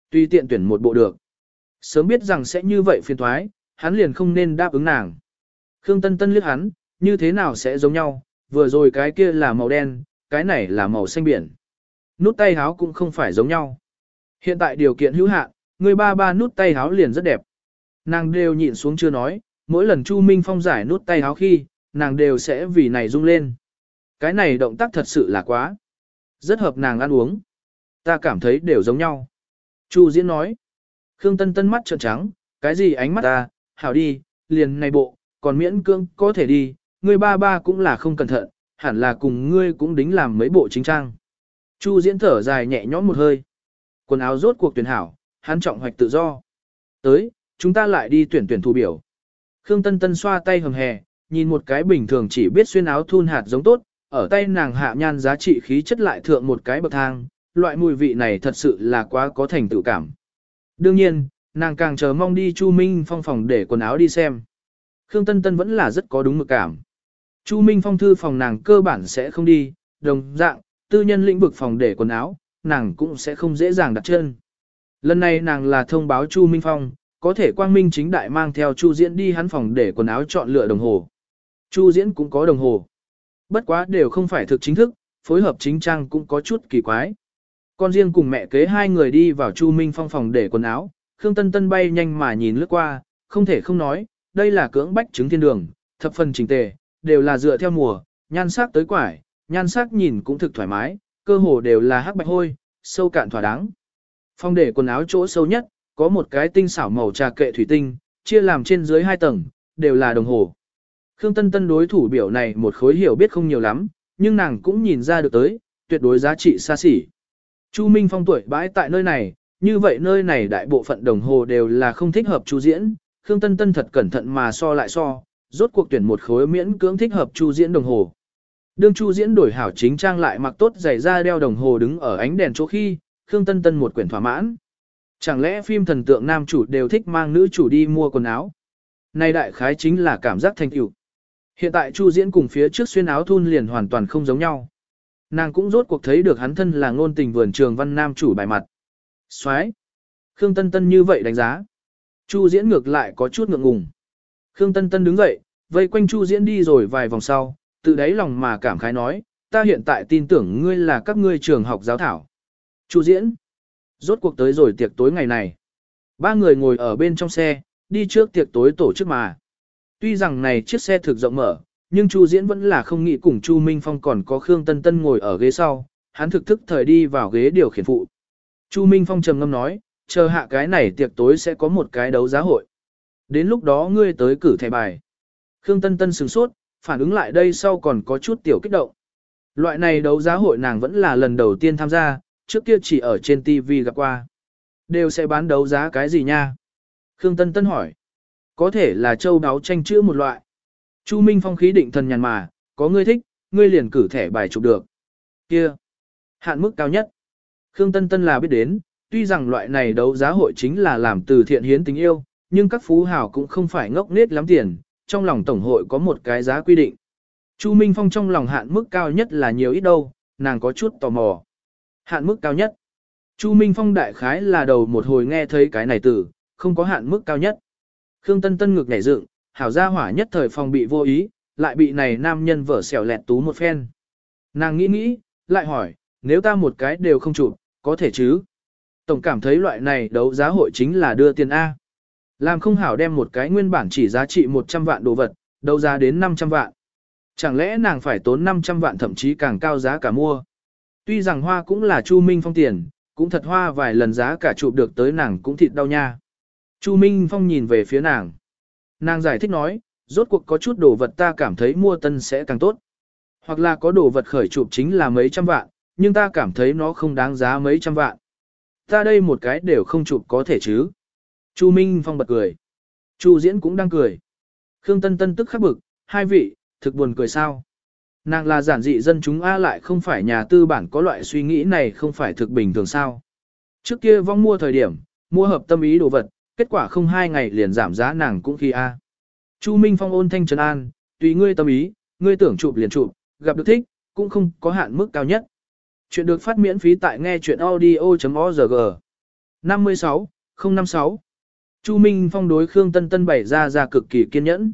Tuy tiện tuyển một bộ được. Sớm biết rằng sẽ như vậy phiền thoái, hắn liền không nên đáp ứng nàng. Khương Tân Tân liếc hắn, như thế nào sẽ giống nhau, vừa rồi cái kia là màu đen, cái này là màu xanh biển. Nút tay háo cũng không phải giống nhau. Hiện tại điều kiện hữu hạn, người ba ba nút tay háo liền rất đẹp. Nàng đều nhịn xuống chưa nói, mỗi lần Chu Minh Phong giải nút tay háo khi, nàng đều sẽ vì này rung lên. Cái này động tác thật sự là quá. Rất hợp nàng ăn uống. Ta cảm thấy đều giống nhau. Chu Diễn nói. Khương Tân Tân mắt trợn trắng, cái gì ánh mắt ta, hảo đi, liền này bộ, còn miễn cương có thể đi, ngươi ba ba cũng là không cẩn thận, hẳn là cùng ngươi cũng đính làm mấy bộ chính trang. Chu Diễn thở dài nhẹ nhõm một hơi. Quần áo rốt cuộc tuyển hảo, hắn trọng hoạch tự do. Tới, chúng ta lại đi tuyển tuyển thu biểu. Khương Tân Tân xoa tay hầm hè, nhìn một cái bình thường chỉ biết xuyên áo thun hạt giống tốt, ở tay nàng hạ nhan giá trị khí chất lại thượng một cái bậc thang, loại mùi vị này thật sự là quá có thành tựu cảm. Đương nhiên, nàng càng chờ mong đi Chu Minh Phong phòng để quần áo đi xem. Khương Tân Tân vẫn là rất có đúng mực cảm. Chu Minh Phong thư phòng nàng cơ bản sẽ không đi, đồng dạng, tư nhân lĩnh vực phòng để quần áo, nàng cũng sẽ không dễ dàng đặt chân. Lần này nàng là thông báo Chu Minh Phong, có thể quang minh chính đại mang theo Chu Diễn đi hắn phòng để quần áo chọn lựa đồng hồ. Chu Diễn cũng có đồng hồ. Bất quá đều không phải thực chính thức, phối hợp chính trang cũng có chút kỳ quái. Con riêng cùng mẹ kế hai người đi vào Chu Minh Phong phòng để quần áo, Khương Tân Tân bay nhanh mà nhìn lướt qua, không thể không nói, đây là cưỡng bách trứng thiên đường, thập phần chỉnh tề, đều là dựa theo mùa, nhan sắc tới quải, nhan sắc nhìn cũng thực thoải mái, cơ hồ đều là hắc bạch hôi, sâu cạn thỏa đáng. phong để quần áo chỗ sâu nhất, có một cái tinh xảo màu trà kệ thủy tinh, chia làm trên dưới hai tầng, đều là đồng hồ. Khương Tân Tân đối thủ biểu này một khối hiểu biết không nhiều lắm, nhưng nàng cũng nhìn ra được tới, tuyệt đối giá trị xa xỉ. Chu Minh Phong tuổi bãi tại nơi này, như vậy nơi này đại bộ phận đồng hồ đều là không thích hợp Chu Diễn, Khương Tân Tân thật cẩn thận mà so lại so, rốt cuộc tuyển một khối miễn cưỡng thích hợp Chu Diễn đồng hồ. Đương Chu Diễn đổi hảo chính trang lại mặc tốt giày da đeo đồng hồ đứng ở ánh đèn chỗ khi, Khương Tân Tân một quyển thỏa mãn. Chẳng lẽ phim thần tượng nam chủ đều thích mang nữ chủ đi mua quần áo? nay đại khái chính là cảm giác thành tựu. Hiện tại Chu Diễn cùng phía trước xuyên áo thun liền hoàn toàn không giống nhau. Nàng cũng rốt cuộc thấy được hắn thân là ngôn tình vườn trường văn nam chủ bài mặt. Soái. Khương Tân Tân như vậy đánh giá. Chu Diễn ngược lại có chút ngượng ngùng. Khương Tân Tân đứng dậy, vây quanh Chu Diễn đi rồi vài vòng sau, tự đáy lòng mà cảm khái nói, ta hiện tại tin tưởng ngươi là các ngươi trường học giáo thảo. Chu Diễn. Rốt cuộc tới rồi tiệc tối ngày này. Ba người ngồi ở bên trong xe, đi trước tiệc tối tổ chức mà. Tuy rằng này chiếc xe thực rộng mở, nhưng Chu Diễn vẫn là không nghĩ cùng Chu Minh Phong còn có Khương Tân Tân ngồi ở ghế sau, hắn thực thức thời đi vào ghế điều khiển phụ. Chu Minh Phong trầm ngâm nói, chờ hạ cái này tiệc tối sẽ có một cái đấu giá hội. Đến lúc đó ngươi tới cử thẻ bài. Khương Tân Tân sửng sốt, phản ứng lại đây sau còn có chút tiểu kích động. Loại này đấu giá hội nàng vẫn là lần đầu tiên tham gia, trước kia chỉ ở trên TV gặp qua. Đều sẽ bán đấu giá cái gì nha? Khương Tân Tân hỏi. Có thể là châu đáo tranh chữ một loại. Chu Minh Phong khí định thần nhàn mà, có ngươi thích, ngươi liền cử thẻ bài chụp được. Kia, hạn mức cao nhất. Khương Tân Tân là biết đến, tuy rằng loại này đấu giá hội chính là làm từ thiện hiến tình yêu, nhưng các phú hào cũng không phải ngốc nết lắm tiền, trong lòng tổng hội có một cái giá quy định. Chu Minh Phong trong lòng hạn mức cao nhất là nhiều ít đâu, nàng có chút tò mò. Hạn mức cao nhất. Chu Minh Phong đại khái là đầu một hồi nghe thấy cái này từ, không có hạn mức cao nhất. Khương Tân Tân ngực nhảy dựng, hảo gia hỏa nhất thời phòng bị vô ý, lại bị này nam nhân vở xẻo lẹt tú một phen. Nàng nghĩ nghĩ, lại hỏi, nếu ta một cái đều không chụp, có thể chứ? Tổng cảm thấy loại này đấu giá hội chính là đưa tiền A. Làm không hảo đem một cái nguyên bản chỉ giá trị 100 vạn đồ vật, đấu giá đến 500 vạn. Chẳng lẽ nàng phải tốn 500 vạn thậm chí càng cao giá cả mua? Tuy rằng hoa cũng là Chu Minh Phong tiền, cũng thật hoa vài lần giá cả chụp được tới nàng cũng thịt đau nha. Chu Minh Phong nhìn về phía nàng. Nàng giải thích nói, rốt cuộc có chút đồ vật ta cảm thấy mua tân sẽ càng tốt. Hoặc là có đồ vật khởi chụp chính là mấy trăm vạn, nhưng ta cảm thấy nó không đáng giá mấy trăm vạn. Ta đây một cái đều không chụp có thể chứ. Chu Minh Phong bật cười. Chu Diễn cũng đang cười. Khương Tân Tân tức khắc bực, hai vị, thực buồn cười sao. Nàng là giản dị dân chúng A lại không phải nhà tư bản có loại suy nghĩ này không phải thực bình thường sao. Trước kia vong mua thời điểm, mua hợp tâm ý đồ vật, kết quả không hai ngày liền giảm giá nàng cũng khi A. Chu Minh Phong ôn thanh trấn an, tùy ngươi tâm ý, ngươi tưởng chụp liền chụp, gặp được thích, cũng không có hạn mức cao nhất. Chuyện được phát miễn phí tại nghe chuyện audio.org. 56, 056 Chu Minh Phong đối Khương Tân Tân bày ra ra cực kỳ kiên nhẫn.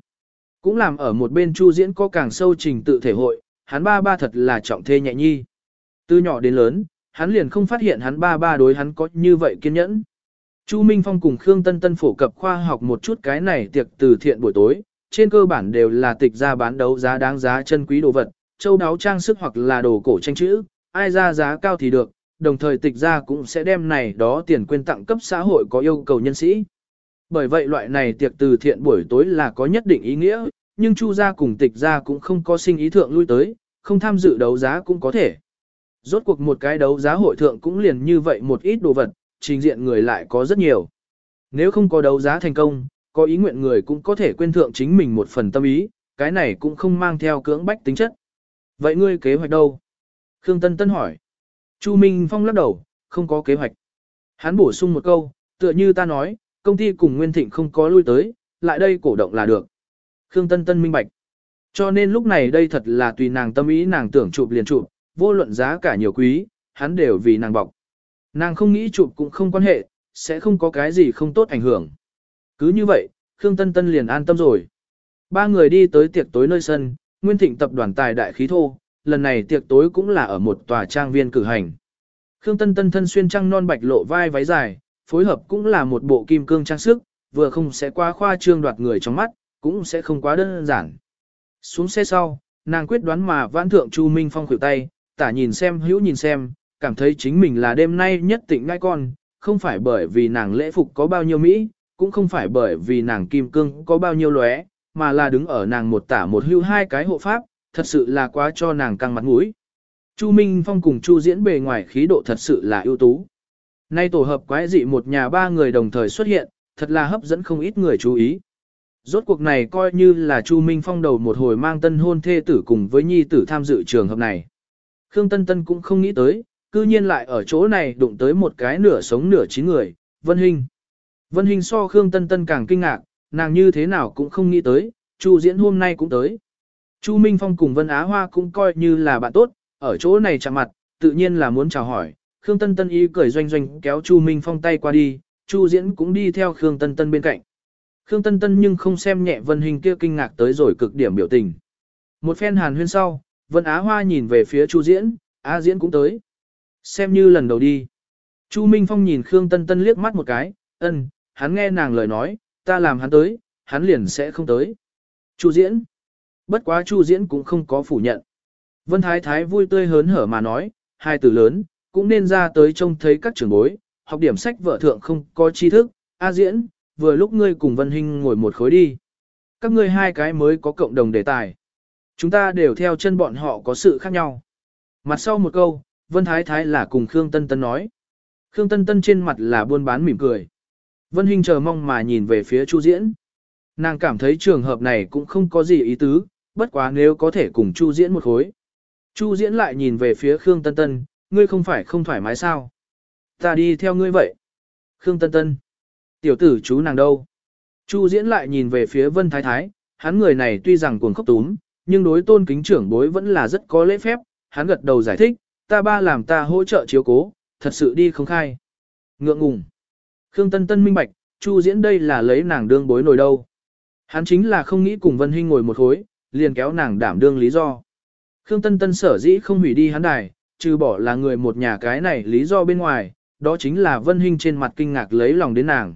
Cũng làm ở một bên Chu diễn có càng sâu trình tự thể hội, hắn ba ba thật là trọng thê nhẹ nhi. Từ nhỏ đến lớn, hắn liền không phát hiện hắn ba ba đối hắn có như vậy kiên nhẫn. Chu Minh Phong cùng Khương Tân Tân phổ cập khoa học một chút cái này tiệc từ thiện buổi tối, trên cơ bản đều là tịch ra bán đấu giá đáng giá chân quý đồ vật, châu đáo trang sức hoặc là đồ cổ tranh chữ, ai ra giá cao thì được, đồng thời tịch ra cũng sẽ đem này đó tiền quyên tặng cấp xã hội có yêu cầu nhân sĩ. Bởi vậy loại này tiệc từ thiện buổi tối là có nhất định ý nghĩa, nhưng Chu gia cùng tịch gia cũng không có sinh ý thượng lui tới, không tham dự đấu giá cũng có thể. Rốt cuộc một cái đấu giá hội thượng cũng liền như vậy một ít đồ vật, trình diện người lại có rất nhiều. Nếu không có đấu giá thành công, có ý nguyện người cũng có thể quên thượng chính mình một phần tâm ý, cái này cũng không mang theo cưỡng bách tính chất. Vậy ngươi kế hoạch đâu? Khương Tân Tân hỏi. Chu Minh Phong lắc đầu, không có kế hoạch. Hắn bổ sung một câu, tựa như ta nói, công ty cùng Nguyên Thịnh không có lui tới, lại đây cổ động là được. Khương Tân Tân minh bạch. Cho nên lúc này đây thật là tùy nàng tâm ý nàng tưởng chụp liền chụp, vô luận giá cả nhiều quý, hắn đều vì nàng bọc. Nàng không nghĩ chụp cũng không quan hệ, sẽ không có cái gì không tốt ảnh hưởng. Cứ như vậy, Khương Tân Tân liền an tâm rồi. Ba người đi tới tiệc tối nơi sân, Nguyên Thịnh tập đoàn tài đại khí thô, lần này tiệc tối cũng là ở một tòa trang viên cử hành. Khương Tân Tân thân xuyên trang non bạch lộ vai váy dài, phối hợp cũng là một bộ kim cương trang sức, vừa không sẽ qua khoa trương đoạt người trong mắt, cũng sẽ không quá đơn giản. Xuống xe sau, nàng quyết đoán mà vãn thượng Chu Minh Phong khuỷu tay, tả nhìn xem hữu nhìn xem, cảm thấy chính mình là đêm nay nhất tịnh ngai con, không phải bởi vì nàng lễ phục có bao nhiêu Mỹ, cũng không phải bởi vì nàng kim cương có bao nhiêu lóe, mà là đứng ở nàng một tả một hưu hai cái hộ pháp, thật sự là quá cho nàng căng mặt mũi. Chu Minh Phong cùng Chu diễn bề ngoài khí độ thật sự là ưu tú. Nay tổ hợp quái dị một nhà ba người đồng thời xuất hiện, thật là hấp dẫn không ít người chú ý. Rốt cuộc này coi như là Chu Minh Phong đầu một hồi mang tân hôn thê tử cùng với nhi tử tham dự trường hợp này. Khương Tân Tân cũng không nghĩ tới, cư nhiên lại ở chỗ này đụng tới một cái nửa sống nửa chín người, Vân Hinh. Vân Hinh so Khương Tân Tân càng kinh ngạc, nàng như thế nào cũng không nghĩ tới, Chu diễn hôm nay cũng tới. Chu Minh Phong cùng Vân Á Hoa cũng coi như là bạn tốt, ở chỗ này chạm mặt, tự nhiên là muốn chào hỏi. Khương Tân Tân y cười doanh doanh kéo Chu Minh Phong tay qua đi, Chu Diễn cũng đi theo Khương Tân Tân bên cạnh. Khương Tân Tân nhưng không xem nhẹ Vân Hình kia kinh ngạc tới rồi cực điểm biểu tình. Một phen hàn huyên sau, Vân Á Hoa nhìn về phía Chu Diễn, Á Diễn cũng tới. Xem như lần đầu đi. Chu Minh Phong nhìn Khương Tân Tân liếc mắt một cái, ân, hắn nghe nàng lời nói, ta làm hắn tới, hắn liền sẽ không tới. Chu Diễn. Bất quá Chu Diễn cũng không có phủ nhận. Vân Thái Thái vui tươi hớn hở mà nói, hai từ lớn, cũng nên ra tới trông thấy các trưởng bối, học điểm sách vợ thượng không có tri thức, A Diễn, vừa lúc ngươi cùng Vân Hinh ngồi một khối đi. Các ngươi hai cái mới có cộng đồng đề tài. Chúng ta đều theo chân bọn họ có sự khác nhau. Mặt sau một câu, Vân Thái Thái là cùng Khương Tân Tân nói. Khương Tân Tân trên mặt là buôn bán mỉm cười. Vân Hinh chờ mong mà nhìn về phía Chu Diễn. Nàng cảm thấy trường hợp này cũng không có gì ý tứ, bất quá nếu có thể cùng Chu Diễn một khối. Chu Diễn lại nhìn về phía Khương Tân Tân, ngươi không phải không thoải mái sao? Ta đi theo ngươi vậy. Khương Tân Tân. Tiểu tử chú nàng đâu? Chu Diễn lại nhìn về phía Vân Thái Thái, hắn người này tuy rằng cuồng khốc túm, nhưng đối tôn kính trưởng bối vẫn là rất có lễ phép, hắn gật đầu giải thích, ta ba làm ta hỗ trợ chiếu cố, thật sự đi không khai. Ngượng ngùng. Khương Tân Tân minh bạch, Chu Diễn đây là lấy nàng đương bối nổi đâu. Hắn chính là không nghĩ cùng Vân Hinh ngồi một khối, liền kéo nàng đảm đương lý do. Khương Tân Tân sở dĩ không hủy đi hắn đài, trừ bỏ là người một nhà cái này lý do bên ngoài, đó chính là Vân Hinh trên mặt kinh ngạc lấy lòng đến nàng.